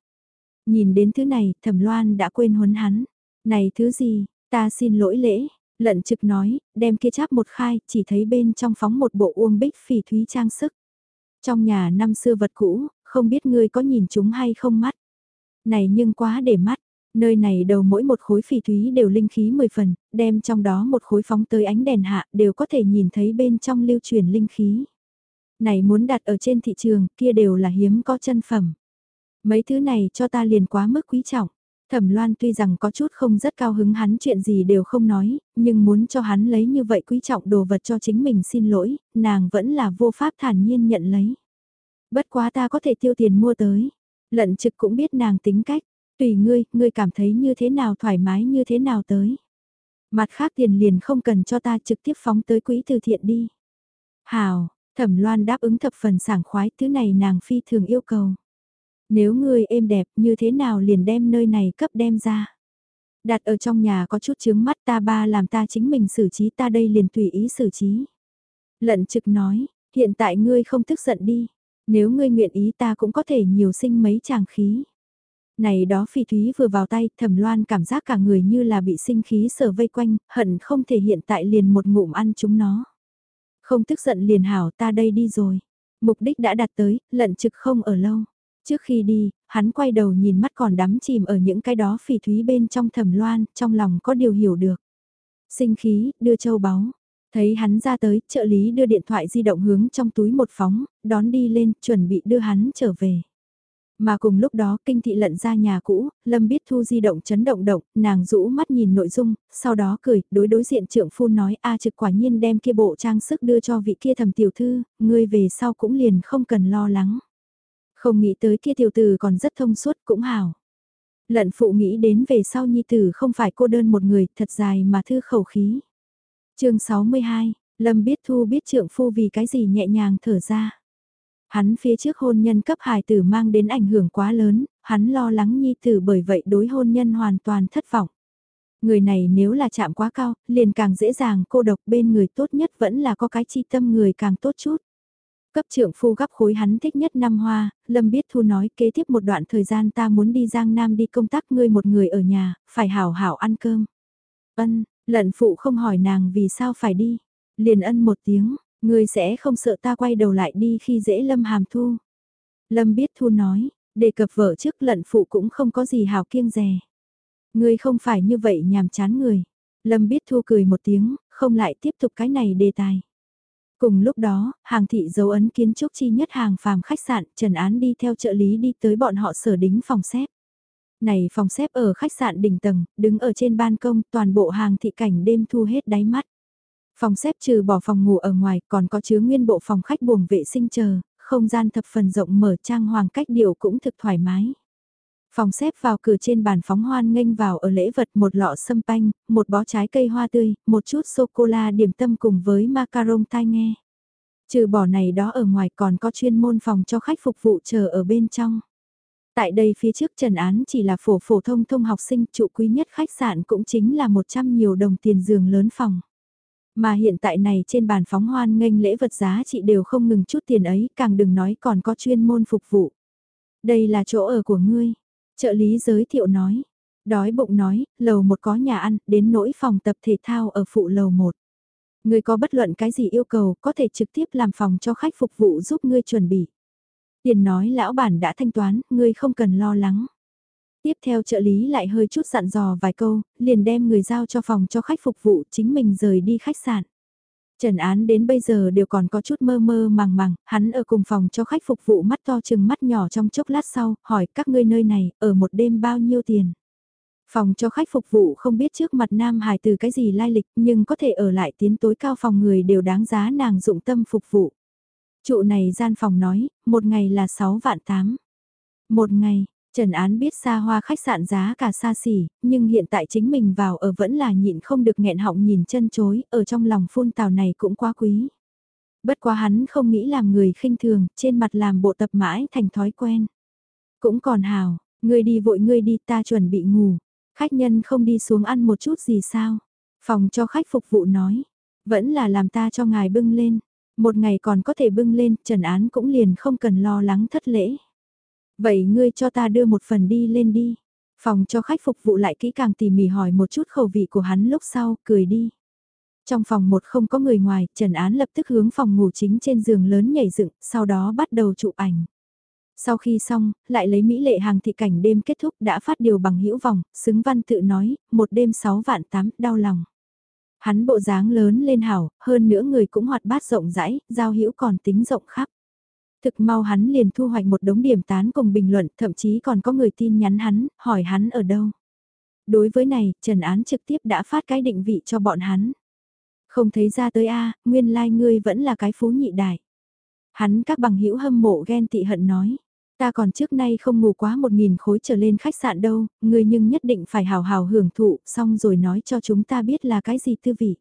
Nhìn đến thứ này, thẩm loan đã quên huấn hắn. Này thứ gì, ta xin lỗi lễ, Lận trực nói, đem kia cháp một khai, chỉ thấy bên trong phóng một bộ uông bích phỉ thúy trang sức. Trong nhà năm xưa vật cũ, không biết ngươi có nhìn chúng hay không mắt. Này nhưng quá để mắt, nơi này đầu mỗi một khối phỉ thúy đều linh khí 10 phần, đem trong đó một khối phóng tới ánh đèn hạ đều có thể nhìn thấy bên trong lưu truyền linh khí. Này muốn đặt ở trên thị trường kia đều là hiếm có chân phẩm. Mấy thứ này cho ta liền quá mức quý trọng. Thẩm Loan tuy rằng có chút không rất cao hứng hắn chuyện gì đều không nói, nhưng muốn cho hắn lấy như vậy quý trọng đồ vật cho chính mình xin lỗi, nàng vẫn là vô pháp thản nhiên nhận lấy. Bất quá ta có thể tiêu tiền mua tới. Lận trực cũng biết nàng tính cách, tùy ngươi, ngươi cảm thấy như thế nào thoải mái như thế nào tới. Mặt khác tiền liền không cần cho ta trực tiếp phóng tới quỹ từ thiện đi. Hào, thẩm loan đáp ứng thập phần sảng khoái, thứ này nàng phi thường yêu cầu. Nếu ngươi êm đẹp như thế nào liền đem nơi này cấp đem ra. Đặt ở trong nhà có chút chướng mắt ta ba làm ta chính mình xử trí ta đây liền tùy ý xử trí. Lận trực nói, hiện tại ngươi không tức giận đi. Nếu ngươi nguyện ý ta cũng có thể nhiều sinh mấy chàng khí. Này đó phi thúy vừa vào tay, thẩm loan cảm giác cả người như là bị sinh khí sở vây quanh, hận không thể hiện tại liền một ngụm ăn chúng nó. Không tức giận liền hảo ta đây đi rồi. Mục đích đã đạt tới, lận trực không ở lâu. Trước khi đi, hắn quay đầu nhìn mắt còn đắm chìm ở những cái đó phỉ thúy bên trong thầm loan, trong lòng có điều hiểu được. Sinh khí, đưa châu báu. Thấy hắn ra tới, trợ lý đưa điện thoại di động hướng trong túi một phóng, đón đi lên, chuẩn bị đưa hắn trở về. Mà cùng lúc đó kinh thị lận ra nhà cũ, Lâm biết thu di động chấn động động, nàng rũ mắt nhìn nội dung, sau đó cười, đối đối diện trưởng phu nói a trực quả nhiên đem kia bộ trang sức đưa cho vị kia thầm tiểu thư, ngươi về sau cũng liền không cần lo lắng. Không nghĩ tới kia tiểu tử còn rất thông suốt cũng hào. Lận phụ nghĩ đến về sau nhi tử không phải cô đơn một người thật dài mà thư khẩu khí. chương 62, Lâm biết thu biết trượng phu vì cái gì nhẹ nhàng thở ra. Hắn phía trước hôn nhân cấp hài tử mang đến ảnh hưởng quá lớn, hắn lo lắng nhi tử bởi vậy đối hôn nhân hoàn toàn thất vọng. Người này nếu là chạm quá cao, liền càng dễ dàng cô độc bên người tốt nhất vẫn là có cái chi tâm người càng tốt chút. Cấp trưởng phu gấp khối hắn thích nhất năm hoa, Lâm biết thu nói kế tiếp một đoạn thời gian ta muốn đi Giang Nam đi công tác ngươi một người ở nhà, phải hảo hảo ăn cơm. Ân, lận phụ không hỏi nàng vì sao phải đi. Liền ân một tiếng, ngươi sẽ không sợ ta quay đầu lại đi khi dễ Lâm hàm thu. Lâm biết thu nói, đề cập vợ trước lận phụ cũng không có gì hảo kiêng rè. Ngươi không phải như vậy nhàm chán người. Lâm biết thu cười một tiếng, không lại tiếp tục cái này đề tài. Cùng lúc đó, hàng thị dấu ấn kiến trúc chi nhất hàng phàm khách sạn, Trần Án đi theo trợ lý đi tới bọn họ sở đính phòng xếp. Này phòng xếp ở khách sạn đỉnh tầng, đứng ở trên ban công, toàn bộ hàng thị cảnh đêm thu hết đáy mắt. Phòng xếp trừ bỏ phòng ngủ ở ngoài còn có chứa nguyên bộ phòng khách buồng vệ sinh chờ, không gian thập phần rộng mở trang hoàng cách điệu cũng thực thoải mái. Phòng xếp vào cửa trên bàn phóng hoan nghênh vào ở lễ vật một lọ sâm panh, một bó trái cây hoa tươi, một chút sô-cô-la điểm tâm cùng với macaron tai nghe. Trừ bỏ này đó ở ngoài còn có chuyên môn phòng cho khách phục vụ chờ ở bên trong. Tại đây phía trước trần án chỉ là phổ phổ thông thông học sinh trụ quý nhất khách sạn cũng chính là 100 nhiều đồng tiền giường lớn phòng. Mà hiện tại này trên bàn phóng hoan nghênh lễ vật giá trị đều không ngừng chút tiền ấy, càng đừng nói còn có chuyên môn phục vụ. Đây là chỗ ở của ngươi. Trợ lý giới thiệu nói. Đói bụng nói, lầu một có nhà ăn, đến nỗi phòng tập thể thao ở phụ lầu một. người có bất luận cái gì yêu cầu, có thể trực tiếp làm phòng cho khách phục vụ giúp ngươi chuẩn bị. Tiền nói lão bản đã thanh toán, ngươi không cần lo lắng. Tiếp theo trợ lý lại hơi chút dặn dò vài câu, liền đem người giao cho phòng cho khách phục vụ chính mình rời đi khách sạn. Trần Án đến bây giờ đều còn có chút mơ mơ màng màng, hắn ở cùng phòng cho khách phục vụ mắt to chừng mắt nhỏ trong chốc lát sau, hỏi các ngươi nơi này, ở một đêm bao nhiêu tiền. Phòng cho khách phục vụ không biết trước mặt Nam Hải từ cái gì lai lịch nhưng có thể ở lại tiến tối cao phòng người đều đáng giá nàng dụng tâm phục vụ. Trụ này gian phòng nói, một ngày là 6 vạn 8. Một ngày, Trần Án biết xa hoa khách sạn giá cả xa xỉ, nhưng hiện tại chính mình vào ở vẫn là nhịn không được nghẹn họng nhìn chân chối, ở trong lòng phun tào này cũng quá quý. Bất quá hắn không nghĩ làm người khinh thường, trên mặt làm bộ tập mãi thành thói quen. Cũng còn hào, ngươi đi vội ngươi đi ta chuẩn bị ngủ, khách nhân không đi xuống ăn một chút gì sao. Phòng cho khách phục vụ nói, vẫn là làm ta cho ngài bưng lên, một ngày còn có thể bưng lên, Trần Án cũng liền không cần lo lắng thất lễ. Vậy ngươi cho ta đưa một phần đi lên đi. Phòng cho khách phục vụ lại kỹ càng tỉ mỉ hỏi một chút khẩu vị của hắn lúc sau, cười đi. Trong phòng một không có người ngoài, Trần Án lập tức hướng phòng ngủ chính trên giường lớn nhảy dựng, sau đó bắt đầu chụp ảnh. Sau khi xong, lại lấy Mỹ lệ hàng thị cảnh đêm kết thúc đã phát điều bằng hữu vòng, xứng văn tự nói, một đêm sáu vạn tám, đau lòng. Hắn bộ dáng lớn lên hảo, hơn nữa người cũng hoạt bát rộng rãi, giao hữu còn tính rộng khắp. Thực mau hắn liền thu hoạch một đống điểm tán cùng bình luận, thậm chí còn có người tin nhắn hắn, hỏi hắn ở đâu. Đối với này, Trần Án trực tiếp đã phát cái định vị cho bọn hắn. Không thấy ra tới a nguyên lai like ngươi vẫn là cái phú nhị đại. Hắn các bằng hữu hâm mộ ghen tị hận nói. Ta còn trước nay không ngủ quá một nghìn khối trở lên khách sạn đâu, ngươi nhưng nhất định phải hào hào hưởng thụ, xong rồi nói cho chúng ta biết là cái gì tư vị.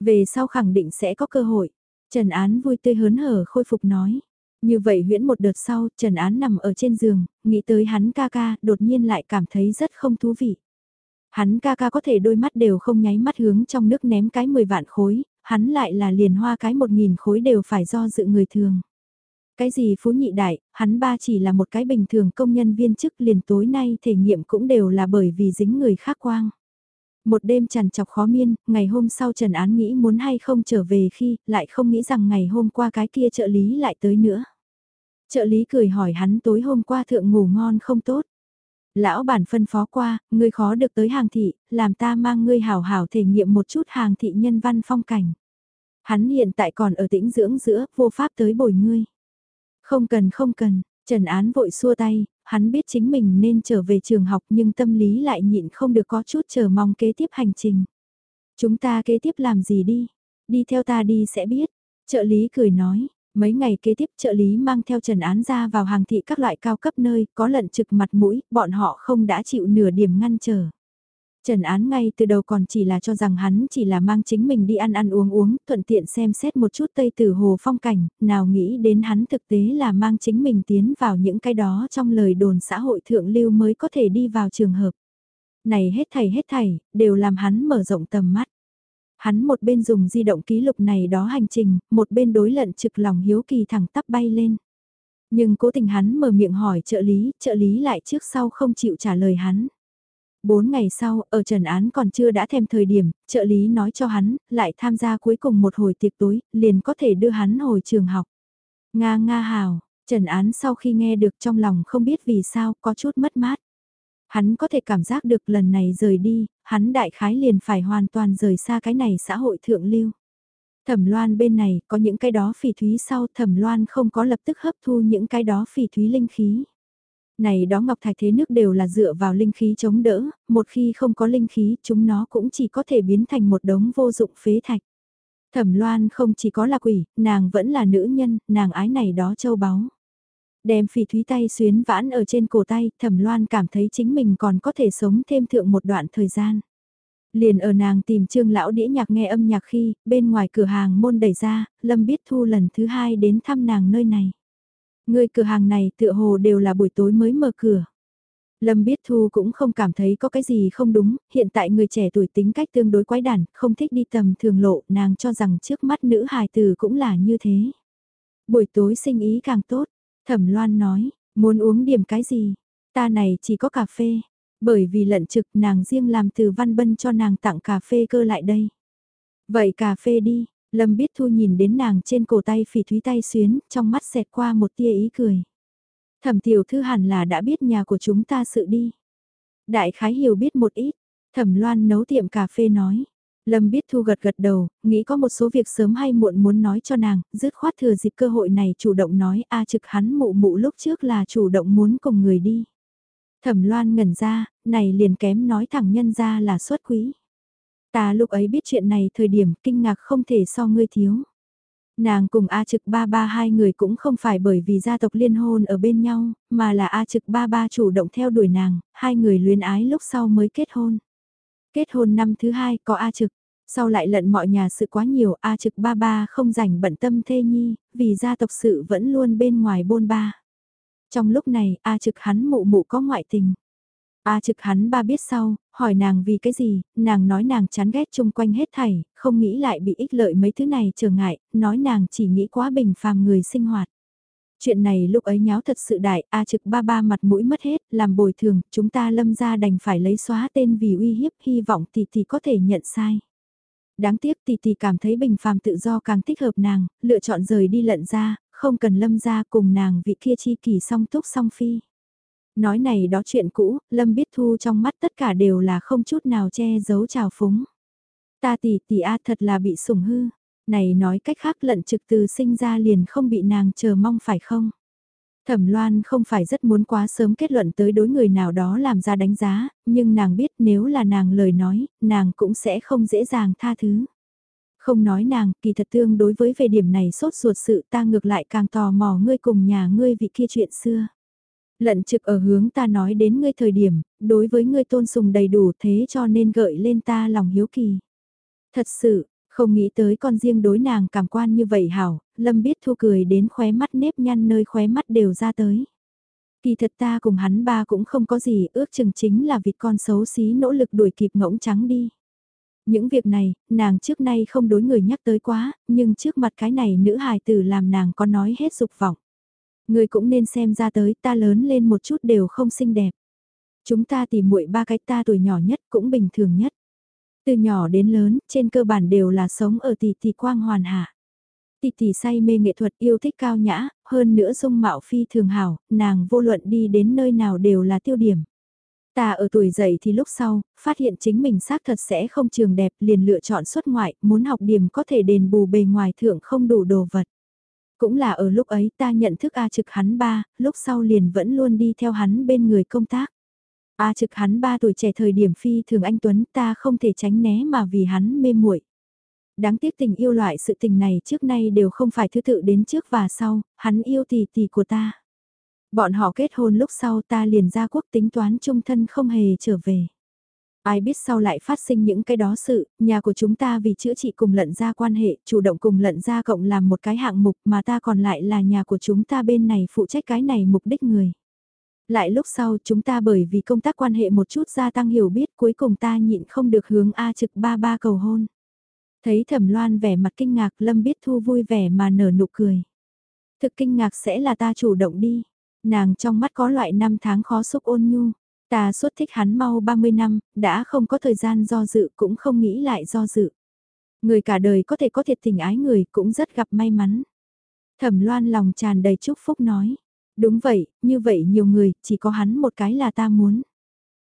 Về sau khẳng định sẽ có cơ hội. Trần Án vui tươi hớn hở khôi phục nói. Như vậy huyễn một đợt sau, Trần Án nằm ở trên giường, nghĩ tới hắn ca ca, đột nhiên lại cảm thấy rất không thú vị. Hắn ca ca có thể đôi mắt đều không nháy mắt hướng trong nước ném cái 10 vạn khối, hắn lại là liền hoa cái 1.000 khối đều phải do dự người thường. Cái gì phú nhị đại, hắn ba chỉ là một cái bình thường công nhân viên chức liền tối nay thể nghiệm cũng đều là bởi vì dính người khác quang. Một đêm trằn chọc khó miên, ngày hôm sau Trần Án nghĩ muốn hay không trở về khi, lại không nghĩ rằng ngày hôm qua cái kia trợ lý lại tới nữa. Trợ lý cười hỏi hắn tối hôm qua thượng ngủ ngon không tốt. Lão bản phân phó qua, ngươi khó được tới hàng thị, làm ta mang ngươi hào hào thể nghiệm một chút hàng thị nhân văn phong cảnh. Hắn hiện tại còn ở tĩnh dưỡng giữa, vô pháp tới bồi ngươi. Không cần không cần, Trần Án vội xua tay, hắn biết chính mình nên trở về trường học nhưng tâm lý lại nhịn không được có chút chờ mong kế tiếp hành trình. Chúng ta kế tiếp làm gì đi? Đi theo ta đi sẽ biết. Trợ lý cười nói, mấy ngày kế tiếp trợ lý mang theo Trần Án ra vào hàng thị các loại cao cấp nơi, có lận trực mặt mũi, bọn họ không đã chịu nửa điểm ngăn trở. Trần Án ngay từ đầu còn chỉ là cho rằng hắn chỉ là mang chính mình đi ăn ăn uống uống, thuận tiện xem xét một chút Tây Tử Hồ phong cảnh, nào nghĩ đến hắn thực tế là mang chính mình tiến vào những cái đó trong lời đồn xã hội thượng lưu mới có thể đi vào trường hợp. Này hết thảy hết thảy, đều làm hắn mở rộng tầm mắt. Hắn một bên dùng di động ký lục này đó hành trình, một bên đối lận trực lòng hiếu kỳ thẳng tắp bay lên. Nhưng cố tình hắn mở miệng hỏi trợ lý, trợ lý lại trước sau không chịu trả lời hắn. Bốn ngày sau, ở Trần Án còn chưa đã thêm thời điểm, trợ lý nói cho hắn, lại tham gia cuối cùng một hồi tiệc tối, liền có thể đưa hắn hồi trường học. Nga nga hào, Trần Án sau khi nghe được trong lòng không biết vì sao, có chút mất mát. Hắn có thể cảm giác được lần này rời đi, hắn đại khái liền phải hoàn toàn rời xa cái này xã hội thượng lưu. Thẩm loan bên này có những cái đó phỉ thúy sau thẩm loan không có lập tức hấp thu những cái đó phỉ thúy linh khí. Này đó ngọc thạch thế nước đều là dựa vào linh khí chống đỡ, một khi không có linh khí chúng nó cũng chỉ có thể biến thành một đống vô dụng phế thạch. Thẩm loan không chỉ có là quỷ, nàng vẫn là nữ nhân, nàng ái này đó châu báu. Đem phỉ thúy tay xuyến vãn ở trên cổ tay, thẩm loan cảm thấy chính mình còn có thể sống thêm thượng một đoạn thời gian. Liền ở nàng tìm trương lão đĩa nhạc nghe âm nhạc khi, bên ngoài cửa hàng môn đẩy ra, Lâm Biết Thu lần thứ hai đến thăm nàng nơi này. Người cửa hàng này tựa hồ đều là buổi tối mới mở cửa. Lâm Biết Thu cũng không cảm thấy có cái gì không đúng, hiện tại người trẻ tuổi tính cách tương đối quái đản, không thích đi tầm thường lộ, nàng cho rằng trước mắt nữ hài tử cũng là như thế. Buổi tối sinh ý càng tốt, Thẩm Loan nói, muốn uống điểm cái gì, ta này chỉ có cà phê, bởi vì lận trực nàng riêng làm từ văn bân cho nàng tặng cà phê cơ lại đây. Vậy cà phê đi, Lâm biết thu nhìn đến nàng trên cổ tay phỉ thúy tay xuyến, trong mắt xẹt qua một tia ý cười. Thẩm tiểu thư hẳn là đã biết nhà của chúng ta sự đi. Đại khái hiểu biết một ít, thẩm loan nấu tiệm cà phê nói. Lâm biết thu gật gật đầu, nghĩ có một số việc sớm hay muộn muốn nói cho nàng, dứt khoát thừa dịp cơ hội này chủ động nói a trực hắn mụ mụ lúc trước là chủ động muốn cùng người đi. Thẩm loan ngẩn ra, này liền kém nói thẳng nhân ra là xuất quý. Ta lúc ấy biết chuyện này thời điểm kinh ngạc không thể so ngươi thiếu. Nàng cùng A trực ba ba hai người cũng không phải bởi vì gia tộc liên hôn ở bên nhau, mà là A trực ba ba chủ động theo đuổi nàng, hai người luyến ái lúc sau mới kết hôn. Kết hôn năm thứ hai có A trực, sau lại lận mọi nhà sự quá nhiều A trực ba ba không rảnh bận tâm thê nhi, vì gia tộc sự vẫn luôn bên ngoài bôn ba. Trong lúc này, A trực hắn mụ mụ có ngoại tình. A trực hắn ba biết sau, hỏi nàng vì cái gì, nàng nói nàng chán ghét chung quanh hết thảy, không nghĩ lại bị ích lợi mấy thứ này trở ngại, nói nàng chỉ nghĩ quá bình phàm người sinh hoạt. Chuyện này lúc ấy nháo thật sự đại, A trực ba ba mặt mũi mất hết, làm bồi thường, chúng ta lâm ra đành phải lấy xóa tên vì uy hiếp, hy vọng tỷ tỷ có thể nhận sai. Đáng tiếc tỷ tỷ cảm thấy bình phàm tự do càng thích hợp nàng, lựa chọn rời đi lận ra, không cần lâm ra cùng nàng vị kia chi kỳ song túc song phi. Nói này đó chuyện cũ, lâm biết thu trong mắt tất cả đều là không chút nào che giấu trào phúng. Ta tỷ tỷ a thật là bị sủng hư. Này nói cách khác lận trực từ sinh ra liền không bị nàng chờ mong phải không? Thẩm Loan không phải rất muốn quá sớm kết luận tới đối người nào đó làm ra đánh giá, nhưng nàng biết nếu là nàng lời nói, nàng cũng sẽ không dễ dàng tha thứ. Không nói nàng, kỳ thật tương đối với về điểm này sốt ruột sự ta ngược lại càng tò mò ngươi cùng nhà ngươi vị kia chuyện xưa. Lận trực ở hướng ta nói đến ngươi thời điểm, đối với ngươi tôn sùng đầy đủ thế cho nên gợi lên ta lòng hiếu kỳ. Thật sự, không nghĩ tới con riêng đối nàng cảm quan như vậy hảo, Lâm biết thu cười đến khóe mắt nếp nhăn nơi khóe mắt đều ra tới. Kỳ thật ta cùng hắn ba cũng không có gì, ước chừng chính là vịt con xấu xí nỗ lực đuổi kịp ngỗng trắng đi. Những việc này, nàng trước nay không đối người nhắc tới quá, nhưng trước mặt cái này nữ hài tử làm nàng có nói hết dục vọng. Người cũng nên xem ra tới ta lớn lên một chút đều không xinh đẹp. Chúng ta tìm muội ba cái ta tuổi nhỏ nhất cũng bình thường nhất. Từ nhỏ đến lớn, trên cơ bản đều là sống ở tỷ tỷ quang hoàn hạ. Tỷ tỷ say mê nghệ thuật yêu thích cao nhã, hơn nữa dung mạo phi thường hảo, nàng vô luận đi đến nơi nào đều là tiêu điểm. Ta ở tuổi dậy thì lúc sau, phát hiện chính mình xác thật sẽ không trường đẹp liền lựa chọn xuất ngoại, muốn học điểm có thể đền bù bề ngoài thượng không đủ đồ vật. Cũng là ở lúc ấy ta nhận thức A trực hắn ba, lúc sau liền vẫn luôn đi theo hắn bên người công tác. A trực hắn ba tuổi trẻ thời điểm phi thường anh Tuấn ta không thể tránh né mà vì hắn mê muội. Đáng tiếc tình yêu loại sự tình này trước nay đều không phải thứ tự đến trước và sau, hắn yêu tỷ tỷ của ta. Bọn họ kết hôn lúc sau ta liền ra quốc tính toán chung thân không hề trở về. Ai biết sau lại phát sinh những cái đó sự, nhà của chúng ta vì chữa trị cùng lận ra quan hệ, chủ động cùng lận ra cộng làm một cái hạng mục mà ta còn lại là nhà của chúng ta bên này phụ trách cái này mục đích người. Lại lúc sau chúng ta bởi vì công tác quan hệ một chút gia tăng hiểu biết cuối cùng ta nhịn không được hướng A trực ba ba cầu hôn. Thấy thẩm loan vẻ mặt kinh ngạc lâm biết thu vui vẻ mà nở nụ cười. Thực kinh ngạc sẽ là ta chủ động đi. Nàng trong mắt có loại năm tháng khó xúc ôn nhu. Ta suốt thích hắn mau 30 năm, đã không có thời gian do dự cũng không nghĩ lại do dự. Người cả đời có thể có thiệt tình ái người cũng rất gặp may mắn. Thẩm loan lòng tràn đầy chúc phúc nói. Đúng vậy, như vậy nhiều người, chỉ có hắn một cái là ta muốn.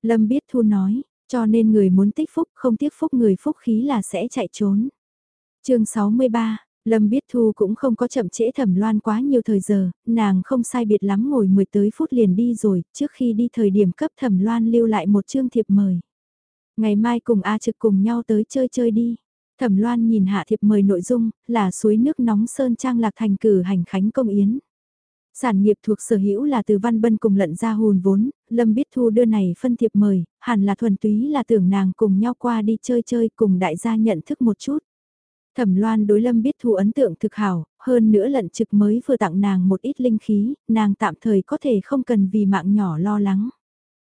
Lâm Biết Thu nói, cho nên người muốn tích phúc không tiếc phúc người phúc khí là sẽ chạy trốn. chương 63, Lâm Biết Thu cũng không có chậm trễ thẩm loan quá nhiều thời giờ, nàng không sai biệt lắm ngồi 10 tới phút liền đi rồi, trước khi đi thời điểm cấp thẩm loan lưu lại một chương thiệp mời. Ngày mai cùng A trực cùng nhau tới chơi chơi đi. Thẩm loan nhìn hạ thiệp mời nội dung, là suối nước nóng Sơn Trang Lạc Thành cử hành khánh công yến. Sản nghiệp thuộc sở hữu là từ Văn Bân cùng lận ra hùn vốn, Lâm Biết Thu đưa này phân thiệp mời, hẳn là thuần túy là tưởng nàng cùng nhau qua đi chơi chơi cùng đại gia nhận thức một chút. Thẩm Loan đối Lâm Biết Thu ấn tượng thực hảo, hơn nữa lận trực mới vừa tặng nàng một ít linh khí, nàng tạm thời có thể không cần vì mạng nhỏ lo lắng.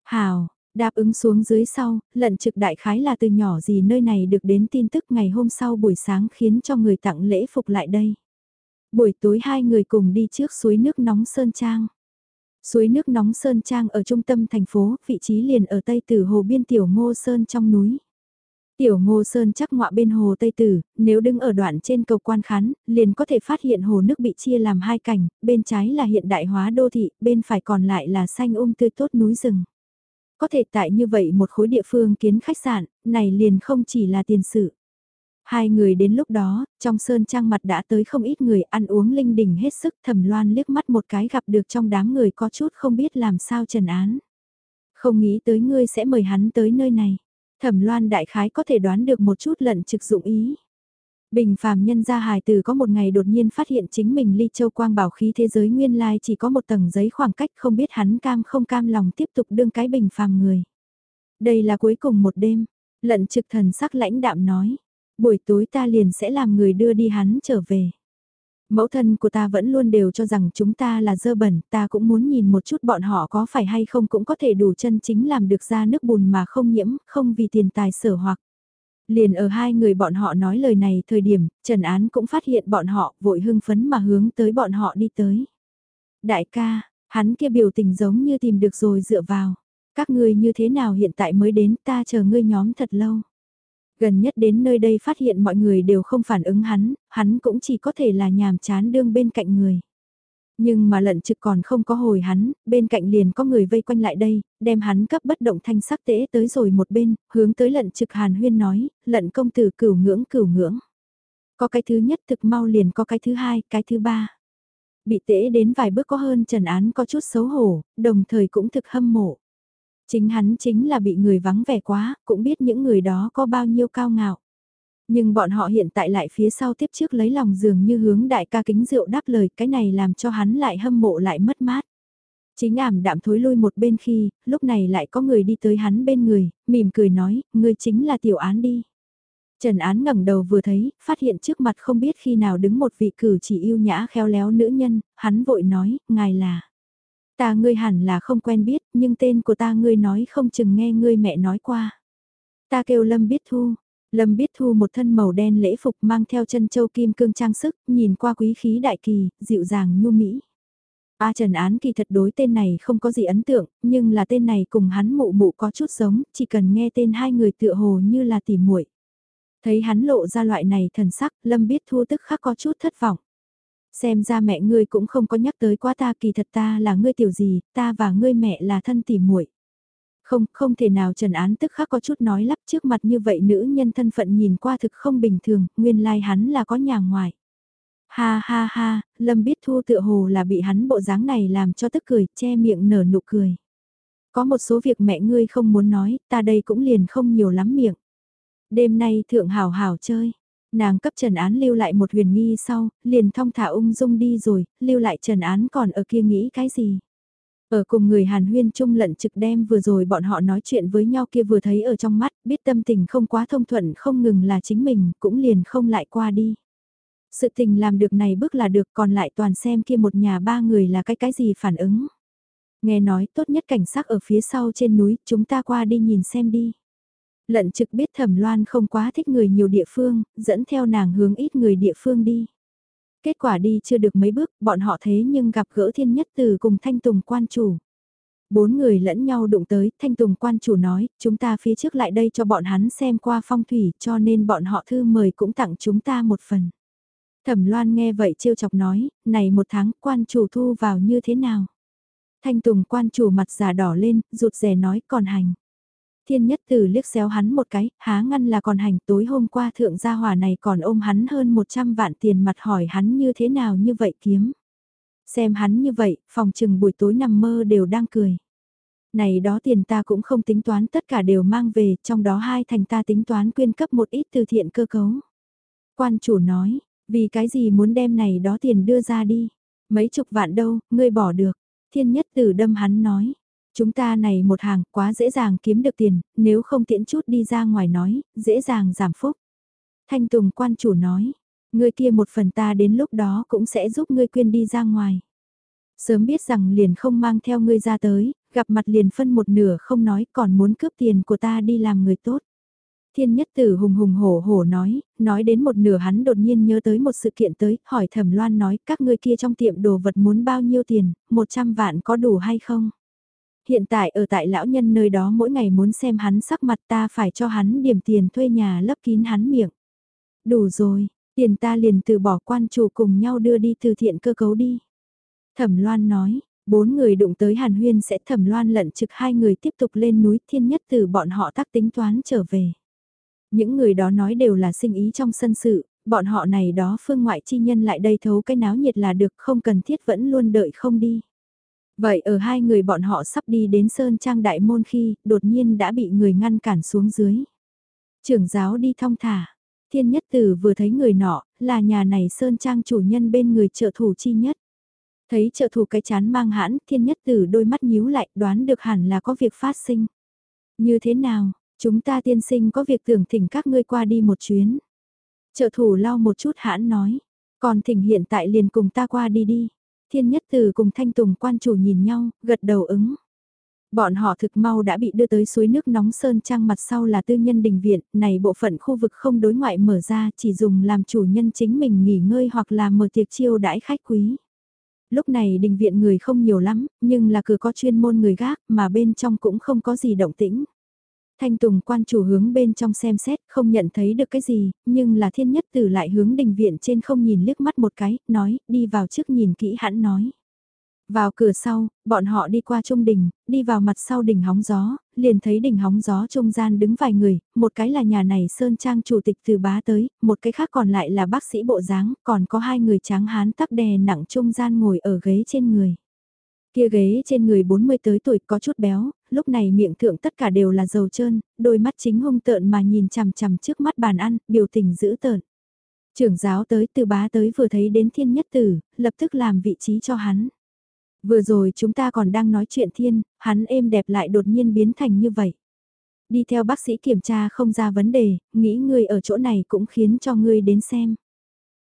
Hảo, đáp ứng xuống dưới sau, lận trực đại khái là từ nhỏ gì nơi này được đến tin tức ngày hôm sau buổi sáng khiến cho người tặng lễ phục lại đây. Buổi tối hai người cùng đi trước suối nước nóng Sơn Trang. Suối nước nóng Sơn Trang ở trung tâm thành phố, vị trí liền ở tây tử hồ biên tiểu ngô Sơn trong núi. Tiểu ngô Sơn chắc ngọa bên hồ Tây Tử, nếu đứng ở đoạn trên cầu quan khán, liền có thể phát hiện hồ nước bị chia làm hai cảnh, bên trái là hiện đại hóa đô thị, bên phải còn lại là xanh um tươi tốt núi rừng. Có thể tại như vậy một khối địa phương kiến khách sạn, này liền không chỉ là tiền sự. Hai người đến lúc đó, trong sơn trang mặt đã tới không ít người ăn uống linh đình hết sức thầm loan liếc mắt một cái gặp được trong đám người có chút không biết làm sao trần án. Không nghĩ tới ngươi sẽ mời hắn tới nơi này. Thẩm loan đại khái có thể đoán được một chút lận trực dụng ý. Bình phàm nhân gia hài từ có một ngày đột nhiên phát hiện chính mình ly châu quang bảo khí thế giới nguyên lai chỉ có một tầng giấy khoảng cách không biết hắn cam không cam lòng tiếp tục đương cái bình phàm người. Đây là cuối cùng một đêm, lận trực thần sắc lãnh đạm nói, buổi tối ta liền sẽ làm người đưa đi hắn trở về. Mẫu thân của ta vẫn luôn đều cho rằng chúng ta là dơ bẩn, ta cũng muốn nhìn một chút bọn họ có phải hay không cũng có thể đủ chân chính làm được ra nước bùn mà không nhiễm, không vì tiền tài sở hoặc. Liền ở hai người bọn họ nói lời này thời điểm, Trần Án cũng phát hiện bọn họ vội hưng phấn mà hướng tới bọn họ đi tới. Đại ca, hắn kia biểu tình giống như tìm được rồi dựa vào. Các ngươi như thế nào hiện tại mới đến ta chờ ngươi nhóm thật lâu. Gần nhất đến nơi đây phát hiện mọi người đều không phản ứng hắn, hắn cũng chỉ có thể là nhàm chán đương bên cạnh người. Nhưng mà lận trực còn không có hồi hắn, bên cạnh liền có người vây quanh lại đây, đem hắn cấp bất động thanh sắc tễ tới rồi một bên, hướng tới lận trực hàn huyên nói, lận công tử cửu ngưỡng cửu ngưỡng. Có cái thứ nhất thực mau liền có cái thứ hai, cái thứ ba. Bị tễ đến vài bước có hơn trần án có chút xấu hổ, đồng thời cũng thực hâm mộ. Chính hắn chính là bị người vắng vẻ quá, cũng biết những người đó có bao nhiêu cao ngạo. Nhưng bọn họ hiện tại lại phía sau tiếp trước lấy lòng dường như hướng đại ca kính rượu đáp lời cái này làm cho hắn lại hâm mộ lại mất mát. Chính ảm đạm thối lui một bên khi, lúc này lại có người đi tới hắn bên người, mỉm cười nói, ngươi chính là tiểu án đi. Trần Án ngẩng đầu vừa thấy, phát hiện trước mặt không biết khi nào đứng một vị cử chỉ yêu nhã khéo léo nữ nhân, hắn vội nói, ngài là. Ta ngươi hẳn là không quen biết, nhưng tên của ta ngươi nói không chừng nghe ngươi mẹ nói qua. Ta kêu Lâm Biết Thu. Lâm Biết Thu một thân màu đen lễ phục mang theo chân châu kim cương trang sức, nhìn qua quý khí đại kỳ, dịu dàng nhu mỹ. A Trần Án kỳ thật đối tên này không có gì ấn tượng, nhưng là tên này cùng hắn mụ mụ có chút giống, chỉ cần nghe tên hai người tựa hồ như là tỉ muội. Thấy hắn lộ ra loại này thần sắc, Lâm biết thu tức khắc có chút thất vọng. Xem ra mẹ ngươi cũng không có nhắc tới quá ta kỳ thật ta là ngươi tiểu gì, ta và ngươi mẹ là thân tỉ muội. Không, không thể nào trần án tức khắc có chút nói lắp trước mặt như vậy nữ nhân thân phận nhìn qua thực không bình thường, nguyên lai like hắn là có nhà ngoài. Ha ha ha, Lâm biết thu tựa hồ là bị hắn bộ dáng này làm cho tức cười, che miệng nở nụ cười. Có một số việc mẹ ngươi không muốn nói, ta đây cũng liền không nhiều lắm miệng. Đêm nay thượng hảo hảo chơi, Nàng cấp Trần Án lưu lại một huyền nghi sau, liền thong thả ung dung đi rồi, lưu lại Trần Án còn ở kia nghĩ cái gì. Ở cùng người Hàn Huyên Trung lận trực đem vừa rồi bọn họ nói chuyện với nhau kia vừa thấy ở trong mắt, biết tâm tình không quá thông thuận không ngừng là chính mình, cũng liền không lại qua đi. Sự tình làm được này bước là được còn lại toàn xem kia một nhà ba người là cái cái gì phản ứng. Nghe nói tốt nhất cảnh sắc ở phía sau trên núi, chúng ta qua đi nhìn xem đi. Lận trực biết thẩm loan không quá thích người nhiều địa phương, dẫn theo nàng hướng ít người địa phương đi. Kết quả đi chưa được mấy bước, bọn họ thế nhưng gặp gỡ thiên nhất từ cùng thanh tùng quan chủ. Bốn người lẫn nhau đụng tới, thanh tùng quan chủ nói, chúng ta phía trước lại đây cho bọn hắn xem qua phong thủy cho nên bọn họ thư mời cũng tặng chúng ta một phần. Thẩm loan nghe vậy trêu chọc nói, này một tháng quan chủ thu vào như thế nào? Thanh tùng quan chủ mặt già đỏ lên, rụt rè nói còn hành. Thiên nhất tử liếc xéo hắn một cái, há ngăn là còn hành tối hôm qua thượng gia hỏa này còn ôm hắn hơn 100 vạn tiền mặt hỏi hắn như thế nào như vậy kiếm. Xem hắn như vậy, phòng trừng buổi tối nằm mơ đều đang cười. Này đó tiền ta cũng không tính toán tất cả đều mang về, trong đó hai thành ta tính toán quyên cấp một ít từ thiện cơ cấu. Quan chủ nói, vì cái gì muốn đem này đó tiền đưa ra đi, mấy chục vạn đâu, ngươi bỏ được. Thiên nhất tử đâm hắn nói, chúng ta này một hàng quá dễ dàng kiếm được tiền, nếu không tiễn chút đi ra ngoài nói, dễ dàng giảm phúc. Thanh Tùng quan chủ nói, ngươi kia một phần ta đến lúc đó cũng sẽ giúp ngươi quyên đi ra ngoài. Sớm biết rằng liền không mang theo ngươi ra tới, gặp mặt liền phân một nửa không nói còn muốn cướp tiền của ta đi làm người tốt. Thiên nhất tử hùng hùng hổ hổ nói, nói đến một nửa hắn đột nhiên nhớ tới một sự kiện tới, hỏi thẩm loan nói các ngươi kia trong tiệm đồ vật muốn bao nhiêu tiền, 100 vạn có đủ hay không? Hiện tại ở tại lão nhân nơi đó mỗi ngày muốn xem hắn sắc mặt ta phải cho hắn điểm tiền thuê nhà lấp kín hắn miệng. Đủ rồi, tiền ta liền từ bỏ quan chủ cùng nhau đưa đi từ thiện cơ cấu đi. Thẩm loan nói, bốn người đụng tới Hàn Huyên sẽ thẩm loan lận trực hai người tiếp tục lên núi thiên nhất từ bọn họ tác tính toán trở về. Những người đó nói đều là sinh ý trong sân sự, bọn họ này đó phương ngoại chi nhân lại đây thấu cái náo nhiệt là được không cần thiết vẫn luôn đợi không đi. Vậy ở hai người bọn họ sắp đi đến Sơn Trang Đại Môn khi đột nhiên đã bị người ngăn cản xuống dưới. Trưởng giáo đi thong thả, thiên nhất tử vừa thấy người nọ, là nhà này Sơn Trang chủ nhân bên người trợ thủ chi nhất. Thấy trợ thủ cái chán mang hãn, thiên nhất tử đôi mắt nhíu lại, đoán được hẳn là có việc phát sinh. Như thế nào, chúng ta tiên sinh có việc tưởng thỉnh các ngươi qua đi một chuyến. Trợ thủ lau một chút hãn nói, còn thỉnh hiện tại liền cùng ta qua đi đi. Thiên nhất tử cùng thanh tùng quan chủ nhìn nhau, gật đầu ứng. Bọn họ thực mau đã bị đưa tới suối nước nóng sơn trang mặt sau là tư nhân đình viện, này bộ phận khu vực không đối ngoại mở ra chỉ dùng làm chủ nhân chính mình nghỉ ngơi hoặc là mở tiệc chiêu đãi khách quý lúc này đình viện người không nhiều lắm, nhưng là cửa có chuyên môn người gác mà bên trong cũng không có gì động tĩnh. Thanh Tùng quan chủ hướng bên trong xem xét, không nhận thấy được cái gì, nhưng là thiên nhất tử lại hướng đình viện trên không nhìn liếc mắt một cái, nói, đi vào trước nhìn kỹ hẳn nói. Vào cửa sau, bọn họ đi qua trung đình, đi vào mặt sau đỉnh hóng gió, liền thấy đỉnh hóng gió trung gian đứng vài người, một cái là nhà này Sơn Trang chủ tịch từ bá tới, một cái khác còn lại là bác sĩ bộ dáng, còn có hai người tráng hán tắc đè nặng trung gian ngồi ở ghế trên người. Kia ghế trên người 40 tới tuổi có chút béo, lúc này miệng thượng tất cả đều là dầu trơn, đôi mắt chính hung tợn mà nhìn chằm chằm trước mắt bàn ăn, biểu tình dữ tợn. Trưởng giáo tới từ bá tới vừa thấy đến thiên nhất tử, lập tức làm vị trí cho hắn. Vừa rồi chúng ta còn đang nói chuyện thiên, hắn êm đẹp lại đột nhiên biến thành như vậy. Đi theo bác sĩ kiểm tra không ra vấn đề, nghĩ ngươi ở chỗ này cũng khiến cho ngươi đến xem.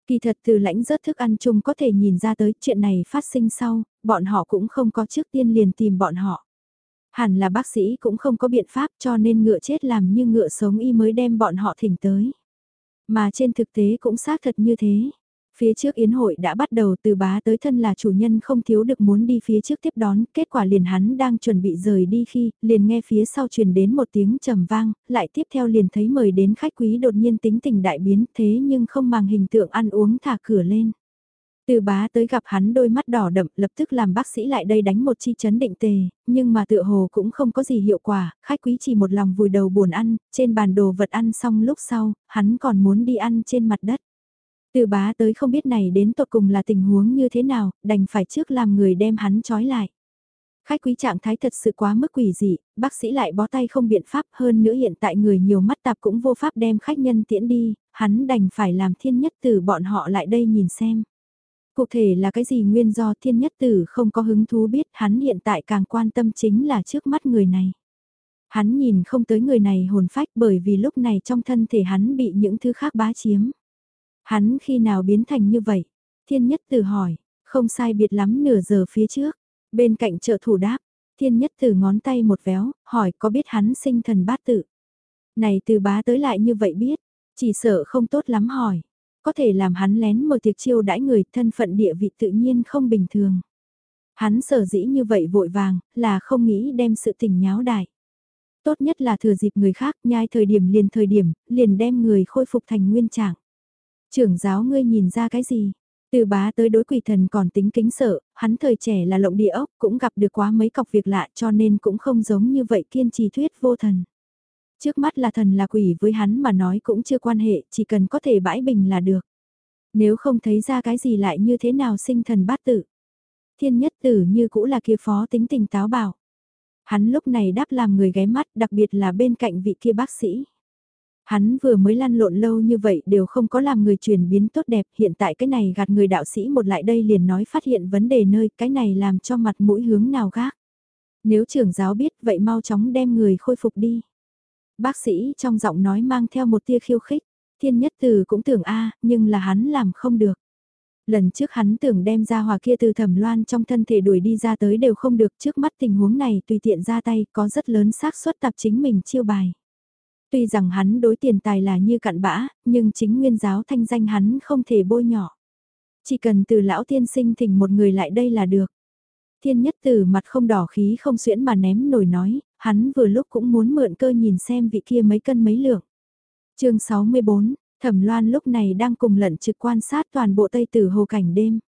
Kỳ thật từ lãnh rớt thức ăn chung có thể nhìn ra tới chuyện này phát sinh sau, bọn họ cũng không có trước tiên liền tìm bọn họ. Hẳn là bác sĩ cũng không có biện pháp cho nên ngựa chết làm như ngựa sống y mới đem bọn họ thỉnh tới. Mà trên thực tế cũng xác thật như thế. Phía trước yến hội đã bắt đầu từ bá tới thân là chủ nhân không thiếu được muốn đi phía trước tiếp đón, kết quả liền hắn đang chuẩn bị rời đi khi, liền nghe phía sau truyền đến một tiếng trầm vang, lại tiếp theo liền thấy mời đến khách quý đột nhiên tính tình đại biến thế nhưng không màng hình tượng ăn uống thả cửa lên. Từ bá tới gặp hắn đôi mắt đỏ đậm lập tức làm bác sĩ lại đây đánh một chi chấn định tề, nhưng mà tựa hồ cũng không có gì hiệu quả, khách quý chỉ một lòng vùi đầu buồn ăn, trên bàn đồ vật ăn xong lúc sau, hắn còn muốn đi ăn trên mặt đất. Từ bá tới không biết này đến tột cùng là tình huống như thế nào, đành phải trước làm người đem hắn trói lại. Khách quý trạng thái thật sự quá mức quỷ dị, bác sĩ lại bó tay không biện pháp hơn nữa hiện tại người nhiều mắt tạp cũng vô pháp đem khách nhân tiễn đi, hắn đành phải làm thiên nhất từ bọn họ lại đây nhìn xem. Cụ thể là cái gì nguyên do thiên nhất tử không có hứng thú biết hắn hiện tại càng quan tâm chính là trước mắt người này. Hắn nhìn không tới người này hồn phách bởi vì lúc này trong thân thể hắn bị những thứ khác bá chiếm. Hắn khi nào biến thành như vậy? Thiên nhất tử hỏi, không sai biệt lắm nửa giờ phía trước. Bên cạnh trợ thủ đáp, thiên nhất tử ngón tay một véo, hỏi có biết hắn sinh thần bát tự. Này từ bá tới lại như vậy biết, chỉ sợ không tốt lắm hỏi. Có thể làm hắn lén mở tiệc chiêu đãi người thân phận địa vị tự nhiên không bình thường. Hắn sở dĩ như vậy vội vàng, là không nghĩ đem sự tình nháo đại. Tốt nhất là thừa dịp người khác nhai thời điểm liền thời điểm, liền đem người khôi phục thành nguyên trạng. Trưởng giáo ngươi nhìn ra cái gì? Từ bá tới đối quỷ thần còn tính kính sợ, hắn thời trẻ là lộng địa ốc cũng gặp được quá mấy cọc việc lạ cho nên cũng không giống như vậy kiên trì thuyết vô thần. Trước mắt là thần là quỷ với hắn mà nói cũng chưa quan hệ, chỉ cần có thể bãi bình là được. Nếu không thấy ra cái gì lại như thế nào sinh thần bát tự. Thiên nhất tử như cũ là kia phó tính tình táo bảo. Hắn lúc này đáp làm người ghé mắt đặc biệt là bên cạnh vị kia bác sĩ. Hắn vừa mới lăn lộn lâu như vậy đều không có làm người chuyển biến tốt đẹp, hiện tại cái này gạt người đạo sĩ một lại đây liền nói phát hiện vấn đề nơi, cái này làm cho mặt mũi hướng nào gác. Nếu trưởng giáo biết vậy mau chóng đem người khôi phục đi. Bác sĩ trong giọng nói mang theo một tia khiêu khích, thiên nhất từ cũng tưởng a nhưng là hắn làm không được. Lần trước hắn tưởng đem ra hòa kia từ thẩm loan trong thân thể đuổi đi ra tới đều không được trước mắt tình huống này tùy tiện ra tay có rất lớn xác suất tập chính mình chiêu bài. Tuy rằng hắn đối tiền tài là như cặn bã, nhưng chính nguyên giáo thanh danh hắn không thể bôi nhỏ. Chỉ cần từ lão tiên sinh thỉnh một người lại đây là được. Thiên nhất tử mặt không đỏ khí không xuyễn mà ném nổi nói, hắn vừa lúc cũng muốn mượn cơ nhìn xem vị kia mấy cân mấy lượng. chương 64, Thẩm Loan lúc này đang cùng lận trực quan sát toàn bộ Tây Tử Hồ cảnh đêm.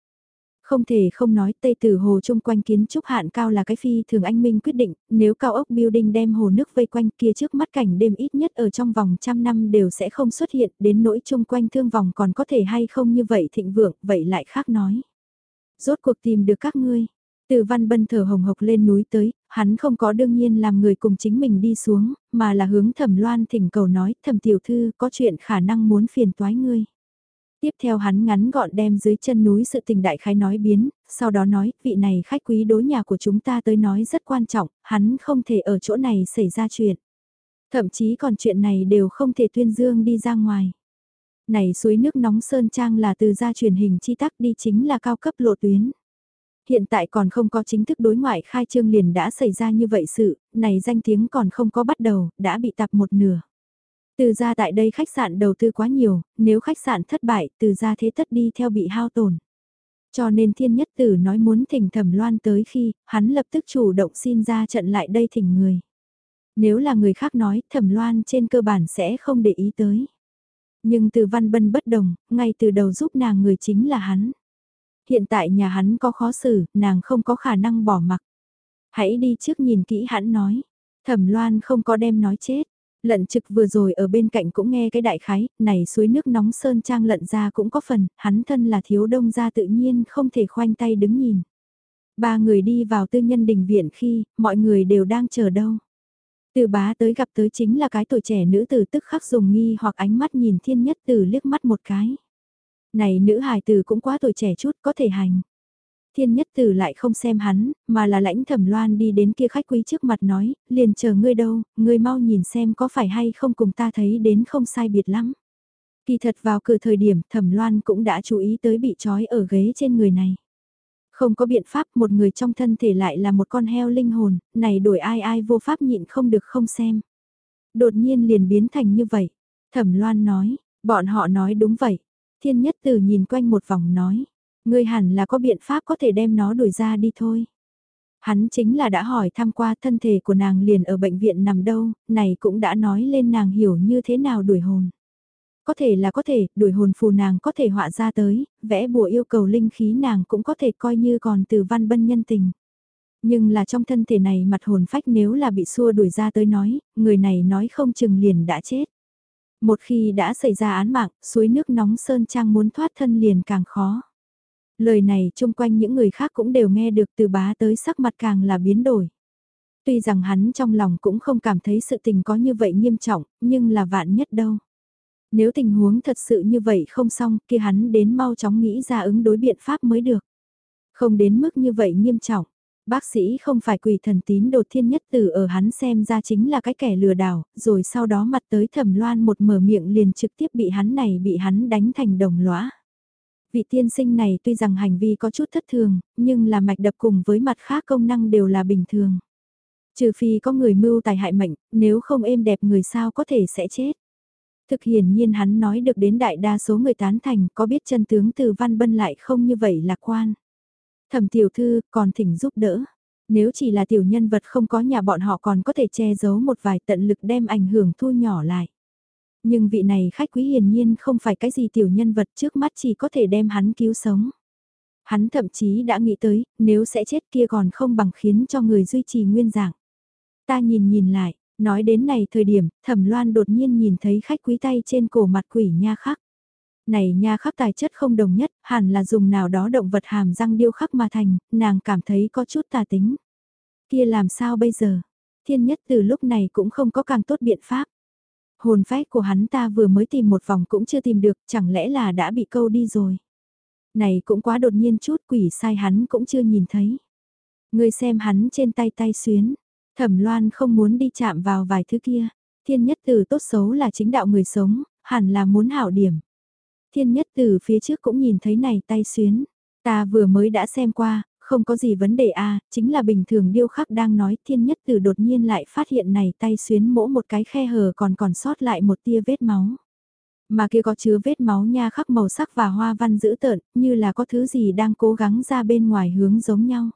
Không thể không nói Tây Tử Hồ chung quanh kiến trúc hạn cao là cái phi thường anh minh quyết định, nếu cao ốc building đem hồ nước vây quanh kia trước mắt cảnh đêm ít nhất ở trong vòng trăm năm đều sẽ không xuất hiện, đến nỗi chung quanh thương vòng còn có thể hay không như vậy thịnh vượng, vậy lại khác nói. Rốt cuộc tìm được các ngươi, từ văn bân thở hồng hộc lên núi tới, hắn không có đương nhiên làm người cùng chính mình đi xuống, mà là hướng thẩm loan thỉnh cầu nói thẩm tiểu thư có chuyện khả năng muốn phiền toái ngươi. Tiếp theo hắn ngắn gọn đem dưới chân núi sự tình đại khái nói biến, sau đó nói, vị này khách quý đối nhà của chúng ta tới nói rất quan trọng, hắn không thể ở chỗ này xảy ra chuyện. Thậm chí còn chuyện này đều không thể tuyên dương đi ra ngoài. Này suối nước nóng Sơn Trang là từ gia truyền hình chi tắc đi chính là cao cấp lộ tuyến. Hiện tại còn không có chính thức đối ngoại khai trương liền đã xảy ra như vậy sự, này danh tiếng còn không có bắt đầu, đã bị tạp một nửa. Từ ra tại đây khách sạn đầu tư quá nhiều, nếu khách sạn thất bại, từ ra thế tất đi theo bị hao tổn. Cho nên thiên nhất tử nói muốn thỉnh thẩm loan tới khi, hắn lập tức chủ động xin ra trận lại đây thỉnh người. Nếu là người khác nói, thẩm loan trên cơ bản sẽ không để ý tới. Nhưng từ văn bân bất đồng, ngay từ đầu giúp nàng người chính là hắn. Hiện tại nhà hắn có khó xử, nàng không có khả năng bỏ mặc. Hãy đi trước nhìn kỹ hắn nói. Thẩm loan không có đem nói chết. Lận trực vừa rồi ở bên cạnh cũng nghe cái đại khái, này suối nước nóng sơn trang lận ra cũng có phần, hắn thân là thiếu đông ra tự nhiên không thể khoanh tay đứng nhìn. Ba người đi vào tư nhân đình viện khi, mọi người đều đang chờ đâu. Từ bá tới gặp tới chính là cái tuổi trẻ nữ tử tức khắc dùng nghi hoặc ánh mắt nhìn thiên nhất tử liếc mắt một cái. Này nữ hài tử cũng quá tuổi trẻ chút có thể hành. Thiên nhất tử lại không xem hắn, mà là lãnh thẩm loan đi đến kia khách quý trước mặt nói, liền chờ ngươi đâu, ngươi mau nhìn xem có phải hay không cùng ta thấy đến không sai biệt lắm. Kỳ thật vào cửa thời điểm thẩm loan cũng đã chú ý tới bị trói ở ghế trên người này. Không có biện pháp một người trong thân thể lại là một con heo linh hồn, này đổi ai ai vô pháp nhịn không được không xem. Đột nhiên liền biến thành như vậy. Thẩm loan nói, bọn họ nói đúng vậy. Thiên nhất tử nhìn quanh một vòng nói, Ngươi hẳn là có biện pháp có thể đem nó đuổi ra đi thôi. Hắn chính là đã hỏi thăm qua thân thể của nàng liền ở bệnh viện nằm đâu, này cũng đã nói lên nàng hiểu như thế nào đuổi hồn. Có thể là có thể, đuổi hồn phù nàng có thể họa ra tới, vẽ bùa yêu cầu linh khí nàng cũng có thể coi như còn từ văn bân nhân tình. Nhưng là trong thân thể này mặt hồn phách nếu là bị xua đuổi ra tới nói, người này nói không chừng liền đã chết. Một khi đã xảy ra án mạng, suối nước nóng sơn trang muốn thoát thân liền càng khó. Lời này chung quanh những người khác cũng đều nghe được từ bá tới sắc mặt càng là biến đổi. Tuy rằng hắn trong lòng cũng không cảm thấy sự tình có như vậy nghiêm trọng, nhưng là vạn nhất đâu. Nếu tình huống thật sự như vậy không xong kia hắn đến mau chóng nghĩ ra ứng đối biện pháp mới được. Không đến mức như vậy nghiêm trọng. Bác sĩ không phải quỷ thần tín đột thiên nhất tử ở hắn xem ra chính là cái kẻ lừa đảo, rồi sau đó mặt tới thẩm loan một mở miệng liền trực tiếp bị hắn này bị hắn đánh thành đồng lõa vị tiên sinh này tuy rằng hành vi có chút thất thường, nhưng là mạch đập cùng với mặt khác công năng đều là bình thường. Trừ phi có người mưu tài hại mệnh, nếu không êm đẹp người sao có thể sẽ chết. Thực hiển nhiên hắn nói được đến đại đa số người tán thành có biết chân tướng từ văn bân lại không như vậy lạc quan. Thẩm tiểu thư còn thỉnh giúp đỡ. Nếu chỉ là tiểu nhân vật không có nhà bọn họ còn có thể che giấu một vài tận lực đem ảnh hưởng thu nhỏ lại. Nhưng vị này khách quý hiển nhiên không phải cái gì tiểu nhân vật trước mắt chỉ có thể đem hắn cứu sống. Hắn thậm chí đã nghĩ tới, nếu sẽ chết kia còn không bằng khiến cho người duy trì nguyên dạng. Ta nhìn nhìn lại, Nói đến này thời điểm, thẩm loan đột nhiên nhìn thấy khách quý tay trên cổ mặt quỷ nha khắc. Này nha khắc tài chất không đồng nhất, hẳn là dùng nào đó động vật hàm răng điêu khắc mà thành, nàng cảm thấy có chút tà tính. Kia làm sao bây giờ? Thiên nhất từ lúc này cũng không có càng tốt biện pháp. Hồn phách của hắn ta vừa mới tìm một vòng cũng chưa tìm được, chẳng lẽ là đã bị câu đi rồi. Này cũng quá đột nhiên chút quỷ sai hắn cũng chưa nhìn thấy. Người xem hắn trên tay tay xuyến, thẩm loan không muốn đi chạm vào vài thứ kia. Thiên nhất từ tốt xấu là chính đạo người sống, hẳn là muốn hảo điểm. Thiên nhất từ phía trước cũng nhìn thấy này tay xuyến. Ta vừa mới đã xem qua, không có gì vấn đề a chính là bình thường điêu khắc đang nói thiên nhất từ đột nhiên lại phát hiện này tay xuyến mỗ một cái khe hở còn còn sót lại một tia vết máu. Mà kia có chứa vết máu nha khắc màu sắc và hoa văn dữ tợn, như là có thứ gì đang cố gắng ra bên ngoài hướng giống nhau.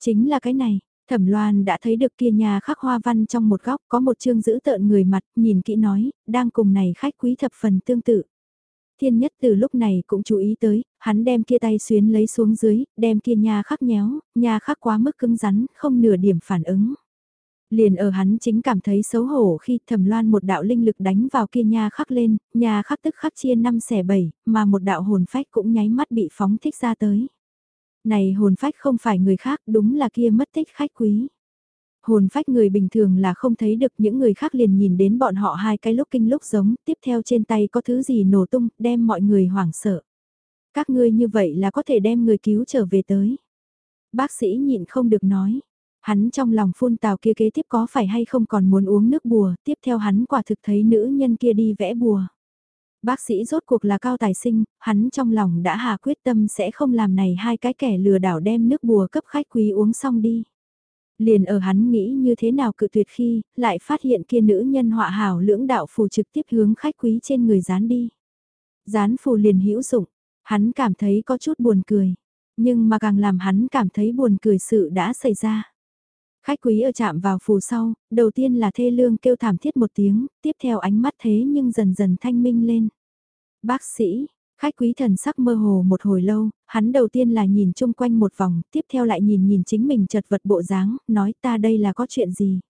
Chính là cái này, Thẩm Loan đã thấy được kia nhà khắc hoa văn trong một góc có một chương giữ tợn người mặt, nhìn kỹ nói, đang cùng này khách quý thập phần tương tự. Thiên nhất từ lúc này cũng chú ý tới, hắn đem kia tay xuyến lấy xuống dưới, đem kia nha khắc nhéo, nha khắc quá mức cứng rắn, không nửa điểm phản ứng. Liền ở hắn chính cảm thấy xấu hổ khi thẩm loan một đạo linh lực đánh vào kia nha khắc lên, nha khắc tức khắc chia năm xẻ bảy, mà một đạo hồn phách cũng nháy mắt bị phóng thích ra tới. Này hồn phách không phải người khác, đúng là kia mất tích khách quý. Hồn phách người bình thường là không thấy được những người khác liền nhìn đến bọn họ hai cái lúc kinh lúc giống, tiếp theo trên tay có thứ gì nổ tung, đem mọi người hoảng sợ. Các ngươi như vậy là có thể đem người cứu trở về tới. Bác sĩ nhịn không được nói. Hắn trong lòng phun tào kia kế tiếp có phải hay không còn muốn uống nước bùa, tiếp theo hắn quả thực thấy nữ nhân kia đi vẽ bùa. Bác sĩ rốt cuộc là cao tài sinh, hắn trong lòng đã hà quyết tâm sẽ không làm này hai cái kẻ lừa đảo đem nước bùa cấp khách quý uống xong đi. Liền ở hắn nghĩ như thế nào cự tuyệt khi, lại phát hiện kia nữ nhân họa hảo lưỡng đạo phù trực tiếp hướng khách quý trên người dán đi. Dán phù liền hữu dụng, hắn cảm thấy có chút buồn cười, nhưng mà càng làm hắn cảm thấy buồn cười sự đã xảy ra. Khách quý ở chạm vào phù sau, đầu tiên là thê lương kêu thảm thiết một tiếng, tiếp theo ánh mắt thế nhưng dần dần thanh minh lên. Bác sĩ, khách quý thần sắc mơ hồ một hồi lâu, hắn đầu tiên là nhìn chung quanh một vòng, tiếp theo lại nhìn nhìn chính mình chật vật bộ dáng, nói ta đây là có chuyện gì.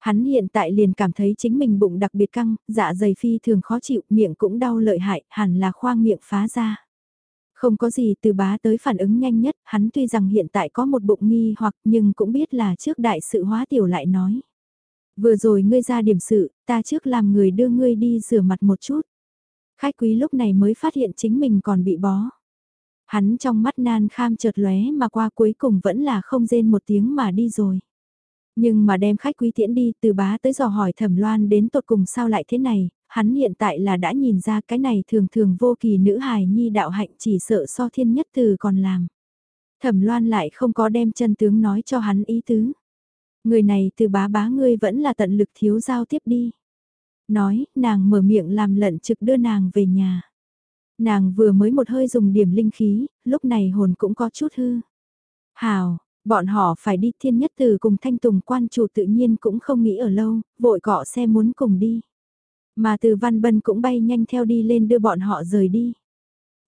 Hắn hiện tại liền cảm thấy chính mình bụng đặc biệt căng, dạ dày phi thường khó chịu, miệng cũng đau lợi hại, hẳn là khoang miệng phá ra. Không có gì từ bá tới phản ứng nhanh nhất, hắn tuy rằng hiện tại có một bụng nghi hoặc nhưng cũng biết là trước đại sự hóa tiểu lại nói. Vừa rồi ngươi ra điểm sự, ta trước làm người đưa ngươi đi rửa mặt một chút. Khách quý lúc này mới phát hiện chính mình còn bị bó. Hắn trong mắt nan kham chợt lóe mà qua cuối cùng vẫn là không rên một tiếng mà đi rồi. Nhưng mà đem khách quý tiễn đi từ bá tới dò hỏi thẩm loan đến tột cùng sao lại thế này, hắn hiện tại là đã nhìn ra cái này thường thường vô kỳ nữ hài nhi đạo hạnh chỉ sợ so thiên nhất từ còn làm. Thẩm loan lại không có đem chân tướng nói cho hắn ý tứ. Người này từ bá bá ngươi vẫn là tận lực thiếu giao tiếp đi. Nói, nàng mở miệng làm lận trực đưa nàng về nhà. Nàng vừa mới một hơi dùng điểm linh khí, lúc này hồn cũng có chút hư. Hào, bọn họ phải đi thiên nhất từ cùng thanh tùng quan chủ tự nhiên cũng không nghĩ ở lâu, vội cọ xe muốn cùng đi. Mà từ Văn Bân cũng bay nhanh theo đi lên đưa bọn họ rời đi.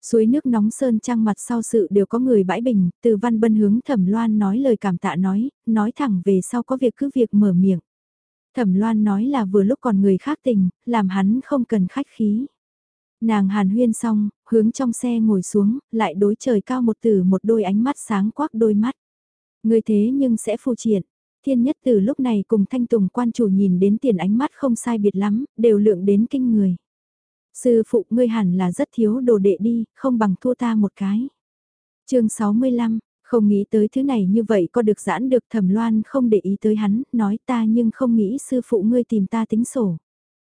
Suối nước nóng sơn trăng mặt sau sự đều có người bãi bình, từ Văn Bân hướng Thẩm Loan nói lời cảm tạ nói, nói thẳng về sau có việc cứ việc mở miệng. Thẩm Loan nói là vừa lúc còn người khác tình, làm hắn không cần khách khí. Nàng hàn huyên xong, hướng trong xe ngồi xuống, lại đối trời cao một tử một đôi ánh mắt sáng quắc đôi mắt. Người thế nhưng sẽ phù triển. Thiên nhất từ lúc này cùng thanh tùng quan chủ nhìn đến tiền ánh mắt không sai biệt lắm, đều lượng đến kinh người. Sư phụ ngươi hẳn là rất thiếu đồ đệ đi, không bằng thua ta một cái. chương 65, không nghĩ tới thứ này như vậy có được giãn được thẩm loan không để ý tới hắn, nói ta nhưng không nghĩ sư phụ ngươi tìm ta tính sổ.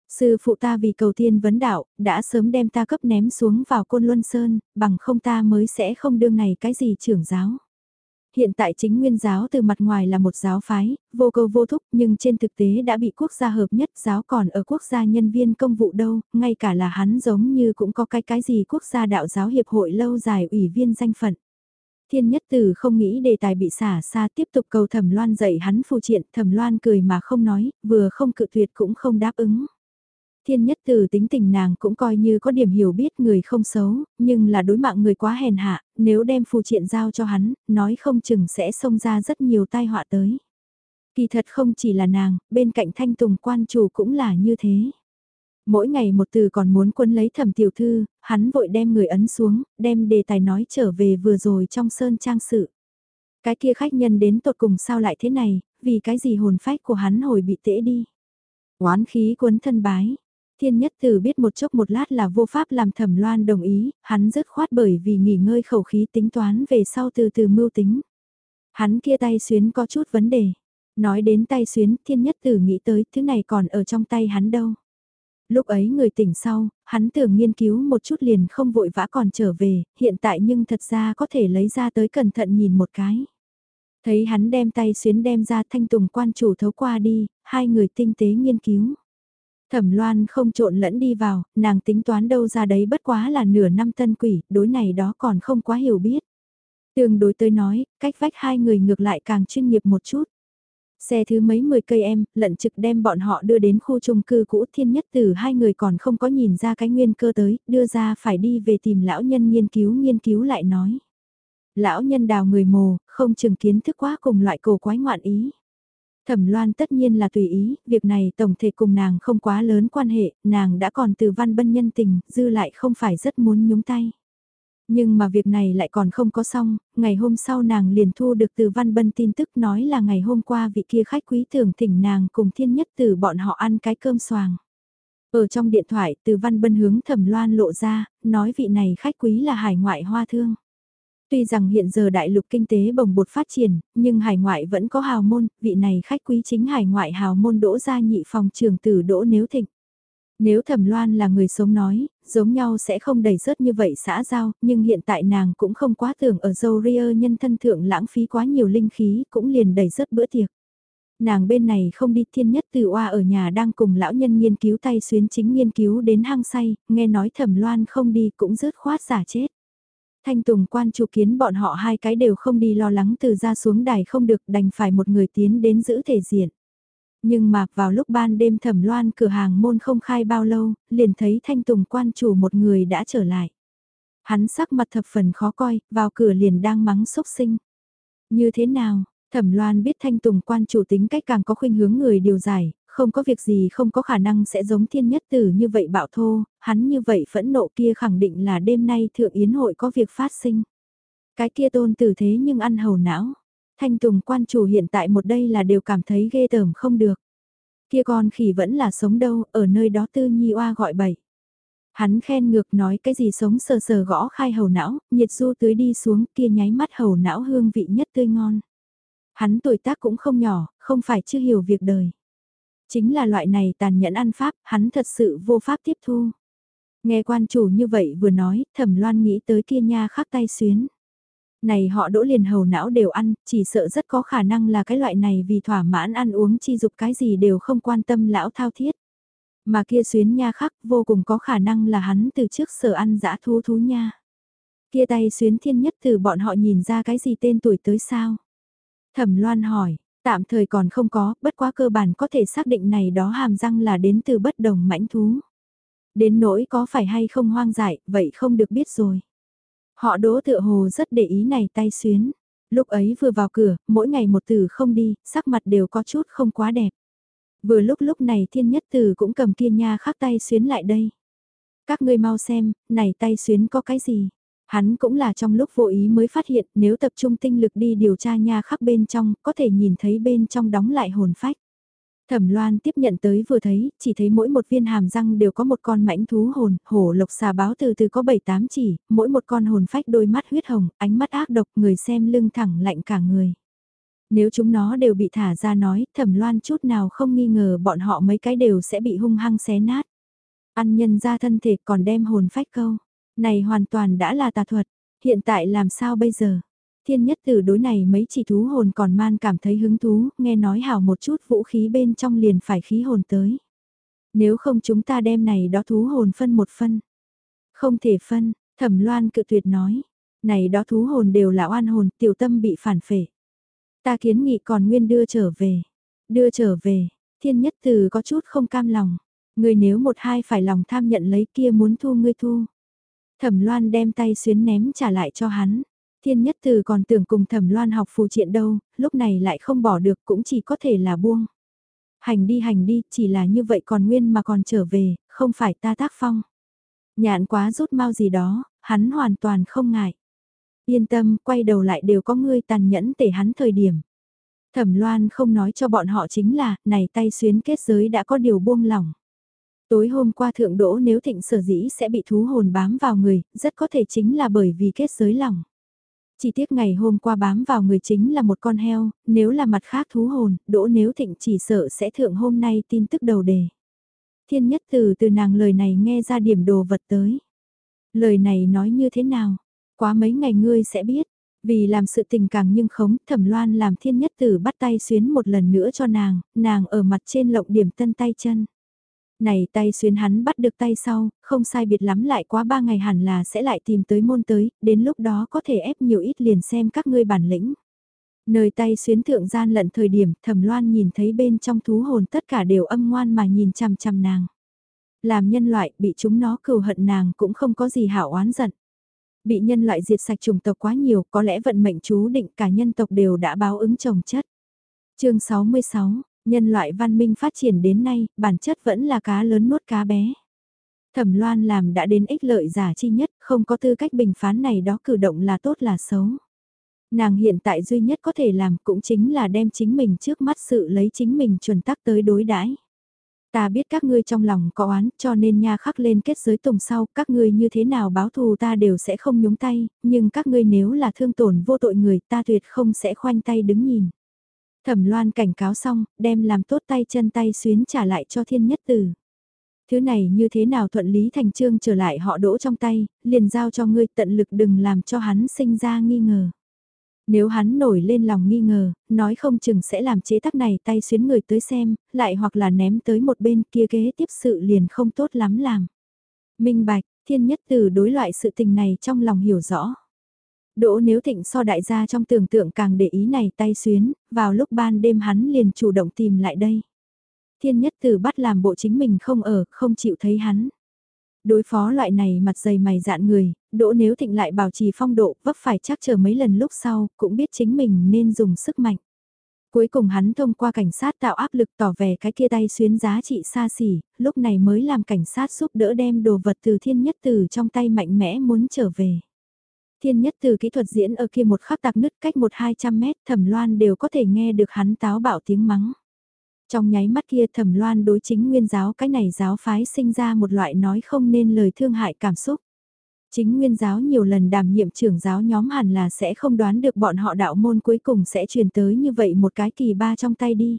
Sư phụ ta vì cầu tiên vấn đạo, đã sớm đem ta cấp ném xuống vào côn luân sơn, bằng không ta mới sẽ không đương này cái gì trưởng giáo. Hiện tại chính nguyên giáo từ mặt ngoài là một giáo phái, vô cầu vô thúc nhưng trên thực tế đã bị quốc gia hợp nhất giáo còn ở quốc gia nhân viên công vụ đâu, ngay cả là hắn giống như cũng có cái cái gì quốc gia đạo giáo hiệp hội lâu dài ủy viên danh phận. Thiên nhất tử không nghĩ đề tài bị xả xa tiếp tục cầu thẩm loan dạy hắn phù triện, thẩm loan cười mà không nói, vừa không cự tuyệt cũng không đáp ứng. Thiên nhất từ tính tình nàng cũng coi như có điểm hiểu biết người không xấu, nhưng là đối mạng người quá hèn hạ, nếu đem phù triện giao cho hắn, nói không chừng sẽ xông ra rất nhiều tai họa tới. Kỳ thật không chỉ là nàng, bên cạnh thanh tùng quan chủ cũng là như thế. Mỗi ngày một từ còn muốn quân lấy thẩm tiểu thư, hắn vội đem người ấn xuống, đem đề tài nói trở về vừa rồi trong sơn trang sự. Cái kia khách nhân đến tột cùng sao lại thế này, vì cái gì hồn phách của hắn hồi bị tễ đi. Oán khí cuốn thân bái. Thiên nhất tử biết một chốc một lát là vô pháp làm thẩm loan đồng ý, hắn dứt khoát bởi vì nghỉ ngơi khẩu khí tính toán về sau từ từ mưu tính. Hắn kia tay xuyến có chút vấn đề. Nói đến tay xuyến, thiên nhất tử nghĩ tới thứ này còn ở trong tay hắn đâu. Lúc ấy người tỉnh sau, hắn tưởng nghiên cứu một chút liền không vội vã còn trở về, hiện tại nhưng thật ra có thể lấy ra tới cẩn thận nhìn một cái. Thấy hắn đem tay xuyến đem ra thanh tùng quan chủ thấu qua đi, hai người tinh tế nghiên cứu. Thẩm loan không trộn lẫn đi vào, nàng tính toán đâu ra đấy bất quá là nửa năm tân quỷ, đối này đó còn không quá hiểu biết. Tương đối tới nói, cách vách hai người ngược lại càng chuyên nghiệp một chút. Xe thứ mấy mười cây em, lận trực đem bọn họ đưa đến khu chung cư cũ thiên nhất tử hai người còn không có nhìn ra cái nguyên cơ tới, đưa ra phải đi về tìm lão nhân nghiên cứu nghiên cứu lại nói. Lão nhân đào người mồ, không chừng kiến thức quá cùng loại cổ quái ngoạn ý. Thẩm Loan tất nhiên là tùy ý, việc này tổng thể cùng nàng không quá lớn quan hệ, nàng đã còn từ văn bân nhân tình, dư lại không phải rất muốn nhúng tay. Nhưng mà việc này lại còn không có xong, ngày hôm sau nàng liền thu được từ Văn Bân tin tức nói là ngày hôm qua vị kia khách quý tưởng thỉnh nàng cùng thiên nhất từ bọn họ ăn cái cơm xoàng. Ở trong điện thoại từ Văn Bân hướng thẩm loan lộ ra, nói vị này khách quý là hải ngoại hoa thương. Tuy rằng hiện giờ đại lục kinh tế bồng bột phát triển, nhưng hải ngoại vẫn có hào môn, vị này khách quý chính hải ngoại hào môn đỗ gia nhị phòng trường tử đỗ nếu thịnh. Nếu thẩm loan là người sống nói, giống nhau sẽ không đầy rớt như vậy xã giao, nhưng hiện tại nàng cũng không quá tưởng ở dâu ria nhân thân thượng lãng phí quá nhiều linh khí, cũng liền đầy rớt bữa tiệc. Nàng bên này không đi thiên nhất từ oa ở nhà đang cùng lão nhân nghiên cứu tay xuyến chính nghiên cứu đến hang say, nghe nói thẩm loan không đi cũng rớt khoát giả chết. Thanh Tùng quan chủ kiến bọn họ hai cái đều không đi lo lắng từ ra xuống đài không được đành phải một người tiến đến giữ thể diện. Nhưng mà vào lúc ban đêm thẩm loan cửa hàng môn không khai bao lâu, liền thấy thanh tùng quan chủ một người đã trở lại. Hắn sắc mặt thập phần khó coi, vào cửa liền đang mắng xúc sinh. Như thế nào, thẩm loan biết thanh tùng quan chủ tính cách càng có khuynh hướng người điều giải, không có việc gì không có khả năng sẽ giống thiên nhất tử như vậy bạo thô, hắn như vậy phẫn nộ kia khẳng định là đêm nay thượng yến hội có việc phát sinh. Cái kia tôn tử thế nhưng ăn hầu não. Thanh Tùng quan chủ hiện tại một đây là đều cảm thấy ghê tởm không được. Kia con khỉ vẫn là sống đâu, ở nơi đó tư nhi oa gọi bậy. Hắn khen ngược nói cái gì sống sờ sờ gõ khai hầu não, nhiệt du tưới đi xuống kia nháy mắt hầu não hương vị nhất tươi ngon. Hắn tuổi tác cũng không nhỏ, không phải chưa hiểu việc đời. Chính là loại này tàn nhẫn ăn pháp, hắn thật sự vô pháp tiếp thu. Nghe quan chủ như vậy vừa nói, thẩm loan nghĩ tới kia nha khắc tay xuyến này họ đỗ liền hầu não đều ăn, chỉ sợ rất có khả năng là cái loại này vì thỏa mãn ăn uống chi dục cái gì đều không quan tâm lão thao thiết. Mà kia xuyến nha khắc vô cùng có khả năng là hắn từ trước sở ăn dã thú thú nha. Kia tay xuyến thiên nhất từ bọn họ nhìn ra cái gì tên tuổi tới sao? Thẩm loan hỏi, tạm thời còn không có, bất quá cơ bản có thể xác định này đó hàm răng là đến từ bất đồng mãnh thú. Đến nỗi có phải hay không hoang dại, vậy không được biết rồi. Họ đỗ tựa hồ rất để ý này tay xuyến. Lúc ấy vừa vào cửa, mỗi ngày một từ không đi, sắc mặt đều có chút không quá đẹp. Vừa lúc lúc này thiên nhất từ cũng cầm kia nha khắc tay xuyến lại đây. Các ngươi mau xem, này tay xuyến có cái gì? Hắn cũng là trong lúc vô ý mới phát hiện nếu tập trung tinh lực đi điều tra nha khắc bên trong, có thể nhìn thấy bên trong đóng lại hồn phách. Thẩm Loan tiếp nhận tới vừa thấy, chỉ thấy mỗi một viên hàm răng đều có một con mãnh thú hồn, hổ lộc xà báo từ từ có 7-8 chỉ, mỗi một con hồn phách đôi mắt huyết hồng, ánh mắt ác độc, người xem lưng thẳng lạnh cả người. Nếu chúng nó đều bị thả ra nói, Thẩm Loan chút nào không nghi ngờ bọn họ mấy cái đều sẽ bị hung hăng xé nát. Ăn nhân ra thân thể còn đem hồn phách câu. Này hoàn toàn đã là tà thuật, hiện tại làm sao bây giờ? Thiên nhất tử đối này mấy chỉ thú hồn còn man cảm thấy hứng thú, nghe nói hào một chút vũ khí bên trong liền phải khí hồn tới. Nếu không chúng ta đem này đó thú hồn phân một phân. Không thể phân, thẩm loan cự tuyệt nói. Này đó thú hồn đều là oan hồn, tiểu tâm bị phản phệ. Ta kiến nghị còn nguyên đưa trở về. Đưa trở về, thiên nhất tử có chút không cam lòng. Người nếu một hai phải lòng tham nhận lấy kia muốn thu ngươi thu. Thẩm loan đem tay xuyến ném trả lại cho hắn. Thiên nhất từ còn tưởng cùng thẩm loan học phù triện đâu, lúc này lại không bỏ được cũng chỉ có thể là buông. Hành đi hành đi, chỉ là như vậy còn nguyên mà còn trở về, không phải ta tác phong. Nhạn quá rút mau gì đó, hắn hoàn toàn không ngại. Yên tâm, quay đầu lại đều có ngươi tàn nhẫn tể hắn thời điểm. Thẩm Loan không nói cho bọn họ chính là, này tay xuyến kết giới đã có điều buông lỏng. Tối hôm qua thượng đỗ nếu thịnh sở dĩ sẽ bị thú hồn bám vào người, rất có thể chính là bởi vì kết giới lỏng. Chỉ tiếc ngày hôm qua bám vào người chính là một con heo, nếu là mặt khác thú hồn, đỗ nếu thịnh chỉ sợ sẽ thượng hôm nay tin tức đầu đề. Thiên nhất từ từ nàng lời này nghe ra điểm đồ vật tới. Lời này nói như thế nào? Quá mấy ngày ngươi sẽ biết. Vì làm sự tình càng nhưng khống, thẩm loan làm thiên nhất tử bắt tay xuyến một lần nữa cho nàng, nàng ở mặt trên lộng điểm tân tay chân. Này tay xuyên hắn bắt được tay sau, không sai biệt lắm lại quá ba ngày hẳn là sẽ lại tìm tới môn tới, đến lúc đó có thể ép nhiều ít liền xem các ngươi bản lĩnh. Nơi tay xuyến thượng gian lận thời điểm thẩm loan nhìn thấy bên trong thú hồn tất cả đều âm ngoan mà nhìn chằm chằm nàng. Làm nhân loại bị chúng nó cừu hận nàng cũng không có gì hảo oán giận. Bị nhân loại diệt sạch chủng tộc quá nhiều có lẽ vận mệnh chú định cả nhân tộc đều đã báo ứng trồng chất. chương 66, nhân loại văn minh phát triển đến nay, bản chất vẫn là cá lớn nuốt cá bé. Thẩm Loan làm đã đến ích lợi giả chi nhất, không có tư cách bình phán này đó cử động là tốt là xấu. Nàng hiện tại duy nhất có thể làm cũng chính là đem chính mình trước mắt sự lấy chính mình chuẩn tắc tới đối đãi. Ta biết các ngươi trong lòng có oán cho nên nha khắc lên kết giới tùng sau, các ngươi như thế nào báo thù ta đều sẽ không nhúng tay, nhưng các ngươi nếu là thương tổn vô tội người ta tuyệt không sẽ khoanh tay đứng nhìn. Thẩm loan cảnh cáo xong, đem làm tốt tay chân tay xuyến trả lại cho thiên nhất tử. Thứ này như thế nào thuận lý thành trương trở lại họ đỗ trong tay, liền giao cho ngươi tận lực đừng làm cho hắn sinh ra nghi ngờ. Nếu hắn nổi lên lòng nghi ngờ, nói không chừng sẽ làm chế tác này tay xuyến người tới xem, lại hoặc là ném tới một bên kia kế tiếp sự liền không tốt lắm làm. Minh bạch, thiên nhất từ đối loại sự tình này trong lòng hiểu rõ. Đỗ nếu thịnh so đại gia trong tưởng tượng càng để ý này tay xuyến, vào lúc ban đêm hắn liền chủ động tìm lại đây. Thiên nhất tử bắt làm bộ chính mình không ở, không chịu thấy hắn. Đối phó loại này mặt dày mày dạn người, đỗ nếu thịnh lại bảo trì phong độ vấp phải chắc chờ mấy lần lúc sau, cũng biết chính mình nên dùng sức mạnh. Cuối cùng hắn thông qua cảnh sát tạo áp lực tỏ vẻ cái kia tay xuyến giá trị xa xỉ, lúc này mới làm cảnh sát giúp đỡ đem đồ vật từ thiên nhất từ trong tay mạnh mẽ muốn trở về. Thiên nhất từ kỹ thuật diễn ở kia một khắc tạc nứt cách một hai trăm mét, thẩm loan đều có thể nghe được hắn táo bạo tiếng mắng. Trong nháy mắt kia thẩm loan đối chính nguyên giáo cái này giáo phái sinh ra một loại nói không nên lời thương hại cảm xúc. Chính nguyên giáo nhiều lần đảm nhiệm trưởng giáo nhóm hẳn là sẽ không đoán được bọn họ đạo môn cuối cùng sẽ truyền tới như vậy một cái kỳ ba trong tay đi.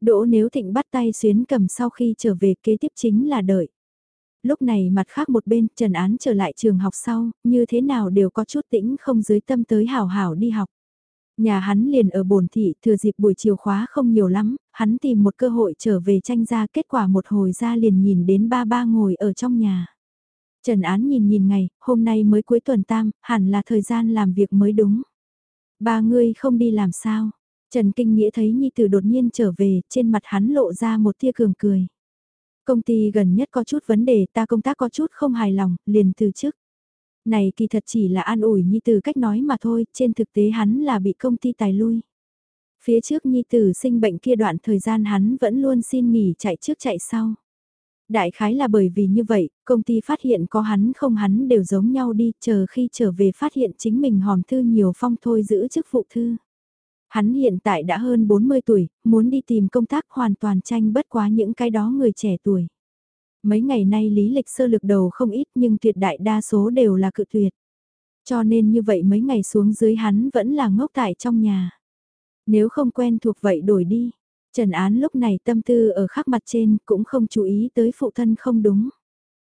Đỗ nếu thịnh bắt tay xuyến cầm sau khi trở về, kế tiếp chính là đợi. Lúc này mặt khác một bên Trần Án trở lại trường học sau, như thế nào đều có chút tĩnh không dưới tâm tới hào hảo đi học. Nhà hắn liền ở bồn thị, thừa dịp buổi chiều khóa không nhiều lắm, hắn tìm một cơ hội trở về tranh ra kết quả một hồi ra liền nhìn đến ba ba ngồi ở trong nhà. Trần Án nhìn nhìn ngày, hôm nay mới cuối tuần tam, hẳn là thời gian làm việc mới đúng. Ba ngươi không đi làm sao? Trần Kinh Nghĩa thấy Nhi Tử đột nhiên trở về, trên mặt hắn lộ ra một tia cường cười. Công ty gần nhất có chút vấn đề, ta công tác có chút không hài lòng, liền từ chức. Này kỳ thật chỉ là an ủi Nhi Tử cách nói mà thôi, trên thực tế hắn là bị công ty tài lui. Phía trước Nhi Tử sinh bệnh kia đoạn thời gian hắn vẫn luôn xin nghỉ chạy trước chạy sau. Đại khái là bởi vì như vậy, công ty phát hiện có hắn không hắn đều giống nhau đi, chờ khi trở về phát hiện chính mình hòm thư nhiều phong thôi giữ chức vụ thư. Hắn hiện tại đã hơn 40 tuổi, muốn đi tìm công tác hoàn toàn tranh bất quá những cái đó người trẻ tuổi. Mấy ngày nay lý lịch sơ lực đầu không ít nhưng tuyệt đại đa số đều là cự tuyệt. Cho nên như vậy mấy ngày xuống dưới hắn vẫn là ngốc tại trong nhà. Nếu không quen thuộc vậy đổi đi. Trần Án lúc này tâm tư ở khắc mặt trên cũng không chú ý tới phụ thân không đúng.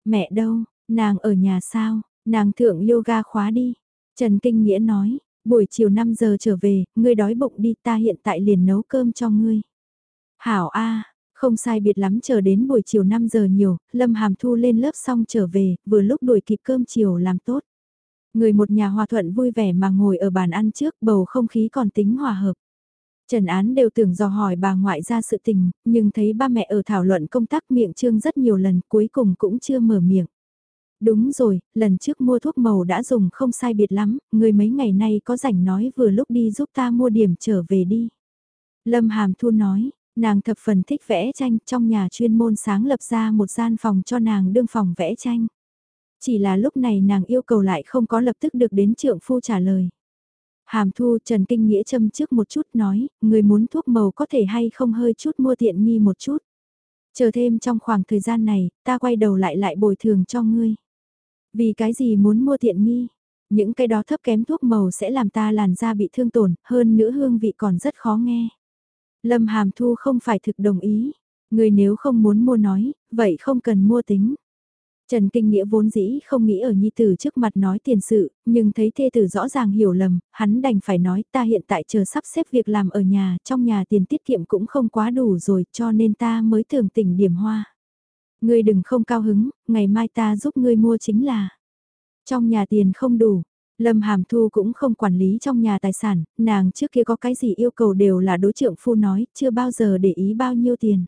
Mẹ đâu, nàng ở nhà sao, nàng thượng yoga khóa đi. Trần Kinh Nghĩa nói, buổi chiều 5 giờ trở về, ngươi đói bụng đi ta hiện tại liền nấu cơm cho ngươi. Hảo A, không sai biệt lắm chờ đến buổi chiều 5 giờ nhiều, Lâm Hàm Thu lên lớp xong trở về, vừa lúc đuổi kịp cơm chiều làm tốt. Người một nhà hòa thuận vui vẻ mà ngồi ở bàn ăn trước bầu không khí còn tính hòa hợp. Trần Án đều tưởng dò hỏi bà ngoại ra sự tình, nhưng thấy ba mẹ ở thảo luận công tác miệng trương rất nhiều lần cuối cùng cũng chưa mở miệng. Đúng rồi, lần trước mua thuốc màu đã dùng không sai biệt lắm, người mấy ngày nay có rảnh nói vừa lúc đi giúp ta mua điểm trở về đi. Lâm Hàm Thu nói, nàng thập phần thích vẽ tranh trong nhà chuyên môn sáng lập ra một gian phòng cho nàng đương phòng vẽ tranh. Chỉ là lúc này nàng yêu cầu lại không có lập tức được đến trượng phu trả lời. Hàm Thu Trần Kinh Nghĩa châm trước một chút nói, người muốn thuốc màu có thể hay không hơi chút mua tiện nghi một chút. Chờ thêm trong khoảng thời gian này, ta quay đầu lại lại bồi thường cho ngươi. Vì cái gì muốn mua tiện nghi? Những cái đó thấp kém thuốc màu sẽ làm ta làn da bị thương tổn, hơn nữa hương vị còn rất khó nghe. Lâm Hàm Thu không phải thực đồng ý. Người nếu không muốn mua nói, vậy không cần mua tính. Trần Kinh Nghĩa vốn dĩ không nghĩ ở Nhi Tử trước mặt nói tiền sự, nhưng thấy thê tử rõ ràng hiểu lầm, hắn đành phải nói ta hiện tại chờ sắp xếp việc làm ở nhà, trong nhà tiền tiết kiệm cũng không quá đủ rồi cho nên ta mới thường tỉnh điểm hoa. Ngươi đừng không cao hứng, ngày mai ta giúp ngươi mua chính là. Trong nhà tiền không đủ, Lâm Hàm Thu cũng không quản lý trong nhà tài sản, nàng trước kia có cái gì yêu cầu đều là đối trượng phu nói, chưa bao giờ để ý bao nhiêu tiền.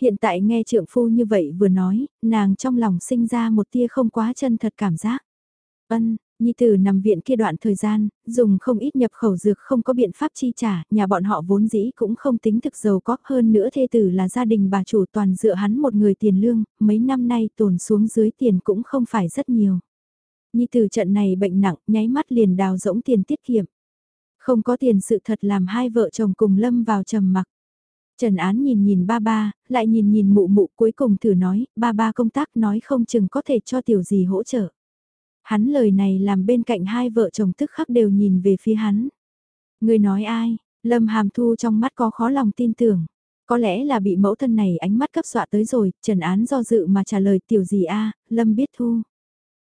Hiện tại nghe trượng phu như vậy vừa nói, nàng trong lòng sinh ra một tia không quá chân thật cảm giác. Ân, Nhi tử nằm viện kia đoạn thời gian, dùng không ít nhập khẩu dược không có biện pháp chi trả, nhà bọn họ vốn dĩ cũng không tính thực giàu có hơn nữa thê tử là gia đình bà chủ toàn dựa hắn một người tiền lương, mấy năm nay tồn xuống dưới tiền cũng không phải rất nhiều. Nhi tử trận này bệnh nặng, nháy mắt liền đào rỗng tiền tiết kiệm. Không có tiền sự thật làm hai vợ chồng cùng lâm vào trầm mặc. Trần Án nhìn nhìn ba ba, lại nhìn nhìn mụ mụ cuối cùng thử nói, ba ba công tác nói không chừng có thể cho tiểu gì hỗ trợ. Hắn lời này làm bên cạnh hai vợ chồng tức khắc đều nhìn về phía hắn. Người nói ai, Lâm Hàm Thu trong mắt có khó lòng tin tưởng. Có lẽ là bị mẫu thân này ánh mắt cấp dọa tới rồi, Trần Án do dự mà trả lời tiểu gì a Lâm biết thu.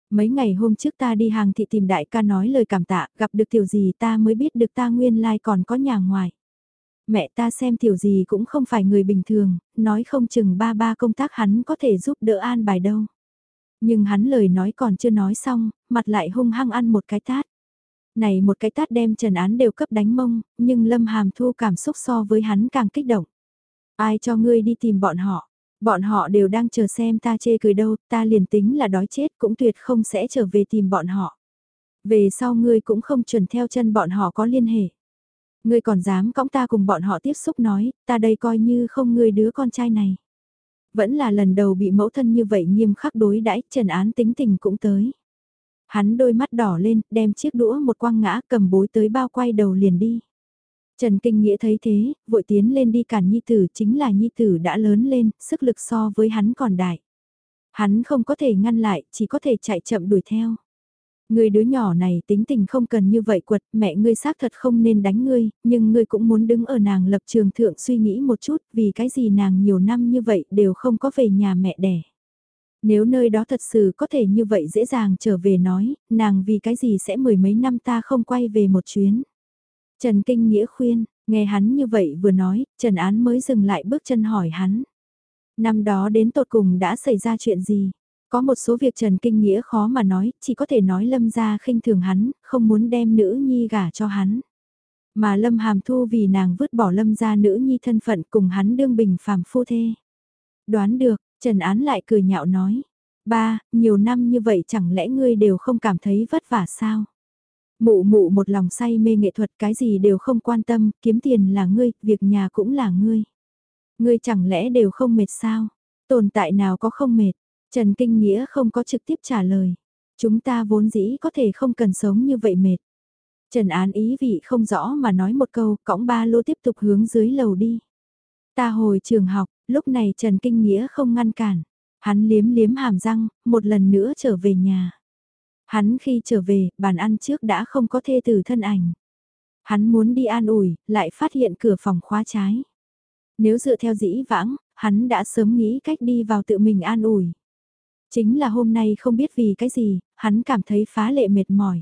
Mấy ngày hôm trước ta đi hàng thị tìm đại ca nói lời cảm tạ, gặp được tiểu gì ta mới biết được ta nguyên lai like còn có nhà ngoài. Mẹ ta xem tiểu gì cũng không phải người bình thường, nói không chừng ba ba công tác hắn có thể giúp đỡ an bài đâu. Nhưng hắn lời nói còn chưa nói xong, mặt lại hung hăng ăn một cái tát. Này một cái tát đem trần án đều cấp đánh mông, nhưng Lâm Hàm Thu cảm xúc so với hắn càng kích động. Ai cho ngươi đi tìm bọn họ? Bọn họ đều đang chờ xem ta chê cười đâu, ta liền tính là đói chết cũng tuyệt không sẽ trở về tìm bọn họ. Về sau ngươi cũng không chuẩn theo chân bọn họ có liên hệ. Ngươi còn dám cõng ta cùng bọn họ tiếp xúc nói, ta đây coi như không ngươi đứa con trai này. Vẫn là lần đầu bị mẫu thân như vậy nghiêm khắc đối đãi trần án tính tình cũng tới. Hắn đôi mắt đỏ lên, đem chiếc đũa một quăng ngã cầm bối tới bao quay đầu liền đi. Trần Kinh Nghĩa thấy thế, vội tiến lên đi cản Nhi Tử chính là Nhi Tử đã lớn lên, sức lực so với hắn còn đại. Hắn không có thể ngăn lại, chỉ có thể chạy chậm đuổi theo. Người đứa nhỏ này tính tình không cần như vậy quật, mẹ ngươi xác thật không nên đánh ngươi, nhưng ngươi cũng muốn đứng ở nàng lập trường thượng suy nghĩ một chút, vì cái gì nàng nhiều năm như vậy đều không có về nhà mẹ đẻ. Nếu nơi đó thật sự có thể như vậy dễ dàng trở về nói, nàng vì cái gì sẽ mười mấy năm ta không quay về một chuyến. Trần Kinh Nghĩa khuyên, nghe hắn như vậy vừa nói, Trần Án mới dừng lại bước chân hỏi hắn. Năm đó đến tột cùng đã xảy ra chuyện gì? Có một số việc Trần Kinh Nghĩa khó mà nói, chỉ có thể nói Lâm ra khinh thường hắn, không muốn đem nữ nhi gả cho hắn. Mà Lâm Hàm Thu vì nàng vứt bỏ Lâm ra nữ nhi thân phận cùng hắn đương bình phàm phu thê. Đoán được, Trần Án lại cười nhạo nói. Ba, nhiều năm như vậy chẳng lẽ ngươi đều không cảm thấy vất vả sao? Mụ mụ một lòng say mê nghệ thuật cái gì đều không quan tâm, kiếm tiền là ngươi, việc nhà cũng là ngươi. Ngươi chẳng lẽ đều không mệt sao? Tồn tại nào có không mệt? Trần Kinh Nghĩa không có trực tiếp trả lời. Chúng ta vốn dĩ có thể không cần sống như vậy mệt. Trần Án ý vị không rõ mà nói một câu, cõng ba lô tiếp tục hướng dưới lầu đi. Ta hồi trường học, lúc này Trần Kinh Nghĩa không ngăn cản. Hắn liếm liếm hàm răng, một lần nữa trở về nhà. Hắn khi trở về, bàn ăn trước đã không có thê tử thân ảnh. Hắn muốn đi an ủi, lại phát hiện cửa phòng khóa trái. Nếu dựa theo dĩ vãng, hắn đã sớm nghĩ cách đi vào tự mình an ủi. Chính là hôm nay không biết vì cái gì, hắn cảm thấy phá lệ mệt mỏi.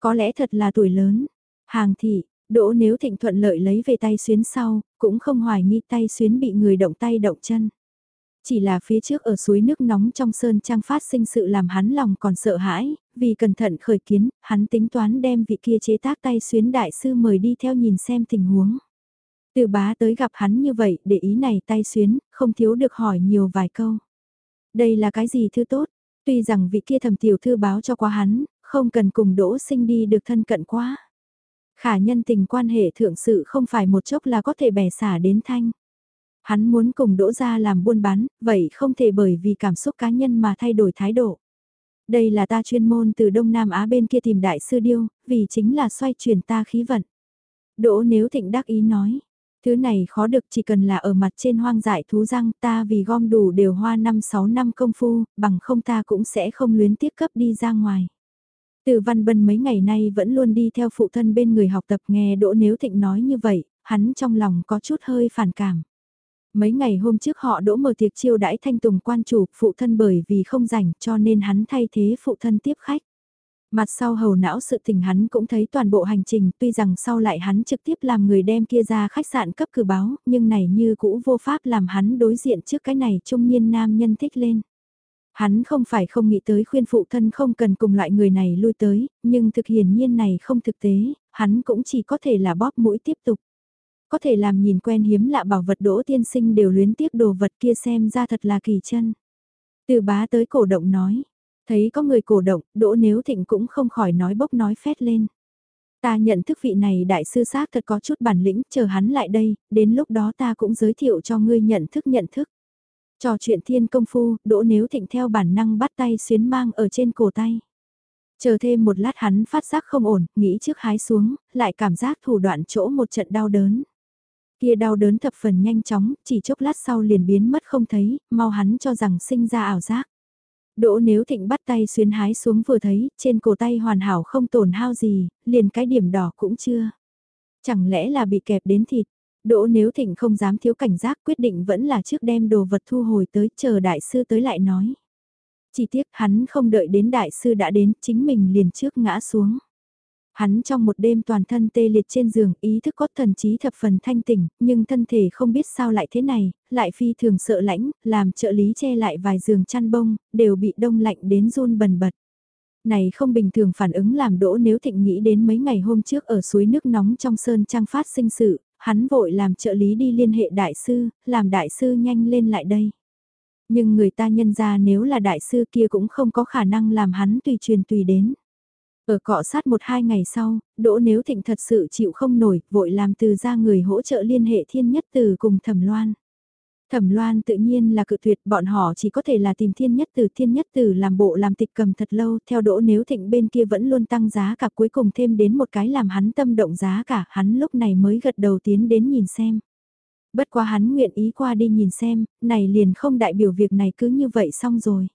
Có lẽ thật là tuổi lớn. Hàng thị, đỗ nếu thịnh thuận lợi lấy về tay xuyến sau, cũng không hoài nghi tay xuyến bị người động tay động chân. Chỉ là phía trước ở suối nước nóng trong sơn trang phát sinh sự làm hắn lòng còn sợ hãi, vì cẩn thận khởi kiến, hắn tính toán đem vị kia chế tác tay xuyến đại sư mời đi theo nhìn xem tình huống. Từ bá tới gặp hắn như vậy, để ý này tay xuyến, không thiếu được hỏi nhiều vài câu. Đây là cái gì thứ tốt? Tuy rằng vị kia thầm tiểu thư báo cho quá hắn, không cần cùng đỗ sinh đi được thân cận quá. Khả nhân tình quan hệ thượng sự không phải một chốc là có thể bẻ xả đến thanh. Hắn muốn cùng đỗ ra làm buôn bán, vậy không thể bởi vì cảm xúc cá nhân mà thay đổi thái độ. Đây là ta chuyên môn từ Đông Nam Á bên kia tìm đại sư điêu, vì chính là xoay chuyển ta khí vận. Đỗ nếu thịnh đắc ý nói, thứ này khó được chỉ cần là ở mặt trên hoang dại thú răng ta vì gom đủ đều hoa 5-6 năm công phu, bằng không ta cũng sẽ không luyến tiếc cấp đi ra ngoài. Từ văn bân mấy ngày nay vẫn luôn đi theo phụ thân bên người học tập nghe Đỗ Nếu Thịnh nói như vậy, hắn trong lòng có chút hơi phản cảm. Mấy ngày hôm trước họ đỗ mở tiệc chiêu đãi thanh tùng quan chủ, phụ thân bởi vì không rảnh cho nên hắn thay thế phụ thân tiếp khách. Mặt sau hầu não sự tình hắn cũng thấy toàn bộ hành trình, tuy rằng sau lại hắn trực tiếp làm người đem kia ra khách sạn cấp cử báo, nhưng này như cũ vô pháp làm hắn đối diện trước cái này trung niên nam nhân thích lên. Hắn không phải không nghĩ tới khuyên phụ thân không cần cùng loại người này lui tới, nhưng thực hiển nhiên này không thực tế, hắn cũng chỉ có thể là bóp mũi tiếp tục. Có thể làm nhìn quen hiếm lạ bảo vật đỗ tiên sinh đều luyến tiếc đồ vật kia xem ra thật là kỳ chân. Từ bá tới cổ động nói, thấy có người cổ động, đỗ nếu thịnh cũng không khỏi nói bốc nói phét lên. Ta nhận thức vị này đại sư xác thật có chút bản lĩnh, chờ hắn lại đây, đến lúc đó ta cũng giới thiệu cho ngươi nhận thức nhận thức. Trò chuyện thiên công phu, đỗ nếu thịnh theo bản năng bắt tay xuyến mang ở trên cổ tay. Chờ thêm một lát hắn phát giác không ổn, nghĩ trước hái xuống, lại cảm giác thủ đoạn chỗ một trận đau đớn. Kia đau đớn thập phần nhanh chóng, chỉ chốc lát sau liền biến mất không thấy, mau hắn cho rằng sinh ra ảo giác. Đỗ nếu thịnh bắt tay xuyên hái xuống vừa thấy, trên cổ tay hoàn hảo không tổn hao gì, liền cái điểm đỏ cũng chưa. Chẳng lẽ là bị kẹp đến thịt? Đỗ nếu thịnh không dám thiếu cảnh giác quyết định vẫn là trước đem đồ vật thu hồi tới chờ đại sư tới lại nói. Chỉ tiếc hắn không đợi đến đại sư đã đến chính mình liền trước ngã xuống. Hắn trong một đêm toàn thân tê liệt trên giường, ý thức có thần trí thập phần thanh tỉnh, nhưng thân thể không biết sao lại thế này, lại phi thường sợ lãnh, làm trợ lý che lại vài giường chăn bông, đều bị đông lạnh đến run bần bật. Này không bình thường phản ứng làm đỗ nếu thịnh nghĩ đến mấy ngày hôm trước ở suối nước nóng trong sơn trang phát sinh sự, hắn vội làm trợ lý đi liên hệ đại sư, làm đại sư nhanh lên lại đây. Nhưng người ta nhân ra nếu là đại sư kia cũng không có khả năng làm hắn tùy truyền tùy đến. Ở cọ sát một hai ngày sau, Đỗ Nếu Thịnh thật sự chịu không nổi, vội làm từ ra người hỗ trợ liên hệ thiên nhất từ cùng thẩm loan. Thẩm loan tự nhiên là cự tuyệt bọn họ chỉ có thể là tìm thiên nhất từ thiên nhất từ làm bộ làm tịch cầm thật lâu theo đỗ nếu thịnh bên kia vẫn luôn tăng giá cả cuối cùng thêm đến một cái làm hắn tâm động giá cả hắn lúc này mới gật đầu tiến đến nhìn xem. Bất quá hắn nguyện ý qua đi nhìn xem, này liền không đại biểu việc này cứ như vậy xong rồi.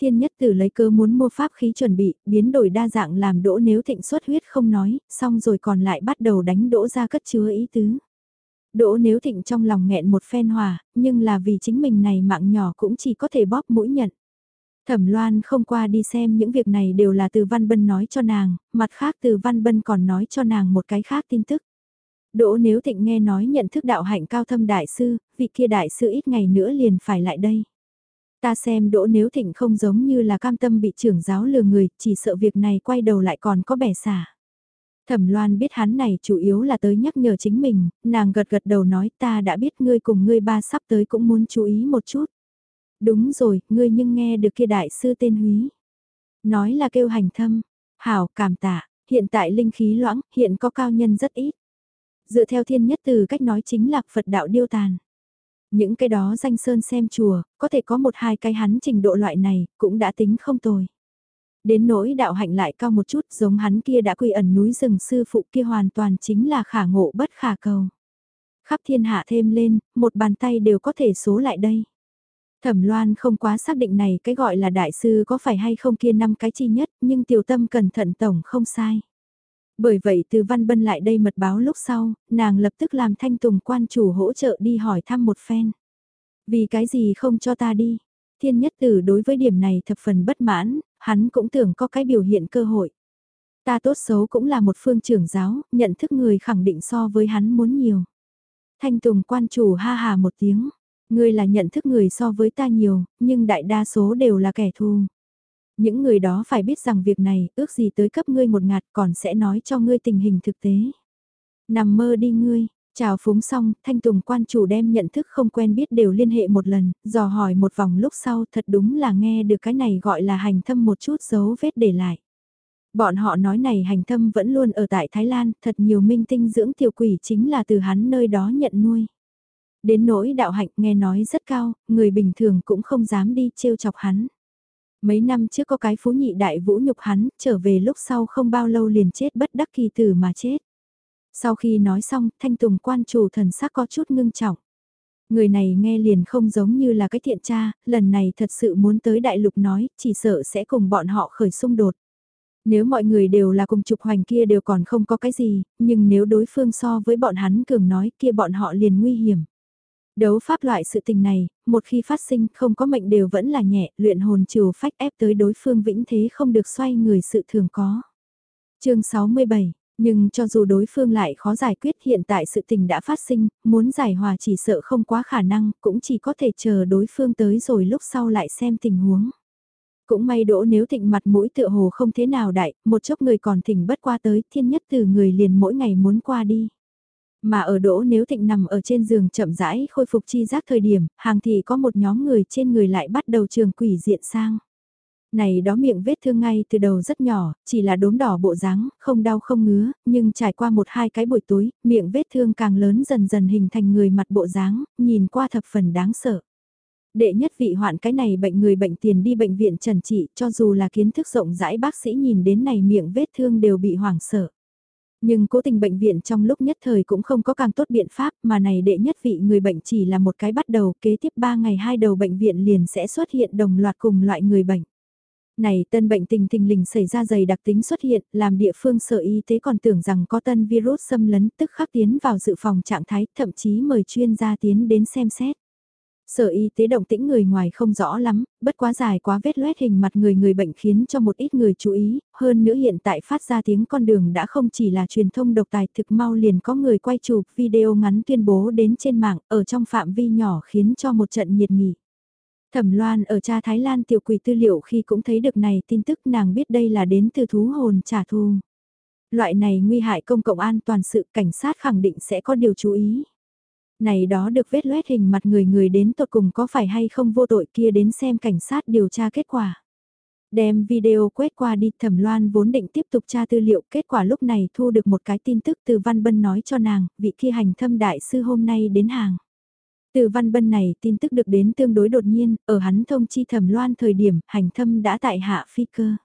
Thiên nhất tử lấy cơ muốn mua pháp khí chuẩn bị, biến đổi đa dạng làm đỗ nếu thịnh xuất huyết không nói, xong rồi còn lại bắt đầu đánh đỗ ra cất chứa ý tứ. Đỗ nếu thịnh trong lòng nghẹn một phen hòa, nhưng là vì chính mình này mạng nhỏ cũng chỉ có thể bóp mũi nhận. Thẩm Loan không qua đi xem những việc này đều là từ Văn Bân nói cho nàng, mặt khác từ Văn Bân còn nói cho nàng một cái khác tin tức. Đỗ nếu thịnh nghe nói nhận thức đạo hạnh cao thâm đại sư, vị kia đại sư ít ngày nữa liền phải lại đây. Ta xem đỗ nếu thịnh không giống như là cam tâm bị trưởng giáo lừa người, chỉ sợ việc này quay đầu lại còn có bẻ xả. Thẩm Loan biết hắn này chủ yếu là tới nhắc nhở chính mình, nàng gật gật đầu nói ta đã biết ngươi cùng ngươi ba sắp tới cũng muốn chú ý một chút. Đúng rồi, ngươi nhưng nghe được kia đại sư tên Húy. Nói là kêu hành thâm, hảo cảm tạ, hiện tại linh khí loãng, hiện có cao nhân rất ít. Dựa theo thiên nhất từ cách nói chính là Phật đạo điêu tàn. Những cái đó danh sơn xem chùa, có thể có một hai cái hắn trình độ loại này, cũng đã tính không tồi. Đến nỗi đạo hạnh lại cao một chút giống hắn kia đã quy ẩn núi rừng sư phụ kia hoàn toàn chính là khả ngộ bất khả cầu. Khắp thiên hạ thêm lên, một bàn tay đều có thể số lại đây. Thẩm Loan không quá xác định này cái gọi là đại sư có phải hay không kia năm cái chi nhất, nhưng tiểu tâm cẩn thận tổng không sai. Bởi vậy từ Văn Bân lại đây mật báo lúc sau, nàng lập tức làm thanh tùng quan chủ hỗ trợ đi hỏi thăm một phen. Vì cái gì không cho ta đi? Thiên nhất tử đối với điểm này thập phần bất mãn, hắn cũng tưởng có cái biểu hiện cơ hội. Ta tốt xấu cũng là một phương trưởng giáo, nhận thức người khẳng định so với hắn muốn nhiều. Thanh Tùng quan chủ ha hà một tiếng, ngươi là nhận thức người so với ta nhiều, nhưng đại đa số đều là kẻ thù. Những người đó phải biết rằng việc này, ước gì tới cấp ngươi một ngạt còn sẽ nói cho ngươi tình hình thực tế. Nằm mơ đi ngươi, Chào phúng xong, Thanh Tùng quan chủ đem nhận thức không quen biết đều liên hệ một lần, dò hỏi một vòng lúc sau thật đúng là nghe được cái này gọi là hành thâm một chút dấu vết để lại. Bọn họ nói này hành thâm vẫn luôn ở tại Thái Lan, thật nhiều minh tinh dưỡng tiểu quỷ chính là từ hắn nơi đó nhận nuôi. Đến nỗi đạo hạnh nghe nói rất cao, người bình thường cũng không dám đi trêu chọc hắn. Mấy năm trước có cái phú nhị đại vũ nhục hắn, trở về lúc sau không bao lâu liền chết bất đắc kỳ tử mà chết. Sau khi nói xong, thanh tùng quan chủ thần sắc có chút ngưng trọng. Người này nghe liền không giống như là cái thiện cha, lần này thật sự muốn tới đại lục nói, chỉ sợ sẽ cùng bọn họ khởi xung đột. Nếu mọi người đều là cùng trục hoành kia đều còn không có cái gì, nhưng nếu đối phương so với bọn hắn cường nói kia bọn họ liền nguy hiểm. Đấu pháp loại sự tình này, một khi phát sinh không có mệnh đều vẫn là nhẹ, luyện hồn trừ phách ép tới đối phương vĩnh thế không được xoay người sự thường có. chương 67 nhưng cho dù đối phương lại khó giải quyết hiện tại sự tình đã phát sinh, muốn giải hòa chỉ sợ không quá khả năng, cũng chỉ có thể chờ đối phương tới rồi lúc sau lại xem tình huống. Cũng may đỗ nếu thịnh mặt mũi tựa hồ không thế nào đại, một chốc người còn thỉnh bất qua tới, thiên nhất từ người liền mỗi ngày muốn qua đi. Mà ở đỗ nếu thịnh nằm ở trên giường chậm rãi khôi phục chi giác thời điểm, hàng thì có một nhóm người trên người lại bắt đầu trường quỷ diện sang. Này đó miệng vết thương ngay từ đầu rất nhỏ, chỉ là đốm đỏ bộ dáng, không đau không ngứa, nhưng trải qua một hai cái buổi tối, miệng vết thương càng lớn dần dần hình thành người mặt bộ dáng, nhìn qua thập phần đáng sợ. Đệ nhất vị hoạn cái này bệnh người bệnh tiền đi bệnh viện trần trị cho dù là kiến thức rộng rãi bác sĩ nhìn đến này miệng vết thương đều bị hoảng sợ. Nhưng cố tình bệnh viện trong lúc nhất thời cũng không có càng tốt biện pháp mà này đệ nhất vị người bệnh chỉ là một cái bắt đầu kế tiếp 3 ngày hai đầu bệnh viện liền sẽ xuất hiện đồng loạt cùng loại người bệnh. Này tân bệnh tình tình lình xảy ra dày đặc tính xuất hiện, làm địa phương sở y tế còn tưởng rằng có tân virus xâm lấn tức khắc tiến vào dự phòng trạng thái, thậm chí mời chuyên gia tiến đến xem xét. Sở y tế động tĩnh người ngoài không rõ lắm, bất quá dài quá vết loét hình mặt người người bệnh khiến cho một ít người chú ý, hơn nữa hiện tại phát ra tiếng con đường đã không chỉ là truyền thông độc tài thực mau liền có người quay chụp video ngắn tuyên bố đến trên mạng ở trong phạm vi nhỏ khiến cho một trận nhiệt nghị. Thẩm Loan ở cha Thái Lan tiểu quỷ tư liệu khi cũng thấy được này tin tức nàng biết đây là đến từ thú hồn trả thù. Loại này nguy hại công cộng an toàn sự cảnh sát khẳng định sẽ có điều chú ý. Này đó được vết loét hình mặt người người đến tột cùng có phải hay không vô tội kia đến xem cảnh sát điều tra kết quả. Đem video quét qua đi thẩm loan vốn định tiếp tục tra tư liệu kết quả lúc này thu được một cái tin tức từ Văn Bân nói cho nàng, vị kia hành thâm đại sư hôm nay đến hàng. Từ Văn Bân này tin tức được đến tương đối đột nhiên, ở hắn thông chi thẩm loan thời điểm hành thâm đã tại hạ phi cơ.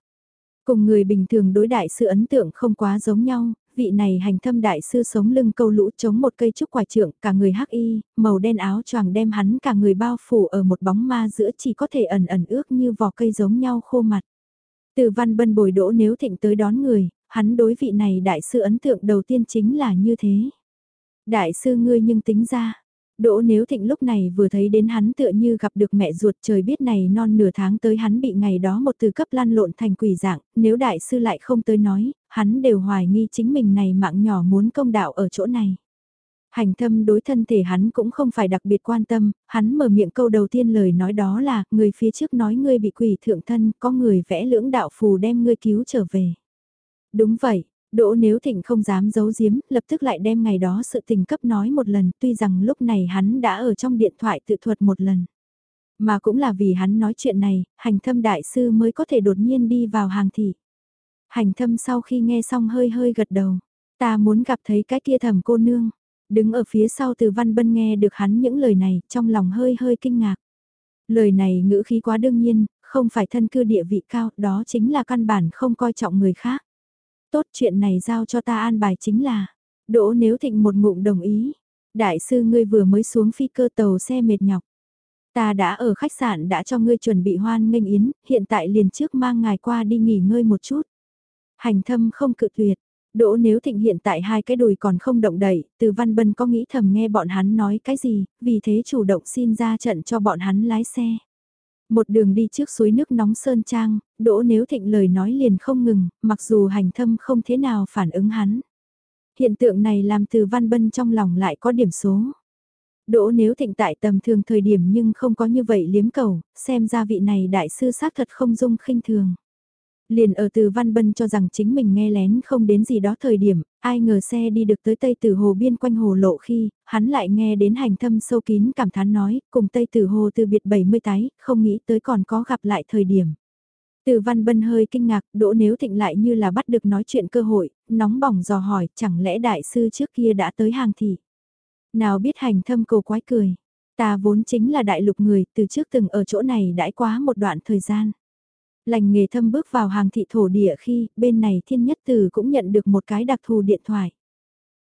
Cùng người bình thường đối đại sư ấn tượng không quá giống nhau, vị này hành thâm đại sư sống lưng câu lũ chống một cây trúc quả trượng, cả người hắc y, màu đen áo choàng đem hắn cả người bao phủ ở một bóng ma giữa chỉ có thể ẩn ẩn ước như vỏ cây giống nhau khô mặt. Từ văn bân bồi đỗ nếu thịnh tới đón người, hắn đối vị này đại sư ấn tượng đầu tiên chính là như thế. Đại sư ngươi nhưng tính ra, Đỗ nếu thịnh lúc này vừa thấy đến hắn tựa như gặp được mẹ ruột trời biết này non nửa tháng tới hắn bị ngày đó một từ cấp lan lộn thành quỷ dạng, nếu đại sư lại không tới nói, hắn đều hoài nghi chính mình này mạng nhỏ muốn công đạo ở chỗ này. Hành thâm đối thân thể hắn cũng không phải đặc biệt quan tâm, hắn mở miệng câu đầu tiên lời nói đó là, người phía trước nói ngươi bị quỷ thượng thân, có người vẽ lưỡng đạo phù đem ngươi cứu trở về. Đúng vậy, Đỗ nếu thịnh không dám giấu giếm, lập tức lại đem ngày đó sự tình cấp nói một lần, tuy rằng lúc này hắn đã ở trong điện thoại tự thuật một lần. Mà cũng là vì hắn nói chuyện này, hành thâm đại sư mới có thể đột nhiên đi vào hàng thị. Hành thâm sau khi nghe xong hơi hơi gật đầu, ta muốn gặp thấy cái kia thầm cô nương. Đứng ở phía sau từ văn bân nghe được hắn những lời này, trong lòng hơi hơi kinh ngạc. Lời này ngữ khí quá đương nhiên, không phải thân cư địa vị cao, đó chính là căn bản không coi trọng người khác tốt chuyện này giao cho ta an bài chính là, đỗ nếu thịnh một ngụm đồng ý, đại sư ngươi vừa mới xuống phi cơ tàu xe mệt nhọc. Ta đã ở khách sạn đã cho ngươi chuẩn bị hoan nghênh yến, hiện tại liền trước mang ngài qua đi nghỉ ngơi một chút. Hành thâm không cự tuyệt, Đỗ nếu thịnh hiện tại hai cái đùi còn không động đẩy, từ văn bân có nghĩ thầm nghe bọn hắn nói cái gì, vì thế chủ động xin ra trận cho bọn hắn lái xe. Một đường đi trước suối nước nóng Sơn Trang, đỗ nếu thịnh lời nói liền không ngừng, mặc dù hành thâm không thế nào phản ứng hắn. Hiện tượng này làm từ văn bân trong lòng lại có điểm số. Đỗ nếu thịnh tại tầm thường thời điểm nhưng không có như vậy liếm cầu, xem ra vị này đại sư xác thật không dung khinh thường. Liền ở từ Văn Bân cho rằng chính mình nghe lén không đến gì đó thời điểm, ai ngờ xe đi được tới Tây Tử Hồ biên quanh hồ lộ khi, hắn lại nghe đến hành thâm sâu kín cảm thán nói, cùng Tây Tử Hồ từ biệt 70 tái, không nghĩ tới còn có gặp lại thời điểm. Từ Văn Bân hơi kinh ngạc, đỗ nếu thịnh lại như là bắt được nói chuyện cơ hội, nóng bỏng dò hỏi, chẳng lẽ đại sư trước kia đã tới hàng thị. Nào biết hành thâm cầu quái cười, ta vốn chính là đại lục người, từ trước từng ở chỗ này đãi quá một đoạn thời gian. Lành nghề thâm bước vào hàng thị thổ địa khi bên này thiên nhất từ cũng nhận được một cái đặc thù điện thoại.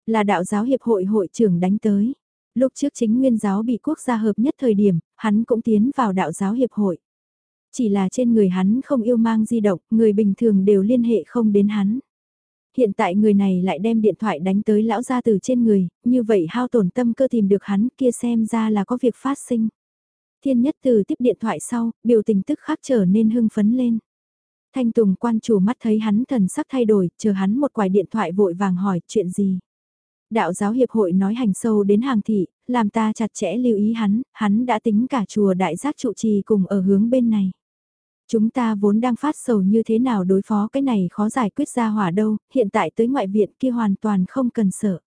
Là đạo giáo hiệp hội hội trưởng đánh tới. Lúc trước chính nguyên giáo bị quốc gia hợp nhất thời điểm, hắn cũng tiến vào đạo giáo hiệp hội. Chỉ là trên người hắn không yêu mang di động, người bình thường đều liên hệ không đến hắn. Hiện tại người này lại đem điện thoại đánh tới lão gia từ trên người, như vậy hao tổn tâm cơ tìm được hắn kia xem ra là có việc phát sinh. Thiên nhất từ tiếp điện thoại sau, biểu tình tức khắc trở nên hưng phấn lên. Thanh Tùng quan chủ mắt thấy hắn thần sắc thay đổi, chờ hắn một quải điện thoại vội vàng hỏi chuyện gì. Đạo giáo hiệp hội nói hành sâu đến hàng thị, làm ta chặt chẽ lưu ý hắn, hắn đã tính cả chùa đại giác trụ trì cùng ở hướng bên này. Chúng ta vốn đang phát sầu như thế nào đối phó cái này khó giải quyết ra hỏa đâu, hiện tại tới ngoại viện kia hoàn toàn không cần sợ.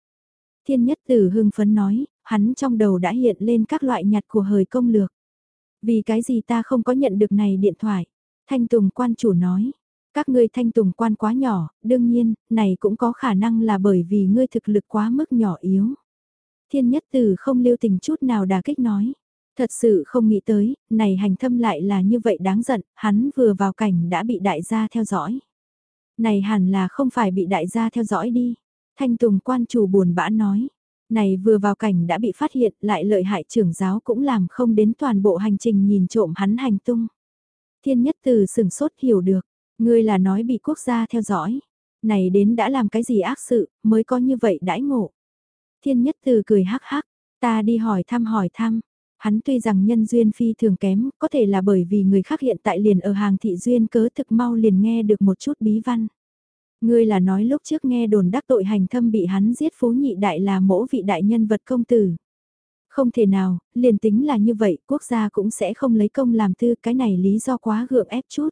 Thiên nhất tử hưng phấn nói, hắn trong đầu đã hiện lên các loại nhặt của hời công lược. Vì cái gì ta không có nhận được này điện thoại? Thanh Tùng quan chủ nói. Các ngươi thanh tùng quan quá nhỏ, đương nhiên, này cũng có khả năng là bởi vì ngươi thực lực quá mức nhỏ yếu. Thiên nhất tử không lưu tình chút nào đà kích nói. Thật sự không nghĩ tới, này hành thâm lại là như vậy đáng giận, hắn vừa vào cảnh đã bị đại gia theo dõi. Này hẳn là không phải bị đại gia theo dõi đi. Thanh Tùng quan chủ buồn bã nói. Này vừa vào cảnh đã bị phát hiện lại lợi hại trưởng giáo cũng làm không đến toàn bộ hành trình nhìn trộm hắn hành tung. Thiên nhất từ sừng sốt hiểu được, ngươi là nói bị quốc gia theo dõi. Này đến đã làm cái gì ác sự, mới có như vậy đãi ngộ. Thiên nhất từ cười hắc hắc, ta đi hỏi thăm hỏi thăm. Hắn tuy rằng nhân duyên phi thường kém, có thể là bởi vì người khác hiện tại liền ở hàng thị duyên cớ thực mau liền nghe được một chút bí văn. Ngươi là nói lúc trước nghe đồn đắc tội hành thâm bị hắn giết phú nhị đại là mỗ vị đại nhân vật công tử. Không thể nào, liền tính là như vậy, quốc gia cũng sẽ không lấy công làm tư, cái này lý do quá gượng ép chút.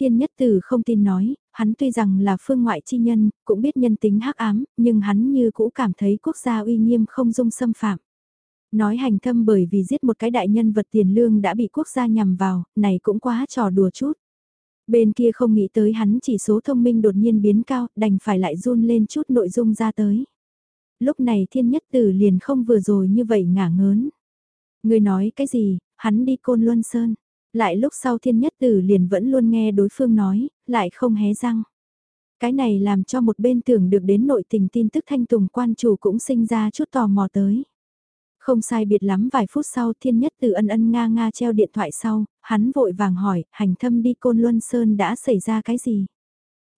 Thiên nhất tử không tin nói, hắn tuy rằng là phương ngoại chi nhân, cũng biết nhân tính hắc ám, nhưng hắn như cũ cảm thấy quốc gia uy nghiêm không dung xâm phạm. Nói hành thâm bởi vì giết một cái đại nhân vật tiền lương đã bị quốc gia nhằm vào, này cũng quá trò đùa chút. Bên kia không nghĩ tới hắn chỉ số thông minh đột nhiên biến cao, đành phải lại run lên chút nội dung ra tới. Lúc này thiên nhất tử liền không vừa rồi như vậy ngả ngớn. Người nói cái gì, hắn đi côn luân sơn. Lại lúc sau thiên nhất tử liền vẫn luôn nghe đối phương nói, lại không hé răng. Cái này làm cho một bên tưởng được đến nội tình tin tức thanh tùng quan chủ cũng sinh ra chút tò mò tới. Không sai biệt lắm vài phút sau thiên nhất từ ân ân nga nga treo điện thoại sau, hắn vội vàng hỏi, hành thâm đi Côn Luân Sơn đã xảy ra cái gì?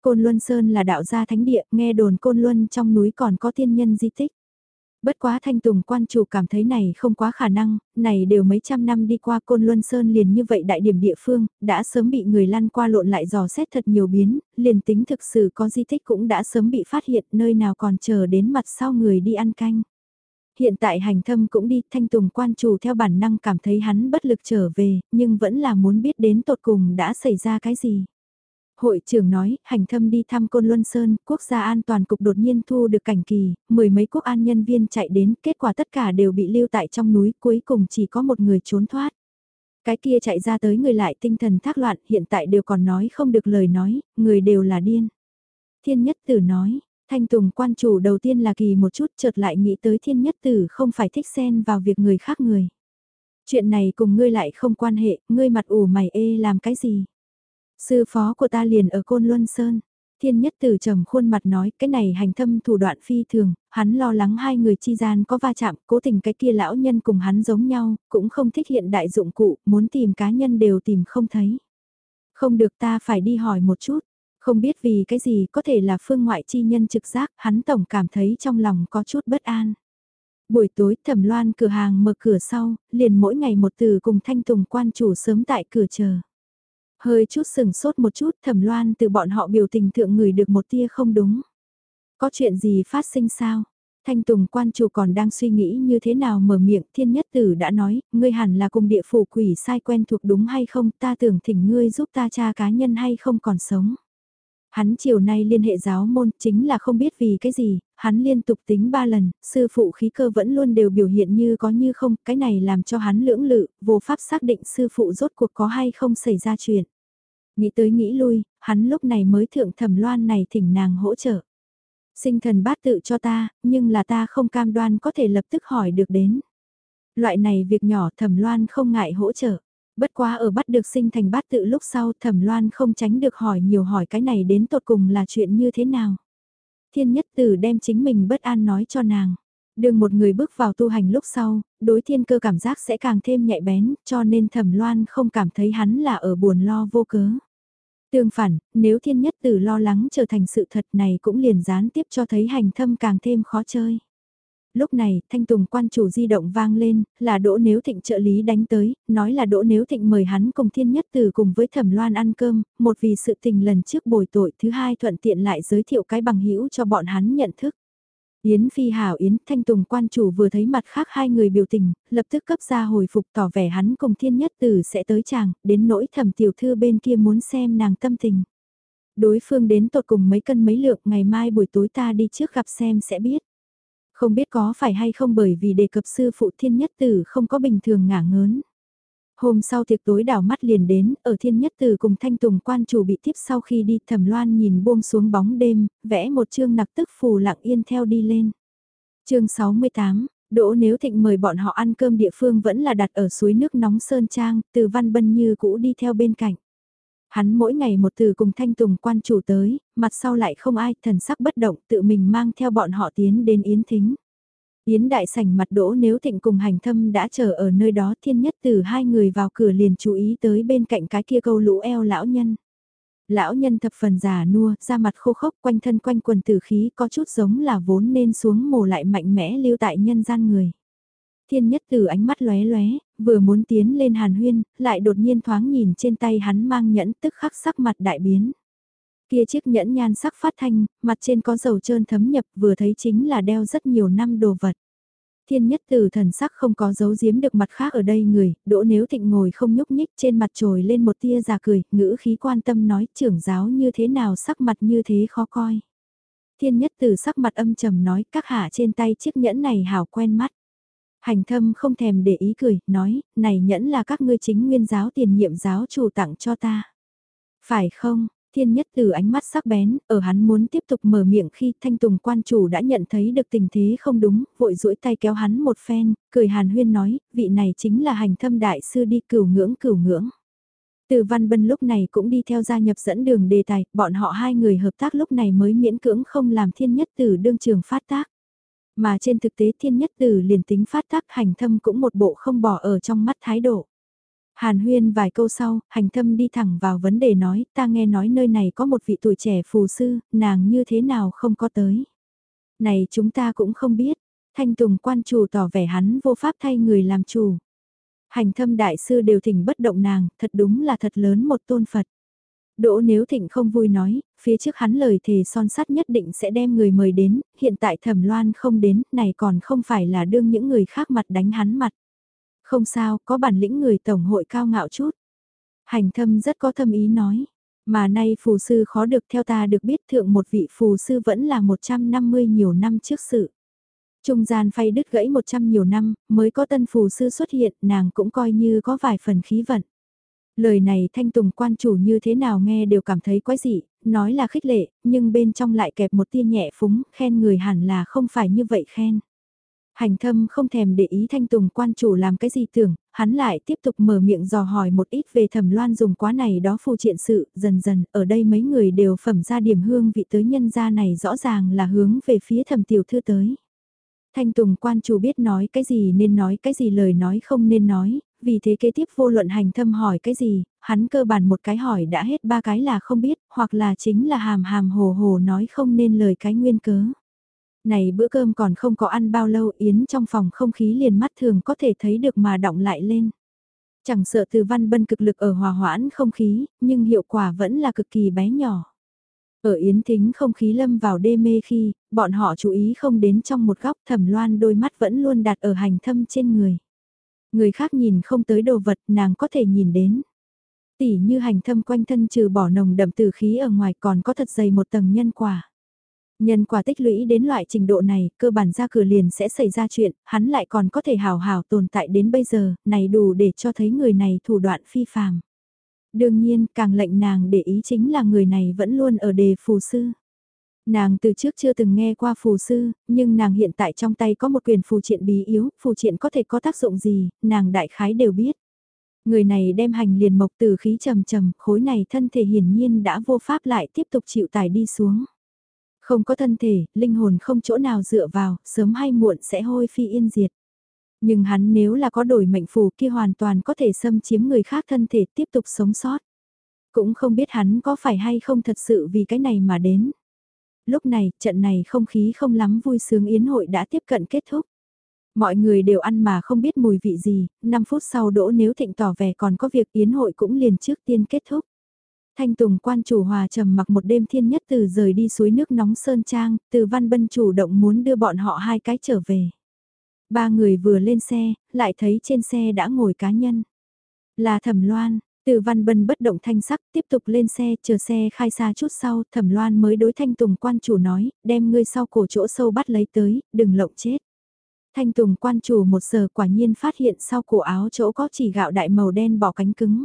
Côn Luân Sơn là đạo gia thánh địa, nghe đồn Côn Luân trong núi còn có tiên nhân di tích. Bất quá thanh tùng quan chủ cảm thấy này không quá khả năng, này đều mấy trăm năm đi qua Côn Luân Sơn liền như vậy đại điểm địa phương, đã sớm bị người lăn qua lộn lại dò xét thật nhiều biến, liền tính thực sự có di tích cũng đã sớm bị phát hiện nơi nào còn chờ đến mặt sau người đi ăn canh. Hiện tại hành thâm cũng đi, thanh tùng quan chủ theo bản năng cảm thấy hắn bất lực trở về, nhưng vẫn là muốn biết đến tột cùng đã xảy ra cái gì. Hội trưởng nói, hành thâm đi thăm Côn Luân Sơn, quốc gia an toàn cục đột nhiên thu được cảnh kỳ, mười mấy quốc an nhân viên chạy đến, kết quả tất cả đều bị lưu tại trong núi, cuối cùng chỉ có một người trốn thoát. Cái kia chạy ra tới người lại tinh thần thác loạn, hiện tại đều còn nói không được lời nói, người đều là điên. Thiên nhất tử nói, Thanh Tùng quan chủ đầu tiên là kỳ một chút chợt lại nghĩ tới thiên nhất tử không phải thích xen vào việc người khác người. Chuyện này cùng ngươi lại không quan hệ, ngươi mặt ủ mày ê làm cái gì? Sư phó của ta liền ở Côn Luân Sơn. Thiên nhất tử trầm khuôn mặt nói cái này hành thâm thủ đoạn phi thường, hắn lo lắng hai người chi gian có va chạm, cố tình cái kia lão nhân cùng hắn giống nhau, cũng không thích hiện đại dụng cụ, muốn tìm cá nhân đều tìm không thấy. Không được ta phải đi hỏi một chút, không biết vì cái gì có thể là phương ngoại chi nhân trực giác, hắn tổng cảm thấy trong lòng có chút bất an. Buổi tối thẩm loan cửa hàng mở cửa sau, liền mỗi ngày một từ cùng thanh tùng quan chủ sớm tại cửa chờ. Hơi chút sừng sốt một chút thẩm loan từ bọn họ biểu tình thượng người được một tia không đúng. Có chuyện gì phát sinh sao? Thanh Tùng quan chủ còn đang suy nghĩ như thế nào mở miệng thiên nhất tử đã nói, ngươi hẳn là cùng địa phủ quỷ sai quen thuộc đúng hay không ta tưởng thỉnh ngươi giúp ta tra cá nhân hay không còn sống. Hắn chiều nay liên hệ giáo môn chính là không biết vì cái gì, hắn liên tục tính ba lần, sư phụ khí cơ vẫn luôn đều biểu hiện như có như không, cái này làm cho hắn lưỡng lự, vô pháp xác định sư phụ rốt cuộc có hay không xảy ra chuyện. Nghĩ tới nghĩ lui, hắn lúc này mới thượng thẩm loan này thỉnh nàng hỗ trợ. Sinh thần bát tự cho ta, nhưng là ta không cam đoan có thể lập tức hỏi được đến. Loại này việc nhỏ thẩm loan không ngại hỗ trợ. Bất quá ở bắt được sinh thành bát tự lúc sau thẩm loan không tránh được hỏi nhiều hỏi cái này đến tột cùng là chuyện như thế nào. Thiên nhất tử đem chính mình bất an nói cho nàng. Đường một người bước vào tu hành lúc sau, đối thiên cơ cảm giác sẽ càng thêm nhạy bén, cho nên thẩm loan không cảm thấy hắn là ở buồn lo vô cớ. Tương phản, nếu thiên nhất tử lo lắng trở thành sự thật này cũng liền gián tiếp cho thấy hành thâm càng thêm khó chơi. Lúc này, thanh tùng quan chủ di động vang lên, là đỗ nếu thịnh trợ lý đánh tới, nói là đỗ nếu thịnh mời hắn cùng thiên nhất tử cùng với thẩm loan ăn cơm, một vì sự tình lần trước bồi tội, thứ hai thuận tiện lại giới thiệu cái bằng hữu cho bọn hắn nhận thức. Yến Phi Hảo Yến Thanh Tùng quan chủ vừa thấy mặt khác hai người biểu tình, lập tức cấp ra hồi phục tỏ vẻ hắn cùng thiên nhất tử sẽ tới chàng, đến nỗi thẩm tiểu thư bên kia muốn xem nàng tâm tình. Đối phương đến tột cùng mấy cân mấy lượng ngày mai buổi tối ta đi trước gặp xem sẽ biết. Không biết có phải hay không bởi vì đề cập sư phụ thiên nhất tử không có bình thường ngả ngớn. Hôm sau tiệc tối đảo mắt liền đến, ở thiên nhất tử cùng thanh tùng quan chủ bị tiếp sau khi đi thẩm loan nhìn buông xuống bóng đêm, vẽ một chương nặc tức phù lặng yên theo đi lên. chương 68, Đỗ Nếu Thịnh mời bọn họ ăn cơm địa phương vẫn là đặt ở suối nước nóng Sơn Trang, từ Văn Bân Như cũ đi theo bên cạnh. Hắn mỗi ngày một từ cùng thanh tùng quan chủ tới, mặt sau lại không ai, thần sắc bất động, tự mình mang theo bọn họ tiến đến Yến Thính. Yến đại sảnh mặt đỗ nếu thịnh cùng hành thâm đã chờ ở nơi đó thiên nhất từ hai người vào cửa liền chú ý tới bên cạnh cái kia câu lũ eo lão nhân. Lão nhân thập phần già nua, da mặt khô khốc quanh thân quanh quần tử khí có chút giống là vốn nên xuống mồ lại mạnh mẽ lưu tại nhân gian người. Thiên nhất từ ánh mắt lóe lóe, vừa muốn tiến lên hàn huyên, lại đột nhiên thoáng nhìn trên tay hắn mang nhẫn tức khắc sắc mặt đại biến. Kia chiếc nhẫn nhan sắc phát thanh, mặt trên có dầu trơn thấm nhập vừa thấy chính là đeo rất nhiều năm đồ vật. Thiên nhất từ thần sắc không có giấu giếm được mặt khác ở đây người, đỗ nếu thịnh ngồi không nhúc nhích trên mặt trồi lên một tia già cười, ngữ khí quan tâm nói trưởng giáo như thế nào sắc mặt như thế khó coi. Thiên nhất từ sắc mặt âm trầm nói các hạ trên tay chiếc nhẫn này hảo quen mắt. Hành thâm không thèm để ý cười, nói, này nhẫn là các ngươi chính nguyên giáo tiền nhiệm giáo chủ tặng cho ta. Phải không, thiên nhất từ ánh mắt sắc bén, ở hắn muốn tiếp tục mở miệng khi thanh tùng quan chủ đã nhận thấy được tình thế không đúng, vội duỗi tay kéo hắn một phen, cười hàn huyên nói, vị này chính là hành thâm đại sư đi cửu ngưỡng cửu ngưỡng. Từ Văn Bân lúc này cũng đi theo gia nhập dẫn đường đề tài, bọn họ hai người hợp tác lúc này mới miễn cưỡng không làm thiên nhất tử đương trường phát tác. Mà trên thực tế thiên nhất tử liền tính phát tác hành thâm cũng một bộ không bỏ ở trong mắt thái độ. Hàn huyên vài câu sau, hành thâm đi thẳng vào vấn đề nói, ta nghe nói nơi này có một vị tuổi trẻ phù sư, nàng như thế nào không có tới. Này chúng ta cũng không biết, thanh tùng quan chủ tỏ vẻ hắn vô pháp thay người làm chủ. Hành thâm đại sư đều thỉnh bất động nàng, thật đúng là thật lớn một tôn Phật. Đỗ nếu thịnh không vui nói, phía trước hắn lời thề son sắt nhất định sẽ đem người mời đến, hiện tại thẩm loan không đến, này còn không phải là đương những người khác mặt đánh hắn mặt. Không sao, có bản lĩnh người tổng hội cao ngạo chút. Hành thâm rất có thâm ý nói, mà nay phù sư khó được theo ta được biết thượng một vị phù sư vẫn là 150 nhiều năm trước sự. Trung gian phay đứt gãy 100 nhiều năm, mới có tân phù sư xuất hiện, nàng cũng coi như có vài phần khí vận. Lời này thanh tùng quan chủ như thế nào nghe đều cảm thấy quái dị, nói là khích lệ, nhưng bên trong lại kẹp một tia nhẹ phúng, khen người hẳn là không phải như vậy khen. Hành thâm không thèm để ý thanh tùng quan chủ làm cái gì tưởng, hắn lại tiếp tục mở miệng dò hỏi một ít về thẩm loan dùng quá này đó phù triện sự, dần dần, ở đây mấy người đều phẩm ra điểm hương vị tới nhân gia này rõ ràng là hướng về phía thẩm tiểu thư tới. Thanh tùng quan chủ biết nói cái gì nên nói cái gì lời nói không nên nói, vì thế kế tiếp vô luận hành thâm hỏi cái gì, hắn cơ bản một cái hỏi đã hết ba cái là không biết, hoặc là chính là hàm hàm hồ hồ nói không nên lời cái nguyên cớ. Này bữa cơm còn không có ăn bao lâu Yến trong phòng không khí liền mắt thường có thể thấy được mà động lại lên. Chẳng sợ từ văn bân cực lực ở hòa hoãn không khí, nhưng hiệu quả vẫn là cực kỳ bé nhỏ. Ở Yến Thính không khí lâm vào đê mê khi, bọn họ chú ý không đến trong một góc thẩm loan đôi mắt vẫn luôn đặt ở hành thâm trên người. Người khác nhìn không tới đồ vật nàng có thể nhìn đến. Tỉ như hành thâm quanh thân trừ bỏ nồng đậm từ khí ở ngoài còn có thật dày một tầng nhân quả. Nhân quả tích lũy đến loại trình độ này, cơ bản ra cửa liền sẽ xảy ra chuyện, hắn lại còn có thể hào hào tồn tại đến bây giờ, này đủ để cho thấy người này thủ đoạn phi phàm. Đương nhiên, càng lệnh nàng để ý chính là người này vẫn luôn ở đề phù sư. Nàng từ trước chưa từng nghe qua phù sư, nhưng nàng hiện tại trong tay có một quyền phù triện bí yếu, phù triện có thể có tác dụng gì, nàng đại khái đều biết. Người này đem hành liền mộc từ khí trầm trầm, khối này thân thể hiển nhiên đã vô pháp lại tiếp tục chịu tải đi xuống. Không có thân thể, linh hồn không chỗ nào dựa vào, sớm hay muộn sẽ hôi phi yên diệt. Nhưng hắn nếu là có đổi mệnh phù kia hoàn toàn có thể xâm chiếm người khác thân thể tiếp tục sống sót. Cũng không biết hắn có phải hay không thật sự vì cái này mà đến. Lúc này, trận này không khí không lắm vui sướng yến hội đã tiếp cận kết thúc. Mọi người đều ăn mà không biết mùi vị gì, 5 phút sau đỗ nếu thịnh tỏ vẻ còn có việc yến hội cũng liền trước tiên kết thúc. Thanh Tùng quan chủ hòa trầm mặc một đêm thiên nhất từ rời đi suối nước nóng Sơn Trang, từ Văn Bân chủ động muốn đưa bọn họ hai cái trở về. Ba người vừa lên xe, lại thấy trên xe đã ngồi cá nhân. Là Thẩm Loan, từ Văn Bân bất động thanh sắc tiếp tục lên xe, chờ xe khai xa chút sau, Thẩm Loan mới đối Thanh Tùng quan chủ nói, đem ngươi sau cổ chỗ sâu bắt lấy tới, đừng lộng chết. Thanh Tùng quan chủ một giờ quả nhiên phát hiện sau cổ áo chỗ có chỉ gạo đại màu đen bỏ cánh cứng.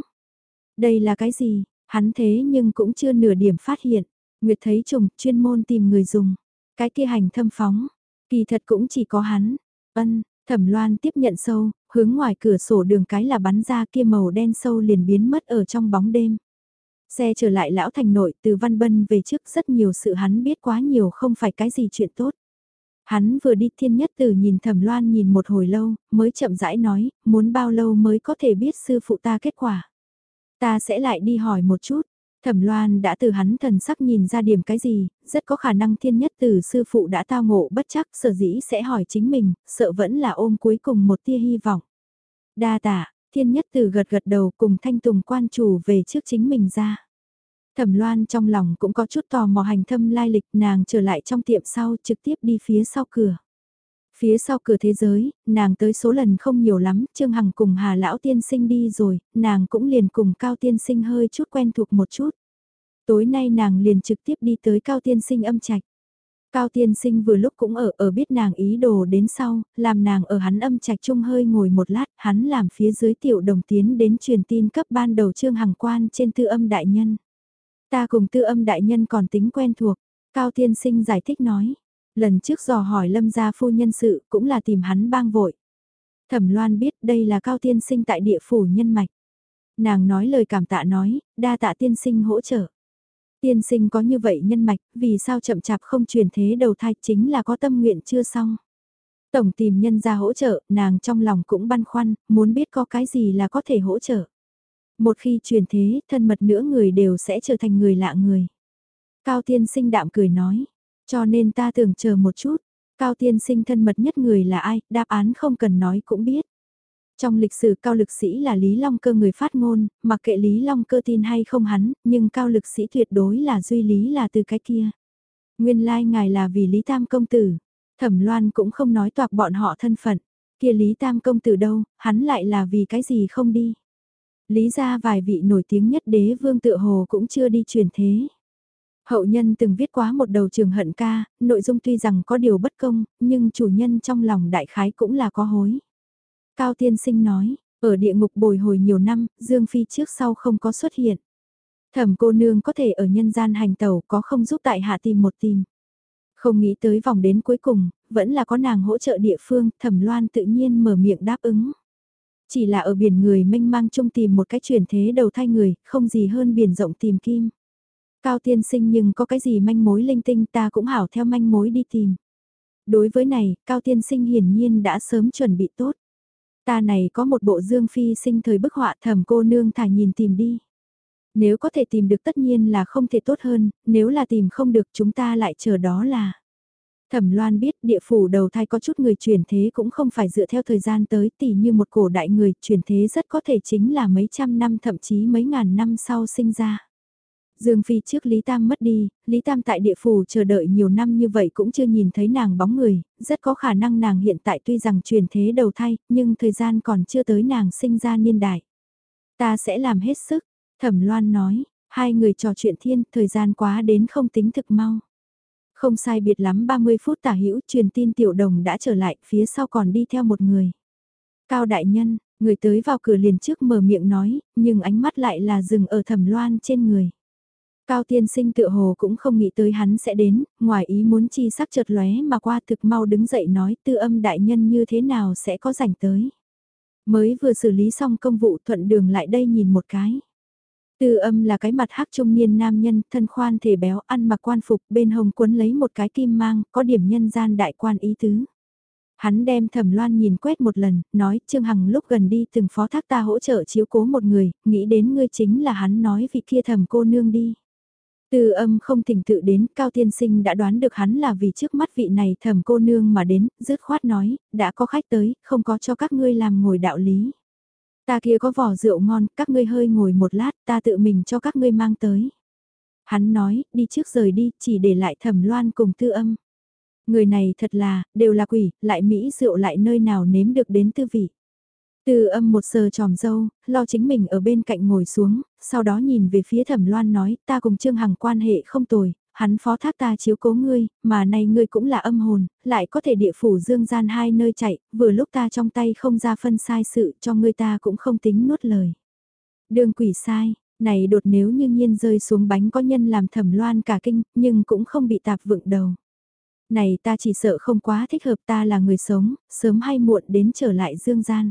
Đây là cái gì? Hắn thế nhưng cũng chưa nửa điểm phát hiện. Nguyệt thấy trùng chuyên môn tìm người dùng. Cái kia hành thâm phóng. Kỳ thật cũng chỉ có hắn. Ân, thẩm loan tiếp nhận sâu, hướng ngoài cửa sổ đường cái là bắn ra kia màu đen sâu liền biến mất ở trong bóng đêm. Xe trở lại lão thành nội từ văn bân về trước rất nhiều sự hắn biết quá nhiều không phải cái gì chuyện tốt. Hắn vừa đi thiên nhất từ nhìn thẩm loan nhìn một hồi lâu, mới chậm rãi nói, muốn bao lâu mới có thể biết sư phụ ta kết quả. Ta sẽ lại đi hỏi một chút. Thẩm Loan đã từ hắn thần sắc nhìn ra điểm cái gì, rất có khả năng thiên nhất từ sư phụ đã tao ngộ bất chắc sở dĩ sẽ hỏi chính mình, sợ vẫn là ôm cuối cùng một tia hy vọng. Đa tạ, thiên nhất từ gật gật đầu cùng thanh tùng quan chủ về trước chính mình ra. Thẩm Loan trong lòng cũng có chút tò mò hành thâm lai lịch nàng trở lại trong tiệm sau trực tiếp đi phía sau cửa. Phía sau cửa thế giới, nàng tới số lần không nhiều lắm, Trương Hằng cùng Hà Lão Tiên Sinh đi rồi, nàng cũng liền cùng Cao Tiên Sinh hơi chút quen thuộc một chút. Tối nay nàng liền trực tiếp đi tới Cao Tiên Sinh âm trạch. Cao Tiên Sinh vừa lúc cũng ở ở biết nàng ý đồ đến sau, làm nàng ở hắn âm trạch chung hơi ngồi một lát, hắn làm phía dưới tiểu đồng tiến đến truyền tin cấp ban đầu Trương Hằng quan trên tư âm đại nhân. Ta cùng tư âm đại nhân còn tính quen thuộc, Cao Tiên Sinh giải thích nói. Lần trước dò hỏi lâm gia phu nhân sự cũng là tìm hắn bang vội. Thẩm Loan biết đây là cao tiên sinh tại địa phủ nhân mạch. Nàng nói lời cảm tạ nói, đa tạ tiên sinh hỗ trợ. Tiên sinh có như vậy nhân mạch, vì sao chậm chạp không truyền thế đầu thai chính là có tâm nguyện chưa xong. Tổng tìm nhân ra hỗ trợ, nàng trong lòng cũng băn khoăn, muốn biết có cái gì là có thể hỗ trợ. Một khi truyền thế, thân mật nữa người đều sẽ trở thành người lạ người. Cao tiên sinh đạm cười nói, cho nên ta tưởng chờ một chút, cao tiên sinh thân mật nhất người là ai, đáp án không cần nói cũng biết. Trong lịch sử cao lực sĩ là Lý Long cơ người phát ngôn, mặc kệ Lý Long cơ tin hay không hắn, nhưng cao lực sĩ tuyệt đối là duy lý là từ cái kia. Nguyên lai ngài là vì Lý Tam công tử, thẩm loan cũng không nói toạc bọn họ thân phận, kia Lý Tam công tử đâu, hắn lại là vì cái gì không đi. Lý ra vài vị nổi tiếng nhất đế vương tự hồ cũng chưa đi truyền thế. Hậu nhân từng viết quá một đầu trường hận ca, nội dung tuy rằng có điều bất công, nhưng chủ nhân trong lòng đại khái cũng là có hối. Cao tiên sinh nói, ở địa ngục bồi hồi nhiều năm, Dương Phi trước sau không có xuất hiện. Thẩm cô nương có thể ở nhân gian hành tàu có không giúp tại hạ tìm một tìm. Không nghĩ tới vòng đến cuối cùng, vẫn là có nàng hỗ trợ địa phương, thẩm loan tự nhiên mở miệng đáp ứng. Chỉ là ở biển người mênh mang chung tìm một cái chuyển thế đầu thai người, không gì hơn biển rộng tìm kim. Cao tiên sinh nhưng có cái gì manh mối linh tinh ta cũng hảo theo manh mối đi tìm. Đối với này, Cao tiên sinh hiển nhiên đã sớm chuẩn bị tốt. Ta này có một bộ dương phi sinh thời bức họa thầm cô nương thả nhìn tìm đi. Nếu có thể tìm được tất nhiên là không thể tốt hơn, nếu là tìm không được chúng ta lại chờ đó là. Thẩm Loan biết địa phủ đầu thai có chút người chuyển thế cũng không phải dựa theo thời gian tới tỉ như một cổ đại người chuyển thế rất có thể chính là mấy trăm năm thậm chí mấy ngàn năm sau sinh ra. Dương Phi trước Lý Tam mất đi, Lý Tam tại địa phủ chờ đợi nhiều năm như vậy cũng chưa nhìn thấy nàng bóng người, rất có khả năng nàng hiện tại tuy rằng truyền thế đầu thai, nhưng thời gian còn chưa tới nàng sinh ra niên đại. Ta sẽ làm hết sức, Thẩm Loan nói, hai người trò chuyện thiên, thời gian quá đến không tính thực mau. Không sai biệt lắm 30 phút tả hữu truyền tin tiểu đồng đã trở lại, phía sau còn đi theo một người. Cao đại nhân, người tới vào cửa liền trước mở miệng nói, nhưng ánh mắt lại là dừng ở thẩm loan trên người. Cao tiên sinh tự hồ cũng không nghĩ tới hắn sẽ đến, ngoài ý muốn chi sắc chợt lóe mà qua thực mau đứng dậy nói tư âm đại nhân như thế nào sẽ có rảnh tới. Mới vừa xử lý xong công vụ thuận đường lại đây nhìn một cái. Tư âm là cái mặt hắc trung niên nam nhân, thân khoan thể béo, ăn mặc quan phục, bên hồng quấn lấy một cái kim mang, có điểm nhân gian đại quan ý tứ. Hắn đem thẩm loan nhìn quét một lần, nói Trương Hằng lúc gần đi từng phó thác ta hỗ trợ chiếu cố một người, nghĩ đến ngươi chính là hắn nói vị kia thẩm cô nương đi. Tư âm không thỉnh tự đến, Cao Tiên Sinh đã đoán được hắn là vì trước mắt vị này thẩm cô nương mà đến, dứt khoát nói, đã có khách tới, không có cho các ngươi làm ngồi đạo lý. Ta kia có vỏ rượu ngon, các ngươi hơi ngồi một lát, ta tự mình cho các ngươi mang tới. Hắn nói, đi trước rời đi, chỉ để lại thẩm loan cùng tư âm. Người này thật là, đều là quỷ, lại Mỹ rượu lại nơi nào nếm được đến tư vị. Từ âm một sờ tròm dâu, lo chính mình ở bên cạnh ngồi xuống, sau đó nhìn về phía thẩm loan nói, ta cùng Trương Hằng quan hệ không tồi, hắn phó thác ta chiếu cố ngươi, mà này ngươi cũng là âm hồn, lại có thể địa phủ dương gian hai nơi chạy, vừa lúc ta trong tay không ra phân sai sự cho ngươi ta cũng không tính nuốt lời. Đường quỷ sai, này đột nếu như nhiên rơi xuống bánh có nhân làm thẩm loan cả kinh, nhưng cũng không bị tạp vựng đầu. Này ta chỉ sợ không quá thích hợp ta là người sống, sớm hay muộn đến trở lại dương gian.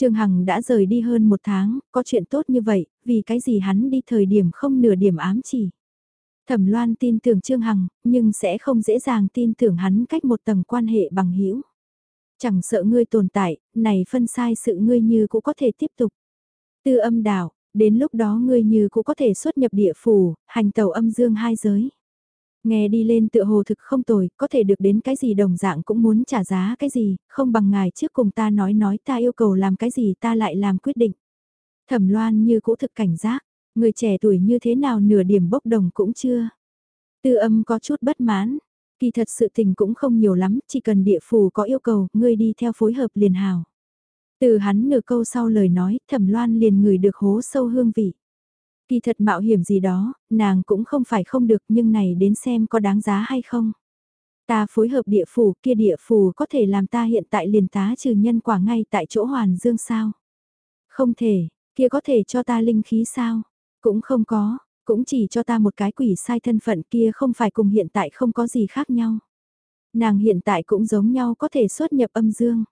Trương Hằng đã rời đi hơn một tháng, có chuyện tốt như vậy, vì cái gì hắn đi thời điểm không nửa điểm ám chỉ. Thẩm Loan tin tưởng Trương Hằng, nhưng sẽ không dễ dàng tin tưởng hắn cách một tầng quan hệ bằng hữu. Chẳng sợ ngươi tồn tại, này phân sai sự ngươi như cũng có thể tiếp tục. Tư âm đảo, đến lúc đó ngươi như cũng có thể xuất nhập địa phủ, hành tàu âm dương hai giới. Nghe đi lên tựa hồ thực không tồi, có thể được đến cái gì đồng dạng cũng muốn trả giá cái gì, không bằng ngài trước cùng ta nói nói ta yêu cầu làm cái gì ta lại làm quyết định. Thẩm loan như cũ thực cảnh giác, người trẻ tuổi như thế nào nửa điểm bốc đồng cũng chưa. Tư âm có chút bất mãn, kỳ thật sự tình cũng không nhiều lắm, chỉ cần địa phủ có yêu cầu, ngươi đi theo phối hợp liền hào. Từ hắn nửa câu sau lời nói, thẩm loan liền người được hố sâu hương vị. Kỳ thật mạo hiểm gì đó, nàng cũng không phải không được nhưng này đến xem có đáng giá hay không. Ta phối hợp địa phủ kia địa phủ có thể làm ta hiện tại liền tá trừ nhân quả ngay tại chỗ hoàn dương sao. Không thể, kia có thể cho ta linh khí sao? Cũng không có, cũng chỉ cho ta một cái quỷ sai thân phận kia không phải cùng hiện tại không có gì khác nhau. Nàng hiện tại cũng giống nhau có thể xuất nhập âm dương.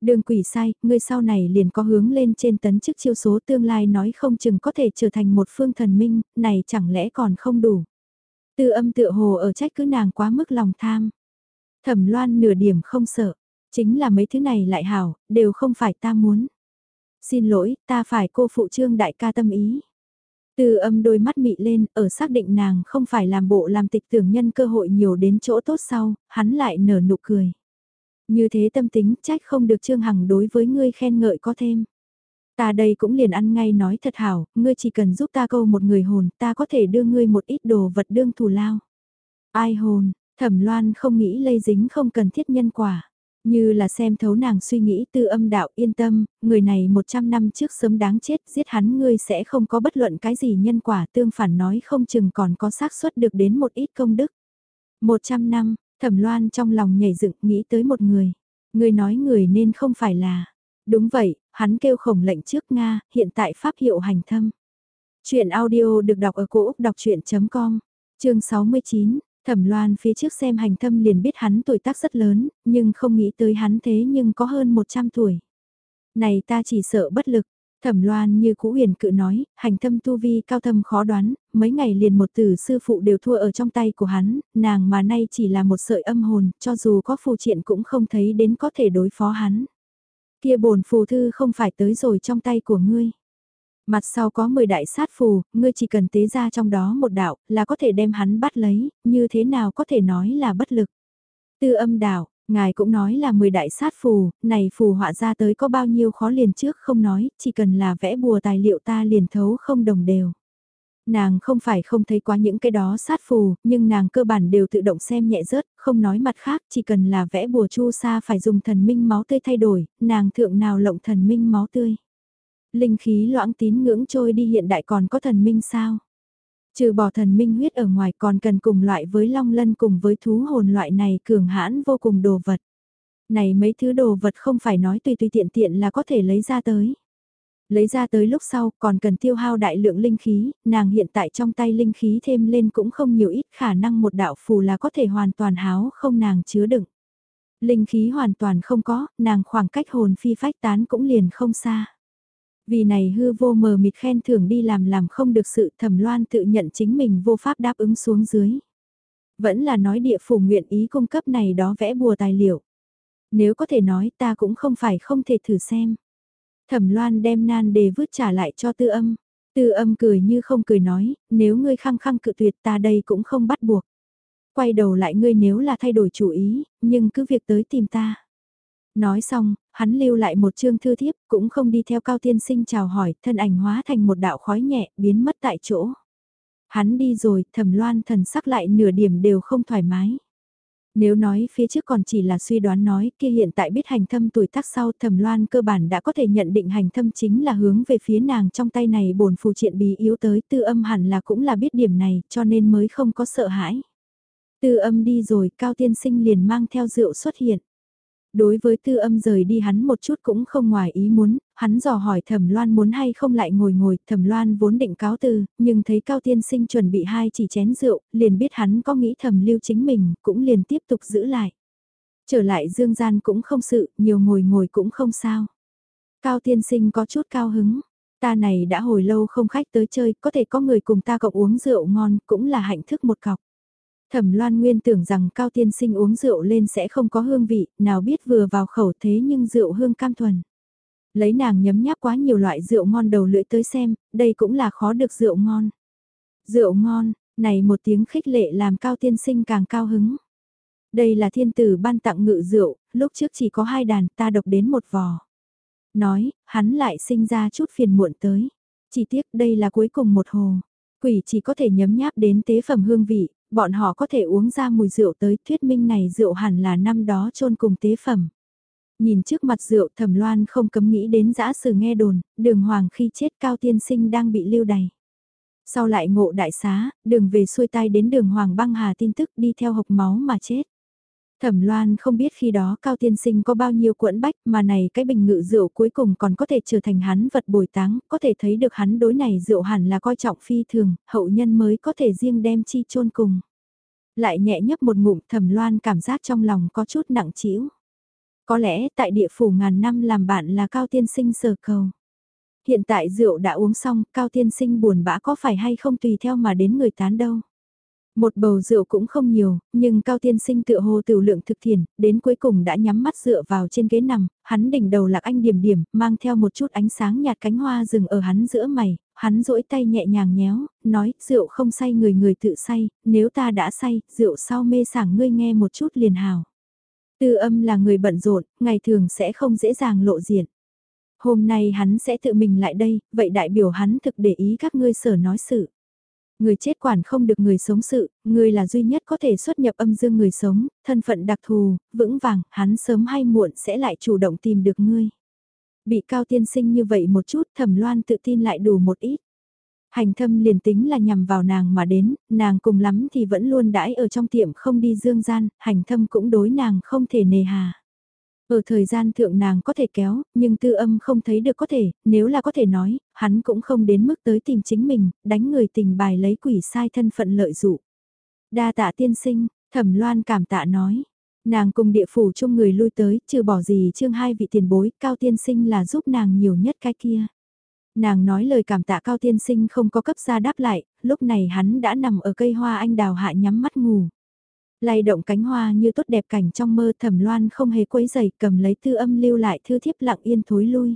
Đường quỷ sai, ngươi sau này liền có hướng lên trên tấn chức chiêu số tương lai nói không chừng có thể trở thành một phương thần minh, này chẳng lẽ còn không đủ. Tư âm tựa hồ ở trách cứ nàng quá mức lòng tham. Thẩm loan nửa điểm không sợ, chính là mấy thứ này lại hảo, đều không phải ta muốn. Xin lỗi, ta phải cô phụ trương đại ca tâm ý. Từ âm đôi mắt mị lên, ở xác định nàng không phải làm bộ làm tịch tưởng nhân cơ hội nhiều đến chỗ tốt sau, hắn lại nở nụ cười. Như thế tâm tính trách không được Trương Hằng đối với ngươi khen ngợi có thêm. Ta đây cũng liền ăn ngay nói thật hảo, ngươi chỉ cần giúp ta câu một người hồn, ta có thể đưa ngươi một ít đồ vật đương thù lao. Ai hồn, thẩm loan không nghĩ lây dính không cần thiết nhân quả. Như là xem thấu nàng suy nghĩ tư âm đạo yên tâm, người này 100 năm trước sớm đáng chết, giết hắn ngươi sẽ không có bất luận cái gì nhân quả tương phản nói không chừng còn có xác suất được đến một ít công đức. 100 năm, thẩm loan trong lòng nhảy dựng nghĩ tới một người. Người nói người nên không phải là. Đúng vậy, hắn kêu khổng lệnh trước Nga, hiện tại pháp hiệu hành thâm. Chuyện audio được đọc ở cổ Úc đọc chuyện.com, chương 69, Thẩm Loan phía trước xem hành thâm liền biết hắn tuổi tác rất lớn, nhưng không nghĩ tới hắn thế nhưng có hơn 100 tuổi. Này ta chỉ sợ bất lực. Thẩm Loan như cũ huyền cự nói, hành thâm tu vi cao thâm khó đoán, mấy ngày liền một tử sư phụ đều thua ở trong tay của hắn, nàng mà nay chỉ là một sợi âm hồn, cho dù có phù triện cũng không thấy đến có thể đối phó hắn. Kia bổn phù thư không phải tới rồi trong tay của ngươi. Mặt sau có 10 đại sát phù, ngươi chỉ cần tế ra trong đó một đạo, là có thể đem hắn bắt lấy, như thế nào có thể nói là bất lực. Tư âm đạo, ngài cũng nói là 10 đại sát phù, này phù họa ra tới có bao nhiêu khó liền trước không nói, chỉ cần là vẽ bùa tài liệu ta liền thấu không đồng đều. Nàng không phải không thấy quá những cái đó sát phù, nhưng nàng cơ bản đều tự động xem nhẹ rớt, không nói mặt khác, chỉ cần là vẽ bùa chu sa phải dùng thần minh máu tươi thay đổi, nàng thượng nào lộng thần minh máu tươi. Linh khí loãng tín ngưỡng trôi đi hiện đại còn có thần minh sao? Trừ bỏ thần minh huyết ở ngoài còn cần cùng loại với long lân cùng với thú hồn loại này cường hãn vô cùng đồ vật. Này mấy thứ đồ vật không phải nói tùy tùy tiện tiện là có thể lấy ra tới. Lấy ra tới lúc sau còn cần tiêu hao đại lượng linh khí, nàng hiện tại trong tay linh khí thêm lên cũng không nhiều ít khả năng một đạo phù là có thể hoàn toàn háo không nàng chứa đựng. Linh khí hoàn toàn không có, nàng khoảng cách hồn phi phách tán cũng liền không xa. Vì này hư vô mờ mịt khen thưởng đi làm làm không được sự thẩm loan tự nhận chính mình vô pháp đáp ứng xuống dưới. Vẫn là nói địa phủ nguyện ý cung cấp này đó vẽ bùa tài liệu. Nếu có thể nói ta cũng không phải không thể thử xem. Thẩm loan đem nan đề vứt trả lại cho tư âm. Tư âm cười như không cười nói, nếu ngươi khăng khăng cự tuyệt ta đây cũng không bắt buộc. Quay đầu lại ngươi nếu là thay đổi chủ ý, nhưng cứ việc tới tìm ta. Nói xong, hắn lưu lại một chương thư thiếp, cũng không đi theo cao tiên sinh chào hỏi, thân ảnh hóa thành một đạo khói nhẹ, biến mất tại chỗ. Hắn đi rồi, thẩm loan thần sắc lại nửa điểm đều không thoải mái. Nếu nói phía trước còn chỉ là suy đoán nói kia hiện tại biết hành thâm tuổi tác sau thẩm loan cơ bản đã có thể nhận định hành thâm chính là hướng về phía nàng trong tay này bổn phù triện bí yếu tới tư âm hẳn là cũng là biết điểm này cho nên mới không có sợ hãi. Tư âm đi rồi cao tiên sinh liền mang theo rượu xuất hiện. Đối với tư âm rời đi hắn một chút cũng không ngoài ý muốn, hắn dò hỏi thẩm loan muốn hay không lại ngồi ngồi, thẩm loan vốn định cáo từ, nhưng thấy cao tiên sinh chuẩn bị hai chỉ chén rượu, liền biết hắn có nghĩ thẩm lưu chính mình, cũng liền tiếp tục giữ lại. Trở lại dương gian cũng không sự, nhiều ngồi ngồi cũng không sao. Cao tiên sinh có chút cao hứng, ta này đã hồi lâu không khách tới chơi, có thể có người cùng ta cộng uống rượu ngon, cũng là hạnh thức một cọc. Thẩm Loan Nguyên tưởng rằng Cao Tiên Sinh uống rượu lên sẽ không có hương vị, nào biết vừa vào khẩu thế nhưng rượu hương cam thuần. Lấy nàng nhấm nháp quá nhiều loại rượu ngon đầu lưỡi tới xem, đây cũng là khó được rượu ngon. Rượu ngon, này một tiếng khích lệ làm Cao Tiên Sinh càng cao hứng. Đây là thiên tử ban tặng ngự rượu, lúc trước chỉ có hai đàn ta độc đến một vò. Nói, hắn lại sinh ra chút phiền muộn tới. Chỉ tiếc đây là cuối cùng một hồ. Quỷ chỉ có thể nhấm nháp đến tế phẩm hương vị, bọn họ có thể uống ra mùi rượu tới thuyết minh này rượu hẳn là năm đó chôn cùng tế phẩm. Nhìn trước mặt rượu thẩm loan không cấm nghĩ đến giã sử nghe đồn, đường hoàng khi chết cao tiên sinh đang bị lưu đày. Sau lại ngộ đại xá, đường về xuôi tay đến đường hoàng băng hà tin tức đi theo hộc máu mà chết. Thẩm Loan không biết khi đó Cao Tiên Sinh có bao nhiêu cuộn bách mà này cái bình ngự rượu cuối cùng còn có thể trở thành hắn vật bồi táng, có thể thấy được hắn đối này rượu hẳn là coi trọng phi thường, hậu nhân mới có thể riêng đem chi chôn cùng. Lại nhẹ nhấp một ngụm Thẩm Loan cảm giác trong lòng có chút nặng trĩu. Có lẽ tại địa phủ ngàn năm làm bạn là Cao Tiên Sinh sờ cầu. Hiện tại rượu đã uống xong, Cao Tiên Sinh buồn bã có phải hay không tùy theo mà đến người tán đâu. Một bầu rượu cũng không nhiều, nhưng Cao Tiên Sinh tựa hồ tiểu lượng thực thiền, đến cuối cùng đã nhắm mắt dựa vào trên ghế nằm, hắn đỉnh đầu lạc anh điểm điểm, mang theo một chút ánh sáng nhạt cánh hoa rừng ở hắn giữa mày, hắn duỗi tay nhẹ nhàng nhéo, nói, rượu không say người người tự say, nếu ta đã say, rượu sau mê sảng ngươi nghe một chút liền hào. Tư âm là người bận rộn, ngày thường sẽ không dễ dàng lộ diện. Hôm nay hắn sẽ tự mình lại đây, vậy đại biểu hắn thực để ý các ngươi sở nói sự. Người chết quản không được người sống sự, người là duy nhất có thể xuất nhập âm dương người sống, thân phận đặc thù, vững vàng, hắn sớm hay muộn sẽ lại chủ động tìm được ngươi. Bị cao tiên sinh như vậy một chút thẩm loan tự tin lại đủ một ít. Hành thâm liền tính là nhằm vào nàng mà đến, nàng cùng lắm thì vẫn luôn đãi ở trong tiệm không đi dương gian, hành thâm cũng đối nàng không thể nề hà. Ở thời gian thượng nàng có thể kéo, nhưng tư âm không thấy được có thể, nếu là có thể nói, hắn cũng không đến mức tới tìm chính mình, đánh người tình bài lấy quỷ sai thân phận lợi dụ. Đa tạ tiên sinh, thẩm loan cảm tạ nói. Nàng cùng địa phủ chung người lui tới, trừ bỏ gì chương hai vị tiền bối, cao tiên sinh là giúp nàng nhiều nhất cái kia. Nàng nói lời cảm tạ cao tiên sinh không có cấp ra đáp lại, lúc này hắn đã nằm ở cây hoa anh đào hạ nhắm mắt ngủ. Lay động cánh hoa như tốt đẹp cảnh trong mơ thẩm loan không hề quấy giày cầm lấy thư âm lưu lại thư thiếp lặng yên thối lui.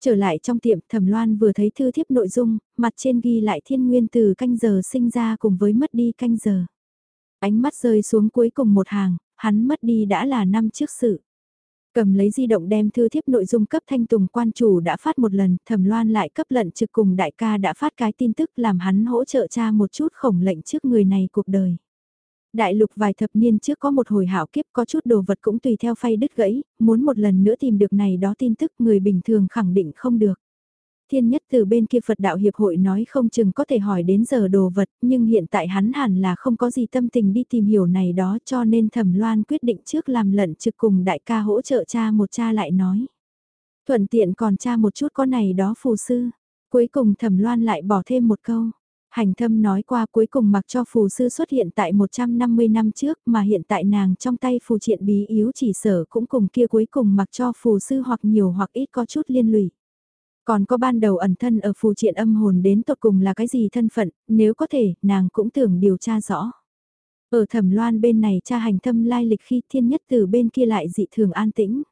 Trở lại trong tiệm thẩm loan vừa thấy thư thiếp nội dung, mặt trên ghi lại thiên nguyên từ canh giờ sinh ra cùng với mất đi canh giờ. Ánh mắt rơi xuống cuối cùng một hàng, hắn mất đi đã là năm trước sự. Cầm lấy di động đem thư thiếp nội dung cấp thanh tùng quan chủ đã phát một lần, thẩm loan lại cấp lận trực cùng đại ca đã phát cái tin tức làm hắn hỗ trợ cha một chút khổng lệnh trước người này cuộc đời. Đại lục vài thập niên trước có một hồi hảo kiếp có chút đồ vật cũng tùy theo phay đứt gãy, muốn một lần nữa tìm được này đó tin tức người bình thường khẳng định không được. thiên nhất từ bên kia Phật đạo hiệp hội nói không chừng có thể hỏi đến giờ đồ vật, nhưng hiện tại hắn hẳn là không có gì tâm tình đi tìm hiểu này đó cho nên thẩm loan quyết định trước làm lận trực cùng đại ca hỗ trợ cha một cha lại nói. Thuận tiện còn cha một chút có này đó phù sư. Cuối cùng thẩm loan lại bỏ thêm một câu. Hành thâm nói qua cuối cùng mặc cho phù sư xuất hiện tại 150 năm trước mà hiện tại nàng trong tay phù triện bí yếu chỉ sở cũng cùng kia cuối cùng mặc cho phù sư hoặc nhiều hoặc ít có chút liên lụy. Còn có ban đầu ẩn thân ở phù triện âm hồn đến tột cùng là cái gì thân phận, nếu có thể, nàng cũng tưởng điều tra rõ. Ở thẩm loan bên này cha hành thâm lai lịch khi thiên nhất từ bên kia lại dị thường an tĩnh.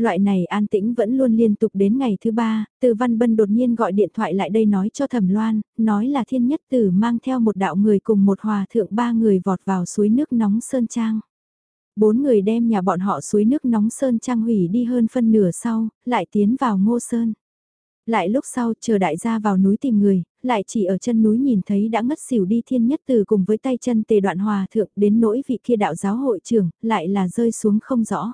Loại này an tĩnh vẫn luôn liên tục đến ngày thứ ba, từ văn bân đột nhiên gọi điện thoại lại đây nói cho thẩm loan, nói là thiên nhất tử mang theo một đạo người cùng một hòa thượng ba người vọt vào suối nước nóng Sơn Trang. Bốn người đem nhà bọn họ suối nước nóng Sơn Trang hủy đi hơn phân nửa sau, lại tiến vào ngô Sơn. Lại lúc sau chờ đại gia vào núi tìm người, lại chỉ ở chân núi nhìn thấy đã ngất xỉu đi thiên nhất từ cùng với tay chân tề đoạn hòa thượng đến nỗi vị kia đạo giáo hội trưởng, lại là rơi xuống không rõ.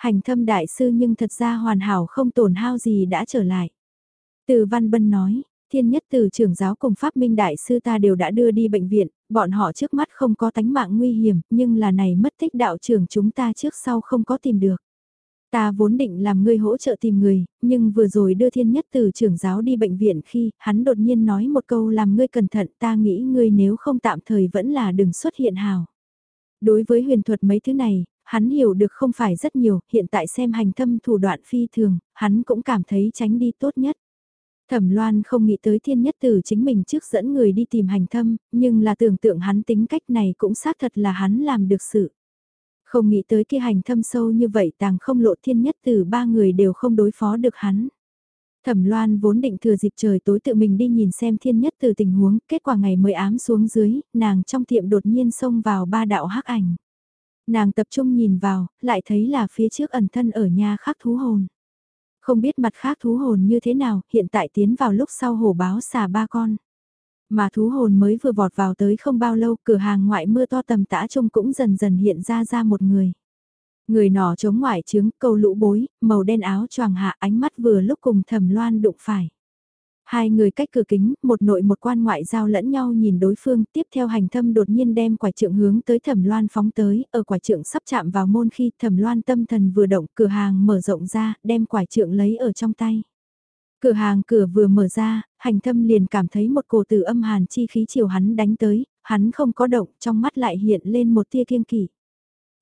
Hành thâm đại sư nhưng thật ra hoàn hảo không tổn hao gì đã trở lại. Từ Văn Bân nói, thiên nhất từ trưởng giáo cùng Pháp Minh đại sư ta đều đã đưa đi bệnh viện, bọn họ trước mắt không có tánh mạng nguy hiểm, nhưng là này mất tích đạo trưởng chúng ta trước sau không có tìm được. Ta vốn định làm ngươi hỗ trợ tìm người, nhưng vừa rồi đưa thiên nhất từ trưởng giáo đi bệnh viện khi hắn đột nhiên nói một câu làm ngươi cẩn thận ta nghĩ ngươi nếu không tạm thời vẫn là đừng xuất hiện hào. Đối với huyền thuật mấy thứ này, hắn hiểu được không phải rất nhiều, hiện tại xem hành thâm thủ đoạn phi thường, hắn cũng cảm thấy tránh đi tốt nhất. Thẩm Loan không nghĩ tới thiên nhất tử chính mình trước dẫn người đi tìm hành thâm, nhưng là tưởng tượng hắn tính cách này cũng xác thật là hắn làm được sự. Không nghĩ tới kia hành thâm sâu như vậy tàng không lộ thiên nhất tử ba người đều không đối phó được hắn. Thẩm Loan vốn định thừa dịp trời tối tự mình đi nhìn xem thiên nhất từ tình huống, kết quả ngày mới ám xuống dưới, nàng trong tiệm đột nhiên xông vào ba đạo hắc ảnh. Nàng tập trung nhìn vào, lại thấy là phía trước ẩn thân ở nhà khác thú hồn. Không biết mặt khác thú hồn như thế nào, hiện tại tiến vào lúc sau hổ báo xà ba con. Mà thú hồn mới vừa vọt vào tới không bao lâu, cửa hàng ngoại mưa to tầm tã trông cũng dần dần hiện ra ra một người. Người nọ chống ngoại trướng, câu lũ bối, màu đen áo choàng hạ ánh mắt vừa lúc cùng thầm loan đụng phải. Hai người cách cửa kính, một nội một quan ngoại giao lẫn nhau nhìn đối phương, tiếp theo hành thâm đột nhiên đem quả trượng hướng tới thẩm loan phóng tới, ở quả trượng sắp chạm vào môn khi thẩm loan tâm thần vừa động, cửa hàng mở rộng ra, đem quả trượng lấy ở trong tay. Cửa hàng cửa vừa mở ra, hành thâm liền cảm thấy một cổ tử âm hàn chi khí chiều hắn đánh tới, hắn không có động, trong mắt lại hiện lên một tia kiêng kỵ.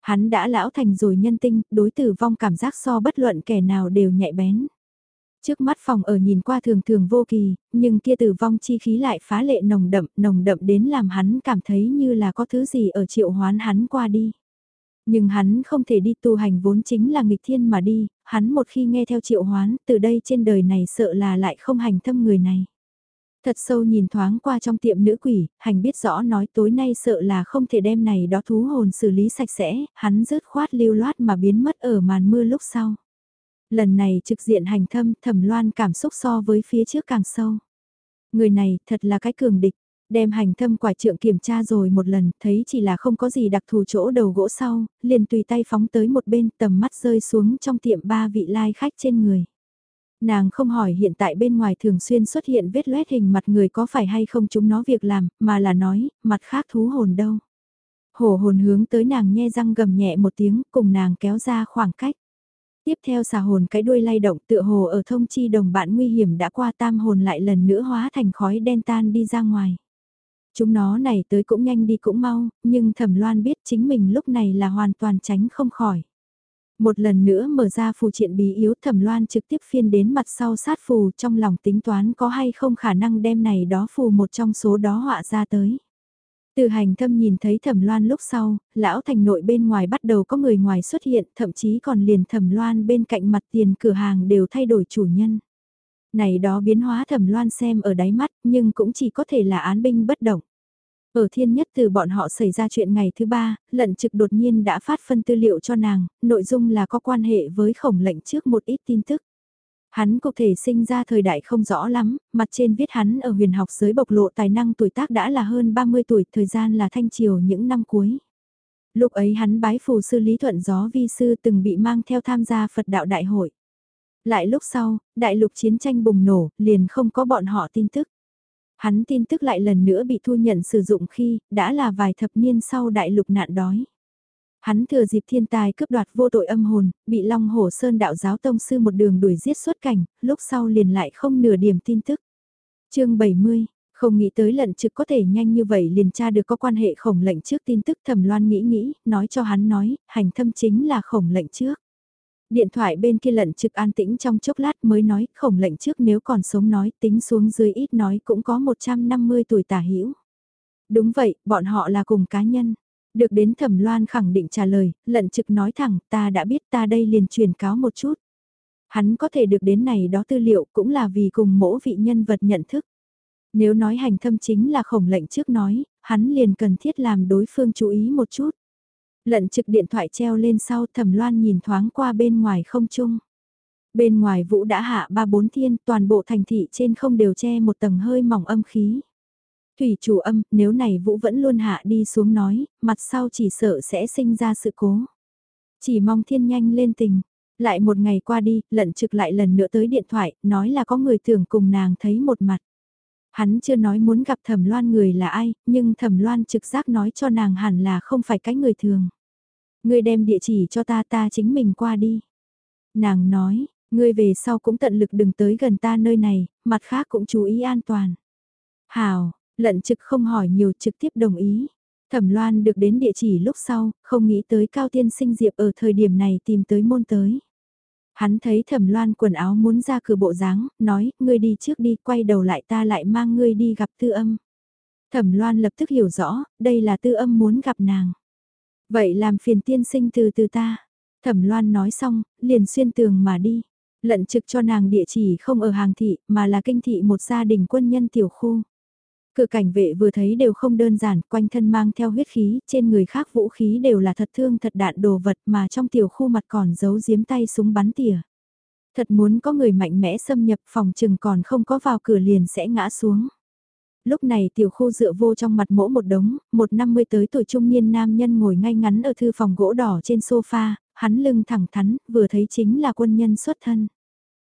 Hắn đã lão thành rồi nhân tinh, đối tử vong cảm giác so bất luận kẻ nào đều nhạy bén. Trước mắt phòng ở nhìn qua thường thường vô kỳ, nhưng kia tử vong chi khí lại phá lệ nồng đậm, nồng đậm đến làm hắn cảm thấy như là có thứ gì ở triệu hoán hắn qua đi. Nhưng hắn không thể đi tu hành vốn chính là nghịch thiên mà đi, hắn một khi nghe theo triệu hoán, từ đây trên đời này sợ là lại không hành thâm người này. Thật sâu nhìn thoáng qua trong tiệm nữ quỷ, hành biết rõ nói tối nay sợ là không thể đem này đó thú hồn xử lý sạch sẽ, hắn rớt khoát lưu loát mà biến mất ở màn mưa lúc sau. Lần này trực diện hành thâm thẩm loan cảm xúc so với phía trước càng sâu. Người này thật là cái cường địch, đem hành thâm quả trượng kiểm tra rồi một lần, thấy chỉ là không có gì đặc thù chỗ đầu gỗ sau, liền tùy tay phóng tới một bên tầm mắt rơi xuống trong tiệm ba vị lai khách trên người. Nàng không hỏi hiện tại bên ngoài thường xuyên xuất hiện vết loét hình mặt người có phải hay không chúng nó việc làm, mà là nói, mặt khác thú hồn đâu. Hổ hồn hướng tới nàng nhe răng gầm nhẹ một tiếng, cùng nàng kéo ra khoảng cách. Tiếp theo xà hồn cái đuôi lay động tựa hồ ở thông chi đồng bạn nguy hiểm đã qua tam hồn lại lần nữa hóa thành khói đen tan đi ra ngoài. Chúng nó này tới cũng nhanh đi cũng mau, nhưng thẩm loan biết chính mình lúc này là hoàn toàn tránh không khỏi. Một lần nữa mở ra phù triện bí yếu thẩm loan trực tiếp phiên đến mặt sau sát phù trong lòng tính toán có hay không khả năng đem này đó phù một trong số đó họa ra tới. Từ hành thâm nhìn thấy thẩm loan lúc sau, lão thành nội bên ngoài bắt đầu có người ngoài xuất hiện, thậm chí còn liền thẩm loan bên cạnh mặt tiền cửa hàng đều thay đổi chủ nhân. Này đó biến hóa thẩm loan xem ở đáy mắt, nhưng cũng chỉ có thể là án binh bất động. Ở thiên nhất từ bọn họ xảy ra chuyện ngày thứ ba, lận trực đột nhiên đã phát phân tư liệu cho nàng, nội dung là có quan hệ với khổng lệnh trước một ít tin tức. Hắn cụ thể sinh ra thời đại không rõ lắm, mặt trên viết hắn ở huyền học giới bộc lộ tài năng tuổi tác đã là hơn 30 tuổi, thời gian là thanh triều những năm cuối. Lúc ấy hắn bái phù sư Lý Thuận Gió Vi Sư từng bị mang theo tham gia Phật đạo đại hội. Lại lúc sau, đại lục chiến tranh bùng nổ, liền không có bọn họ tin tức. Hắn tin tức lại lần nữa bị thu nhận sử dụng khi, đã là vài thập niên sau đại lục nạn đói. Hắn thừa dịp thiên tài cướp đoạt vô tội âm hồn, bị Long Hổ Sơn đạo giáo tông sư một đường đuổi giết xuất cảnh, lúc sau liền lại không nửa điểm tin tức. chương 70, không nghĩ tới lận trực có thể nhanh như vậy liền tra được có quan hệ khổng lệnh trước tin tức thẩm loan nghĩ nghĩ, nói cho hắn nói, hành thâm chính là khổng lệnh trước. Điện thoại bên kia lận trực an tĩnh trong chốc lát mới nói, khổng lệnh trước nếu còn sống nói, tính xuống dưới ít nói cũng có 150 tuổi tả hữu Đúng vậy, bọn họ là cùng cá nhân. Được đến thẩm loan khẳng định trả lời, lận trực nói thẳng, ta đã biết ta đây liền truyền cáo một chút. Hắn có thể được đến này đó tư liệu cũng là vì cùng mỗi vị nhân vật nhận thức. Nếu nói hành thâm chính là khổng lệnh trước nói, hắn liền cần thiết làm đối phương chú ý một chút. Lận trực điện thoại treo lên sau thẩm loan nhìn thoáng qua bên ngoài không trung. Bên ngoài vũ đã hạ ba bốn thiên toàn bộ thành thị trên không đều che một tầng hơi mỏng âm khí. Thủy chủ âm, nếu này vũ vẫn luôn hạ đi xuống nói, mặt sau chỉ sợ sẽ sinh ra sự cố. Chỉ mong thiên nhanh lên tình. Lại một ngày qua đi, lận trực lại lần nữa tới điện thoại, nói là có người tưởng cùng nàng thấy một mặt. Hắn chưa nói muốn gặp thẩm loan người là ai, nhưng thẩm loan trực giác nói cho nàng hẳn là không phải cái người thường. Ngươi đem địa chỉ cho ta ta chính mình qua đi. Nàng nói, ngươi về sau cũng tận lực đừng tới gần ta nơi này, mặt khác cũng chú ý an toàn. Hào, lận trực không hỏi nhiều trực tiếp đồng ý. Thẩm Loan được đến địa chỉ lúc sau, không nghĩ tới Cao Tiên Sinh Diệp ở thời điểm này tìm tới môn tới. Hắn thấy Thẩm Loan quần áo muốn ra cửa bộ dáng, nói, ngươi đi trước đi, quay đầu lại ta lại mang ngươi đi gặp tư âm. Thẩm Loan lập tức hiểu rõ, đây là tư âm muốn gặp nàng. Vậy làm phiền tiên sinh từ từ ta. Thẩm Loan nói xong, liền xuyên tường mà đi. Lận trực cho nàng địa chỉ không ở hàng thị, mà là kinh thị một gia đình quân nhân tiểu khu. Cửa cảnh vệ vừa thấy đều không đơn giản, quanh thân mang theo huyết khí, trên người khác vũ khí đều là thật thương thật đạn đồ vật mà trong tiểu khu mặt còn giấu giếm tay súng bắn tỉa. Thật muốn có người mạnh mẽ xâm nhập phòng chừng còn không có vào cửa liền sẽ ngã xuống. Lúc này tiểu khu dựa vô trong mặt mỗ một đống, một năm mươi tới tuổi trung niên nam nhân ngồi ngay ngắn ở thư phòng gỗ đỏ trên sofa, hắn lưng thẳng thắn, vừa thấy chính là quân nhân xuất thân.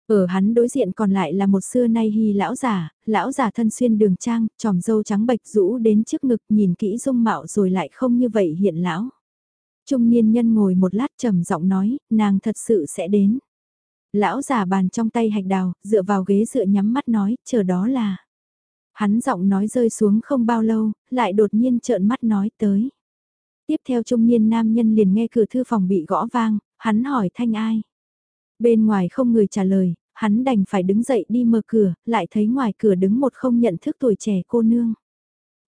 Ở hắn đối diện còn lại là một xưa nay hy lão giả, lão giả thân xuyên đường trang, tròm dâu trắng bạch rũ đến trước ngực nhìn kỹ dung mạo rồi lại không như vậy hiện lão. Trung niên nhân ngồi một lát trầm giọng nói, nàng thật sự sẽ đến. Lão giả bàn trong tay hạch đào, dựa vào ghế dựa nhắm mắt nói, chờ đó là. Hắn giọng nói rơi xuống không bao lâu, lại đột nhiên trợn mắt nói tới. Tiếp theo trung niên nam nhân liền nghe cửa thư phòng bị gõ vang, hắn hỏi thanh ai. Bên ngoài không người trả lời, hắn đành phải đứng dậy đi mở cửa, lại thấy ngoài cửa đứng một không nhận thức tuổi trẻ cô nương.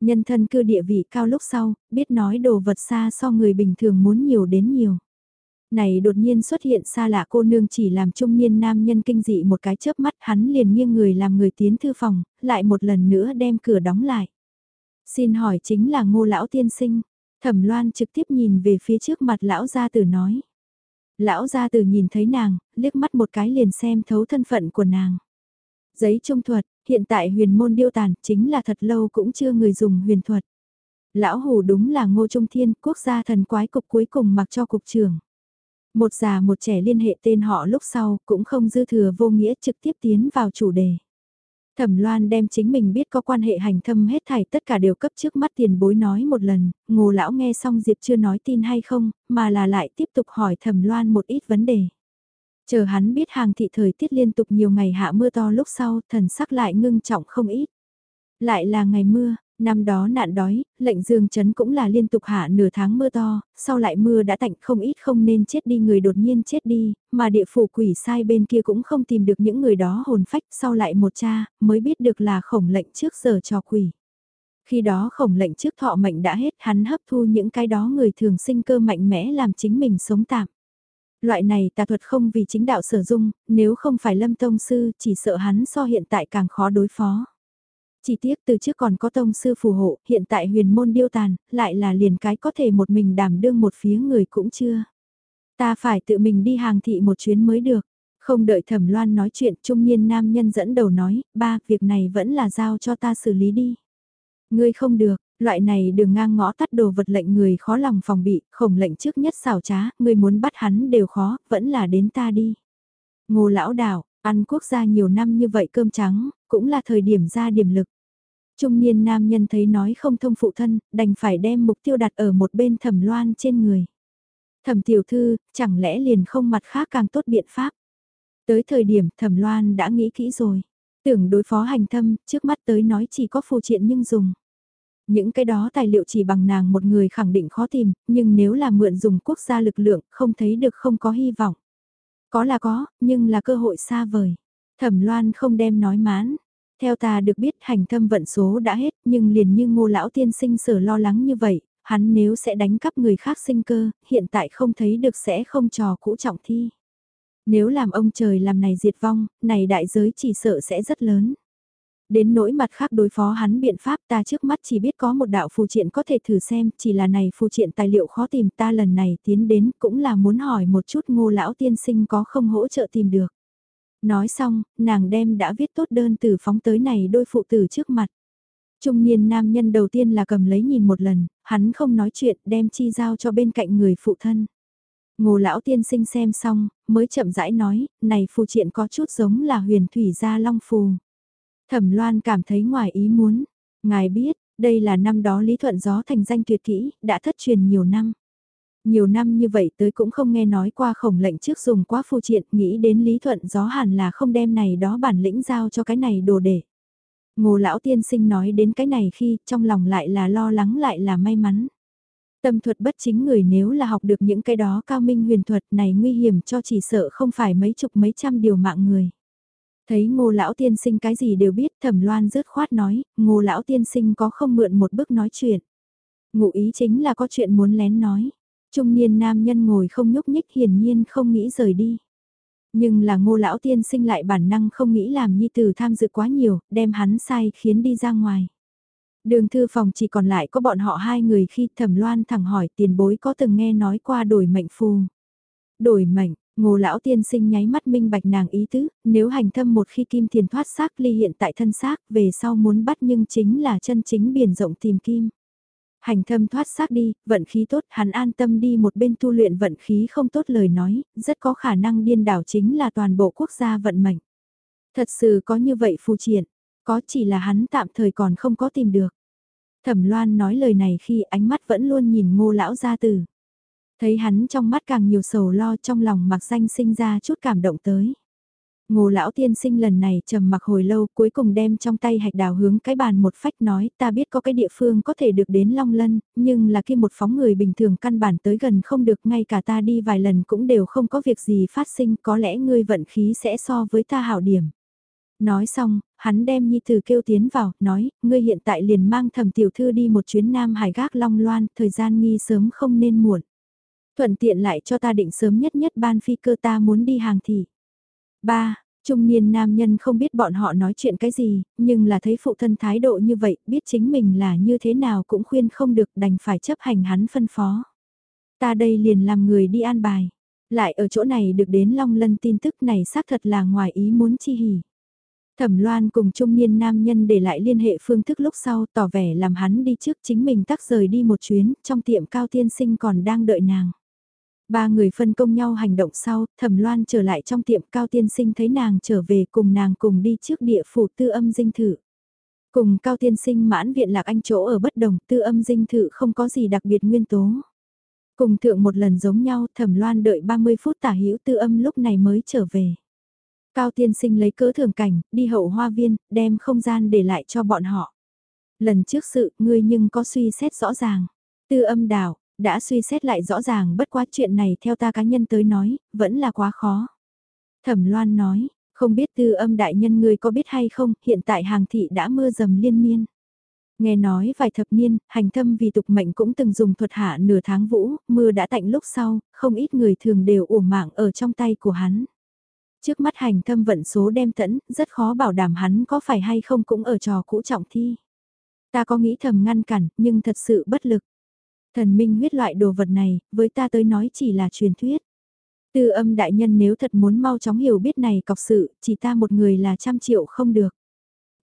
Nhân thân cư địa vị cao lúc sau, biết nói đồ vật xa so người bình thường muốn nhiều đến nhiều. Này đột nhiên xuất hiện xa lạ cô nương chỉ làm trung niên nam nhân kinh dị một cái chớp mắt hắn liền nghiêng người làm người tiến thư phòng, lại một lần nữa đem cửa đóng lại. Xin hỏi chính là ngô lão tiên sinh, thẩm loan trực tiếp nhìn về phía trước mặt lão gia tử nói. Lão gia tử nhìn thấy nàng, liếc mắt một cái liền xem thấu thân phận của nàng. Giấy trung thuật, hiện tại huyền môn điêu tàn, chính là thật lâu cũng chưa người dùng huyền thuật. Lão hủ đúng là ngô trung thiên, quốc gia thần quái cục cuối cùng mặc cho cục trưởng. Một già một trẻ liên hệ tên họ lúc sau cũng không dư thừa vô nghĩa trực tiếp tiến vào chủ đề. Thẩm Loan đem chính mình biết có quan hệ hành thâm hết thảy tất cả đều cấp trước mắt tiền bối nói một lần, ngô lão nghe xong Diệp chưa nói tin hay không, mà là lại tiếp tục hỏi Thẩm Loan một ít vấn đề. Chờ hắn biết hàng thị thời tiết liên tục nhiều ngày hạ mưa to lúc sau, thần sắc lại ngưng trọng không ít. Lại là ngày mưa, Năm đó nạn đói, lệnh dương chấn cũng là liên tục hạ nửa tháng mưa to, sau lại mưa đã tạnh không ít không nên chết đi người đột nhiên chết đi, mà địa phủ quỷ sai bên kia cũng không tìm được những người đó hồn phách sau lại một cha, mới biết được là khổng lệnh trước giờ cho quỷ. Khi đó khổng lệnh trước thọ mệnh đã hết hắn hấp thu những cái đó người thường sinh cơ mạnh mẽ làm chính mình sống tạm. Loại này tà thuật không vì chính đạo sử dụng, nếu không phải lâm tông sư chỉ sợ hắn so hiện tại càng khó đối phó. Chỉ tiếc từ trước còn có tông sư phù hộ, hiện tại huyền môn điêu tàn, lại là liền cái có thể một mình đảm đương một phía người cũng chưa. Ta phải tự mình đi hàng thị một chuyến mới được. Không đợi thẩm loan nói chuyện trung niên nam nhân dẫn đầu nói, ba, việc này vẫn là giao cho ta xử lý đi. Ngươi không được, loại này đường ngang ngõ tắt đồ vật lệnh người khó lòng phòng bị, khổng lệnh trước nhất xảo trá, ngươi muốn bắt hắn đều khó, vẫn là đến ta đi. Ngô lão đảo, ăn quốc gia nhiều năm như vậy cơm trắng, cũng là thời điểm ra điểm lực. Trung niên nam nhân thấy nói không thông phụ thân, đành phải đem mục tiêu đặt ở một bên thẩm loan trên người. Thẩm tiểu thư, chẳng lẽ liền không mặt khác càng tốt biện pháp. Tới thời điểm thẩm loan đã nghĩ kỹ rồi. Tưởng đối phó hành thâm, trước mắt tới nói chỉ có phù triện nhưng dùng. Những cái đó tài liệu chỉ bằng nàng một người khẳng định khó tìm, nhưng nếu là mượn dùng quốc gia lực lượng không thấy được không có hy vọng. Có là có, nhưng là cơ hội xa vời. Thẩm loan không đem nói mán. Theo ta được biết hành thâm vận số đã hết nhưng liền như ngô lão tiên sinh sở lo lắng như vậy, hắn nếu sẽ đánh cắp người khác sinh cơ, hiện tại không thấy được sẽ không trò cũ trọng thi. Nếu làm ông trời làm này diệt vong, này đại giới chỉ sợ sẽ rất lớn. Đến nỗi mặt khác đối phó hắn biện pháp ta trước mắt chỉ biết có một đạo phù triện có thể thử xem, chỉ là này phù triện tài liệu khó tìm ta lần này tiến đến cũng là muốn hỏi một chút ngô lão tiên sinh có không hỗ trợ tìm được. Nói xong, nàng đem đã viết tốt đơn từ phóng tới này đôi phụ tử trước mặt. Trung niên nam nhân đầu tiên là cầm lấy nhìn một lần, hắn không nói chuyện đem chi giao cho bên cạnh người phụ thân. Ngô lão tiên sinh xem xong, mới chậm rãi nói, này phù triện có chút giống là huyền thủy gia long phù. Thẩm loan cảm thấy ngoài ý muốn, ngài biết, đây là năm đó Lý Thuận Gió thành danh tuyệt kỹ, đã thất truyền nhiều năm. Nhiều năm như vậy tới cũng không nghe nói qua khổng lệnh trước dùng quá phù triện, nghĩ đến Lý Thuận Gió hẳn là không đem này đó bản lĩnh giao cho cái này đồ để. Ngô lão tiên sinh nói đến cái này khi trong lòng lại là lo lắng lại là may mắn. Tâm thuật bất chính người nếu là học được những cái đó cao minh huyền thuật này nguy hiểm cho chỉ sợ không phải mấy chục mấy trăm điều mạng người. Thấy ngô lão tiên sinh cái gì đều biết thẩm loan rớt khoát nói, ngô lão tiên sinh có không mượn một bước nói chuyện. Ngụ ý chính là có chuyện muốn lén nói. Trung niên nam nhân ngồi không nhúc nhích hiển nhiên không nghĩ rời đi. Nhưng là ngô lão tiên sinh lại bản năng không nghĩ làm nhi tử tham dự quá nhiều, đem hắn sai khiến đi ra ngoài. Đường thư phòng chỉ còn lại có bọn họ hai người khi thẩm loan thẳng hỏi tiền bối có từng nghe nói qua đổi mệnh phù. Đổi mệnh, ngô lão tiên sinh nháy mắt minh bạch nàng ý tứ, nếu hành thâm một khi kim tiền thoát xác ly hiện tại thân xác về sau muốn bắt nhưng chính là chân chính biển rộng tìm kim. Hành thâm thoát xác đi, vận khí tốt, hắn an tâm đi một bên tu luyện vận khí không tốt lời nói, rất có khả năng điên đảo chính là toàn bộ quốc gia vận mệnh. Thật sự có như vậy phù triển, có chỉ là hắn tạm thời còn không có tìm được. Thẩm Loan nói lời này khi ánh mắt vẫn luôn nhìn ngô lão gia tử. Thấy hắn trong mắt càng nhiều sầu lo trong lòng mặc danh sinh ra chút cảm động tới. Ngô lão tiên sinh lần này trầm mặc hồi lâu cuối cùng đem trong tay hạch đào hướng cái bàn một phách nói ta biết có cái địa phương có thể được đến Long Lân, nhưng là khi một phóng người bình thường căn bản tới gần không được ngay cả ta đi vài lần cũng đều không có việc gì phát sinh có lẽ ngươi vận khí sẽ so với ta hảo điểm. Nói xong, hắn đem Nhi Tử kêu tiến vào, nói, ngươi hiện tại liền mang thầm tiểu thư đi một chuyến Nam Hải gác Long Loan, thời gian nghi sớm không nên muộn. Thuận tiện lại cho ta định sớm nhất nhất ban phi cơ ta muốn đi hàng thị. Ba, Trung niên nam nhân không biết bọn họ nói chuyện cái gì, nhưng là thấy phụ thân thái độ như vậy, biết chính mình là như thế nào cũng khuyên không được đành phải chấp hành hắn phân phó. Ta đây liền làm người đi an bài. Lại ở chỗ này được đến long lân tin tức này xác thật là ngoài ý muốn chi hỉ. Thẩm Loan cùng trung niên nam nhân để lại liên hệ phương thức lúc sau tỏ vẻ làm hắn đi trước chính mình tắc rời đi một chuyến, trong tiệm cao tiên sinh còn đang đợi nàng. Ba người phân công nhau hành động sau, Thẩm Loan trở lại trong tiệm cao tiên sinh thấy nàng trở về cùng nàng cùng đi trước địa phủ tư âm dinh thự. Cùng cao tiên sinh mãn viện lạc anh chỗ ở bất đồng tư âm dinh thự không có gì đặc biệt nguyên tố. Cùng thượng một lần giống nhau Thẩm Loan đợi 30 phút tả hữu tư âm lúc này mới trở về. Cao tiên sinh lấy cỡ thường cảnh, đi hậu hoa viên, đem không gian để lại cho bọn họ. Lần trước sự, ngươi nhưng có suy xét rõ ràng. Tư âm đảo, đã suy xét lại rõ ràng bất quá chuyện này theo ta cá nhân tới nói, vẫn là quá khó. Thẩm Loan nói, không biết tư âm đại nhân ngươi có biết hay không, hiện tại hàng thị đã mưa dầm liên miên. Nghe nói vài thập niên, hành thâm vì tục mệnh cũng từng dùng thuật hạ nửa tháng vũ, mưa đã tạnh lúc sau, không ít người thường đều uổng mạng ở trong tay của hắn. Trước mắt hành thâm vận số đem tẫn, rất khó bảo đảm hắn có phải hay không cũng ở trò cũ trọng thi. Ta có nghĩ thầm ngăn cản, nhưng thật sự bất lực. Thần minh huyết loại đồ vật này, với ta tới nói chỉ là truyền thuyết. Tư âm đại nhân nếu thật muốn mau chóng hiểu biết này cọc sự, chỉ ta một người là trăm triệu không được.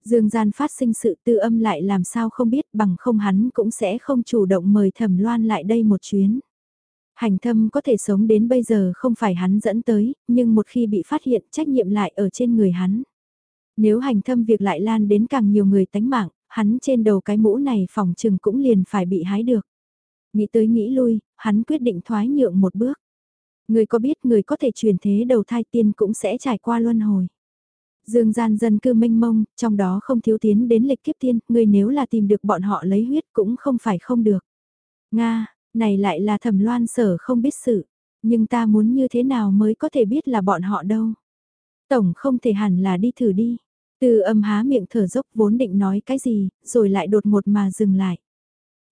Dương gian phát sinh sự tư âm lại làm sao không biết bằng không hắn cũng sẽ không chủ động mời thẩm loan lại đây một chuyến. Hành thâm có thể sống đến bây giờ không phải hắn dẫn tới, nhưng một khi bị phát hiện trách nhiệm lại ở trên người hắn. Nếu hành thâm việc lại lan đến càng nhiều người tánh mạng, hắn trên đầu cái mũ này phòng trừng cũng liền phải bị hái được. Nghĩ tới nghĩ lui, hắn quyết định thoái nhượng một bước. Người có biết người có thể truyền thế đầu thai tiên cũng sẽ trải qua luân hồi. Dương gian dân cư mênh mông, trong đó không thiếu tiến đến lịch kiếp tiên, người nếu là tìm được bọn họ lấy huyết cũng không phải không được. Nga, này lại là thẩm loan sở không biết sự, nhưng ta muốn như thế nào mới có thể biết là bọn họ đâu. Tổng không thể hẳn là đi thử đi. Từ âm há miệng thở dốc vốn định nói cái gì, rồi lại đột ngột mà dừng lại.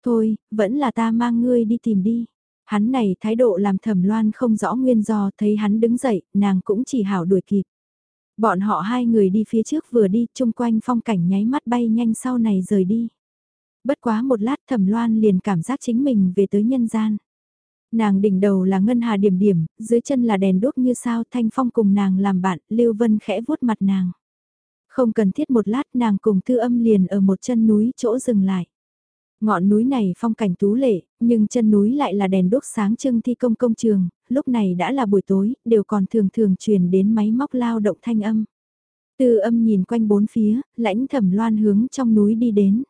Thôi, vẫn là ta mang ngươi đi tìm đi. Hắn này thái độ làm thẩm loan không rõ nguyên do, thấy hắn đứng dậy, nàng cũng chỉ hảo đuổi kịp. Bọn họ hai người đi phía trước vừa đi, chung quanh phong cảnh nháy mắt bay nhanh sau này rời đi. Bất quá một lát thẩm loan liền cảm giác chính mình về tới nhân gian. Nàng đỉnh đầu là ngân hà điểm điểm, dưới chân là đèn đốt như sao thanh phong cùng nàng làm bạn, Lưu Vân khẽ vuốt mặt nàng. Không cần thiết một lát nàng cùng tư âm liền ở một chân núi chỗ dừng lại. Ngọn núi này phong cảnh tú lệ, nhưng chân núi lại là đèn đốt sáng trưng thi công công trường, lúc này đã là buổi tối, đều còn thường thường truyền đến máy móc lao động thanh âm. Tư âm nhìn quanh bốn phía, lãnh thẩm loan hướng trong núi đi đến.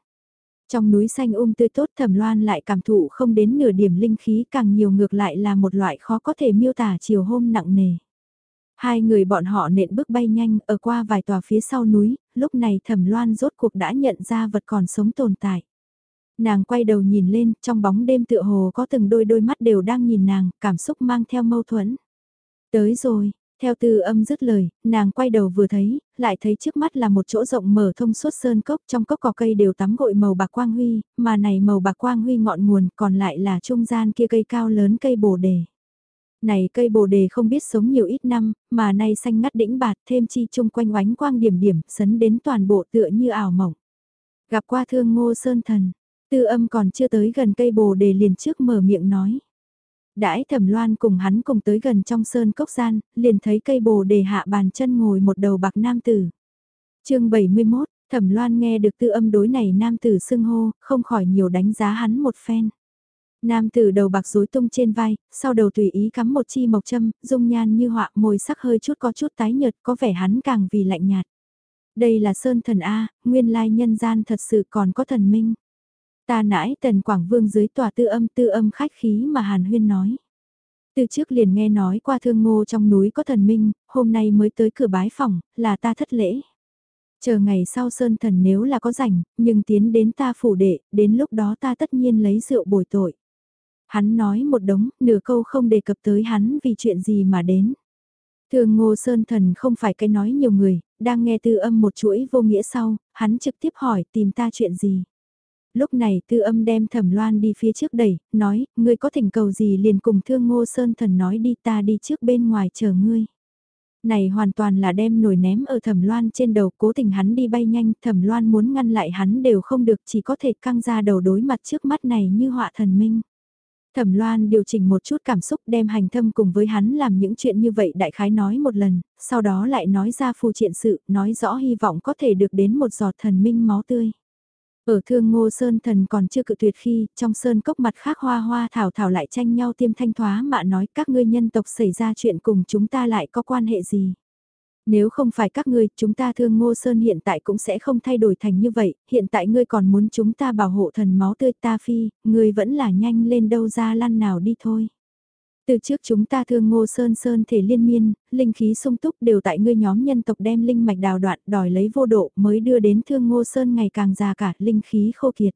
Trong núi xanh um tươi tốt thẩm loan lại cảm thụ không đến nửa điểm linh khí càng nhiều ngược lại là một loại khó có thể miêu tả chiều hôm nặng nề. Hai người bọn họ nện bước bay nhanh ở qua vài tòa phía sau núi, lúc này thẩm loan rốt cuộc đã nhận ra vật còn sống tồn tại. Nàng quay đầu nhìn lên, trong bóng đêm tựa hồ có từng đôi đôi mắt đều đang nhìn nàng, cảm xúc mang theo mâu thuẫn. Tới rồi, theo từ âm dứt lời, nàng quay đầu vừa thấy, lại thấy trước mắt là một chỗ rộng mở thông suốt sơn cốc, trong cốc cỏ cây đều tắm gội màu bạc quang huy, mà này màu bạc quang huy ngọn nguồn còn lại là trung gian kia cây cao lớn cây bồ đề. Này cây bồ đề không biết sống nhiều ít năm, mà nay xanh ngắt đĩnh bạt thêm chi chung quanh oánh quang điểm điểm, sấn đến toàn bộ tựa như ảo mộng. Gặp qua thương ngô sơn thần, tư âm còn chưa tới gần cây bồ đề liền trước mở miệng nói. Đãi thẩm loan cùng hắn cùng tới gần trong sơn cốc gian, liền thấy cây bồ đề hạ bàn chân ngồi một đầu bạc nam tử. chương 71, thẩm loan nghe được tư âm đối này nam tử xưng hô, không khỏi nhiều đánh giá hắn một phen. Nam tử đầu bạc rối tung trên vai, sau đầu tùy ý cắm một chi mộc châm, dung nhan như họa môi sắc hơi chút có chút tái nhợt có vẻ hắn càng vì lạnh nhạt. Đây là sơn thần A, nguyên lai nhân gian thật sự còn có thần minh. Ta nãi tần Quảng Vương dưới tòa tư âm tư âm khách khí mà Hàn Huyên nói. Từ trước liền nghe nói qua thương ngô trong núi có thần minh, hôm nay mới tới cửa bái phòng, là ta thất lễ. Chờ ngày sau sơn thần nếu là có rảnh, nhưng tiến đến ta phủ đệ, đến lúc đó ta tất nhiên lấy rượu bồi tội. Hắn nói một đống, nửa câu không đề cập tới hắn vì chuyện gì mà đến. Thường ngô sơn thần không phải cái nói nhiều người, đang nghe tư âm một chuỗi vô nghĩa sau, hắn trực tiếp hỏi tìm ta chuyện gì lúc này tư âm đem thẩm loan đi phía trước đẩy, nói, ngươi có thỉnh cầu gì liền cùng thương ngô sơn thần nói đi ta đi trước bên ngoài chờ ngươi. Này hoàn toàn là đem nổi ném ở thẩm loan trên đầu cố tình hắn đi bay nhanh, thẩm loan muốn ngăn lại hắn đều không được chỉ có thể căng ra đầu đối mặt trước mắt này như họa thần minh. Thẩm Loan điều chỉnh một chút cảm xúc đem hành thâm cùng với hắn làm những chuyện như vậy đại khái nói một lần, sau đó lại nói ra phù triện sự, nói rõ hy vọng có thể được đến một giọt thần minh máu tươi. Ở thương ngô sơn thần còn chưa cự tuyệt khi, trong sơn cốc mặt khác hoa hoa thảo thảo lại tranh nhau tiêm thanh thoá mạ nói các ngươi nhân tộc xảy ra chuyện cùng chúng ta lại có quan hệ gì. Nếu không phải các ngươi, chúng ta thương ngô sơn hiện tại cũng sẽ không thay đổi thành như vậy, hiện tại ngươi còn muốn chúng ta bảo hộ thần máu tươi ta phi, ngươi vẫn là nhanh lên đâu ra lăn nào đi thôi. Từ trước chúng ta thương ngô sơn sơn thể liên miên, linh khí sung túc đều tại ngươi nhóm nhân tộc đem linh mạch đào đoạn đòi lấy vô độ mới đưa đến thương ngô sơn ngày càng già cả linh khí khô kiệt.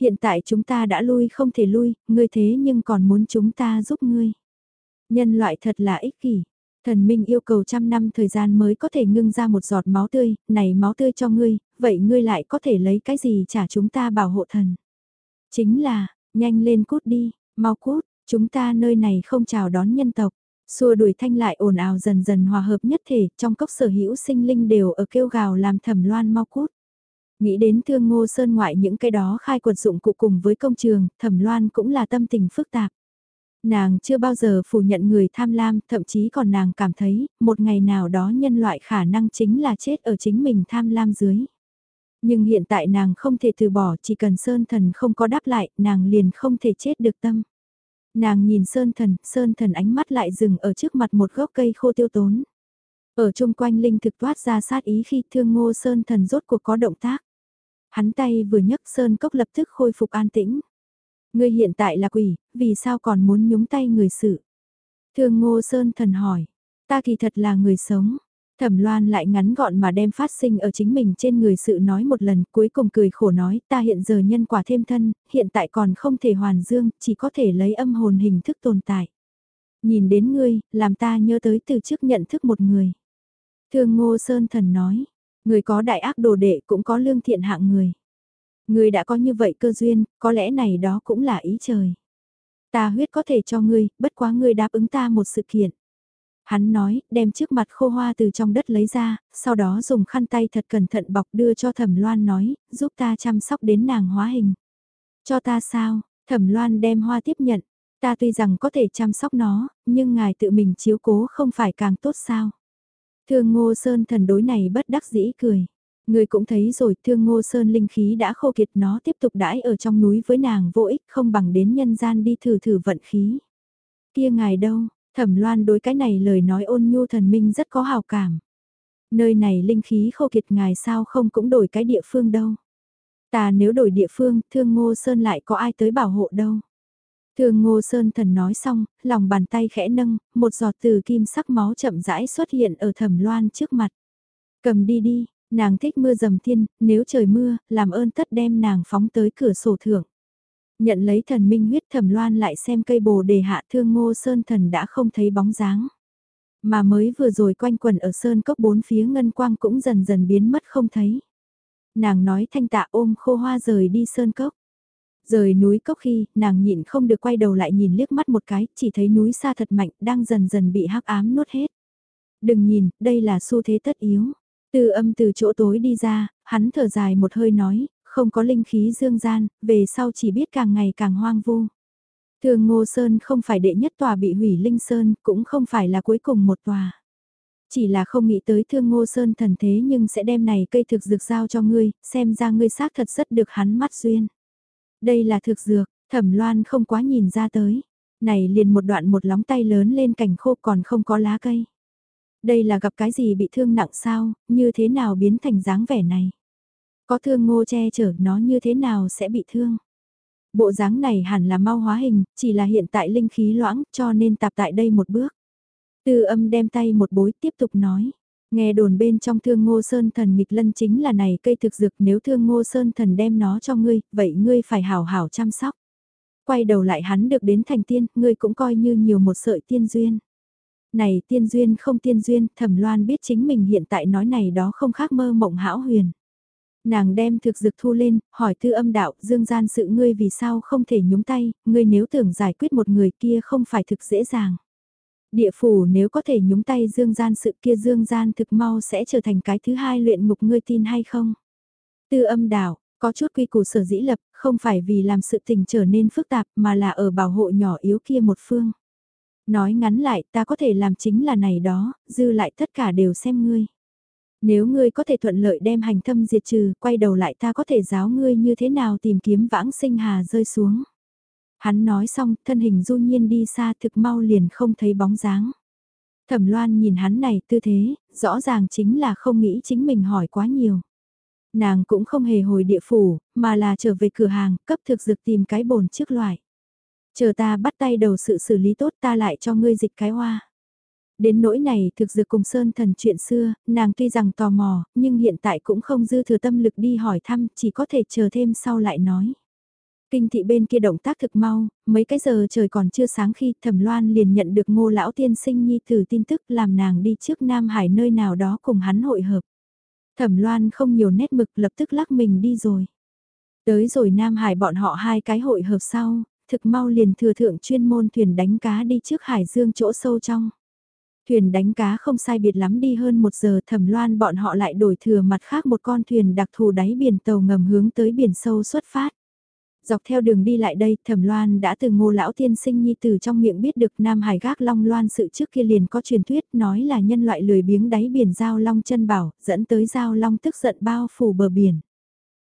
Hiện tại chúng ta đã lui không thể lui, ngươi thế nhưng còn muốn chúng ta giúp ngươi. Nhân loại thật là ích kỷ. Thần Minh yêu cầu trăm năm thời gian mới có thể ngưng ra một giọt máu tươi, này máu tươi cho ngươi, vậy ngươi lại có thể lấy cái gì trả chúng ta bảo hộ thần. Chính là, nhanh lên cút đi, mau cút, Chúng ta nơi này không chào đón nhân tộc. Xua đuổi thanh lại ồn ào dần dần hòa hợp nhất thể, trong cốc sở hữu sinh linh đều ở kêu gào làm thẩm loan mau cút. Nghĩ đến thương ngô sơn ngoại những cái đó khai quật dụng cụ cùng với công trường, thẩm loan cũng là tâm tình phức tạp. Nàng chưa bao giờ phủ nhận người tham lam, thậm chí còn nàng cảm thấy, một ngày nào đó nhân loại khả năng chính là chết ở chính mình tham lam dưới. Nhưng hiện tại nàng không thể từ bỏ, chỉ cần sơn thần không có đáp lại, nàng liền không thể chết được tâm. Nàng nhìn Sơn Thần, Sơn Thần ánh mắt lại dừng ở trước mặt một gốc cây khô tiêu tốn. Ở chung quanh linh thực toát ra sát ý khi thương ngô Sơn Thần rốt cuộc có động tác. Hắn tay vừa nhấc Sơn Cốc lập tức khôi phục an tĩnh. Ngươi hiện tại là quỷ, vì sao còn muốn nhúng tay người sự? Thương ngô Sơn Thần hỏi, ta kỳ thật là người sống. Thẩm Loan lại ngắn gọn mà đem phát sinh ở chính mình trên người sự nói một lần, cuối cùng cười khổ nói, ta hiện giờ nhân quả thêm thân, hiện tại còn không thể hoàn dương, chỉ có thể lấy âm hồn hình thức tồn tại. Nhìn đến ngươi, làm ta nhớ tới từ trước nhận thức một người. Thương Ngô Sơn Thần nói, người có đại ác đồ đệ cũng có lương thiện hạng người. Người đã có như vậy cơ duyên, có lẽ này đó cũng là ý trời. Ta huyết có thể cho ngươi, bất quá ngươi đáp ứng ta một sự kiện. Hắn nói, đem trước mặt khô hoa từ trong đất lấy ra, sau đó dùng khăn tay thật cẩn thận bọc đưa cho thẩm loan nói, giúp ta chăm sóc đến nàng hóa hình. Cho ta sao, thẩm loan đem hoa tiếp nhận, ta tuy rằng có thể chăm sóc nó, nhưng ngài tự mình chiếu cố không phải càng tốt sao. Thương ngô sơn thần đối này bất đắc dĩ cười. Người cũng thấy rồi thương ngô sơn linh khí đã khô kiệt nó tiếp tục đãi ở trong núi với nàng vô ích không bằng đến nhân gian đi thử thử vận khí. Kia ngài đâu, Thẩm Loan đối cái này lời nói ôn nhu thần minh rất có hào cảm. Nơi này linh khí khô kiệt ngài sao không cũng đổi cái địa phương đâu. Ta nếu đổi địa phương, thương ngô sơn lại có ai tới bảo hộ đâu. Thương ngô sơn thần nói xong, lòng bàn tay khẽ nâng, một giọt từ kim sắc máu chậm rãi xuất hiện ở thẩm loan trước mặt. Cầm đi đi, nàng thích mưa dầm thiên, nếu trời mưa, làm ơn tất đem nàng phóng tới cửa sổ thưởng. Nhận lấy thần minh huyết thẩm loan lại xem cây bồ đề hạ thương ngô sơn thần đã không thấy bóng dáng. Mà mới vừa rồi quanh quần ở sơn cốc bốn phía ngân quang cũng dần dần biến mất không thấy. Nàng nói thanh tạ ôm khô hoa rời đi sơn cốc. Rời núi cốc khi, nàng nhịn không được quay đầu lại nhìn liếc mắt một cái, chỉ thấy núi xa thật mạnh, đang dần dần bị hắc ám nuốt hết. Đừng nhìn, đây là xu thế tất yếu. Từ âm từ chỗ tối đi ra, hắn thở dài một hơi nói, không có linh khí dương gian, về sau chỉ biết càng ngày càng hoang vu. Thường Ngô Sơn không phải đệ nhất tòa bị hủy linh sơn, cũng không phải là cuối cùng một tòa. Chỉ là không nghĩ tới thương Ngô Sơn thần thế nhưng sẽ đem này cây thực dược giao cho ngươi, xem ra ngươi xác thật rất được hắn mắt duyên. Đây là thực dược, thẩm loan không quá nhìn ra tới. Này liền một đoạn một lóng tay lớn lên cành khô còn không có lá cây. Đây là gặp cái gì bị thương nặng sao, như thế nào biến thành dáng vẻ này. Có thương ngô che chở nó như thế nào sẽ bị thương. Bộ dáng này hẳn là mau hóa hình, chỉ là hiện tại linh khí loãng cho nên tạp tại đây một bước. Tư âm đem tay một bối tiếp tục nói. Nghe đồn bên trong thương ngô sơn thần nghịch lân chính là này cây thực dược nếu thương ngô sơn thần đem nó cho ngươi, vậy ngươi phải hào hảo chăm sóc. Quay đầu lại hắn được đến thành tiên, ngươi cũng coi như nhiều một sợi tiên duyên. Này tiên duyên không tiên duyên, thẩm loan biết chính mình hiện tại nói này đó không khác mơ mộng hão huyền. Nàng đem thực dược thu lên, hỏi tư âm đạo, dương gian sự ngươi vì sao không thể nhúng tay, ngươi nếu tưởng giải quyết một người kia không phải thực dễ dàng. Địa phủ nếu có thể nhúng tay dương gian sự kia dương gian thực mau sẽ trở thành cái thứ hai luyện ngục ngươi tin hay không? Tư âm đạo, có chút quy củ sở dĩ lập, không phải vì làm sự tình trở nên phức tạp mà là ở bảo hộ nhỏ yếu kia một phương. Nói ngắn lại ta có thể làm chính là này đó, dư lại tất cả đều xem ngươi. Nếu ngươi có thể thuận lợi đem hành thâm diệt trừ, quay đầu lại ta có thể giáo ngươi như thế nào tìm kiếm vãng sinh hà rơi xuống. Hắn nói xong, thân hình du nhiên đi xa thực mau liền không thấy bóng dáng. Thẩm loan nhìn hắn này tư thế, rõ ràng chính là không nghĩ chính mình hỏi quá nhiều. Nàng cũng không hề hồi địa phủ, mà là trở về cửa hàng, cấp thực dược tìm cái bồn trước loại. Chờ ta bắt tay đầu sự xử lý tốt ta lại cho ngươi dịch cái hoa. Đến nỗi này thực dược cùng Sơn thần chuyện xưa, nàng tuy rằng tò mò, nhưng hiện tại cũng không dư thừa tâm lực đi hỏi thăm, chỉ có thể chờ thêm sau lại nói. Kinh thị bên kia động tác thực mau, mấy cái giờ trời còn chưa sáng khi thẩm loan liền nhận được ngô lão tiên sinh nhi từ tin tức làm nàng đi trước Nam Hải nơi nào đó cùng hắn hội hợp. Thẩm loan không nhiều nét mực lập tức lắc mình đi rồi. Tới rồi Nam Hải bọn họ hai cái hội hợp sau, thực mau liền thừa thượng chuyên môn thuyền đánh cá đi trước Hải Dương chỗ sâu trong. Thuyền đánh cá không sai biệt lắm đi hơn một giờ thẩm loan bọn họ lại đổi thừa mặt khác một con thuyền đặc thù đáy biển tàu ngầm hướng tới biển sâu xuất phát. Dọc theo đường đi lại đây, Thẩm Loan đã từ ngô lão tiên sinh nhi từ trong miệng biết được Nam Hải gác long loan sự trước kia liền có truyền thuyết nói là nhân loại lười biếng đáy biển giao long chân bảo, dẫn tới giao long tức giận bao phủ bờ biển.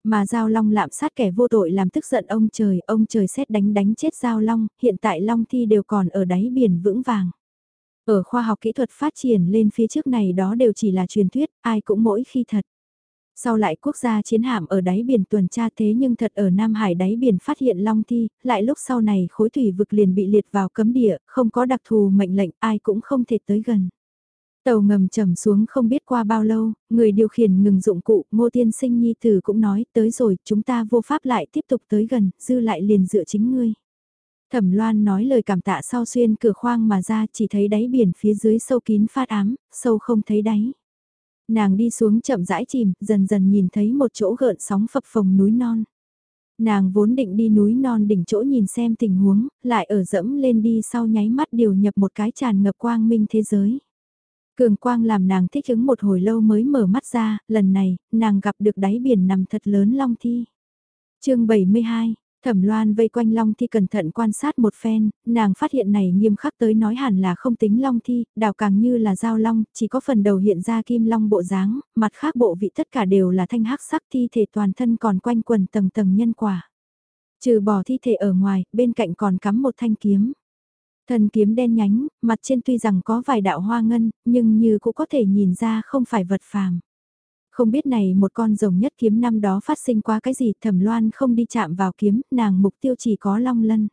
Mà Giao Long lạm sát kẻ vô tội làm tức giận ông trời, ông trời xét đánh đánh chết Giao Long, hiện tại Long Thi đều còn ở đáy biển vững vàng. Ở khoa học kỹ thuật phát triển lên phía trước này đó đều chỉ là truyền thuyết, ai cũng mỗi khi thật. Sau lại quốc gia chiến hạm ở đáy biển tuần tra thế nhưng thật ở Nam Hải đáy biển phát hiện Long Thi, lại lúc sau này khối thủy vực liền bị liệt vào cấm địa, không có đặc thù mệnh lệnh ai cũng không thể tới gần. Tàu ngầm trầm xuống không biết qua bao lâu, người điều khiển ngừng dụng cụ, ngô tiên sinh nhi tử cũng nói tới rồi, chúng ta vô pháp lại tiếp tục tới gần, dư lại liền dựa chính ngươi. Thẩm Loan nói lời cảm tạ sau xuyên cửa khoang mà ra chỉ thấy đáy biển phía dưới sâu kín phát ám, sâu không thấy đáy. Nàng đi xuống chậm rãi chìm, dần dần nhìn thấy một chỗ gợn sóng phập phồng núi non. Nàng vốn định đi núi non đỉnh chỗ nhìn xem tình huống, lại ở dẫm lên đi sau nháy mắt điều nhập một cái tràn ngập quang minh thế giới. Cường quang làm nàng thích ứng một hồi lâu mới mở mắt ra, lần này, nàng gặp được đáy biển nằm thật lớn long thi. chương 72, Thẩm Loan vây quanh Long Thi cẩn thận quan sát một phen, nàng phát hiện này nghiêm khắc tới nói hẳn là không tính Long Thi, đào càng như là dao long, chỉ có phần đầu hiện ra kim long bộ dáng, mặt khác bộ vị tất cả đều là thanh hắc sắc thi thể toàn thân còn quanh quần tầng tầng nhân quả. Trừ bỏ thi thể ở ngoài, bên cạnh còn cắm một thanh kiếm. Thần kiếm đen nhánh, mặt trên tuy rằng có vài đạo hoa ngân, nhưng như cũng có thể nhìn ra không phải vật phàm. Không biết này một con rồng nhất kiếm năm đó phát sinh qua cái gì thẩm loan không đi chạm vào kiếm, nàng mục tiêu chỉ có long lân.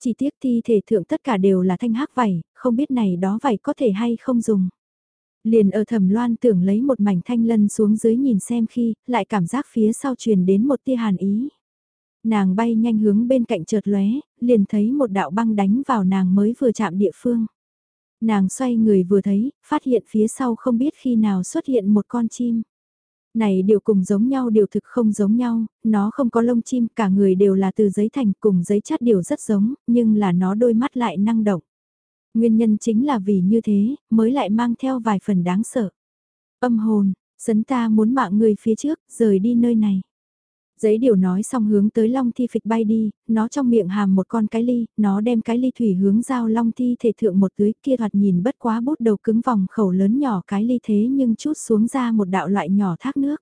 Chỉ tiếc thi thể thượng tất cả đều là thanh hắc vảy, không biết này đó vảy có thể hay không dùng. Liền ở thẩm loan tưởng lấy một mảnh thanh lân xuống dưới nhìn xem khi, lại cảm giác phía sau truyền đến một tia hàn ý. Nàng bay nhanh hướng bên cạnh chợt lóe, liền thấy một đạo băng đánh vào nàng mới vừa chạm địa phương. Nàng xoay người vừa thấy, phát hiện phía sau không biết khi nào xuất hiện một con chim. Này điều cùng giống nhau điều thực không giống nhau, nó không có lông chim, cả người đều là từ giấy thành cùng giấy chát điều rất giống, nhưng là nó đôi mắt lại năng động. Nguyên nhân chính là vì như thế, mới lại mang theo vài phần đáng sợ. Âm hồn, sấn ta muốn mạng người phía trước, rời đi nơi này. Giấy điều nói xong hướng tới long thi phịch bay đi, nó trong miệng hàm một con cái ly, nó đem cái ly thủy hướng giao long thi thể thượng một tưới kia thoạt nhìn bất quá bút đầu cứng vòng khẩu lớn nhỏ cái ly thế nhưng chút xuống ra một đạo loại nhỏ thác nước.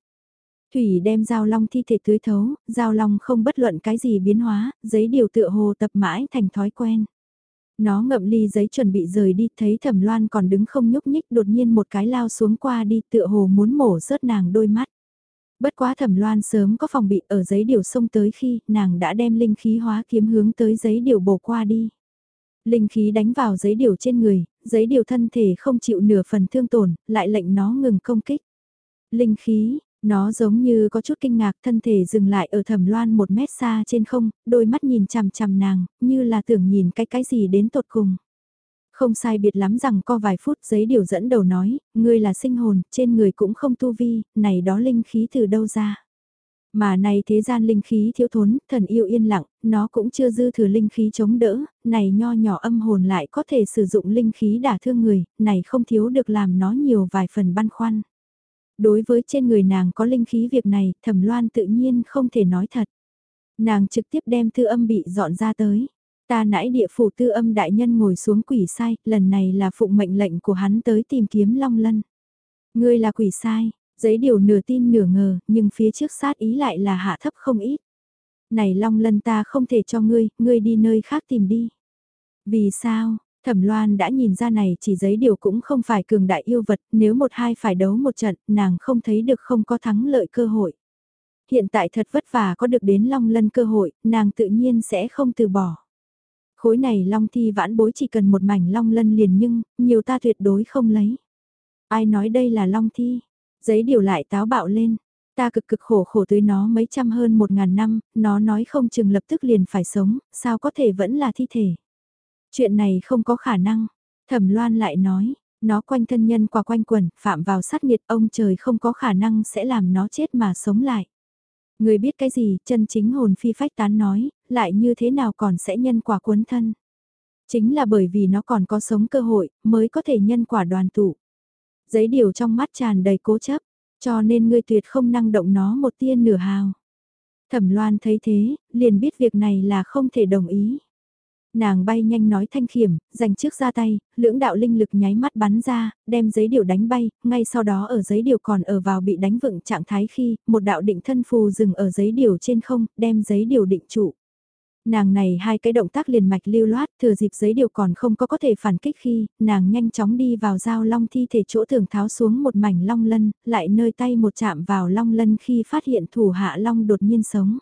Thủy đem giao long thi thể tưới thấu, giao long không bất luận cái gì biến hóa, giấy điều tựa hồ tập mãi thành thói quen. Nó ngậm ly giấy chuẩn bị rời đi, thấy thẩm loan còn đứng không nhúc nhích đột nhiên một cái lao xuống qua đi tựa hồ muốn mổ rớt nàng đôi mắt. Bất quá thẩm loan sớm có phòng bị ở giấy điều xông tới khi nàng đã đem linh khí hóa kiếm hướng tới giấy điều bổ qua đi. Linh khí đánh vào giấy điều trên người, giấy điều thân thể không chịu nửa phần thương tổn, lại lệnh nó ngừng công kích. Linh khí, nó giống như có chút kinh ngạc thân thể dừng lại ở thẩm loan một mét xa trên không, đôi mắt nhìn chằm chằm nàng, như là tưởng nhìn cái cái gì đến tột cùng. Không sai biệt lắm rằng có vài phút giấy điều dẫn đầu nói, ngươi là sinh hồn, trên người cũng không tu vi, này đó linh khí từ đâu ra. Mà này thế gian linh khí thiếu thốn, thần yêu yên lặng, nó cũng chưa dư thừa linh khí chống đỡ, này nho nhỏ âm hồn lại có thể sử dụng linh khí đả thương người, này không thiếu được làm nó nhiều vài phần băn khoăn. Đối với trên người nàng có linh khí việc này, thẩm loan tự nhiên không thể nói thật. Nàng trực tiếp đem thư âm bị dọn ra tới. Ta nãy địa phủ tư âm đại nhân ngồi xuống quỷ sai, lần này là phụng mệnh lệnh của hắn tới tìm kiếm Long Lân. Ngươi là quỷ sai, giấy điều nửa tin nửa ngờ, nhưng phía trước sát ý lại là hạ thấp không ít. Này Long Lân ta không thể cho ngươi, ngươi đi nơi khác tìm đi. Vì sao, Thẩm Loan đã nhìn ra này chỉ giấy điều cũng không phải cường đại yêu vật, nếu một hai phải đấu một trận, nàng không thấy được không có thắng lợi cơ hội. Hiện tại thật vất vả có được đến long lân cơ hội, nàng tự nhiên sẽ không từ bỏ. Khối này long thi vãn bối chỉ cần một mảnh long lân liền nhưng, nhiều ta tuyệt đối không lấy. Ai nói đây là long thi? Giấy điều lại táo bạo lên. Ta cực cực khổ khổ tới nó mấy trăm hơn một ngàn năm, nó nói không chừng lập tức liền phải sống, sao có thể vẫn là thi thể. Chuyện này không có khả năng. Thẩm loan lại nói, nó quanh thân nhân qua quanh quần, phạm vào sát nhiệt ông trời không có khả năng sẽ làm nó chết mà sống lại. Người biết cái gì, chân chính hồn phi phách tán nói, lại như thế nào còn sẽ nhân quả cuốn thân. Chính là bởi vì nó còn có sống cơ hội, mới có thể nhân quả đoàn tụ. Giấy điều trong mắt tràn đầy cố chấp, cho nên ngươi tuyệt không năng động nó một tia nửa hào. Thẩm loan thấy thế, liền biết việc này là không thể đồng ý. Nàng bay nhanh nói thanh khiểm, dành trước ra tay, lưỡng đạo linh lực nháy mắt bắn ra, đem giấy điều đánh bay, ngay sau đó ở giấy điều còn ở vào bị đánh vựng trạng thái khi, một đạo định thân phù dừng ở giấy điều trên không, đem giấy điều định trụ. Nàng này hai cái động tác liền mạch lưu loát, thừa dịp giấy điều còn không có có thể phản kích khi, nàng nhanh chóng đi vào dao long thi thể chỗ thường tháo xuống một mảnh long lân, lại nơi tay một chạm vào long lân khi phát hiện thủ hạ long đột nhiên sống.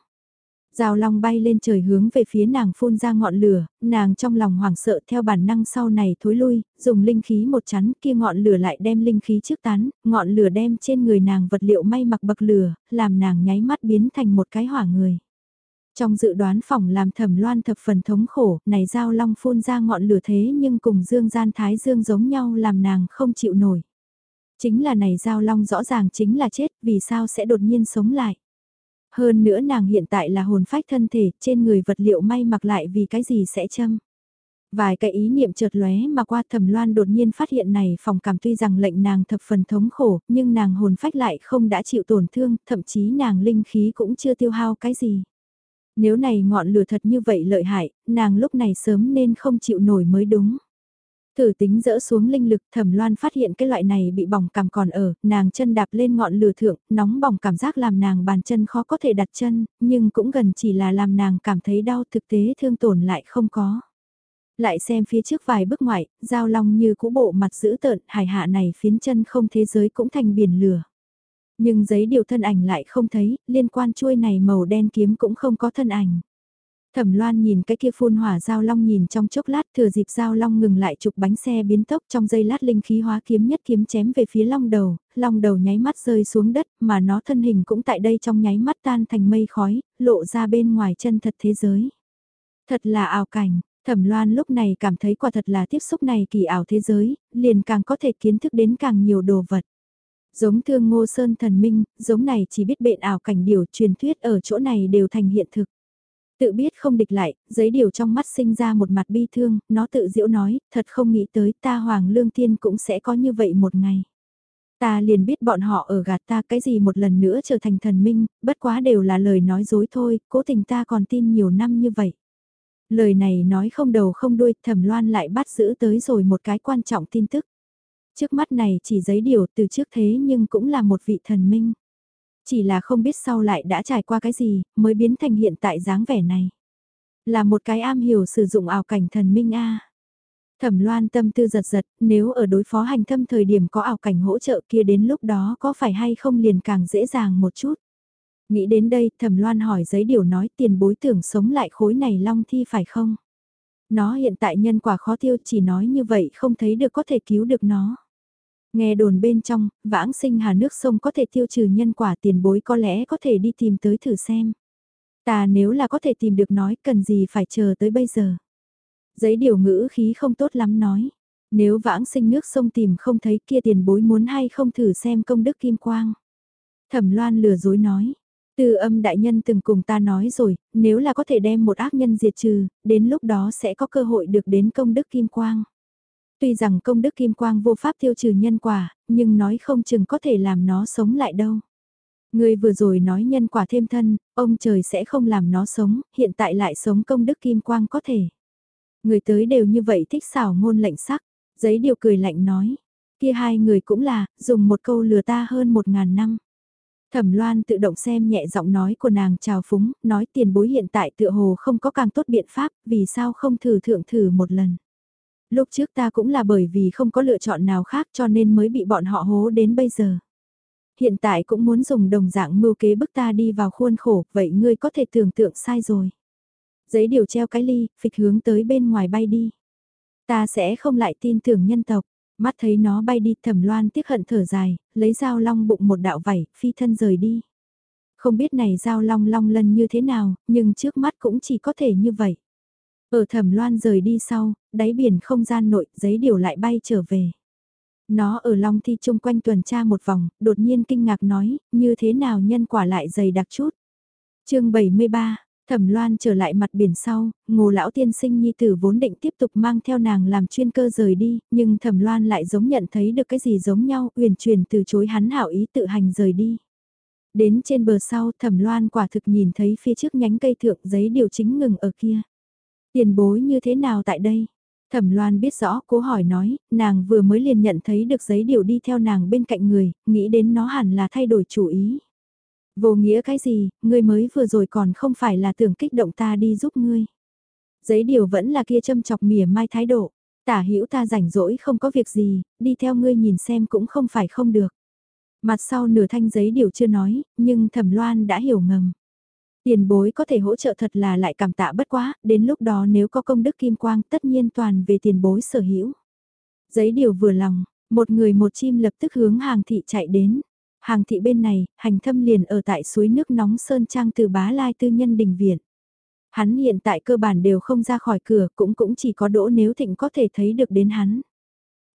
Giao long bay lên trời hướng về phía nàng phun ra ngọn lửa, nàng trong lòng hoảng sợ theo bản năng sau này thối lui, dùng linh khí một chắn kia ngọn lửa lại đem linh khí trước tán, ngọn lửa đem trên người nàng vật liệu may mặc bậc lửa, làm nàng nháy mắt biến thành một cái hỏa người. Trong dự đoán phòng làm thẩm loan thập phần thống khổ, này giao long phun ra ngọn lửa thế nhưng cùng dương gian thái dương giống nhau làm nàng không chịu nổi. Chính là này giao long rõ ràng chính là chết, vì sao sẽ đột nhiên sống lại. Hơn nữa nàng hiện tại là hồn phách thân thể, trên người vật liệu may mặc lại vì cái gì sẽ châm. Vài cái ý niệm chợt lóe mà qua thẩm loan đột nhiên phát hiện này phòng cảm tuy rằng lệnh nàng thập phần thống khổ, nhưng nàng hồn phách lại không đã chịu tổn thương, thậm chí nàng linh khí cũng chưa tiêu hao cái gì. Nếu này ngọn lửa thật như vậy lợi hại, nàng lúc này sớm nên không chịu nổi mới đúng. Thử tính dỡ xuống linh lực thẩm loan phát hiện cái loại này bị bỏng cảm còn ở, nàng chân đạp lên ngọn lửa thượng, nóng bỏng cảm giác làm nàng bàn chân khó có thể đặt chân, nhưng cũng gần chỉ là làm nàng cảm thấy đau thực tế thương tổn lại không có. Lại xem phía trước vài bước ngoại, giao long như cũ bộ mặt dữ tợn, hải hạ này phiến chân không thế giới cũng thành biển lửa. Nhưng giấy điều thân ảnh lại không thấy, liên quan chuôi này màu đen kiếm cũng không có thân ảnh. Thẩm Loan nhìn cái kia phun hỏa giao long nhìn trong chốc lát thừa dịp giao long ngừng lại trục bánh xe biến tốc trong giây lát linh khí hóa kiếm nhất kiếm chém về phía long đầu, long đầu nháy mắt rơi xuống đất mà nó thân hình cũng tại đây trong nháy mắt tan thành mây khói, lộ ra bên ngoài chân thật thế giới. Thật là ảo cảnh, Thẩm Loan lúc này cảm thấy quả thật là tiếp xúc này kỳ ảo thế giới, liền càng có thể kiến thức đến càng nhiều đồ vật. Giống thương ngô sơn thần minh, giống này chỉ biết bệnh ảo cảnh điều truyền thuyết ở chỗ này đều thành hiện thực. Tự biết không địch lại, giấy điều trong mắt sinh ra một mặt bi thương, nó tự diễu nói, thật không nghĩ tới ta Hoàng Lương Tiên cũng sẽ có như vậy một ngày. Ta liền biết bọn họ ở gạt ta cái gì một lần nữa trở thành thần minh, bất quá đều là lời nói dối thôi, cố tình ta còn tin nhiều năm như vậy. Lời này nói không đầu không đuôi, thẩm loan lại bắt giữ tới rồi một cái quan trọng tin tức. Trước mắt này chỉ giấy điều từ trước thế nhưng cũng là một vị thần minh. Chỉ là không biết sau lại đã trải qua cái gì, mới biến thành hiện tại dáng vẻ này. Là một cái am hiểu sử dụng ảo cảnh thần minh A. Thẩm loan tâm tư giật giật, nếu ở đối phó hành thâm thời điểm có ảo cảnh hỗ trợ kia đến lúc đó có phải hay không liền càng dễ dàng một chút. Nghĩ đến đây, thẩm loan hỏi giấy điều nói tiền bối tưởng sống lại khối này long thi phải không? Nó hiện tại nhân quả khó tiêu chỉ nói như vậy không thấy được có thể cứu được nó. Nghe đồn bên trong, vãng sinh hà nước sông có thể tiêu trừ nhân quả tiền bối có lẽ có thể đi tìm tới thử xem. Ta nếu là có thể tìm được nói cần gì phải chờ tới bây giờ. Giấy điều ngữ khí không tốt lắm nói. Nếu vãng sinh nước sông tìm không thấy kia tiền bối muốn hay không thử xem công đức kim quang. Thẩm loan lừa dối nói. Từ âm đại nhân từng cùng ta nói rồi, nếu là có thể đem một ác nhân diệt trừ, đến lúc đó sẽ có cơ hội được đến công đức kim quang. Tuy rằng công đức kim quang vô pháp tiêu trừ nhân quả, nhưng nói không chừng có thể làm nó sống lại đâu. Người vừa rồi nói nhân quả thêm thân, ông trời sẽ không làm nó sống, hiện tại lại sống công đức kim quang có thể. Người tới đều như vậy thích xảo ngôn lệnh sắc, giấy điều cười lạnh nói. Kia hai người cũng là, dùng một câu lừa ta hơn một ngàn năm. Thẩm Loan tự động xem nhẹ giọng nói của nàng chào phúng, nói tiền bối hiện tại tựa hồ không có càng tốt biện pháp, vì sao không thử thượng thử một lần. Lúc trước ta cũng là bởi vì không có lựa chọn nào khác cho nên mới bị bọn họ hố đến bây giờ. Hiện tại cũng muốn dùng đồng dạng mưu kế bức ta đi vào khuôn khổ, vậy ngươi có thể tưởng tượng sai rồi. Giấy điều treo cái ly, phịch hướng tới bên ngoài bay đi. Ta sẽ không lại tin tưởng nhân tộc, mắt thấy nó bay đi thẩm loan tiếc hận thở dài, lấy dao long bụng một đạo vảy, phi thân rời đi. Không biết này dao long long lân như thế nào, nhưng trước mắt cũng chỉ có thể như vậy. Ở thẩm loan rời đi sau, đáy biển không gian nội, giấy điều lại bay trở về. Nó ở Long Thi chung quanh tuần tra một vòng, đột nhiên kinh ngạc nói, như thế nào nhân quả lại dày đặc chút. chương 73, Thẩm Loan trở lại mặt biển sau, ngô lão tiên sinh nhi tử vốn định tiếp tục mang theo nàng làm chuyên cơ rời đi, nhưng Thẩm Loan lại giống nhận thấy được cái gì giống nhau, uyển chuyển từ chối hắn hảo ý tự hành rời đi. Đến trên bờ sau Thẩm Loan quả thực nhìn thấy phía trước nhánh cây thượng giấy điều chính ngừng ở kia. Tiền bối như thế nào tại đây? Thẩm Loan biết rõ, cố hỏi nói, nàng vừa mới liền nhận thấy được giấy điều đi theo nàng bên cạnh người, nghĩ đến nó hẳn là thay đổi chủ ý. Vô nghĩa cái gì, ngươi mới vừa rồi còn không phải là tưởng kích động ta đi giúp ngươi. Giấy điều vẫn là kia châm chọc mỉa mai thái độ, tả hữu ta rảnh rỗi không có việc gì, đi theo ngươi nhìn xem cũng không phải không được. Mặt sau nửa thanh giấy điều chưa nói, nhưng thẩm loan đã hiểu ngầm. Tiền bối có thể hỗ trợ thật là lại cảm tạ bất quá, đến lúc đó nếu có công đức kim quang tất nhiên toàn về tiền bối sở hữu. Giấy điều vừa lòng, một người một chim lập tức hướng hàng thị chạy đến. Hàng thị bên này, hành thâm liền ở tại suối nước nóng Sơn Trang từ bá lai tư nhân đình viện. Hắn hiện tại cơ bản đều không ra khỏi cửa cũng cũng chỉ có đỗ nếu thịnh có thể thấy được đến hắn.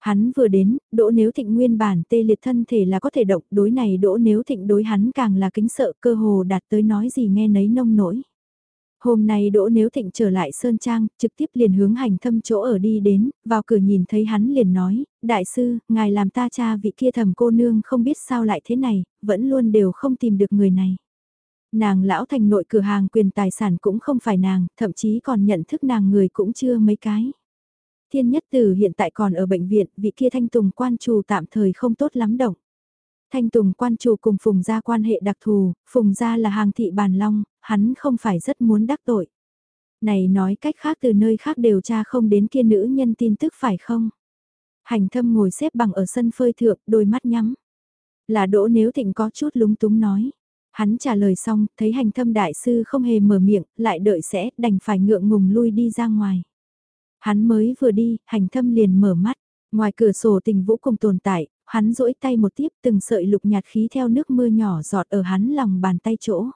Hắn vừa đến, đỗ nếu thịnh nguyên bản tê liệt thân thể là có thể động, đối này đỗ nếu thịnh đối hắn càng là kính sợ cơ hồ đạt tới nói gì nghe nấy nông nổi. Hôm nay Đỗ Nếu Thịnh trở lại Sơn Trang, trực tiếp liền hướng hành thâm chỗ ở đi đến, vào cửa nhìn thấy hắn liền nói, Đại sư, ngài làm ta cha vị kia thầm cô nương không biết sao lại thế này, vẫn luôn đều không tìm được người này. Nàng lão thành nội cửa hàng quyền tài sản cũng không phải nàng, thậm chí còn nhận thức nàng người cũng chưa mấy cái. Thiên nhất tử hiện tại còn ở bệnh viện, vị kia thanh tùng quan trù tạm thời không tốt lắm động. Thanh tùng quan chủ cùng Phùng gia quan hệ đặc thù, Phùng gia là hàng thị bàn long, hắn không phải rất muốn đắc tội. Này nói cách khác từ nơi khác đều tra không đến kia nữ nhân tin tức phải không? Hành thâm ngồi xếp bằng ở sân phơi thượng, đôi mắt nhắm. Là đỗ nếu thịnh có chút lúng túng nói. Hắn trả lời xong, thấy hành thâm đại sư không hề mở miệng, lại đợi sẽ, đành phải ngượng ngùng lui đi ra ngoài. Hắn mới vừa đi, hành thâm liền mở mắt. Ngoài cửa sổ tình vũ cùng tồn tại, hắn duỗi tay một tiếp từng sợi lục nhạt khí theo nước mưa nhỏ giọt ở hắn lòng bàn tay chỗ.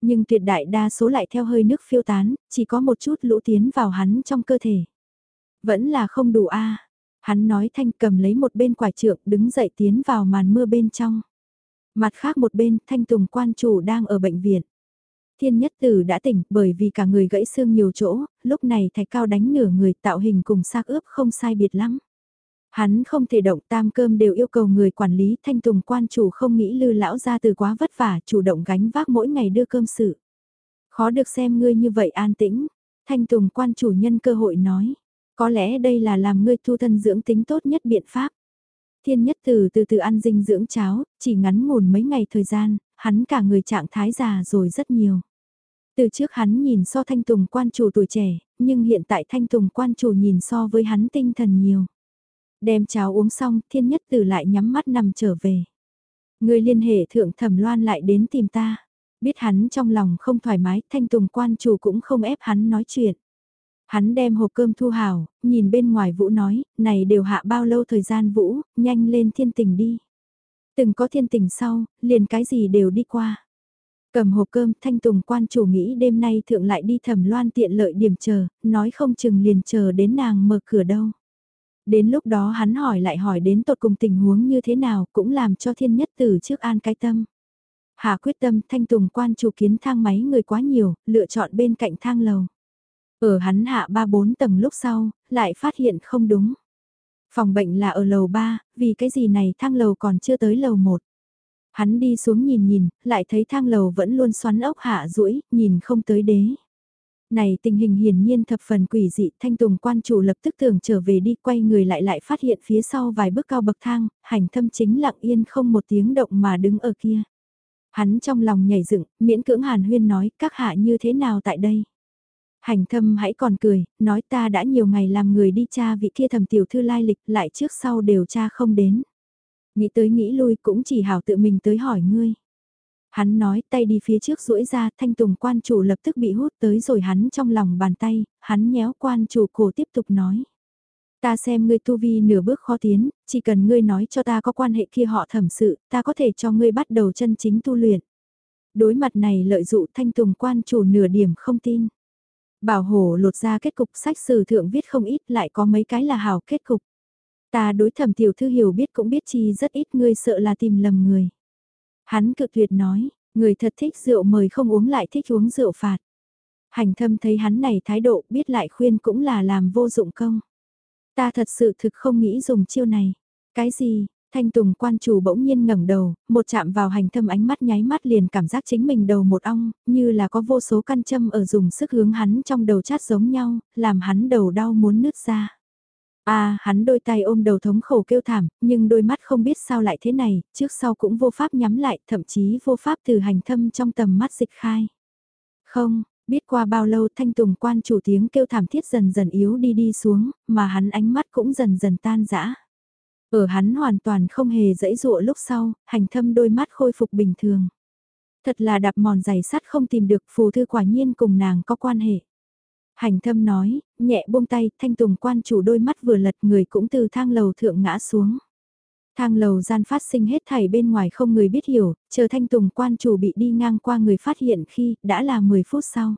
Nhưng tuyệt đại đa số lại theo hơi nước phiêu tán, chỉ có một chút lũ tiến vào hắn trong cơ thể. Vẫn là không đủ a Hắn nói thanh cầm lấy một bên quải trượng đứng dậy tiến vào màn mưa bên trong. Mặt khác một bên, thanh tùng quan chủ đang ở bệnh viện. Thiên nhất tử đã tỉnh bởi vì cả người gãy xương nhiều chỗ, lúc này thạch cao đánh nửa người tạo hình cùng xác ướp không sai biệt lắm. Hắn không thể động tam cơm đều yêu cầu người quản lý thanh tùng quan chủ không nghĩ lư lão ra từ quá vất vả chủ động gánh vác mỗi ngày đưa cơm sự. Khó được xem ngươi như vậy an tĩnh, thanh tùng quan chủ nhân cơ hội nói. Có lẽ đây là làm ngươi thu thân dưỡng tính tốt nhất biện pháp. Thiên nhất từ từ từ ăn dinh dưỡng cháo, chỉ ngắn ngủn mấy ngày thời gian, hắn cả người trạng thái già rồi rất nhiều. Từ trước hắn nhìn so thanh tùng quan chủ tuổi trẻ, nhưng hiện tại thanh tùng quan chủ nhìn so với hắn tinh thần nhiều. Đem cháo uống xong, thiên nhất tử lại nhắm mắt nằm trở về. Người liên hệ thượng thẩm loan lại đến tìm ta. Biết hắn trong lòng không thoải mái, thanh tùng quan chủ cũng không ép hắn nói chuyện. Hắn đem hộp cơm thu hào, nhìn bên ngoài Vũ nói, này đều hạ bao lâu thời gian Vũ, nhanh lên thiên tình đi. Từng có thiên tình sau, liền cái gì đều đi qua. Cầm hộp cơm, thanh tùng quan chủ nghĩ đêm nay thượng lại đi thẩm loan tiện lợi điểm chờ, nói không chừng liền chờ đến nàng mở cửa đâu. Đến lúc đó hắn hỏi lại hỏi đến tột cùng tình huống như thế nào cũng làm cho thiên nhất tử trước an cái tâm. hà quyết tâm thanh tùng quan chủ kiến thang máy người quá nhiều, lựa chọn bên cạnh thang lầu. Ở hắn hạ 3-4 tầng lúc sau, lại phát hiện không đúng. Phòng bệnh là ở lầu 3, vì cái gì này thang lầu còn chưa tới lầu 1. Hắn đi xuống nhìn nhìn, lại thấy thang lầu vẫn luôn xoắn ốc hạ rũi, nhìn không tới đế. Này tình hình hiển nhiên thập phần quỷ dị, thanh tùng quan chủ lập tức tưởng trở về đi, quay người lại lại phát hiện phía sau vài bước cao bậc thang, hành thâm chính lặng yên không một tiếng động mà đứng ở kia. Hắn trong lòng nhảy dựng, miễn cưỡng hàn huyên nói, các hạ như thế nào tại đây? Hành thâm hãy còn cười, nói ta đã nhiều ngày làm người đi cha vị kia thầm tiểu thư lai lịch lại trước sau đều cha không đến. Nghĩ tới nghĩ lui cũng chỉ hảo tự mình tới hỏi ngươi. Hắn nói tay đi phía trước duỗi ra thanh tùng quan chủ lập tức bị hút tới rồi hắn trong lòng bàn tay, hắn nhéo quan chủ cổ tiếp tục nói. Ta xem ngươi tu vi nửa bước khó tiến, chỉ cần ngươi nói cho ta có quan hệ kia họ thẩm sự, ta có thể cho ngươi bắt đầu chân chính tu luyện. Đối mặt này lợi dụ thanh tùng quan chủ nửa điểm không tin. Bảo hổ lột ra kết cục sách sử thượng viết không ít lại có mấy cái là hào kết cục. Ta đối thẩm tiểu thư hiểu biết cũng biết chi rất ít ngươi sợ là tìm lầm người. Hắn cự tuyệt nói, người thật thích rượu mời không uống lại thích uống rượu phạt. Hành thâm thấy hắn này thái độ biết lại khuyên cũng là làm vô dụng công. Ta thật sự thực không nghĩ dùng chiêu này. Cái gì, Thanh Tùng quan chủ bỗng nhiên ngẩng đầu, một chạm vào hành thâm ánh mắt nháy mắt liền cảm giác chính mình đầu một ong, như là có vô số căn châm ở dùng sức hướng hắn trong đầu chát giống nhau, làm hắn đầu đau muốn nứt ra. À, hắn đôi tay ôm đầu thống khổ kêu thảm, nhưng đôi mắt không biết sao lại thế này, trước sau cũng vô pháp nhắm lại, thậm chí vô pháp từ hành thâm trong tầm mắt dịch khai. Không, biết qua bao lâu thanh tùng quan chủ tiếng kêu thảm thiết dần dần yếu đi đi xuống, mà hắn ánh mắt cũng dần dần tan rã. Ở hắn hoàn toàn không hề dẫy dụa lúc sau, hành thâm đôi mắt khôi phục bình thường. Thật là đạp mòn giày sắt không tìm được phù thư quả nhiên cùng nàng có quan hệ. Hành thâm nói, nhẹ buông tay, thanh tùng quan chủ đôi mắt vừa lật người cũng từ thang lầu thượng ngã xuống. Thang lầu gian phát sinh hết thảy bên ngoài không người biết hiểu, chờ thanh tùng quan chủ bị đi ngang qua người phát hiện khi đã là 10 phút sau.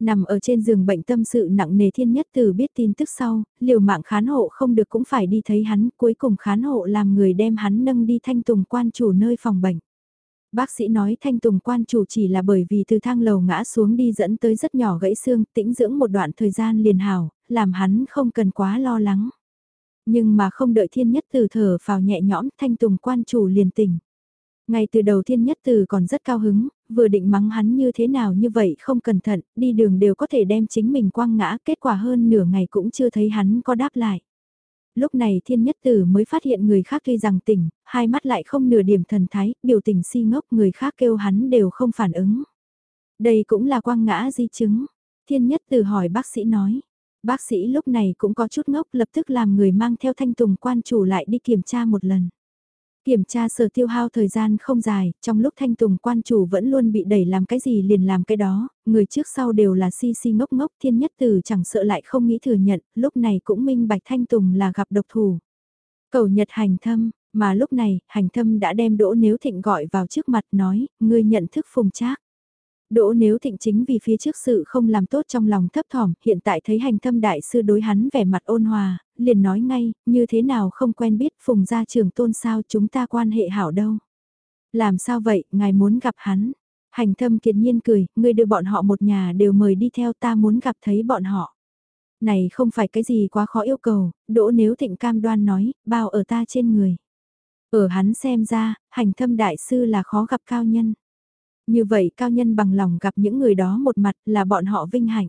Nằm ở trên giường bệnh tâm sự nặng nề thiên nhất từ biết tin tức sau, liều mạng khán hộ không được cũng phải đi thấy hắn, cuối cùng khán hộ làm người đem hắn nâng đi thanh tùng quan chủ nơi phòng bệnh. Bác sĩ nói thanh tùng quan chủ chỉ là bởi vì từ thang lầu ngã xuống đi dẫn tới rất nhỏ gãy xương, tĩnh dưỡng một đoạn thời gian liền hảo, làm hắn không cần quá lo lắng. Nhưng mà không đợi thiên nhất từ thở vào nhẹ nhõm thanh tùng quan chủ liền tỉnh. Ngay từ đầu thiên nhất từ còn rất cao hứng, vừa định mắng hắn như thế nào như vậy không cẩn thận, đi đường đều có thể đem chính mình quăng ngã, kết quả hơn nửa ngày cũng chưa thấy hắn có đáp lại. Lúc này thiên nhất tử mới phát hiện người khác tuy rằng tỉnh, hai mắt lại không nửa điểm thần thái, biểu tình si ngốc người khác kêu hắn đều không phản ứng. Đây cũng là quang ngã di chứng. Thiên nhất tử hỏi bác sĩ nói. Bác sĩ lúc này cũng có chút ngốc lập tức làm người mang theo thanh tùng quan chủ lại đi kiểm tra một lần. Kiểm tra sở tiêu hao thời gian không dài, trong lúc thanh tùng quan chủ vẫn luôn bị đẩy làm cái gì liền làm cái đó, người trước sau đều là si si ngốc ngốc thiên nhất tử chẳng sợ lại không nghĩ thừa nhận, lúc này cũng minh bạch thanh tùng là gặp độc thủ. Cầu nhật hành thâm, mà lúc này, hành thâm đã đem đỗ nếu thịnh gọi vào trước mặt nói, ngươi nhận thức phùng trác. Đỗ nếu thịnh chính vì phía trước sự không làm tốt trong lòng thấp thỏm, hiện tại thấy hành thâm đại sư đối hắn vẻ mặt ôn hòa, liền nói ngay, như thế nào không quen biết phùng gia trưởng tôn sao chúng ta quan hệ hảo đâu. Làm sao vậy, ngài muốn gặp hắn. Hành thâm kiệt nhiên cười, người đưa bọn họ một nhà đều mời đi theo ta muốn gặp thấy bọn họ. Này không phải cái gì quá khó yêu cầu, đỗ nếu thịnh cam đoan nói, bao ở ta trên người. Ở hắn xem ra, hành thâm đại sư là khó gặp cao nhân. Như vậy cao nhân bằng lòng gặp những người đó một mặt là bọn họ vinh hạnh.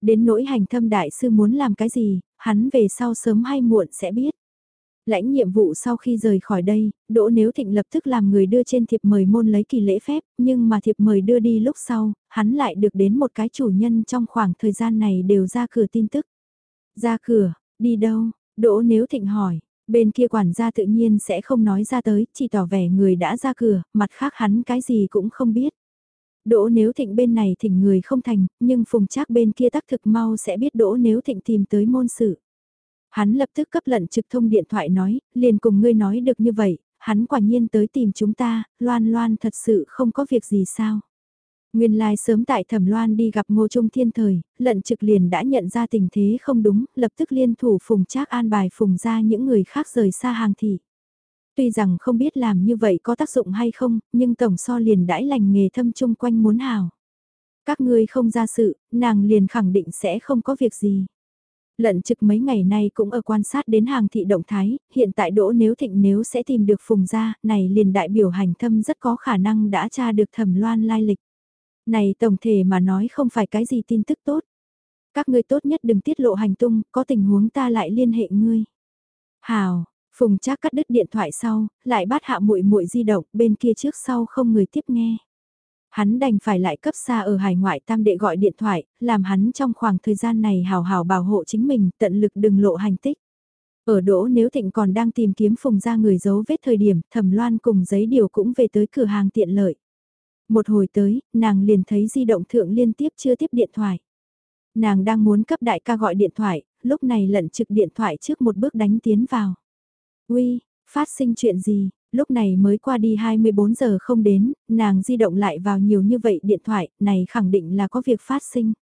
Đến nỗi hành thâm đại sư muốn làm cái gì, hắn về sau sớm hay muộn sẽ biết. Lãnh nhiệm vụ sau khi rời khỏi đây, Đỗ Nếu Thịnh lập tức làm người đưa trên thiệp mời môn lấy kỳ lễ phép, nhưng mà thiệp mời đưa đi lúc sau, hắn lại được đến một cái chủ nhân trong khoảng thời gian này đều ra cửa tin tức. Ra cửa, đi đâu? Đỗ Nếu Thịnh hỏi, bên kia quản gia tự nhiên sẽ không nói ra tới, chỉ tỏ vẻ người đã ra cửa, mặt khác hắn cái gì cũng không biết. Đỗ nếu thịnh bên này thỉnh người không thành, nhưng phùng trác bên kia tác thực mau sẽ biết đỗ nếu thịnh tìm tới môn sự. Hắn lập tức cấp lận trực thông điện thoại nói, liền cùng ngươi nói được như vậy, hắn quả nhiên tới tìm chúng ta, loan loan thật sự không có việc gì sao. Nguyên lai like sớm tại thẩm loan đi gặp ngô trung thiên thời, lận trực liền đã nhận ra tình thế không đúng, lập tức liên thủ phùng trác an bài phùng ra những người khác rời xa hàng thị. Tuy rằng không biết làm như vậy có tác dụng hay không, nhưng tổng so liền đãi lành nghề thâm chung quanh muốn hào. Các ngươi không ra sự, nàng liền khẳng định sẽ không có việc gì. Lận trực mấy ngày nay cũng ở quan sát đến hàng thị động thái, hiện tại đỗ nếu thịnh nếu sẽ tìm được phùng ra, này liền đại biểu hành thâm rất có khả năng đã tra được thẩm loan lai lịch. Này tổng thể mà nói không phải cái gì tin tức tốt. Các ngươi tốt nhất đừng tiết lộ hành tung, có tình huống ta lại liên hệ ngươi. Hào, Phùng Trác cắt đứt điện thoại sau, lại bắt hạ muội muội di động, bên kia trước sau không người tiếp nghe. Hắn đành phải lại cấp xa ở hải ngoại tam đệ gọi điện thoại, làm hắn trong khoảng thời gian này hào hào bảo hộ chính mình, tận lực đừng lộ hành tích. Ở đỗ nếu thịnh còn đang tìm kiếm phùng ra người giấu vết thời điểm, thẩm loan cùng giấy điều cũng về tới cửa hàng tiện lợi. Một hồi tới, nàng liền thấy di động thượng liên tiếp chưa tiếp điện thoại. Nàng đang muốn cấp đại ca gọi điện thoại, lúc này lận trực điện thoại trước một bước đánh tiến vào. Uy, phát sinh chuyện gì, lúc này mới qua đi 24 giờ không đến, nàng di động lại vào nhiều như vậy điện thoại, này khẳng định là có việc phát sinh.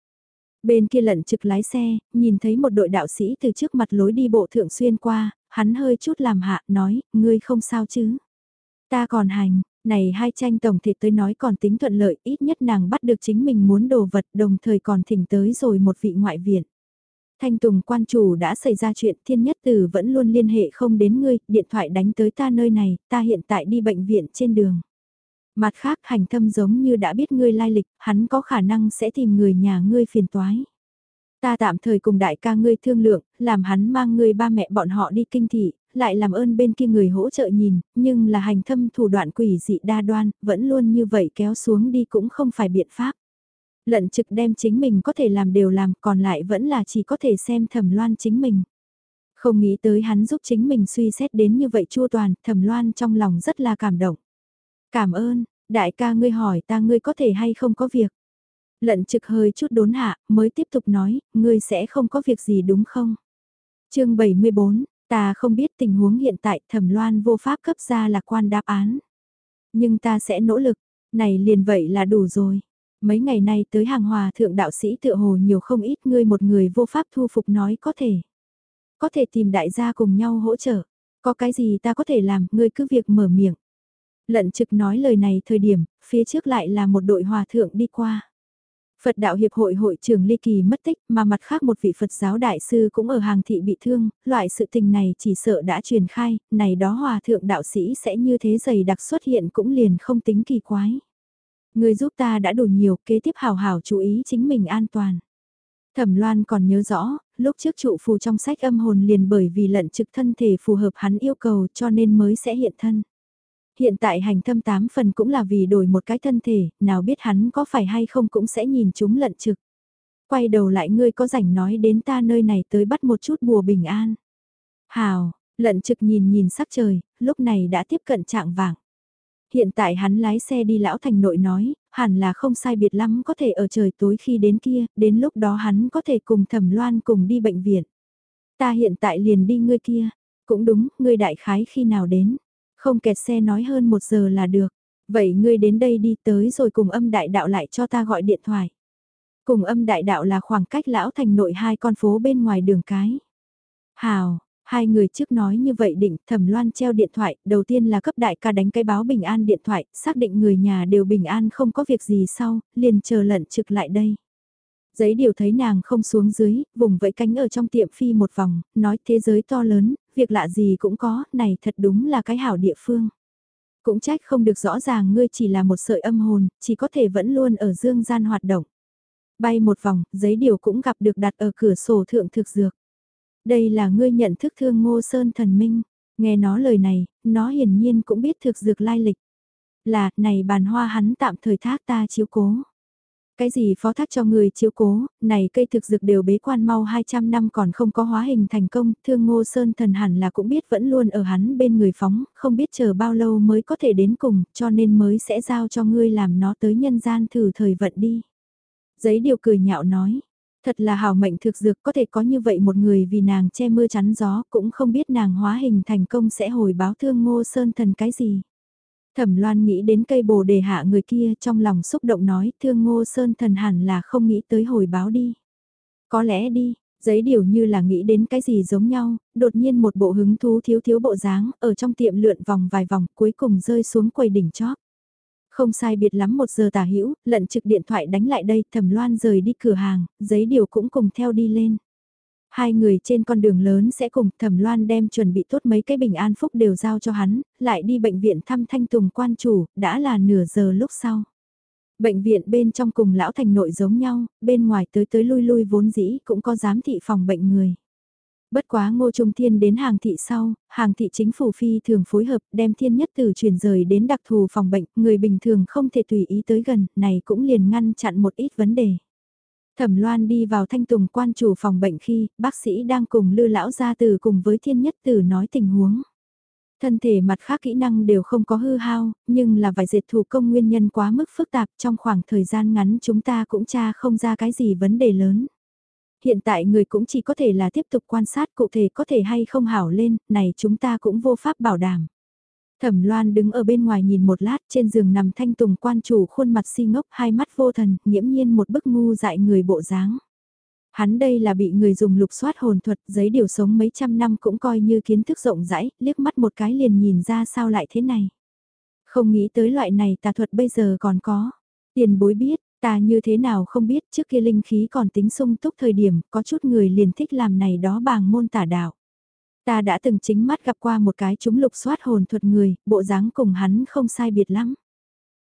Bên kia lận trực lái xe, nhìn thấy một đội đạo sĩ từ trước mặt lối đi bộ thượng xuyên qua, hắn hơi chút làm hạ, nói, ngươi không sao chứ. Ta còn hành, này hai tranh tổng thể tới nói còn tính thuận lợi, ít nhất nàng bắt được chính mình muốn đồ vật đồng thời còn thỉnh tới rồi một vị ngoại viện. Thanh Tùng quan chủ đã xảy ra chuyện thiên nhất tử vẫn luôn liên hệ không đến ngươi, điện thoại đánh tới ta nơi này, ta hiện tại đi bệnh viện trên đường. Mặt khác hành thâm giống như đã biết ngươi lai lịch, hắn có khả năng sẽ tìm người nhà ngươi phiền toái. Ta tạm thời cùng đại ca ngươi thương lượng, làm hắn mang ngươi ba mẹ bọn họ đi kinh thị, lại làm ơn bên kia người hỗ trợ nhìn, nhưng là hành thâm thủ đoạn quỷ dị đa đoan, vẫn luôn như vậy kéo xuống đi cũng không phải biện pháp. Lận trực đem chính mình có thể làm đều làm, còn lại vẫn là chỉ có thể xem thẩm loan chính mình. Không nghĩ tới hắn giúp chính mình suy xét đến như vậy chua toàn, thẩm loan trong lòng rất là cảm động. Cảm ơn, đại ca ngươi hỏi ta ngươi có thể hay không có việc. Lận trực hơi chút đốn hạ, mới tiếp tục nói, ngươi sẽ không có việc gì đúng không? chương 74, ta không biết tình huống hiện tại thẩm loan vô pháp cấp ra là quan đáp án. Nhưng ta sẽ nỗ lực, này liền vậy là đủ rồi. Mấy ngày nay tới hàng hòa thượng đạo sĩ tựa hồ nhiều không ít ngươi một người vô pháp thu phục nói có thể. Có thể tìm đại gia cùng nhau hỗ trợ. Có cái gì ta có thể làm, ngươi cứ việc mở miệng. Lận trực nói lời này thời điểm, phía trước lại là một đội hòa thượng đi qua. Phật đạo hiệp hội hội trưởng Ly Kỳ mất tích mà mặt khác một vị Phật giáo đại sư cũng ở hàng thị bị thương, loại sự tình này chỉ sợ đã truyền khai, này đó hòa thượng đạo sĩ sẽ như thế dày đặc xuất hiện cũng liền không tính kỳ quái. Người giúp ta đã đủ nhiều, kế tiếp hào hào chú ý chính mình an toàn. Thẩm Loan còn nhớ rõ, lúc trước trụ phù trong sách âm hồn liền bởi vì lận trực thân thể phù hợp hắn yêu cầu cho nên mới sẽ hiện thân. Hiện tại hành thâm tám phần cũng là vì đổi một cái thân thể, nào biết hắn có phải hay không cũng sẽ nhìn chúng lận trực. Quay đầu lại ngươi có rảnh nói đến ta nơi này tới bắt một chút bùa bình an. Hào, lận trực nhìn nhìn sắc trời, lúc này đã tiếp cận trạng vàng. Hiện tại hắn lái xe đi lão thành nội nói, hẳn là không sai biệt lắm có thể ở trời tối khi đến kia, đến lúc đó hắn có thể cùng thẩm loan cùng đi bệnh viện. Ta hiện tại liền đi ngươi kia, cũng đúng, ngươi đại khái khi nào đến. Không kẹt xe nói hơn một giờ là được. Vậy ngươi đến đây đi tới rồi cùng âm đại đạo lại cho ta gọi điện thoại. Cùng âm đại đạo là khoảng cách lão thành nội hai con phố bên ngoài đường cái. Hào, hai người trước nói như vậy định thẩm loan treo điện thoại, đầu tiên là cấp đại ca đánh cái báo bình an điện thoại, xác định người nhà đều bình an không có việc gì sau, liền chờ lận trực lại đây. Giấy điều thấy nàng không xuống dưới, vùng vẫy cánh ở trong tiệm phi một vòng, nói thế giới to lớn, việc lạ gì cũng có, này thật đúng là cái hảo địa phương. Cũng trách không được rõ ràng ngươi chỉ là một sợi âm hồn, chỉ có thể vẫn luôn ở dương gian hoạt động. Bay một vòng, giấy điều cũng gặp được đặt ở cửa sổ thượng thực dược. Đây là ngươi nhận thức thương ngô sơn thần minh. Nghe nó lời này, nó hiển nhiên cũng biết thực dược lai lịch. Là, này bàn hoa hắn tạm thời thác ta chiếu cố. Cái gì phó thác cho người chiếu cố, này cây thực dược đều bế quan mau 200 năm còn không có hóa hình thành công, thương ngô sơn thần hẳn là cũng biết vẫn luôn ở hắn bên người phóng, không biết chờ bao lâu mới có thể đến cùng, cho nên mới sẽ giao cho ngươi làm nó tới nhân gian thử thời vận đi. Giấy điều cười nhạo nói, thật là hào mệnh thực dược có thể có như vậy một người vì nàng che mưa chắn gió cũng không biết nàng hóa hình thành công sẽ hồi báo thương ngô sơn thần cái gì. Thẩm Loan nghĩ đến cây bồ đề hạ người kia trong lòng xúc động nói thương ngô sơn thần hẳn là không nghĩ tới hồi báo đi. Có lẽ đi, giấy điều như là nghĩ đến cái gì giống nhau, đột nhiên một bộ hứng thú thiếu thiếu bộ dáng ở trong tiệm lượn vòng vài vòng cuối cùng rơi xuống quầy đỉnh chóp. Không sai biệt lắm một giờ tả hữu lận trực điện thoại đánh lại đây, thẩm loan rời đi cửa hàng, giấy điều cũng cùng theo đi lên. Hai người trên con đường lớn sẽ cùng thẩm loan đem chuẩn bị tốt mấy cái bình an phúc đều giao cho hắn, lại đi bệnh viện thăm thanh tùng quan chủ, đã là nửa giờ lúc sau. Bệnh viện bên trong cùng lão thành nội giống nhau, bên ngoài tới tới lui lui vốn dĩ cũng có giám thị phòng bệnh người. Bất quá ngô trung thiên đến hàng thị sau, hàng thị chính phủ phi thường phối hợp đem thiên nhất từ chuyển rời đến đặc thù phòng bệnh, người bình thường không thể tùy ý tới gần, này cũng liền ngăn chặn một ít vấn đề. Thẩm Loan đi vào thanh tùng quan chủ phòng bệnh khi, bác sĩ đang cùng lư lão gia từ cùng với thiên nhất tử nói tình huống. Thân thể mặt khác kỹ năng đều không có hư hao, nhưng là vài dệt thủ công nguyên nhân quá mức phức tạp trong khoảng thời gian ngắn chúng ta cũng tra không ra cái gì vấn đề lớn. Hiện tại người cũng chỉ có thể là tiếp tục quan sát cụ thể có thể hay không hảo lên, này chúng ta cũng vô pháp bảo đảm. Thẩm Loan đứng ở bên ngoài nhìn một lát trên giường nằm thanh tùng quan chủ khuôn mặt si ngốc hai mắt vô thần, nghiễm nhiên một bức ngu dại người bộ dáng. Hắn đây là bị người dùng lục soát hồn thuật giấy điều sống mấy trăm năm cũng coi như kiến thức rộng rãi, liếc mắt một cái liền nhìn ra sao lại thế này. Không nghĩ tới loại này tà thuật bây giờ còn có. Tiền bối biết, Ta như thế nào không biết trước kia linh khí còn tính sung túc thời điểm có chút người liền thích làm này đó bàng môn tả đạo. Ta đã từng chính mắt gặp qua một cái chúng lục soát hồn thuật người, bộ dáng cùng hắn không sai biệt lắm.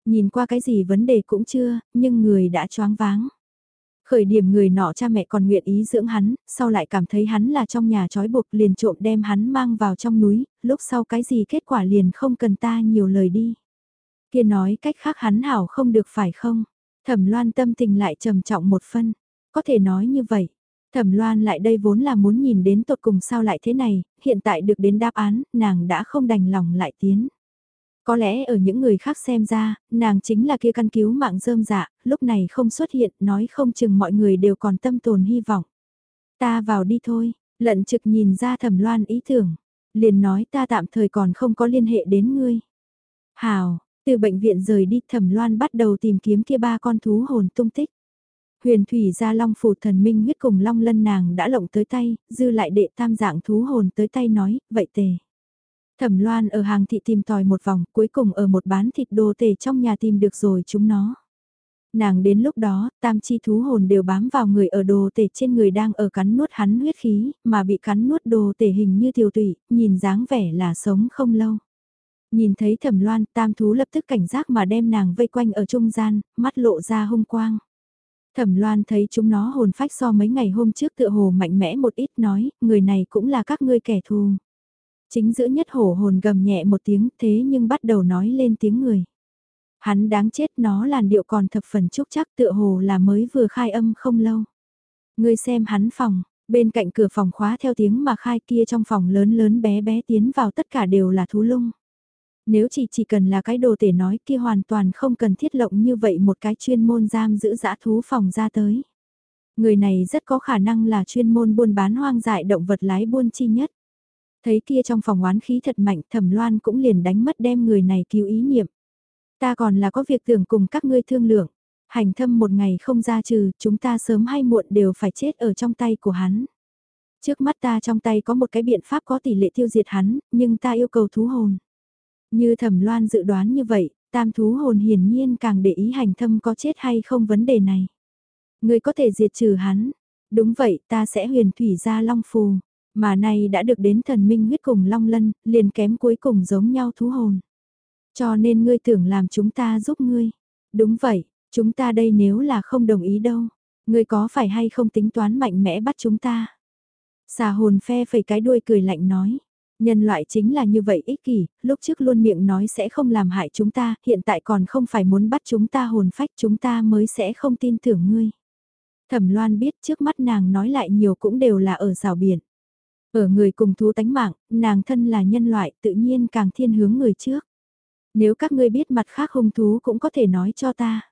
Nhìn qua cái gì vấn đề cũng chưa, nhưng người đã choáng váng. Khởi điểm người nọ cha mẹ còn nguyện ý dưỡng hắn, sau lại cảm thấy hắn là trong nhà trói buộc liền trộm đem hắn mang vào trong núi, lúc sau cái gì kết quả liền không cần ta nhiều lời đi. Kia nói cách khác hắn hảo không được phải không? Thẩm loan tâm tình lại trầm trọng một phân. Có thể nói như vậy. Thẩm loan lại đây vốn là muốn nhìn đến tột cùng sao lại thế này, hiện tại được đến đáp án, nàng đã không đành lòng lại tiến. Có lẽ ở những người khác xem ra, nàng chính là kia căn cứu mạng rơm dạ, lúc này không xuất hiện, nói không chừng mọi người đều còn tâm tồn hy vọng. Ta vào đi thôi, lận trực nhìn ra thẩm loan ý tưởng, liền nói ta tạm thời còn không có liên hệ đến ngươi. Hào, từ bệnh viện rời đi thẩm loan bắt đầu tìm kiếm kia ba con thú hồn tung tích. Huyền thủy ra long phủ thần minh huyết cùng long lân nàng đã lộng tới tay, dư lại đệ tam dạng thú hồn tới tay nói, vậy tề. Thẩm loan ở hàng thị tìm tòi một vòng, cuối cùng ở một bán thịt đồ tề trong nhà tìm được rồi chúng nó. Nàng đến lúc đó, tam chi thú hồn đều bám vào người ở đồ tể trên người đang ở cắn nuốt hắn huyết khí, mà bị cắn nuốt đồ tể hình như tiêu tụy, nhìn dáng vẻ là sống không lâu. Nhìn thấy thẩm loan, tam thú lập tức cảnh giác mà đem nàng vây quanh ở trung gian, mắt lộ ra hung quang. Thẩm loan thấy chúng nó hồn phách so mấy ngày hôm trước tựa hồ mạnh mẽ một ít nói, người này cũng là các ngươi kẻ thù. Chính giữa nhất hổ hồn gầm nhẹ một tiếng thế nhưng bắt đầu nói lên tiếng người. Hắn đáng chết nó làn điệu còn thập phần chúc chắc tựa hồ là mới vừa khai âm không lâu. Ngươi xem hắn phòng, bên cạnh cửa phòng khóa theo tiếng mà khai kia trong phòng lớn lớn bé bé tiến vào tất cả đều là thú lung. Nếu chỉ chỉ cần là cái đồ tể nói kia hoàn toàn không cần thiết lộng như vậy một cái chuyên môn giam giữ dã thú phòng ra tới. Người này rất có khả năng là chuyên môn buôn bán hoang dại động vật lái buôn chi nhất. Thấy kia trong phòng oán khí thật mạnh thẩm loan cũng liền đánh mất đem người này cứu ý niệm. Ta còn là có việc tưởng cùng các ngươi thương lượng. Hành thâm một ngày không ra trừ, chúng ta sớm hay muộn đều phải chết ở trong tay của hắn. Trước mắt ta trong tay có một cái biện pháp có tỷ lệ tiêu diệt hắn, nhưng ta yêu cầu thú hồn. Như thẩm loan dự đoán như vậy, tam thú hồn hiển nhiên càng để ý hành thâm có chết hay không vấn đề này. Người có thể diệt trừ hắn. Đúng vậy, ta sẽ huyền thủy ra long phù. Mà này đã được đến thần minh huyết cùng long lân, liền kém cuối cùng giống nhau thú hồn. Cho nên ngươi tưởng làm chúng ta giúp ngươi. Đúng vậy, chúng ta đây nếu là không đồng ý đâu. Ngươi có phải hay không tính toán mạnh mẽ bắt chúng ta? Xà hồn phe phẩy cái đuôi cười lạnh nói. Nhân loại chính là như vậy ích kỷ, lúc trước luôn miệng nói sẽ không làm hại chúng ta, hiện tại còn không phải muốn bắt chúng ta hồn phách chúng ta mới sẽ không tin tưởng ngươi. Thẩm Loan biết trước mắt nàng nói lại nhiều cũng đều là ở rào biển. Ở người cùng thú tánh mạng, nàng thân là nhân loại tự nhiên càng thiên hướng người trước. Nếu các ngươi biết mặt khác hung thú cũng có thể nói cho ta.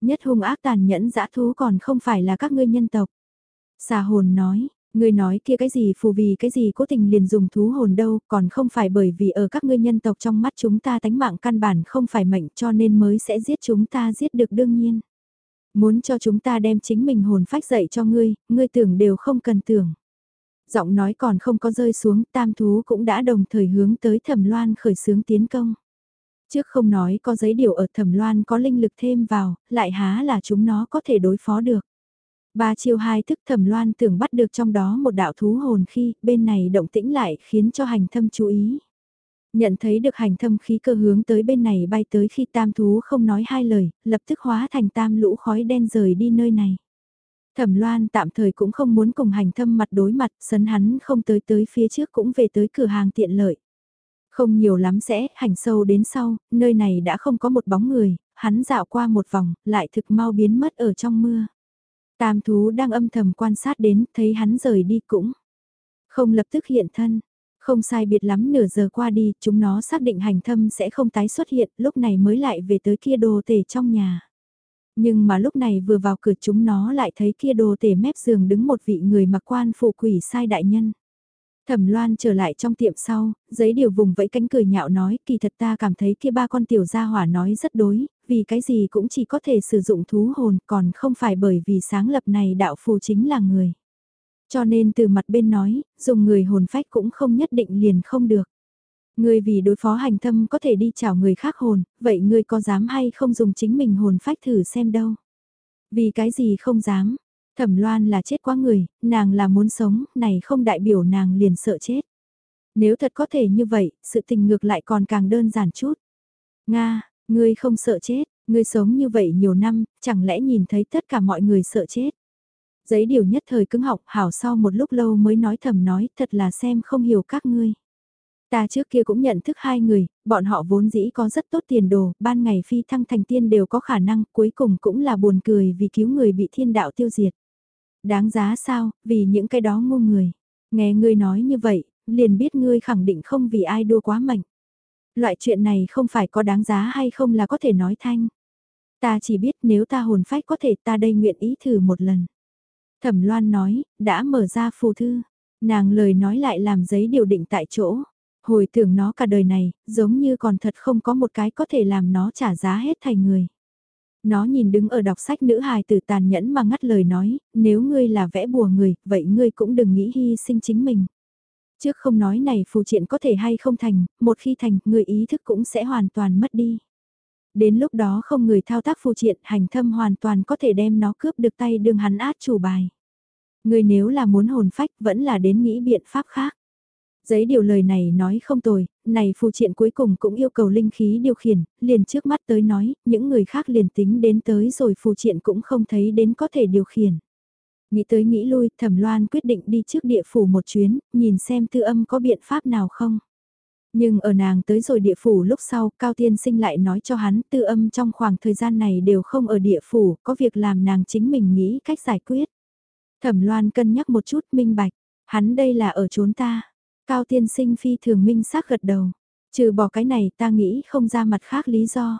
Nhất hung ác tàn nhẫn dã thú còn không phải là các ngươi nhân tộc. Xà hồn nói, ngươi nói kia cái gì phù vì cái gì cố tình liền dùng thú hồn đâu, còn không phải bởi vì ở các ngươi nhân tộc trong mắt chúng ta tánh mạng căn bản không phải mệnh cho nên mới sẽ giết chúng ta giết được đương nhiên. Muốn cho chúng ta đem chính mình hồn phách dậy cho ngươi, ngươi tưởng đều không cần tưởng giọng nói còn không có rơi xuống, tam thú cũng đã đồng thời hướng tới thẩm loan khởi xướng tiến công. Trước không nói có giấy điều ở thẩm loan có linh lực thêm vào, lại há là chúng nó có thể đối phó được. Ba chiêu hai thức thẩm loan tưởng bắt được trong đó một đạo thú hồn khi bên này động tĩnh lại khiến cho hành thâm chú ý. Nhận thấy được hành thâm khí cơ hướng tới bên này bay tới khi tam thú không nói hai lời, lập tức hóa thành tam lũ khói đen rời đi nơi này. Thẩm Loan tạm thời cũng không muốn cùng hành thâm mặt đối mặt, sấn hắn không tới tới phía trước cũng về tới cửa hàng tiện lợi. Không nhiều lắm sẽ, hành sâu đến sau, nơi này đã không có một bóng người, hắn dạo qua một vòng, lại thực mau biến mất ở trong mưa. Tam thú đang âm thầm quan sát đến, thấy hắn rời đi cũng. Không lập tức hiện thân. Không sai biệt lắm nửa giờ qua đi, chúng nó xác định hành thâm sẽ không tái xuất hiện, lúc này mới lại về tới kia đồ tể trong nhà. Nhưng mà lúc này vừa vào cửa chúng nó lại thấy kia đồ tể mép giường đứng một vị người mặc quan phụ quỷ sai đại nhân. Thẩm Loan trở lại trong tiệm sau, giấy điều vùng vẫy cánh cười nhạo nói, kỳ thật ta cảm thấy kia ba con tiểu gia hỏa nói rất đối, vì cái gì cũng chỉ có thể sử dụng thú hồn, còn không phải bởi vì sáng lập này đạo phù chính là người. Cho nên từ mặt bên nói, dùng người hồn phách cũng không nhất định liền không được. Ngươi vì đối phó hành thâm có thể đi chào người khác hồn, vậy ngươi có dám hay không dùng chính mình hồn phách thử xem đâu. Vì cái gì không dám, thẩm loan là chết quá người, nàng là muốn sống, này không đại biểu nàng liền sợ chết. Nếu thật có thể như vậy, sự tình ngược lại còn càng đơn giản chút. Nga, ngươi không sợ chết, ngươi sống như vậy nhiều năm, chẳng lẽ nhìn thấy tất cả mọi người sợ chết. Giấy điều nhất thời cứng học hảo sau một lúc lâu mới nói thầm nói thật là xem không hiểu các ngươi. Ta trước kia cũng nhận thức hai người, bọn họ vốn dĩ có rất tốt tiền đồ, ban ngày phi thăng thành tiên đều có khả năng, cuối cùng cũng là buồn cười vì cứu người bị thiên đạo tiêu diệt. Đáng giá sao, vì những cái đó ngu người. Nghe ngươi nói như vậy, liền biết ngươi khẳng định không vì ai đua quá mạnh. Loại chuyện này không phải có đáng giá hay không là có thể nói thanh. Ta chỉ biết nếu ta hồn phách có thể ta đây nguyện ý thử một lần. Thẩm Loan nói, đã mở ra phù thư. Nàng lời nói lại làm giấy điều định tại chỗ. Hồi tưởng nó cả đời này, giống như còn thật không có một cái có thể làm nó trả giá hết thành người. Nó nhìn đứng ở đọc sách nữ hài tử tàn nhẫn mà ngắt lời nói, nếu ngươi là vẽ bùa người, vậy ngươi cũng đừng nghĩ hy sinh chính mình. Trước không nói này phù triện có thể hay không thành, một khi thành, người ý thức cũng sẽ hoàn toàn mất đi. Đến lúc đó không người thao tác phù triện, hành thâm hoàn toàn có thể đem nó cướp được tay đường hắn át chủ bài. Người nếu là muốn hồn phách vẫn là đến nghĩ biện pháp khác. Giấy điều lời này nói không tồi, này phù triện cuối cùng cũng yêu cầu linh khí điều khiển, liền trước mắt tới nói, những người khác liền tính đến tới rồi phù triện cũng không thấy đến có thể điều khiển. Nghĩ tới nghĩ lui, thẩm loan quyết định đi trước địa phủ một chuyến, nhìn xem tư âm có biện pháp nào không. Nhưng ở nàng tới rồi địa phủ lúc sau, Cao Tiên Sinh lại nói cho hắn tư âm trong khoảng thời gian này đều không ở địa phủ, có việc làm nàng chính mình nghĩ cách giải quyết. Thẩm Loan cân nhắc một chút minh bạch, hắn đây là ở trốn ta. Cao Tiên Sinh phi thường minh xác gật đầu, trừ bỏ cái này ta nghĩ không ra mặt khác lý do.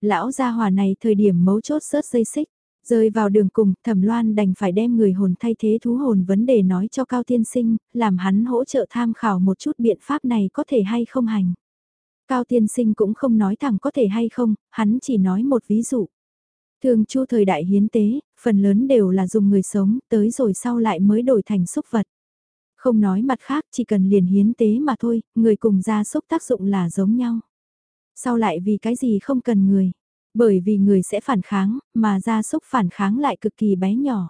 Lão gia hỏa này thời điểm mấu chốt sớt dây xích, Rơi vào đường cùng, thẩm loan đành phải đem người hồn thay thế thú hồn vấn đề nói cho Cao Tiên Sinh, làm hắn hỗ trợ tham khảo một chút biện pháp này có thể hay không hành. Cao Tiên Sinh cũng không nói thẳng có thể hay không, hắn chỉ nói một ví dụ. Thường chu thời đại hiến tế, phần lớn đều là dùng người sống, tới rồi sau lại mới đổi thành xúc vật. Không nói mặt khác, chỉ cần liền hiến tế mà thôi, người cùng gia súc tác dụng là giống nhau. Sau lại vì cái gì không cần người, bởi vì người sẽ phản kháng, mà gia súc phản kháng lại cực kỳ bé nhỏ.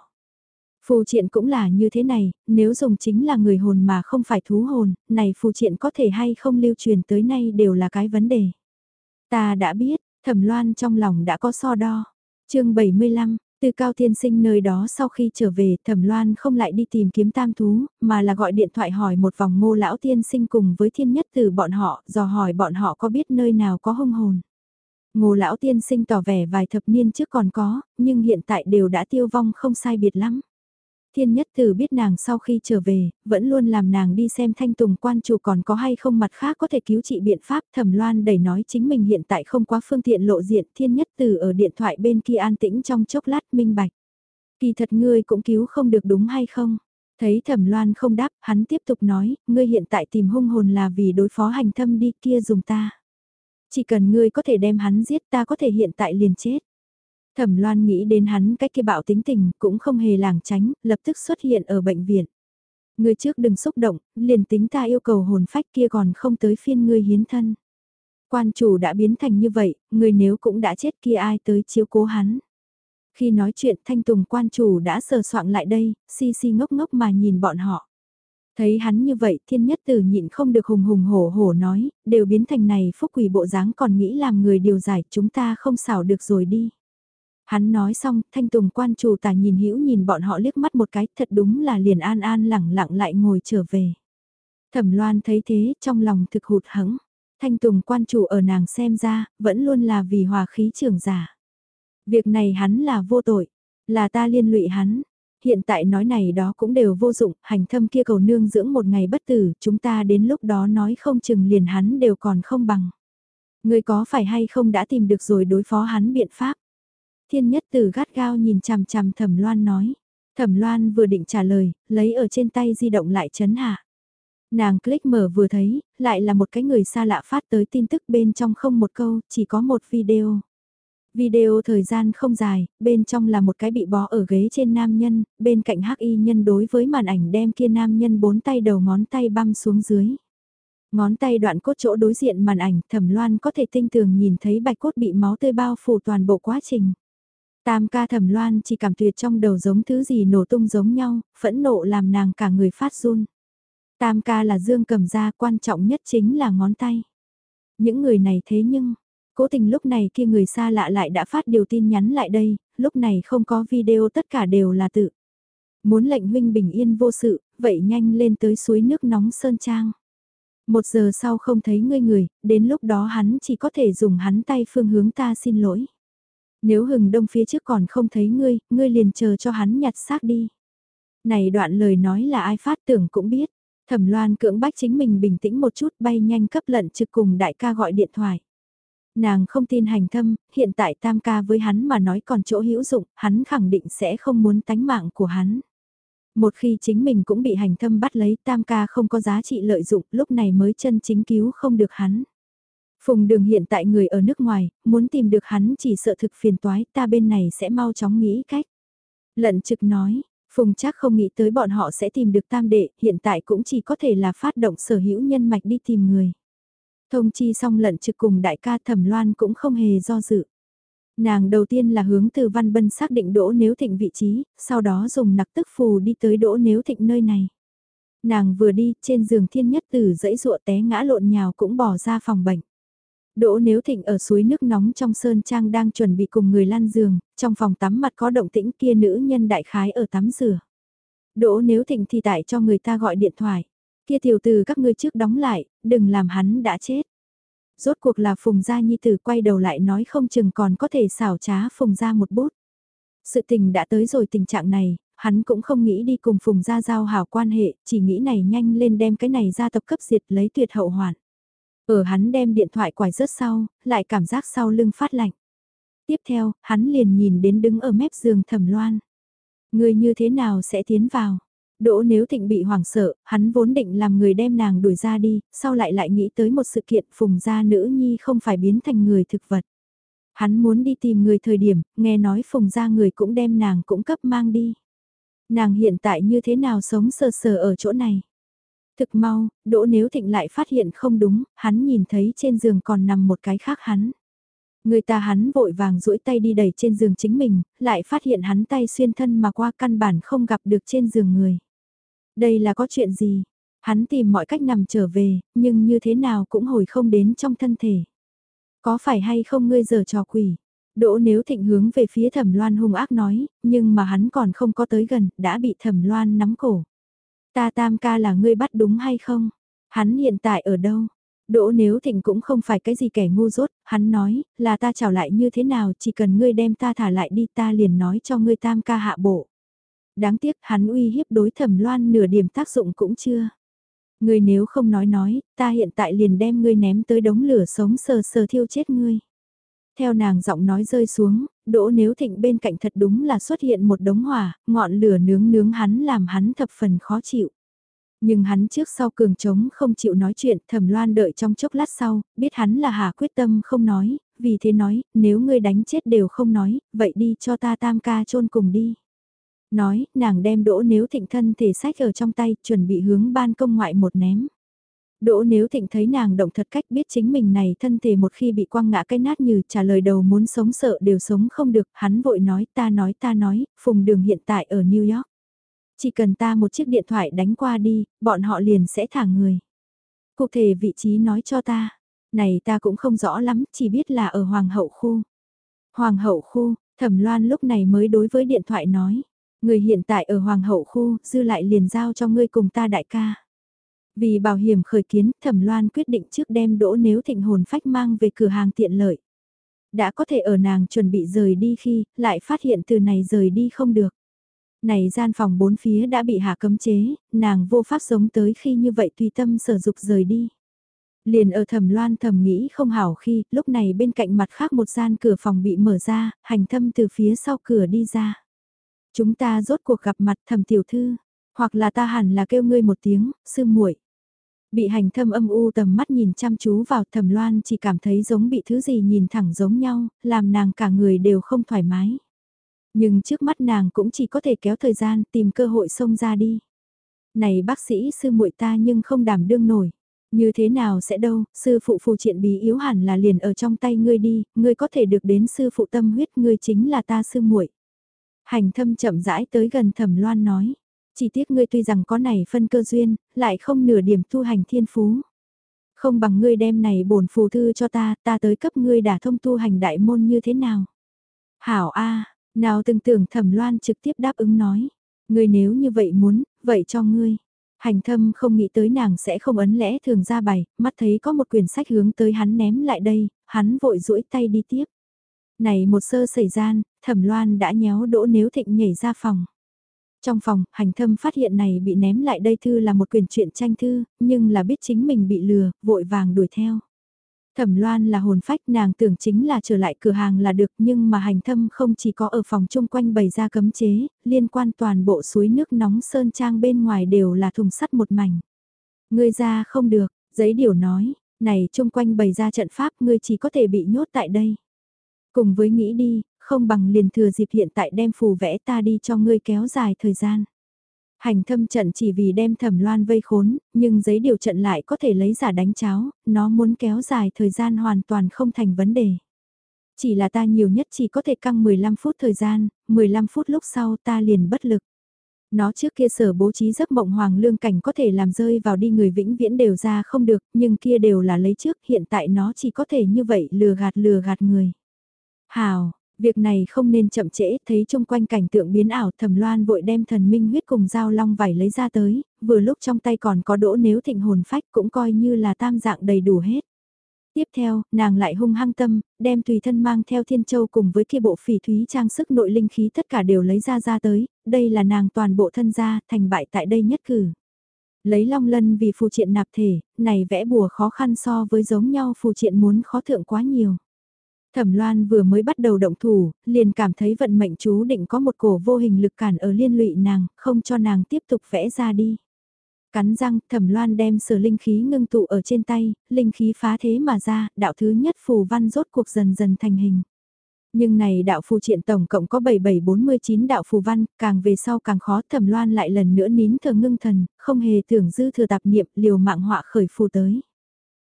Phù triện cũng là như thế này, nếu dùng chính là người hồn mà không phải thú hồn, này phù triện có thể hay không lưu truyền tới nay đều là cái vấn đề. Ta đã biết, thẩm loan trong lòng đã có so đo. chương 75, từ cao thiên sinh nơi đó sau khi trở về thẩm loan không lại đi tìm kiếm tam thú, mà là gọi điện thoại hỏi một vòng ngô lão tiên sinh cùng với thiên nhất từ bọn họ, dò hỏi bọn họ có biết nơi nào có hung hồn. Ngô lão tiên sinh tỏ vẻ vài thập niên trước còn có, nhưng hiện tại đều đã tiêu vong không sai biệt lắm. Thiên nhất tử biết nàng sau khi trở về, vẫn luôn làm nàng đi xem thanh tùng quan chủ còn có hay không mặt khác có thể cứu trị biện pháp thẩm loan đẩy nói chính mình hiện tại không quá phương tiện lộ diện thiên nhất tử ở điện thoại bên kia an tĩnh trong chốc lát minh bạch. Kỳ thật ngươi cũng cứu không được đúng hay không? Thấy thẩm loan không đáp, hắn tiếp tục nói, ngươi hiện tại tìm hung hồn là vì đối phó hành thâm đi kia dùng ta. Chỉ cần ngươi có thể đem hắn giết ta có thể hiện tại liền chết. Thẩm Loan nghĩ đến hắn cách kia bạo tính tình cũng không hề làng tránh, lập tức xuất hiện ở bệnh viện. Ngươi trước đừng xúc động, liền tính ta yêu cầu hồn phách kia còn không tới phiên ngươi hiến thân. Quan chủ đã biến thành như vậy, người nếu cũng đã chết kia ai tới chiếu cố hắn. Khi nói chuyện thanh tùng quan chủ đã sờ soạn lại đây, si si ngốc ngốc mà nhìn bọn họ. Thấy hắn như vậy thiên nhất tử nhịn không được hùng hùng hổ hổ nói, đều biến thành này phúc quỷ bộ dáng còn nghĩ làm người điều giải chúng ta không xảo được rồi đi. Hắn nói xong, thanh tùng quan chủ tả nhìn hữu nhìn bọn họ liếc mắt một cái, thật đúng là liền an an lẳng lặng lại ngồi trở về. Thẩm loan thấy thế, trong lòng thực hụt hẫng Thanh tùng quan chủ ở nàng xem ra, vẫn luôn là vì hòa khí trưởng giả. Việc này hắn là vô tội, là ta liên lụy hắn, hiện tại nói này đó cũng đều vô dụng, hành thâm kia cầu nương dưỡng một ngày bất tử, chúng ta đến lúc đó nói không chừng liền hắn đều còn không bằng. Người có phải hay không đã tìm được rồi đối phó hắn biện pháp? Thiên nhất tử gắt gao nhìn chằm chằm thẩm loan nói. Thẩm loan vừa định trả lời, lấy ở trên tay di động lại chấn hạ. Nàng click mở vừa thấy, lại là một cái người xa lạ phát tới tin tức bên trong không một câu, chỉ có một video. Video thời gian không dài, bên trong là một cái bị bó ở ghế trên nam nhân, bên cạnh hắc y nhân đối với màn ảnh đem kia nam nhân bốn tay đầu ngón tay băm xuống dưới. Ngón tay đoạn cốt chỗ đối diện màn ảnh thẩm loan có thể tinh tường nhìn thấy bạch cốt bị máu tươi bao phủ toàn bộ quá trình. Tam ca thẩm loan chỉ cảm tuyệt trong đầu giống thứ gì nổ tung giống nhau, phẫn nộ làm nàng cả người phát run. Tam ca là dương cầm ra quan trọng nhất chính là ngón tay. Những người này thế nhưng, cố tình lúc này kia người xa lạ lại đã phát điều tin nhắn lại đây, lúc này không có video tất cả đều là tự. Muốn lệnh huynh bình yên vô sự, vậy nhanh lên tới suối nước nóng Sơn Trang. Một giờ sau không thấy ngươi người, đến lúc đó hắn chỉ có thể dùng hắn tay phương hướng ta xin lỗi. Nếu hừng đông phía trước còn không thấy ngươi, ngươi liền chờ cho hắn nhặt xác đi. Này đoạn lời nói là ai phát tưởng cũng biết. Thẩm Loan cưỡng bách chính mình bình tĩnh một chút bay nhanh cấp lận trực cùng đại ca gọi điện thoại. Nàng không tin hành thâm, hiện tại tam ca với hắn mà nói còn chỗ hữu dụng, hắn khẳng định sẽ không muốn tánh mạng của hắn. Một khi chính mình cũng bị hành thâm bắt lấy tam ca không có giá trị lợi dụng, lúc này mới chân chính cứu không được hắn. Phùng đường hiện tại người ở nước ngoài, muốn tìm được hắn chỉ sợ thực phiền toái, ta bên này sẽ mau chóng nghĩ cách. Lận trực nói, Phùng chắc không nghĩ tới bọn họ sẽ tìm được tam đệ, hiện tại cũng chỉ có thể là phát động sở hữu nhân mạch đi tìm người. Thông chi xong lận trực cùng đại ca thẩm loan cũng không hề do dự. Nàng đầu tiên là hướng từ Văn Bân xác định Đỗ Nếu Thịnh vị trí, sau đó dùng nặc tức phù đi tới Đỗ Nếu Thịnh nơi này. Nàng vừa đi, trên giường thiên nhất tử dãy ruộ té ngã lộn nhào cũng bỏ ra phòng bệnh. Đỗ Nếu Thịnh ở suối nước nóng trong sơn trang đang chuẩn bị cùng người lăn giường, trong phòng tắm mặt có động tĩnh kia nữ nhân đại khái ở tắm rửa. Đỗ Nếu Thịnh thì tại cho người ta gọi điện thoại. Kia tiểu từ các ngươi trước đóng lại, đừng làm hắn đã chết. Rốt cuộc là Phùng Gia Nhi Tử quay đầu lại nói không chừng còn có thể xảo trá Phùng Gia một bút. Sự tình đã tới rồi tình trạng này, hắn cũng không nghĩ đi cùng Phùng Gia giao hảo quan hệ, chỉ nghĩ này nhanh lên đem cái này ra tộc cấp diệt lấy tuyệt hậu hoàn. Ở hắn đem điện thoại quải rớt sau, lại cảm giác sau lưng phát lạnh. Tiếp theo, hắn liền nhìn đến đứng ở mép giường thẩm loan. Người như thế nào sẽ tiến vào? Đỗ nếu thịnh bị hoảng sợ, hắn vốn định làm người đem nàng đuổi ra đi, sau lại lại nghĩ tới một sự kiện phùng gia nữ nhi không phải biến thành người thực vật. Hắn muốn đi tìm người thời điểm, nghe nói phùng gia người cũng đem nàng cũng cấp mang đi. Nàng hiện tại như thế nào sống sờ sờ ở chỗ này? Thực mau, Đỗ Nếu Thịnh lại phát hiện không đúng, hắn nhìn thấy trên giường còn nằm một cái khác hắn. Người ta hắn vội vàng duỗi tay đi đẩy trên giường chính mình, lại phát hiện hắn tay xuyên thân mà qua căn bản không gặp được trên giường người. Đây là có chuyện gì? Hắn tìm mọi cách nằm trở về, nhưng như thế nào cũng hồi không đến trong thân thể. Có phải hay không ngươi giờ trò quỷ? Đỗ nếu thịnh hướng về phía thẩm loan hung ác nói, nhưng mà hắn còn không có tới gần, đã bị thẩm loan nắm cổ. Ta tam ca là ngươi bắt đúng hay không? Hắn hiện tại ở đâu? Đỗ nếu thịnh cũng không phải cái gì kẻ ngu dốt, hắn nói, là ta chào lại như thế nào, chỉ cần ngươi đem ta thả lại đi ta liền nói cho ngươi tam ca hạ bộ. Đáng tiếc hắn uy hiếp đối thẩm loan nửa điểm tác dụng cũng chưa. Ngươi nếu không nói nói, ta hiện tại liền đem ngươi ném tới đống lửa sống sờ sờ thiêu chết ngươi. Theo nàng giọng nói rơi xuống, đỗ nếu thịnh bên cạnh thật đúng là xuất hiện một đống hỏa, ngọn lửa nướng nướng hắn làm hắn thập phần khó chịu. Nhưng hắn trước sau cường trống không chịu nói chuyện, thẩm loan đợi trong chốc lát sau, biết hắn là hà quyết tâm không nói, vì thế nói, nếu ngươi đánh chết đều không nói, vậy đi cho ta tam ca chôn cùng đi. Nói, nàng đem đỗ nếu thịnh thân thể sách ở trong tay, chuẩn bị hướng ban công ngoại một ném. Đỗ nếu thịnh thấy nàng động thật cách biết chính mình này thân thể một khi bị quăng ngã cái nát như trả lời đầu muốn sống sợ đều sống không được, hắn vội nói ta nói ta nói, phùng đường hiện tại ở New York. Chỉ cần ta một chiếc điện thoại đánh qua đi, bọn họ liền sẽ thả người. Cụ thể vị trí nói cho ta, này ta cũng không rõ lắm, chỉ biết là ở Hoàng hậu khu. Hoàng hậu khu, thẩm loan lúc này mới đối với điện thoại nói, người hiện tại ở Hoàng hậu khu, dư lại liền giao cho ngươi cùng ta đại ca. Vì bảo hiểm khởi kiến, Thẩm Loan quyết định trước đem đỗ nếu thịnh hồn phách mang về cửa hàng tiện lợi. Đã có thể ở nàng chuẩn bị rời đi khi, lại phát hiện từ này rời đi không được. Này gian phòng bốn phía đã bị hạ cấm chế, nàng vô pháp sống tới khi như vậy tùy tâm sở dục rời đi. Liền ở thẩm loan thầm nghĩ không hảo khi, lúc này bên cạnh mặt khác một gian cửa phòng bị mở ra, hành thâm từ phía sau cửa đi ra. Chúng ta rốt cuộc gặp mặt thầm tiểu thư, hoặc là ta hẳn là kêu ngươi một tiếng, sư muội Bị hành thâm âm u tầm mắt nhìn chăm chú vào thầm loan chỉ cảm thấy giống bị thứ gì nhìn thẳng giống nhau, làm nàng cả người đều không thoải mái. Nhưng trước mắt nàng cũng chỉ có thể kéo thời gian tìm cơ hội xông ra đi. Này bác sĩ sư muội ta nhưng không đảm đương nổi. Như thế nào sẽ đâu, sư phụ phù triện bí yếu hẳn là liền ở trong tay ngươi đi, ngươi có thể được đến sư phụ tâm huyết ngươi chính là ta sư muội. Hành thâm chậm rãi tới gần thẩm loan nói, chỉ tiếc ngươi tuy rằng có này phân cơ duyên, lại không nửa điểm tu hành thiên phú. Không bằng ngươi đem này bổn phù thư cho ta, ta tới cấp ngươi đả thông tu hành đại môn như thế nào. Hảo A, nào từng tưởng thẩm loan trực tiếp đáp ứng nói, ngươi nếu như vậy muốn, vậy cho ngươi. Hành thâm không nghĩ tới nàng sẽ không ấn lẽ thường ra bài, mắt thấy có một quyển sách hướng tới hắn ném lại đây, hắn vội duỗi tay đi tiếp. Này một sơ xảy gian, thẩm loan đã nhéo đỗ nếu thịnh nhảy ra phòng. Trong phòng, hành thâm phát hiện này bị ném lại đây thư là một quyển truyện tranh thư, nhưng là biết chính mình bị lừa, vội vàng đuổi theo. Thẩm Loan là hồn phách nàng tưởng chính là trở lại cửa hàng là được nhưng mà hành thâm không chỉ có ở phòng chung quanh bày ra cấm chế, liên quan toàn bộ suối nước nóng sơn trang bên ngoài đều là thùng sắt một mảnh. Ngươi ra không được, giấy điều nói, này chung quanh bày ra trận pháp ngươi chỉ có thể bị nhốt tại đây. Cùng với nghĩ đi, không bằng liền thừa dịp hiện tại đem phù vẽ ta đi cho ngươi kéo dài thời gian. Hành thâm trận chỉ vì đem thẩm loan vây khốn, nhưng giấy điều trận lại có thể lấy giả đánh cháo, nó muốn kéo dài thời gian hoàn toàn không thành vấn đề. Chỉ là ta nhiều nhất chỉ có thể căng 15 phút thời gian, 15 phút lúc sau ta liền bất lực. Nó trước kia sở bố trí giấc mộng hoàng lương cảnh có thể làm rơi vào đi người vĩnh viễn đều ra không được, nhưng kia đều là lấy trước, hiện tại nó chỉ có thể như vậy lừa gạt lừa gạt người. Hào, Việc này không nên chậm trễ, thấy chung quanh cảnh tượng biến ảo thẩm loan vội đem thần minh huyết cùng dao long vải lấy ra tới, vừa lúc trong tay còn có đỗ nếu thịnh hồn phách cũng coi như là tam dạng đầy đủ hết. Tiếp theo, nàng lại hung hăng tâm, đem tùy thân mang theo thiên châu cùng với kia bộ phỉ thúy trang sức nội linh khí tất cả đều lấy ra ra tới, đây là nàng toàn bộ thân gia, thành bại tại đây nhất cử. Lấy long lân vì phù triện nạp thể, này vẽ bùa khó khăn so với giống nhau phù triện muốn khó thượng quá nhiều. Thẩm Loan vừa mới bắt đầu động thủ, liền cảm thấy vận mệnh chú định có một cổ vô hình lực cản ở liên lụy nàng, không cho nàng tiếp tục vẽ ra đi. Cắn răng, Thẩm Loan đem sở linh khí ngưng tụ ở trên tay, linh khí phá thế mà ra, đạo thứ nhất phù văn rốt cuộc dần dần thành hình. Nhưng này đạo phù triện tổng cộng có 7749 đạo phù văn, càng về sau càng khó thẩm loan lại lần nữa nín thờ ngưng thần, không hề tưởng dư thừa tạp niệm liều mạng họa khởi phù tới.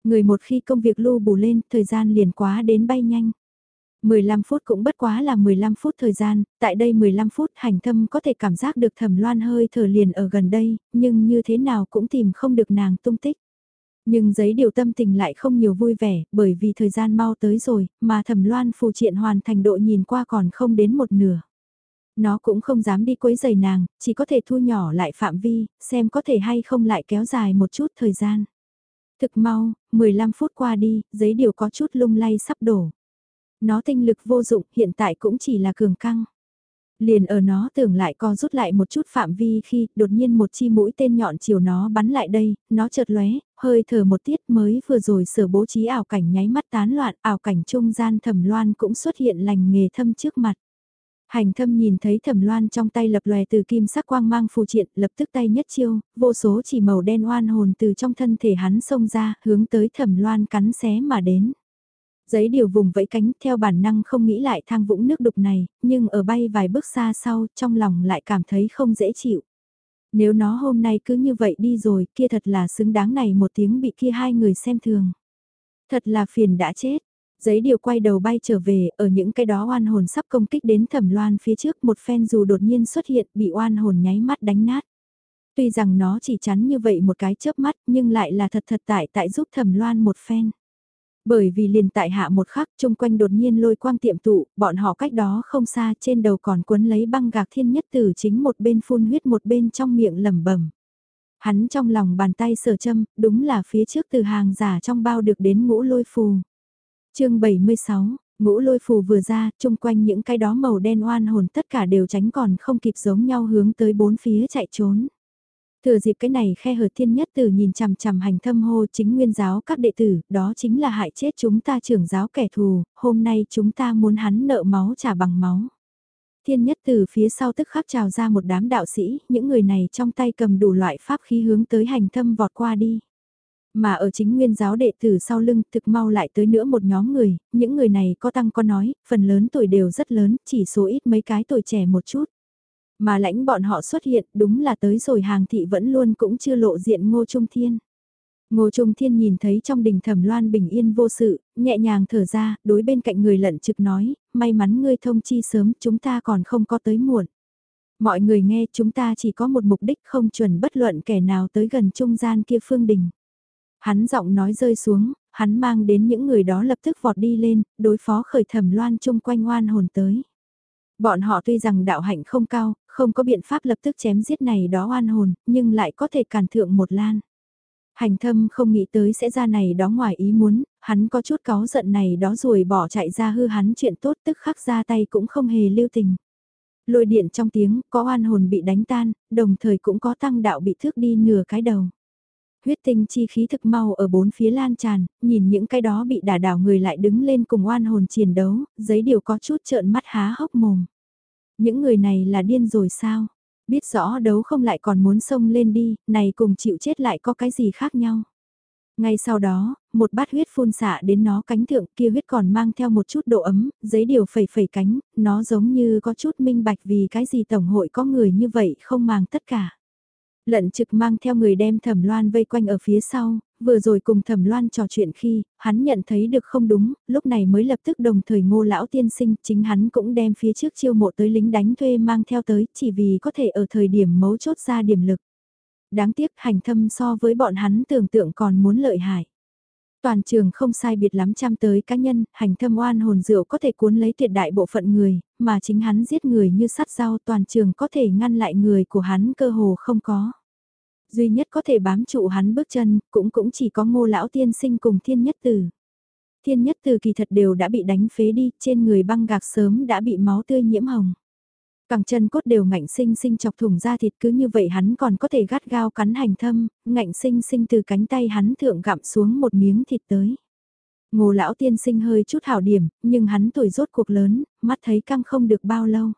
Người một khi công việc lưu bù lên, thời gian liền quá đến bay nhanh. 15 phút cũng bất quá là 15 phút thời gian, tại đây 15 phút hành thâm có thể cảm giác được thẩm loan hơi thở liền ở gần đây, nhưng như thế nào cũng tìm không được nàng tung tích. Nhưng giấy điều tâm tình lại không nhiều vui vẻ, bởi vì thời gian mau tới rồi, mà thẩm loan phù triện hoàn thành độ nhìn qua còn không đến một nửa. Nó cũng không dám đi quấy giày nàng, chỉ có thể thu nhỏ lại phạm vi, xem có thể hay không lại kéo dài một chút thời gian. Thực mau, 15 phút qua đi, giấy điều có chút lung lay sắp đổ. Nó tinh lực vô dụng, hiện tại cũng chỉ là cường căng. Liền ở nó tưởng lại co rút lại một chút phạm vi khi đột nhiên một chi mũi tên nhọn chiều nó bắn lại đây, nó chợt lóe, hơi thở một tiết mới vừa rồi sở bố trí ảo cảnh nháy mắt tán loạn, ảo cảnh trung gian thẩm loan cũng xuất hiện lành nghề thâm trước mặt. Hành thâm nhìn thấy thẩm loan trong tay lập lòe từ kim sắc quang mang phù triện, lập tức tay nhất chiêu, vô số chỉ màu đen oan hồn từ trong thân thể hắn xông ra, hướng tới thẩm loan cắn xé mà đến. Giấy điều vùng vẫy cánh theo bản năng không nghĩ lại thang vũng nước đục này, nhưng ở bay vài bước xa sau, trong lòng lại cảm thấy không dễ chịu. Nếu nó hôm nay cứ như vậy đi rồi, kia thật là xứng đáng này một tiếng bị kia hai người xem thường. Thật là phiền đã chết, Giấy điều quay đầu bay trở về, ở những cái đó oan hồn sắp công kích đến thẩm loan phía trước một phen dù đột nhiên xuất hiện bị oan hồn nháy mắt đánh nát. Tuy rằng nó chỉ chắn như vậy một cái chớp mắt nhưng lại là thật thật tại tại giúp thẩm loan một phen. Bởi vì liền tại hạ một khắc chung quanh đột nhiên lôi quang tiệm tụ, bọn họ cách đó không xa trên đầu còn cuốn lấy băng gạc thiên nhất tử chính một bên phun huyết một bên trong miệng lẩm bẩm Hắn trong lòng bàn tay sờ châm, đúng là phía trước từ hàng giả trong bao được đến ngũ lôi phù chương 76, ngũ lôi phù vừa ra, chung quanh những cái đó màu đen oan hồn tất cả đều tránh còn không kịp giống nhau hướng tới bốn phía chạy trốn. Thừa dịp cái này khe hở thiên nhất tử nhìn chằm chằm hành thâm hô chính nguyên giáo các đệ tử, đó chính là hại chết chúng ta trưởng giáo kẻ thù, hôm nay chúng ta muốn hắn nợ máu trả bằng máu. Thiên nhất tử phía sau tức khắc trào ra một đám đạo sĩ, những người này trong tay cầm đủ loại pháp khí hướng tới hành thâm vọt qua đi. Mà ở chính nguyên giáo đệ tử sau lưng thực mau lại tới nữa một nhóm người, những người này có tăng có nói, phần lớn tuổi đều rất lớn, chỉ số ít mấy cái tuổi trẻ một chút. Mà lãnh bọn họ xuất hiện đúng là tới rồi hàng thị vẫn luôn cũng chưa lộ diện ngô trung thiên. Ngô Trung Thiên nhìn thấy trong đình thẩm loan bình yên vô sự, nhẹ nhàng thở ra, đối bên cạnh người lận trực nói, may mắn ngươi thông chi sớm, chúng ta còn không có tới muộn. Mọi người nghe chúng ta chỉ có một mục đích không chuẩn bất luận kẻ nào tới gần trung gian kia phương đình. Hắn giọng nói rơi xuống, hắn mang đến những người đó lập tức vọt đi lên, đối phó khởi thẩm loan chung quanh oan hồn tới. Bọn họ tuy rằng đạo hạnh không cao, không có biện pháp lập tức chém giết này đó oan hồn, nhưng lại có thể cản thượng một lan. Hành thâm không nghĩ tới sẽ ra này đó ngoài ý muốn, hắn có chút cáu giận này đó rồi bỏ chạy ra hư hắn chuyện tốt tức khắc ra tay cũng không hề lưu tình. Lôi điện trong tiếng, có oan hồn bị đánh tan, đồng thời cũng có tăng đạo bị thước đi nửa cái đầu. Huyết tinh chi khí thực mau ở bốn phía lan tràn, nhìn những cái đó bị đả đảo người lại đứng lên cùng oan hồn chiến đấu, giấy điều có chút trợn mắt há hốc mồm. Những người này là điên rồi sao? Biết rõ đấu không lại còn muốn xông lên đi, này cùng chịu chết lại có cái gì khác nhau. Ngay sau đó, một bát huyết phun xạ đến nó cánh thượng kia huyết còn mang theo một chút độ ấm, giấy điều phẩy phẩy cánh, nó giống như có chút minh bạch vì cái gì tổng hội có người như vậy không mang tất cả. Lận trực mang theo người đem thẩm loan vây quanh ở phía sau, vừa rồi cùng thẩm loan trò chuyện khi, hắn nhận thấy được không đúng, lúc này mới lập tức đồng thời ngô lão tiên sinh, chính hắn cũng đem phía trước chiêu mộ tới lính đánh thuê mang theo tới, chỉ vì có thể ở thời điểm mấu chốt ra điểm lực. Đáng tiếc hành thâm so với bọn hắn tưởng tượng còn muốn lợi hại. Toàn trường không sai biệt lắm trăm tới cá nhân, hành thâm oan hồn rượu có thể cuốn lấy tuyệt đại bộ phận người, mà chính hắn giết người như sắt rau toàn trường có thể ngăn lại người của hắn cơ hồ không có. Duy nhất có thể bám trụ hắn bước chân, cũng cũng chỉ có ngô lão tiên sinh cùng thiên nhất tử. Thiên nhất tử kỳ thật đều đã bị đánh phế đi, trên người băng gạc sớm đã bị máu tươi nhiễm hồng. Cẳng chân cốt đều ngạnh sinh sinh chọc thủng ra thịt cứ như vậy hắn còn có thể gắt gao cắn hành thâm, ngạnh sinh sinh từ cánh tay hắn thượng gặm xuống một miếng thịt tới. Ngô lão tiên sinh hơi chút hảo điểm, nhưng hắn tuổi rốt cuộc lớn, mắt thấy căng không được bao lâu.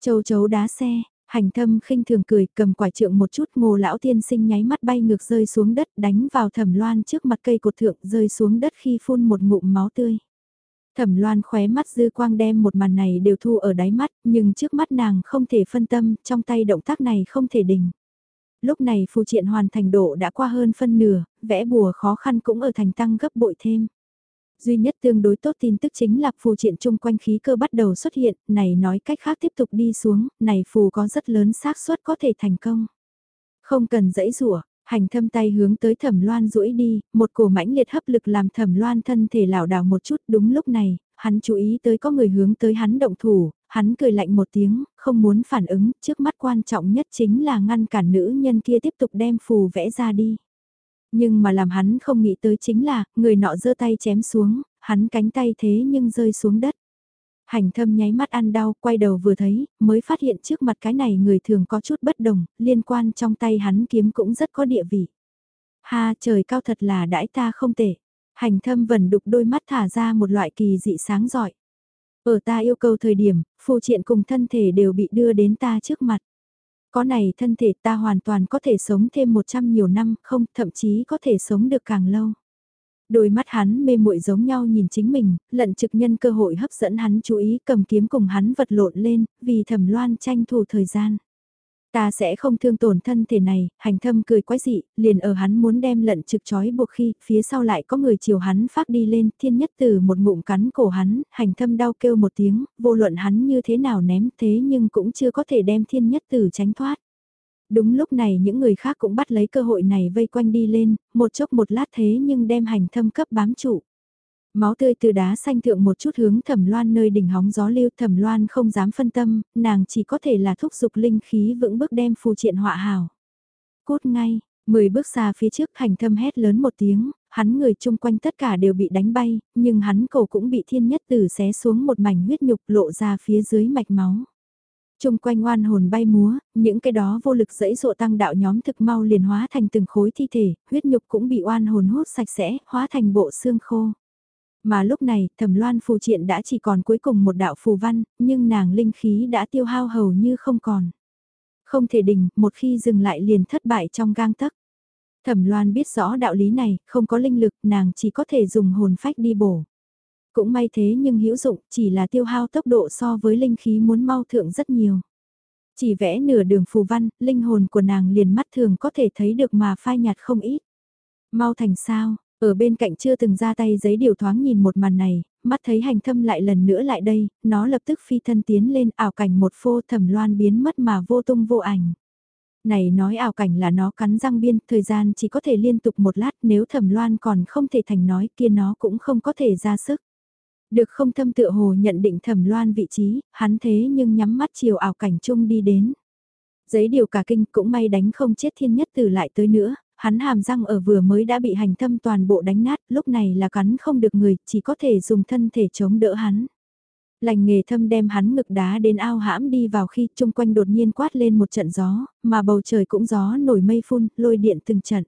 Châu chấu đá xe, hành thâm khinh thường cười cầm quả trượng một chút ngô lão tiên sinh nháy mắt bay ngược rơi xuống đất đánh vào thẩm loan trước mặt cây cột thượng rơi xuống đất khi phun một ngụm máu tươi. Thẩm loan khóe mắt dư quang đem một màn này đều thu ở đáy mắt, nhưng trước mắt nàng không thể phân tâm, trong tay động tác này không thể đình. Lúc này phù triện hoàn thành độ đã qua hơn phân nửa, vẽ bùa khó khăn cũng ở thành tăng gấp bội thêm. Duy nhất tương đối tốt tin tức chính là phù triện chung quanh khí cơ bắt đầu xuất hiện, này nói cách khác tiếp tục đi xuống, này phù có rất lớn xác suất có thể thành công. Không cần dãy rủa Hành thâm tay hướng tới thẩm loan duỗi đi, một cổ mãnh liệt hấp lực làm thẩm loan thân thể lảo đảo một chút đúng lúc này, hắn chú ý tới có người hướng tới hắn động thủ, hắn cười lạnh một tiếng, không muốn phản ứng, trước mắt quan trọng nhất chính là ngăn cản nữ nhân kia tiếp tục đem phù vẽ ra đi. Nhưng mà làm hắn không nghĩ tới chính là, người nọ giơ tay chém xuống, hắn cánh tay thế nhưng rơi xuống đất. Hành thâm nháy mắt ăn đau, quay đầu vừa thấy, mới phát hiện trước mặt cái này người thường có chút bất đồng, liên quan trong tay hắn kiếm cũng rất có địa vị. Ha trời cao thật là đãi ta không tệ. Hành thâm vần đục đôi mắt thả ra một loại kỳ dị sáng giỏi. Ở ta yêu cầu thời điểm, phù triện cùng thân thể đều bị đưa đến ta trước mặt. Có này thân thể ta hoàn toàn có thể sống thêm 100 nhiều năm, không, thậm chí có thể sống được càng lâu. Đôi mắt hắn mê muội giống nhau nhìn chính mình, lận trực nhân cơ hội hấp dẫn hắn chú ý cầm kiếm cùng hắn vật lộn lên, vì thẩm loan tranh thủ thời gian. Ta sẽ không thương tổn thân thể này, hành thâm cười quái dị, liền ở hắn muốn đem lận trực chói buộc khi, phía sau lại có người chiều hắn phát đi lên, thiên nhất từ một ngụm cắn cổ hắn, hành thâm đau kêu một tiếng, vô luận hắn như thế nào ném thế nhưng cũng chưa có thể đem thiên nhất từ tránh thoát. Đúng lúc này những người khác cũng bắt lấy cơ hội này vây quanh đi lên, một chốc một lát thế nhưng đem hành thâm cấp bám trụ. Máu tươi từ đá xanh thượng một chút hướng thẩm loan nơi đỉnh hóng gió lưu thẩm loan không dám phân tâm, nàng chỉ có thể là thúc giục linh khí vững bước đem phù triện họa hào. Cốt ngay, mười bước xa phía trước hành thâm hét lớn một tiếng, hắn người chung quanh tất cả đều bị đánh bay, nhưng hắn cổ cũng bị thiên nhất tử xé xuống một mảnh huyết nhục lộ ra phía dưới mạch máu. Trung quanh oan hồn bay múa, những cái đó vô lực dẫy dụa tăng đạo nhóm thực mau liền hóa thành từng khối thi thể, huyết nhục cũng bị oan hồn hút sạch sẽ, hóa thành bộ xương khô. Mà lúc này, thẩm loan phù triện đã chỉ còn cuối cùng một đạo phù văn, nhưng nàng linh khí đã tiêu hao hầu như không còn. Không thể đình, một khi dừng lại liền thất bại trong gang tấc. Thẩm loan biết rõ đạo lý này, không có linh lực, nàng chỉ có thể dùng hồn phách đi bổ. Cũng may thế nhưng hữu dụng, chỉ là tiêu hao tốc độ so với linh khí muốn mau thượng rất nhiều. Chỉ vẽ nửa đường phù văn, linh hồn của nàng liền mắt thường có thể thấy được mà phai nhạt không ít. mau thành sao, ở bên cạnh chưa từng ra tay giấy điều thoáng nhìn một màn này, mắt thấy hành thâm lại lần nữa lại đây, nó lập tức phi thân tiến lên ảo cảnh một phô thẩm loan biến mất mà vô tung vô ảnh. Này nói ảo cảnh là nó cắn răng biên, thời gian chỉ có thể liên tục một lát nếu thẩm loan còn không thể thành nói kia nó cũng không có thể ra sức. Được không thâm tựa hồ nhận định thẩm loan vị trí, hắn thế nhưng nhắm mắt chiều ảo cảnh chung đi đến. Giấy điều cả kinh cũng may đánh không chết thiên nhất từ lại tới nữa, hắn hàm răng ở vừa mới đã bị hành thâm toàn bộ đánh nát, lúc này là cắn không được người, chỉ có thể dùng thân thể chống đỡ hắn. Lành nghề thâm đem hắn ngực đá đến ao hãm đi vào khi chung quanh đột nhiên quát lên một trận gió, mà bầu trời cũng gió nổi mây phun, lôi điện từng trận.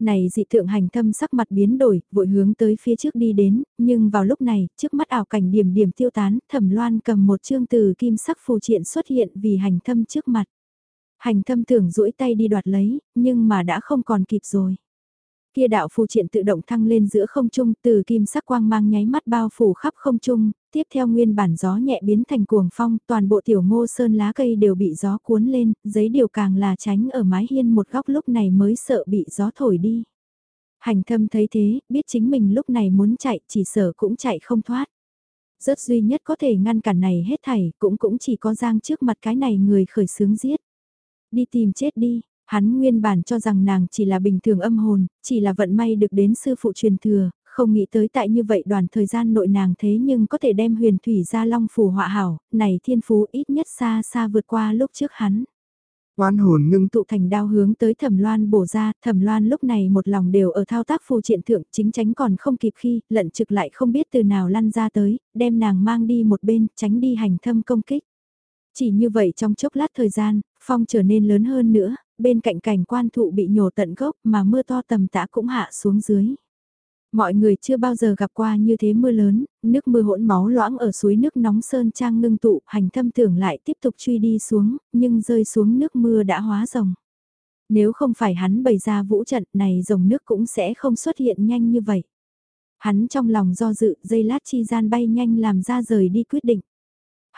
Này dị thượng hành thâm sắc mặt biến đổi, vội hướng tới phía trước đi đến, nhưng vào lúc này, trước mắt ảo cảnh điểm điểm tiêu tán, thẩm loan cầm một chương từ kim sắc phù triện xuất hiện vì hành thâm trước mặt. Hành thâm tưởng duỗi tay đi đoạt lấy, nhưng mà đã không còn kịp rồi. Kia đạo phù triện tự động thăng lên giữa không trung từ kim sắc quang mang nháy mắt bao phủ khắp không trung, tiếp theo nguyên bản gió nhẹ biến thành cuồng phong, toàn bộ tiểu ngô sơn lá cây đều bị gió cuốn lên, giấy điều càng là tránh ở mái hiên một góc lúc này mới sợ bị gió thổi đi. Hành thâm thấy thế, biết chính mình lúc này muốn chạy, chỉ sợ cũng chạy không thoát. Rất duy nhất có thể ngăn cản này hết thảy, cũng cũng chỉ có giang trước mặt cái này người khởi sướng giết. Đi tìm chết đi, hắn nguyên bản cho rằng nàng chỉ là bình thường âm hồn, chỉ là vận may được đến sư phụ truyền thừa, không nghĩ tới tại như vậy đoàn thời gian nội nàng thế nhưng có thể đem huyền thủy ra long phù họa hảo, này thiên phú ít nhất xa xa vượt qua lúc trước hắn. Oan hồn ngưng tụ thành đao hướng tới thẩm loan bổ ra, thẩm loan lúc này một lòng đều ở thao tác phù triện thượng chính tránh còn không kịp khi, lận trực lại không biết từ nào lăn ra tới, đem nàng mang đi một bên, tránh đi hành thâm công kích. Chỉ như vậy trong chốc lát thời gian, phong trở nên lớn hơn nữa, bên cạnh cảnh quan thụ bị nhổ tận gốc mà mưa to tầm tã cũng hạ xuống dưới. Mọi người chưa bao giờ gặp qua như thế mưa lớn, nước mưa hỗn máu loãng ở suối nước nóng sơn trang ngưng tụ, hành thâm tưởng lại tiếp tục truy đi xuống, nhưng rơi xuống nước mưa đã hóa rồng. Nếu không phải hắn bày ra vũ trận này rồng nước cũng sẽ không xuất hiện nhanh như vậy. Hắn trong lòng do dự, dây lát chi gian bay nhanh làm ra rời đi quyết định.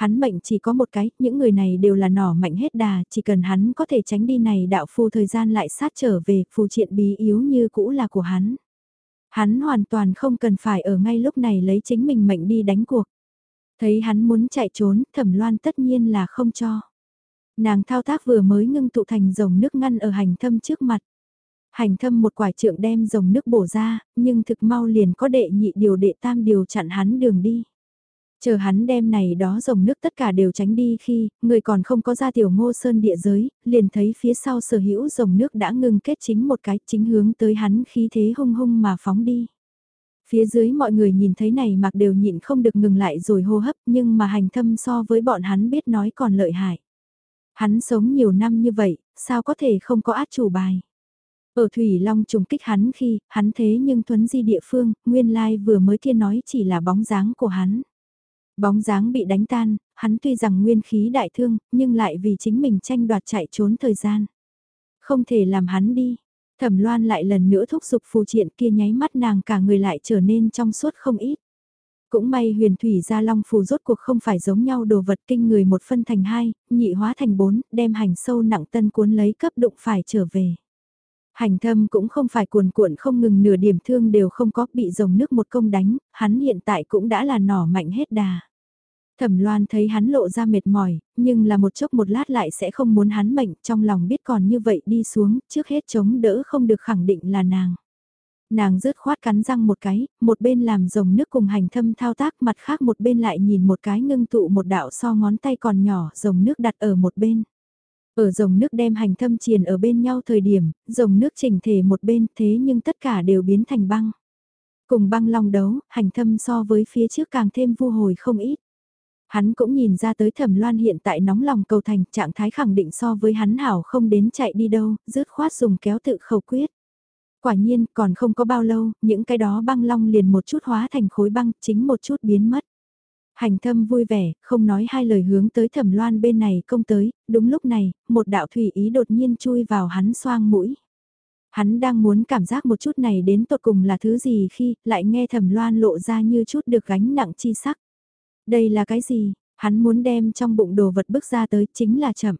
Hắn mệnh chỉ có một cái, những người này đều là nỏ mạnh hết đà, chỉ cần hắn có thể tránh đi này đạo phu thời gian lại sát trở về, phù triện bí yếu như cũ là của hắn. Hắn hoàn toàn không cần phải ở ngay lúc này lấy chính mình mệnh đi đánh cuộc. Thấy hắn muốn chạy trốn, thẩm loan tất nhiên là không cho. Nàng thao tác vừa mới ngưng tụ thành dòng nước ngăn ở hành thâm trước mặt. Hành thâm một quả trượng đem dòng nước bổ ra, nhưng thực mau liền có đệ nhị điều đệ tam điều chặn hắn đường đi. Chờ hắn đem này đó dòng nước tất cả đều tránh đi khi, người còn không có ra tiểu ngô sơn địa giới, liền thấy phía sau sở hữu dòng nước đã ngừng kết chính một cái chính hướng tới hắn khí thế hung hung mà phóng đi. Phía dưới mọi người nhìn thấy này mặc đều nhịn không được ngừng lại rồi hô hấp nhưng mà hành thâm so với bọn hắn biết nói còn lợi hại. Hắn sống nhiều năm như vậy, sao có thể không có át chủ bài. Ở Thủy Long trùng kích hắn khi, hắn thế nhưng thuấn di địa phương, nguyên lai vừa mới kia nói chỉ là bóng dáng của hắn. Bóng dáng bị đánh tan, hắn tuy rằng nguyên khí đại thương, nhưng lại vì chính mình tranh đoạt chạy trốn thời gian. Không thể làm hắn đi. Thẩm loan lại lần nữa thúc giục phù triện kia nháy mắt nàng cả người lại trở nên trong suốt không ít. Cũng may huyền thủy gia long phù rốt cuộc không phải giống nhau đồ vật kinh người một phân thành hai, nhị hóa thành bốn, đem hành sâu nặng tân cuốn lấy cấp đụng phải trở về. Hành thâm cũng không phải cuồn cuộn không ngừng nửa điểm thương đều không có bị dòng nước một công đánh, hắn hiện tại cũng đã là nỏ mạnh hết đà. Thẩm Loan thấy hắn lộ ra mệt mỏi, nhưng là một chốc một lát lại sẽ không muốn hắn mệnh, trong lòng biết còn như vậy đi xuống, trước hết chống đỡ không được khẳng định là nàng. Nàng rớt khoát cắn răng một cái, một bên làm rồng nước cùng hành thâm thao tác, mặt khác một bên lại nhìn một cái ngưng tụ một đạo so ngón tay còn nhỏ, rồng nước đặt ở một bên. Ở rồng nước đem hành thâm triền ở bên nhau thời điểm, rồng nước chỉnh thể một bên thế nhưng tất cả đều biến thành băng. Cùng băng long đấu, hành thâm so với phía trước càng thêm vu hồi không ít. Hắn cũng nhìn ra tới thẩm loan hiện tại nóng lòng cầu thành trạng thái khẳng định so với hắn hảo không đến chạy đi đâu, rứt khoát dùng kéo tự khẩu quyết. Quả nhiên còn không có bao lâu, những cái đó băng long liền một chút hóa thành khối băng, chính một chút biến mất. Hành thâm vui vẻ, không nói hai lời hướng tới thẩm loan bên này công tới, đúng lúc này, một đạo thủy ý đột nhiên chui vào hắn xoang mũi. Hắn đang muốn cảm giác một chút này đến tột cùng là thứ gì khi lại nghe thẩm loan lộ ra như chút được gánh nặng chi sắc. Đây là cái gì? Hắn muốn đem trong bụng đồ vật bước ra tới chính là chậm.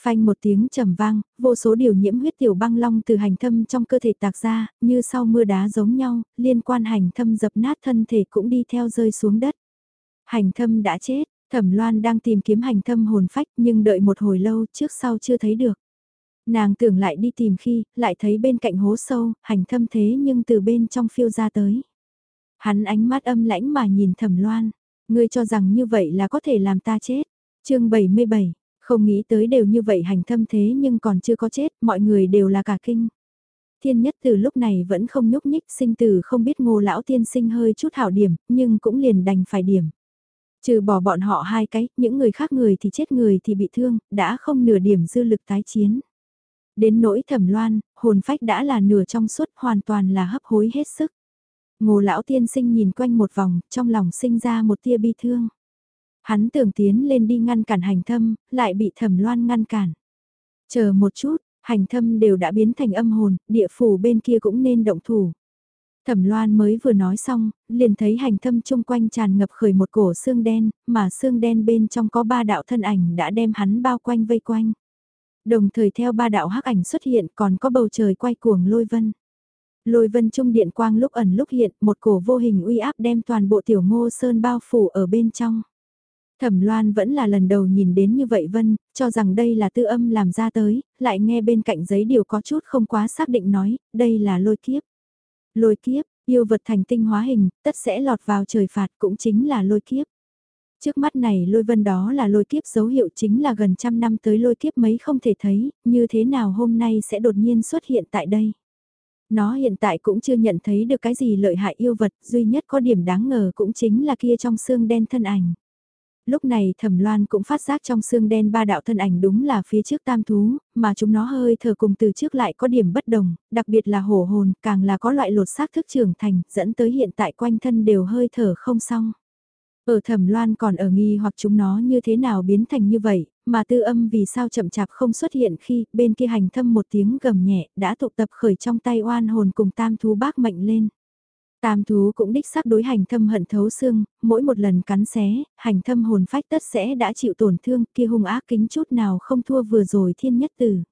Phanh một tiếng trầm vang, vô số điều nhiễm huyết tiểu băng long từ hành thâm trong cơ thể tạc ra, như sau mưa đá giống nhau, liên quan hành thâm dập nát thân thể cũng đi theo rơi xuống đất. Hành thâm đã chết, thẩm loan đang tìm kiếm hành thâm hồn phách nhưng đợi một hồi lâu trước sau chưa thấy được. Nàng tưởng lại đi tìm khi, lại thấy bên cạnh hố sâu, hành thâm thế nhưng từ bên trong phiêu ra tới. Hắn ánh mắt âm lãnh mà nhìn thẩm loan, ngươi cho rằng như vậy là có thể làm ta chết. chương 77, không nghĩ tới đều như vậy hành thâm thế nhưng còn chưa có chết, mọi người đều là cả kinh. Thiên nhất từ lúc này vẫn không nhúc nhích sinh tử không biết ngô lão tiên sinh hơi chút hảo điểm, nhưng cũng liền đành phải điểm. Trừ bỏ bọn họ hai cái, những người khác người thì chết người thì bị thương, đã không nửa điểm dư lực tái chiến. Đến nỗi thẩm loan, hồn phách đã là nửa trong suốt hoàn toàn là hấp hối hết sức. Ngô lão tiên sinh nhìn quanh một vòng, trong lòng sinh ra một tia bi thương. Hắn tưởng tiến lên đi ngăn cản hành thâm, lại bị thẩm loan ngăn cản. Chờ một chút, hành thâm đều đã biến thành âm hồn, địa phủ bên kia cũng nên động thủ. Thẩm loan mới vừa nói xong, liền thấy hành thâm chung quanh tràn ngập khởi một cổ xương đen, mà xương đen bên trong có ba đạo thân ảnh đã đem hắn bao quanh vây quanh. Đồng thời theo ba đạo hắc ảnh xuất hiện còn có bầu trời quay cuồng lôi vân. Lôi vân trung điện quang lúc ẩn lúc hiện, một cổ vô hình uy áp đem toàn bộ tiểu ngô sơn bao phủ ở bên trong. Thẩm Loan vẫn là lần đầu nhìn đến như vậy Vân, cho rằng đây là tư âm làm ra tới, lại nghe bên cạnh giấy điều có chút không quá xác định nói, đây là lôi kiếp. Lôi kiếp, yêu vật thành tinh hóa hình, tất sẽ lọt vào trời phạt cũng chính là lôi kiếp. Trước mắt này lôi vân đó là lôi kiếp dấu hiệu chính là gần trăm năm tới lôi kiếp mấy không thể thấy, như thế nào hôm nay sẽ đột nhiên xuất hiện tại đây. Nó hiện tại cũng chưa nhận thấy được cái gì lợi hại yêu vật, duy nhất có điểm đáng ngờ cũng chính là kia trong xương đen thân ảnh lúc này thẩm loan cũng phát giác trong xương đen ba đạo thân ảnh đúng là phía trước tam thú, mà chúng nó hơi thở cùng từ trước lại có điểm bất đồng, đặc biệt là hổ hồn, càng là có loại lột xác thức trưởng thành, dẫn tới hiện tại quanh thân đều hơi thở không xong. Ở thẩm loan còn ở nghi hoặc chúng nó như thế nào biến thành như vậy, mà tư âm vì sao chậm chạp không xuất hiện khi bên kia hành thâm một tiếng gầm nhẹ đã tụ tập khởi trong tay oan hồn cùng tam thú bác mệnh lên. Tam thú cũng đích xác đối hành thâm hận thấu xương, mỗi một lần cắn xé, hành thâm hồn phách tất sẽ đã chịu tổn thương kia hung ác kính chút nào không thua vừa rồi thiên nhất tử.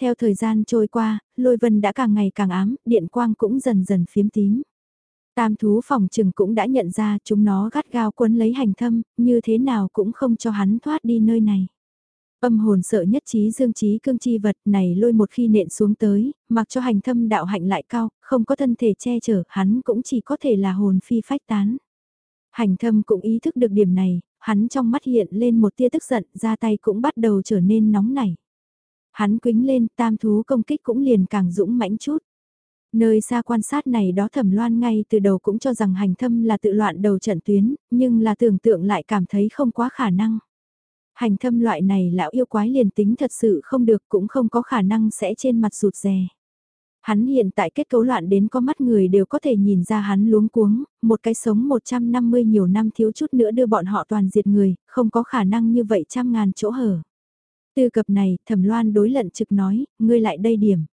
Theo thời gian trôi qua, lôi vân đã càng ngày càng ám, điện quang cũng dần dần phiếm tím. Tam thú phòng trừng cũng đã nhận ra chúng nó gắt gao quấn lấy hành thâm, như thế nào cũng không cho hắn thoát đi nơi này. Âm hồn sợ nhất trí dương trí cương chi vật này lôi một khi nện xuống tới, mặc cho hành thâm đạo hạnh lại cao, không có thân thể che chở, hắn cũng chỉ có thể là hồn phi phách tán. Hành thâm cũng ý thức được điểm này, hắn trong mắt hiện lên một tia tức giận, ra tay cũng bắt đầu trở nên nóng nảy. Hắn quính lên, tam thú công kích cũng liền càng dũng mãnh chút. Nơi xa quan sát này đó thẩm loan ngay từ đầu cũng cho rằng hành thâm là tự loạn đầu trận tuyến, nhưng là tưởng tượng lại cảm thấy không quá khả năng. Hành thâm loại này lão yêu quái liền tính thật sự không được cũng không có khả năng sẽ trên mặt rụt rè. Hắn hiện tại kết cấu loạn đến có mắt người đều có thể nhìn ra hắn luống cuống, một cái sống 150 nhiều năm thiếu chút nữa đưa bọn họ toàn diệt người, không có khả năng như vậy trăm ngàn chỗ hở. Từ cập này, thẩm loan đối lận trực nói, ngươi lại đây điểm.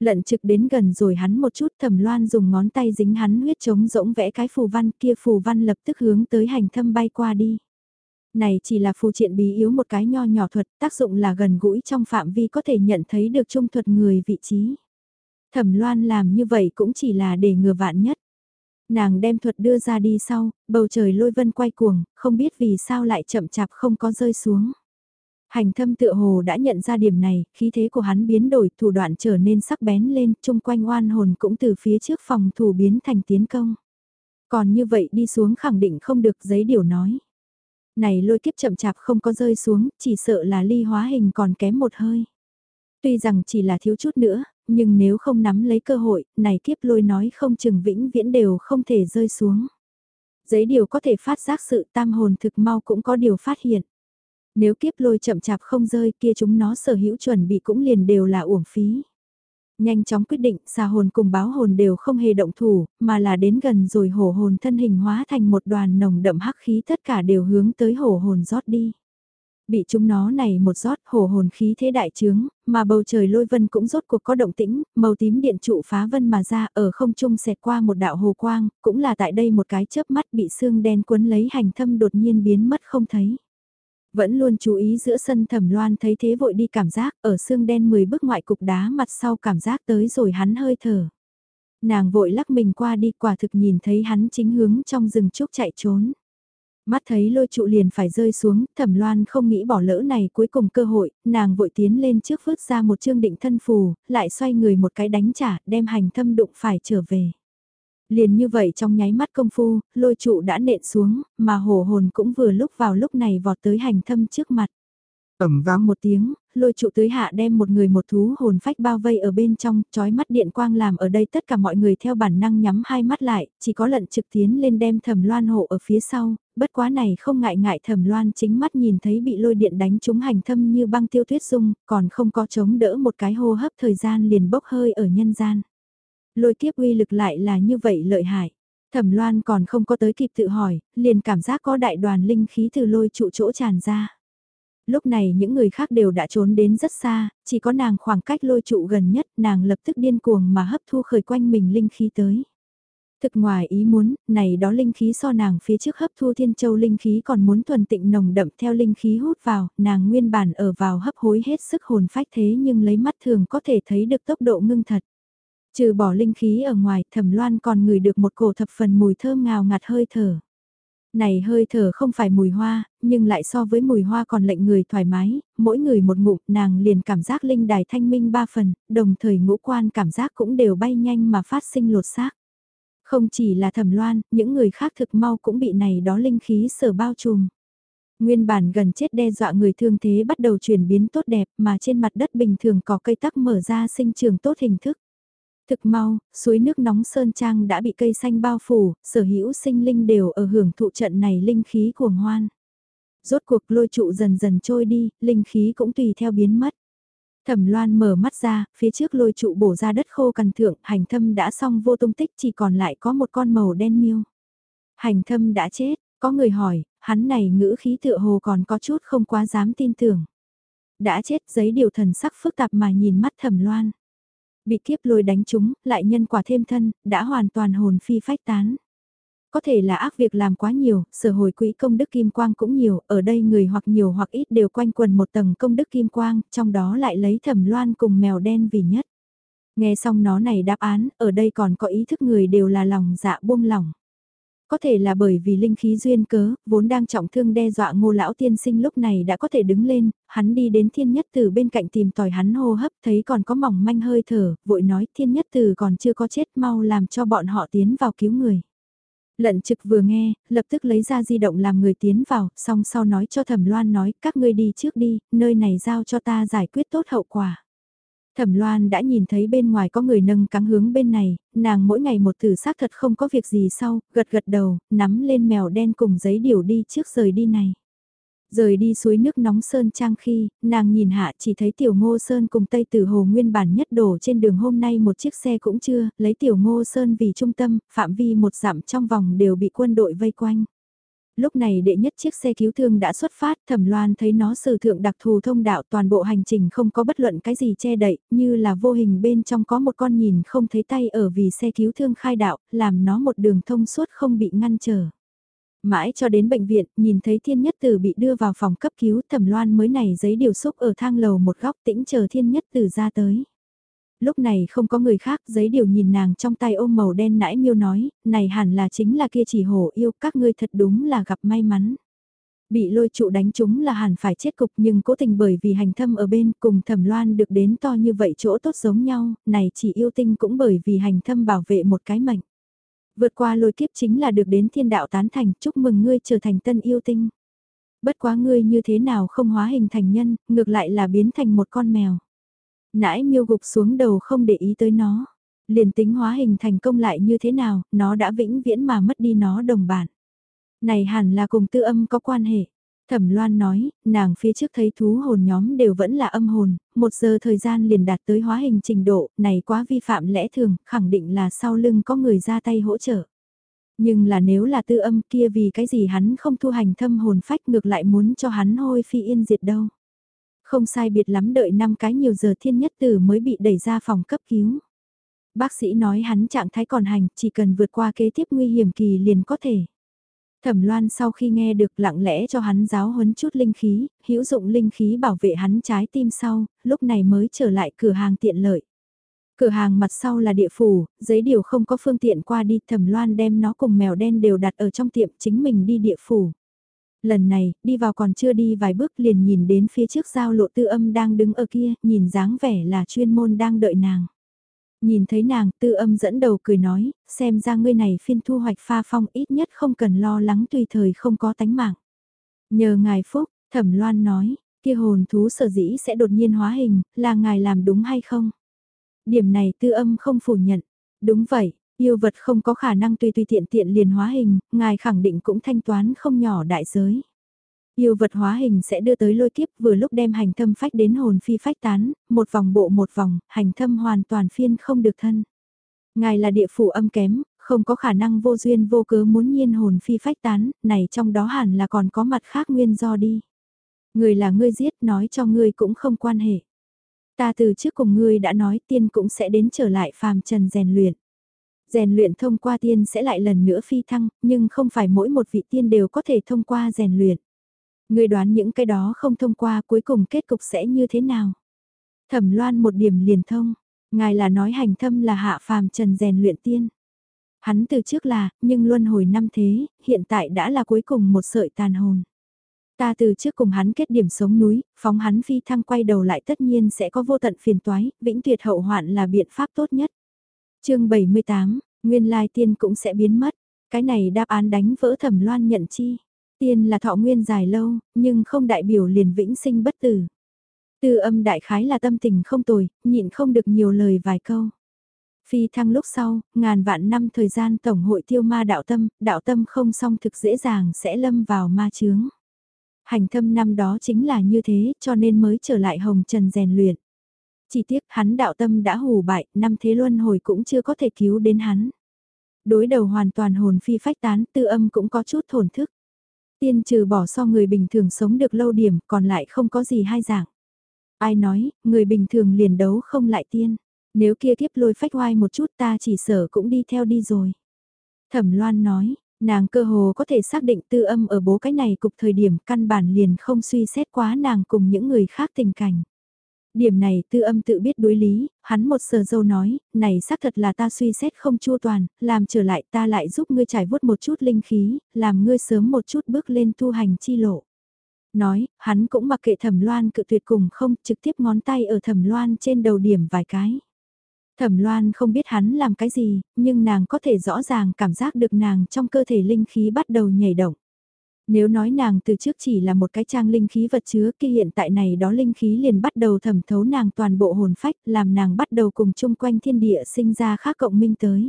Lận trực đến gần rồi hắn một chút thẩm loan dùng ngón tay dính hắn huyết trống rỗng vẽ cái phù văn kia phù văn lập tức hướng tới hành thâm bay qua đi. Này chỉ là phù triện bí yếu một cái nho nhỏ thuật, tác dụng là gần gũi trong phạm vi có thể nhận thấy được trung thuật người vị trí. Thẩm loan làm như vậy cũng chỉ là để ngừa vạn nhất. Nàng đem thuật đưa ra đi sau, bầu trời lôi vân quay cuồng, không biết vì sao lại chậm chạp không có rơi xuống. Hành thâm tựa hồ đã nhận ra điểm này, khí thế của hắn biến đổi, thủ đoạn trở nên sắc bén lên, chung quanh oan hồn cũng từ phía trước phòng thủ biến thành tiến công. Còn như vậy đi xuống khẳng định không được giấy điều nói này lôi kiếp chậm chạp không có rơi xuống, chỉ sợ là ly hóa hình còn kém một hơi. Tuy rằng chỉ là thiếu chút nữa, nhưng nếu không nắm lấy cơ hội, này kiếp lôi nói không chừng vĩnh viễn đều không thể rơi xuống. Giấy điều có thể phát giác sự tam hồn thực mau cũng có điều phát hiện. Nếu kiếp lôi chậm chạp không rơi kia chúng nó sở hữu chuẩn bị cũng liền đều là uổng phí. Nhanh chóng quyết định xà hồn cùng báo hồn đều không hề động thủ, mà là đến gần rồi hổ hồn thân hình hóa thành một đoàn nồng đậm hắc khí tất cả đều hướng tới hổ hồn rót đi. Bị chúng nó này một rót hổ hồn khí thế đại trướng, mà bầu trời lôi vân cũng rốt cuộc có động tĩnh, màu tím điện trụ phá vân mà ra ở không trung xẹt qua một đạo hồ quang, cũng là tại đây một cái chớp mắt bị xương đen cuốn lấy hành thâm đột nhiên biến mất không thấy. Vẫn luôn chú ý giữa sân thẩm loan thấy thế vội đi cảm giác ở xương đen 10 bước ngoại cục đá mặt sau cảm giác tới rồi hắn hơi thở. Nàng vội lắc mình qua đi quả thực nhìn thấy hắn chính hướng trong rừng trúc chạy trốn. Mắt thấy lôi trụ liền phải rơi xuống, thẩm loan không nghĩ bỏ lỡ này cuối cùng cơ hội, nàng vội tiến lên trước vứt ra một chương định thân phù, lại xoay người một cái đánh trả, đem hành thâm đụng phải trở về. Liền như vậy trong nháy mắt công phu, lôi trụ đã nện xuống, mà hổ hồn cũng vừa lúc vào lúc này vọt tới hành thâm trước mặt. ầm vang một tiếng, lôi trụ tới hạ đem một người một thú hồn phách bao vây ở bên trong, chói mắt điện quang làm ở đây tất cả mọi người theo bản năng nhắm hai mắt lại, chỉ có lận trực tiến lên đem thẩm loan hộ ở phía sau, bất quá này không ngại ngại thẩm loan chính mắt nhìn thấy bị lôi điện đánh trúng hành thâm như băng tiêu tuyết dung, còn không có chống đỡ một cái hô hấp thời gian liền bốc hơi ở nhân gian. Lôi kiếp uy lực lại là như vậy lợi hại. Thẩm loan còn không có tới kịp tự hỏi, liền cảm giác có đại đoàn linh khí từ lôi trụ chỗ tràn ra. Lúc này những người khác đều đã trốn đến rất xa, chỉ có nàng khoảng cách lôi trụ gần nhất nàng lập tức điên cuồng mà hấp thu khởi quanh mình linh khí tới. Thực ngoài ý muốn, này đó linh khí so nàng phía trước hấp thu thiên châu linh khí còn muốn thuần tịnh nồng đậm theo linh khí hút vào, nàng nguyên bản ở vào hấp hối hết sức hồn phách thế nhưng lấy mắt thường có thể thấy được tốc độ ngưng thật. Trừ bỏ linh khí ở ngoài, thẩm loan còn ngửi được một cổ thập phần mùi thơm ngào ngạt hơi thở. Này hơi thở không phải mùi hoa, nhưng lại so với mùi hoa còn lệnh người thoải mái, mỗi người một ngụm nàng liền cảm giác linh đài thanh minh ba phần, đồng thời ngũ quan cảm giác cũng đều bay nhanh mà phát sinh lột xác. Không chỉ là thẩm loan, những người khác thực mau cũng bị này đó linh khí sở bao trùm. Nguyên bản gần chết đe dọa người thương thế bắt đầu chuyển biến tốt đẹp mà trên mặt đất bình thường có cây tắc mở ra sinh trường tốt hình thức. Thực mau, suối nước nóng Sơn Trang đã bị cây xanh bao phủ, sở hữu sinh linh đều ở hưởng thụ trận này linh khí cuồng hoan. Rốt cuộc lôi trụ dần dần trôi đi, linh khí cũng tùy theo biến mất. Thẩm loan mở mắt ra, phía trước lôi trụ bổ ra đất khô cằn thượng, hành thâm đã xong vô tung tích chỉ còn lại có một con màu đen miêu. Hành thâm đã chết, có người hỏi, hắn này ngữ khí tựa hồ còn có chút không quá dám tin tưởng. Đã chết giấy điều thần sắc phức tạp mà nhìn mắt thẩm loan bị kiếp lôi đánh chúng, lại nhân quả thêm thân, đã hoàn toàn hồn phi phách tán. Có thể là ác việc làm quá nhiều, sở hồi quỹ công đức kim quang cũng nhiều, ở đây người hoặc nhiều hoặc ít đều quanh quần một tầng công đức kim quang, trong đó lại lấy thẩm loan cùng mèo đen vì nhất. Nghe xong nó này đáp án, ở đây còn có ý thức người đều là lòng dạ buông lỏng. Có thể là bởi vì linh khí duyên cớ, vốn đang trọng thương đe dọa ngô lão tiên sinh lúc này đã có thể đứng lên, hắn đi đến thiên nhất từ bên cạnh tìm tòi hắn hô hấp thấy còn có mỏng manh hơi thở, vội nói thiên nhất từ còn chưa có chết mau làm cho bọn họ tiến vào cứu người. Lận trực vừa nghe, lập tức lấy ra di động làm người tiến vào, song sau nói cho thẩm loan nói các ngươi đi trước đi, nơi này giao cho ta giải quyết tốt hậu quả. Thẩm Loan đã nhìn thấy bên ngoài có người nâng cáng hướng bên này, nàng mỗi ngày một thử xác thật không có việc gì sau, gật gật đầu, nắm lên mèo đen cùng giấy điều đi trước rời đi này. Rời đi suối nước nóng Sơn Trang khi, nàng nhìn hạ chỉ thấy tiểu ngô Sơn cùng Tây Tử Hồ nguyên bản nhất đổ trên đường hôm nay một chiếc xe cũng chưa, lấy tiểu ngô Sơn vì trung tâm, phạm vi một dặm trong vòng đều bị quân đội vây quanh. Lúc này đệ nhất chiếc xe cứu thương đã xuất phát, thẩm loan thấy nó sử thượng đặc thù thông đạo toàn bộ hành trình không có bất luận cái gì che đậy, như là vô hình bên trong có một con nhìn không thấy tay ở vì xe cứu thương khai đạo, làm nó một đường thông suốt không bị ngăn trở. Mãi cho đến bệnh viện, nhìn thấy thiên nhất tử bị đưa vào phòng cấp cứu thẩm loan mới này giấy điều xúc ở thang lầu một góc tĩnh chờ thiên nhất tử ra tới lúc này không có người khác, giấy điều nhìn nàng trong tay ôm màu đen nãi miêu nói, này hẳn là chính là kia chỉ hổ yêu, các ngươi thật đúng là gặp may mắn. Bị lôi trụ đánh chúng là hẳn phải chết cục nhưng cố tình bởi vì hành thâm ở bên cùng thẩm loan được đến to như vậy chỗ tốt giống nhau, này chỉ yêu tinh cũng bởi vì hành thâm bảo vệ một cái mệnh. Vượt qua lôi kiếp chính là được đến thiên đạo tán thành, chúc mừng ngươi trở thành tân yêu tinh. Bất quá ngươi như thế nào không hóa hình thành nhân, ngược lại là biến thành một con mèo. Nãi miêu gục xuống đầu không để ý tới nó. Liền tính hóa hình thành công lại như thế nào, nó đã vĩnh viễn mà mất đi nó đồng bản. Này hẳn là cùng tư âm có quan hệ. Thẩm Loan nói, nàng phía trước thấy thú hồn nhóm đều vẫn là âm hồn, một giờ thời gian liền đạt tới hóa hình trình độ, này quá vi phạm lẽ thường, khẳng định là sau lưng có người ra tay hỗ trợ. Nhưng là nếu là tư âm kia vì cái gì hắn không thu hành thâm hồn phách ngược lại muốn cho hắn hôi phi yên diệt đâu. Không sai biệt lắm đợi 5 cái nhiều giờ thiên nhất tử mới bị đẩy ra phòng cấp cứu. Bác sĩ nói hắn trạng thái còn hành, chỉ cần vượt qua kế tiếp nguy hiểm kỳ liền có thể. Thẩm Loan sau khi nghe được lặng lẽ cho hắn giáo huấn chút linh khí, hữu dụng linh khí bảo vệ hắn trái tim sau, lúc này mới trở lại cửa hàng tiện lợi. Cửa hàng mặt sau là địa phủ, giấy điều không có phương tiện qua đi, Thẩm Loan đem nó cùng mèo đen đều đặt ở trong tiệm chính mình đi địa phủ. Lần này, đi vào còn chưa đi vài bước liền nhìn đến phía trước giao lộ tư âm đang đứng ở kia, nhìn dáng vẻ là chuyên môn đang đợi nàng. Nhìn thấy nàng, tư âm dẫn đầu cười nói, xem ra ngươi này phiên thu hoạch pha phong ít nhất không cần lo lắng tùy thời không có tánh mạng. Nhờ ngài phúc, thẩm loan nói, kia hồn thú sở dĩ sẽ đột nhiên hóa hình, là ngài làm đúng hay không? Điểm này tư âm không phủ nhận. Đúng vậy, yêu vật không có khả năng tùy tùy tiện tiện liền hóa hình, ngài khẳng định cũng thanh toán không nhỏ đại giới. Yêu vật hóa hình sẽ đưa tới lôi kiếp vừa lúc đem hành thâm phách đến hồn phi phách tán, một vòng bộ một vòng, hành thâm hoàn toàn phiên không được thân. Ngài là địa phủ âm kém, không có khả năng vô duyên vô cớ muốn nhiên hồn phi phách tán, này trong đó hẳn là còn có mặt khác nguyên do đi. Người là ngươi giết nói cho ngươi cũng không quan hệ. Ta từ trước cùng ngươi đã nói tiên cũng sẽ đến trở lại phàm trần rèn luyện. Rèn luyện thông qua tiên sẽ lại lần nữa phi thăng, nhưng không phải mỗi một vị tiên đều có thể thông qua rèn luyện. Ngươi đoán những cái đó không thông qua cuối cùng kết cục sẽ như thế nào? Thẩm loan một điểm liền thông, ngài là nói hành thâm là hạ phàm trần rèn luyện tiên. Hắn từ trước là, nhưng luân hồi năm thế, hiện tại đã là cuối cùng một sợi tàn hồn. Ta từ trước cùng hắn kết điểm sống núi, phóng hắn phi thăng quay đầu lại tất nhiên sẽ có vô tận phiền toái, vĩnh tuyệt hậu hoạn là biện pháp tốt nhất chương 78, nguyên lai tiên cũng sẽ biến mất. Cái này đáp án đánh vỡ thẩm loan nhận chi. Tiên là thọ nguyên dài lâu, nhưng không đại biểu liền vĩnh sinh bất tử. Tư âm đại khái là tâm tình không tồi, nhịn không được nhiều lời vài câu. Phi thăng lúc sau, ngàn vạn năm thời gian tổng hội tiêu ma đạo tâm, đạo tâm không song thực dễ dàng sẽ lâm vào ma chướng. Hành thâm năm đó chính là như thế, cho nên mới trở lại hồng trần rèn luyện. Chỉ tiếc hắn đạo tâm đã hù bại, năm thế luân hồi cũng chưa có thể cứu đến hắn. Đối đầu hoàn toàn hồn phi phách tán, tư âm cũng có chút thổn thức. Tiên trừ bỏ so người bình thường sống được lâu điểm, còn lại không có gì hai dạng. Ai nói, người bình thường liền đấu không lại tiên. Nếu kia kiếp lôi phách hoai một chút ta chỉ sở cũng đi theo đi rồi. Thẩm Loan nói, nàng cơ hồ có thể xác định tư âm ở bố cái này cục thời điểm căn bản liền không suy xét quá nàng cùng những người khác tình cảnh. Điểm này tư âm tự biết đối lý, hắn một sờ dâu nói, này xác thật là ta suy xét không chua toàn, làm trở lại ta lại giúp ngươi trải vuốt một chút linh khí, làm ngươi sớm một chút bước lên tu hành chi lộ. Nói, hắn cũng mặc kệ thẩm loan cự tuyệt cùng không trực tiếp ngón tay ở thẩm loan trên đầu điểm vài cái. Thẩm loan không biết hắn làm cái gì, nhưng nàng có thể rõ ràng cảm giác được nàng trong cơ thể linh khí bắt đầu nhảy động. Nếu nói nàng từ trước chỉ là một cái trang linh khí vật chứa kia hiện tại này đó linh khí liền bắt đầu thẩm thấu nàng toàn bộ hồn phách làm nàng bắt đầu cùng chung quanh thiên địa sinh ra khác cộng minh tới.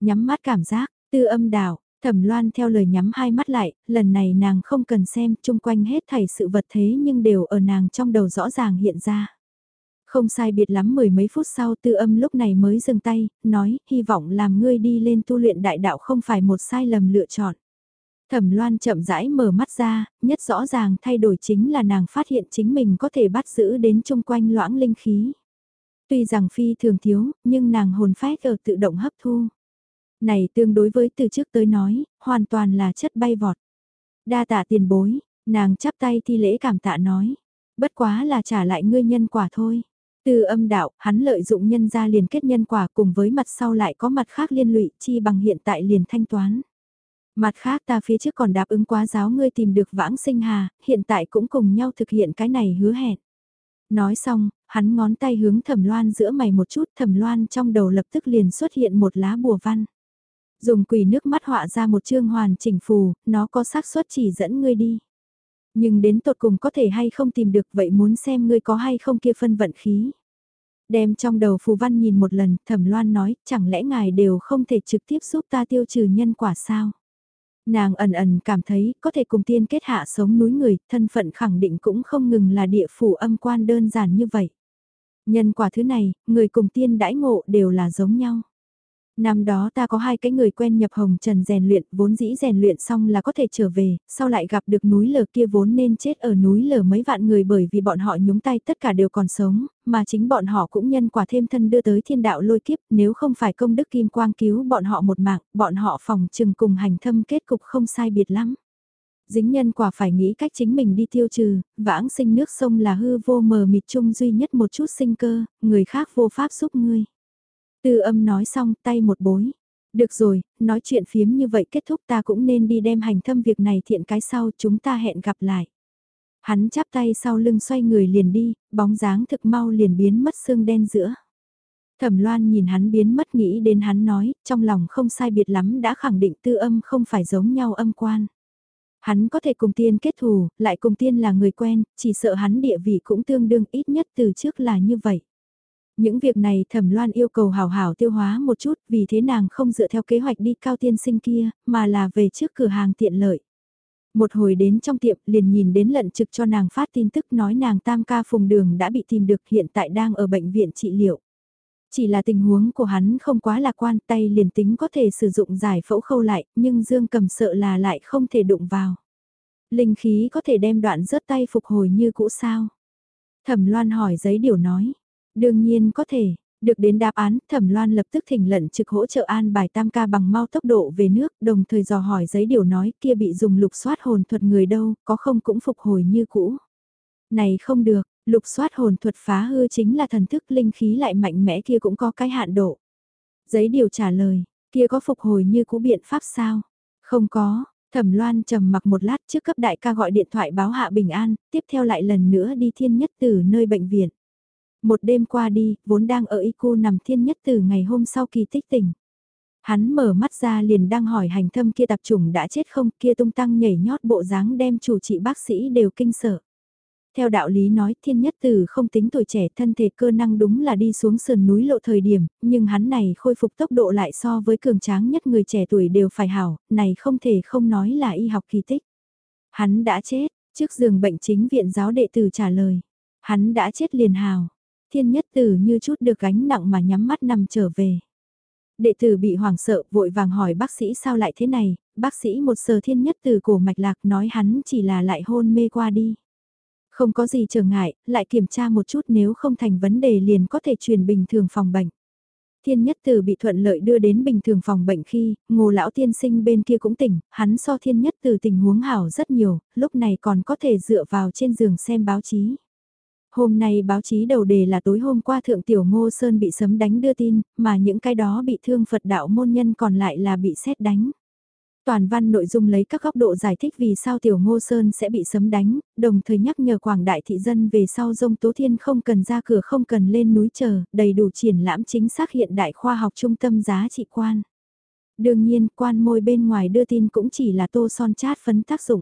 Nhắm mắt cảm giác, tư âm đảo, thẩm loan theo lời nhắm hai mắt lại, lần này nàng không cần xem chung quanh hết thảy sự vật thế nhưng đều ở nàng trong đầu rõ ràng hiện ra. Không sai biệt lắm mười mấy phút sau tư âm lúc này mới dừng tay, nói, hy vọng làm ngươi đi lên tu luyện đại đạo không phải một sai lầm lựa chọn. Thẩm Loan chậm rãi mở mắt ra, nhất rõ ràng thay đổi chính là nàng phát hiện chính mình có thể bắt giữ đến chung quanh loãng linh khí. Tuy rằng phi thường thiếu, nhưng nàng hồn phách ở tự động hấp thu. Này tương đối với từ trước tới nói, hoàn toàn là chất bay vọt. Đa tạ tiền bối, nàng chắp tay thi lễ cảm tạ nói. Bất quá là trả lại ngươi nhân quả thôi. Từ âm đạo, hắn lợi dụng nhân ra liền kết nhân quả cùng với mặt sau lại có mặt khác liên lụy chi bằng hiện tại liền thanh toán. Mặt khác ta phía trước còn đáp ứng quá giáo ngươi tìm được vãng sinh hà, hiện tại cũng cùng nhau thực hiện cái này hứa hẹn. Nói xong, hắn ngón tay hướng thẩm loan giữa mày một chút thẩm loan trong đầu lập tức liền xuất hiện một lá bùa văn. Dùng quỷ nước mắt họa ra một chương hoàn chỉnh phù, nó có xác suất chỉ dẫn ngươi đi. Nhưng đến tột cùng có thể hay không tìm được vậy muốn xem ngươi có hay không kia phân vận khí. Đem trong đầu phù văn nhìn một lần, thẩm loan nói, chẳng lẽ ngài đều không thể trực tiếp giúp ta tiêu trừ nhân quả sao? Nàng ẩn ẩn cảm thấy có thể cùng tiên kết hạ sống núi người, thân phận khẳng định cũng không ngừng là địa phủ âm quan đơn giản như vậy. Nhân quả thứ này, người cùng tiên đãi ngộ đều là giống nhau. Năm đó ta có hai cái người quen nhập hồng trần rèn luyện, vốn dĩ rèn luyện xong là có thể trở về, sau lại gặp được núi lở kia vốn nên chết ở núi lở mấy vạn người bởi vì bọn họ nhúng tay tất cả đều còn sống, mà chính bọn họ cũng nhân quả thêm thân đưa tới thiên đạo lôi kiếp, nếu không phải công đức kim quang cứu bọn họ một mạng, bọn họ phòng trừng cùng hành thâm kết cục không sai biệt lắm. Dính nhân quả phải nghĩ cách chính mình đi tiêu trừ, vãng sinh nước sông là hư vô mờ mịt chung duy nhất một chút sinh cơ, người khác vô pháp giúp ngươi. Tư âm nói xong tay một bối. Được rồi, nói chuyện phiếm như vậy kết thúc ta cũng nên đi đem hành thâm việc này thiện cái sau chúng ta hẹn gặp lại. Hắn chắp tay sau lưng xoay người liền đi, bóng dáng thực mau liền biến mất xương đen giữa. Thẩm Loan nhìn hắn biến mất nghĩ đến hắn nói, trong lòng không sai biệt lắm đã khẳng định tư âm không phải giống nhau âm quan. Hắn có thể cùng tiên kết thù, lại cùng tiên là người quen, chỉ sợ hắn địa vị cũng tương đương ít nhất từ trước là như vậy. Những việc này thẩm loan yêu cầu hào hảo tiêu hóa một chút vì thế nàng không dựa theo kế hoạch đi cao tiên sinh kia, mà là về trước cửa hàng tiện lợi. Một hồi đến trong tiệm liền nhìn đến lận trực cho nàng phát tin tức nói nàng tam ca phùng đường đã bị tìm được hiện tại đang ở bệnh viện trị liệu. Chỉ là tình huống của hắn không quá lạc quan tay liền tính có thể sử dụng giải phẫu khâu lại nhưng dương cầm sợ là lại không thể đụng vào. Linh khí có thể đem đoạn rớt tay phục hồi như cũ sao? Thẩm loan hỏi giấy điều nói. Đương nhiên có thể, được đến đáp án, Thẩm Loan lập tức thỉnh lận trực hỗ trợ an bài tam ca bằng mau tốc độ về nước, đồng thời dò hỏi giấy điều nói kia bị dùng lục soát hồn thuật người đâu, có không cũng phục hồi như cũ. Này không được, lục soát hồn thuật phá hư chính là thần thức linh khí lại mạnh mẽ kia cũng có cái hạn độ. Giấy điều trả lời, kia có phục hồi như cũ biện pháp sao? Không có, Thẩm Loan trầm mặc một lát trước cấp đại ca gọi điện thoại báo hạ bình an, tiếp theo lại lần nữa đi thiên nhất từ nơi bệnh viện. Một đêm qua đi, vốn đang ở y cô nằm thiên nhất từ ngày hôm sau kỳ tích tỉnh. Hắn mở mắt ra liền đang hỏi hành thâm kia tập trùng đã chết không kia tung tăng nhảy nhót bộ dáng đem chủ trị bác sĩ đều kinh sợ. Theo đạo lý nói thiên nhất tử không tính tuổi trẻ thân thể cơ năng đúng là đi xuống sườn núi lộ thời điểm, nhưng hắn này khôi phục tốc độ lại so với cường tráng nhất người trẻ tuổi đều phải hảo, này không thể không nói là y học kỳ tích. Hắn đã chết, trước giường bệnh chính viện giáo đệ tử trả lời. Hắn đã chết liền hào, thiên nhất tử như chút được gánh nặng mà nhắm mắt nằm trở về. Đệ tử bị hoảng sợ vội vàng hỏi bác sĩ sao lại thế này, bác sĩ một sờ thiên nhất tử cổ mạch lạc nói hắn chỉ là lại hôn mê qua đi. Không có gì trở ngại, lại kiểm tra một chút nếu không thành vấn đề liền có thể truyền bình thường phòng bệnh. Thiên nhất tử bị thuận lợi đưa đến bình thường phòng bệnh khi, ngô lão tiên sinh bên kia cũng tỉnh, hắn so thiên nhất tử tình huống hảo rất nhiều, lúc này còn có thể dựa vào trên giường xem báo chí. Hôm nay báo chí đầu đề là tối hôm qua Thượng Tiểu Ngô Sơn bị sấm đánh đưa tin, mà những cái đó bị thương Phật đạo môn nhân còn lại là bị xét đánh. Toàn văn nội dung lấy các góc độ giải thích vì sao Tiểu Ngô Sơn sẽ bị sấm đánh, đồng thời nhắc nhở quảng đại thị dân về sau dông Tố Thiên không cần ra cửa không cần lên núi chờ, đầy đủ triển lãm chính xác hiện đại khoa học trung tâm giá trị quan. Đương nhiên, quan môi bên ngoài đưa tin cũng chỉ là tô son chát phấn tác dụng.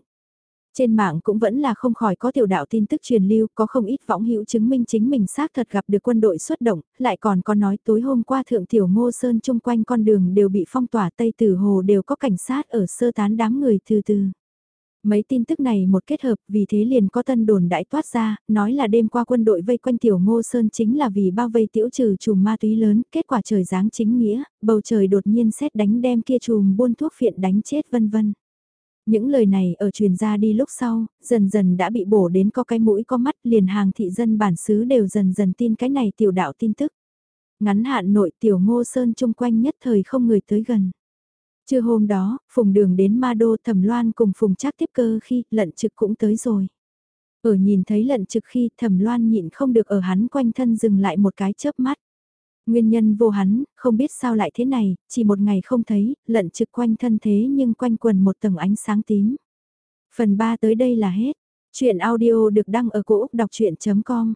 Trên mạng cũng vẫn là không khỏi có tiểu đạo tin tức truyền lưu, có không ít võng hữu chứng minh chính mình xác thật gặp được quân đội xuất động, lại còn có nói tối hôm qua thượng tiểu ngô sơn chung quanh con đường đều bị phong tỏa Tây Tử Hồ đều có cảnh sát ở sơ tán đám người từ từ. Mấy tin tức này một kết hợp vì thế liền có tân đồn đại toát ra, nói là đêm qua quân đội vây quanh tiểu ngô sơn chính là vì bao vây tiểu trừ chùm ma túy lớn, kết quả trời giáng chính nghĩa, bầu trời đột nhiên xét đánh đem kia chùm buôn thuốc phiện đánh chết vân vân. Những lời này ở truyền ra đi lúc sau, dần dần đã bị bổ đến có cái mũi có mắt liền hàng thị dân bản xứ đều dần dần tin cái này tiểu đạo tin tức. Ngắn hạn nội tiểu ngô sơn chung quanh nhất thời không người tới gần. Trưa hôm đó, phùng đường đến ma đô thẩm loan cùng phùng trác tiếp cơ khi lận trực cũng tới rồi. Ở nhìn thấy lận trực khi thẩm loan nhịn không được ở hắn quanh thân dừng lại một cái chớp mắt. Nguyên nhân vô hắn, không biết sao lại thế này, chỉ một ngày không thấy, lận trực quanh thân thế nhưng quanh quần một tầng ánh sáng tím. Phần 3 tới đây là hết. Chuyện audio được đăng ở cổ Úc đọc chuyện.com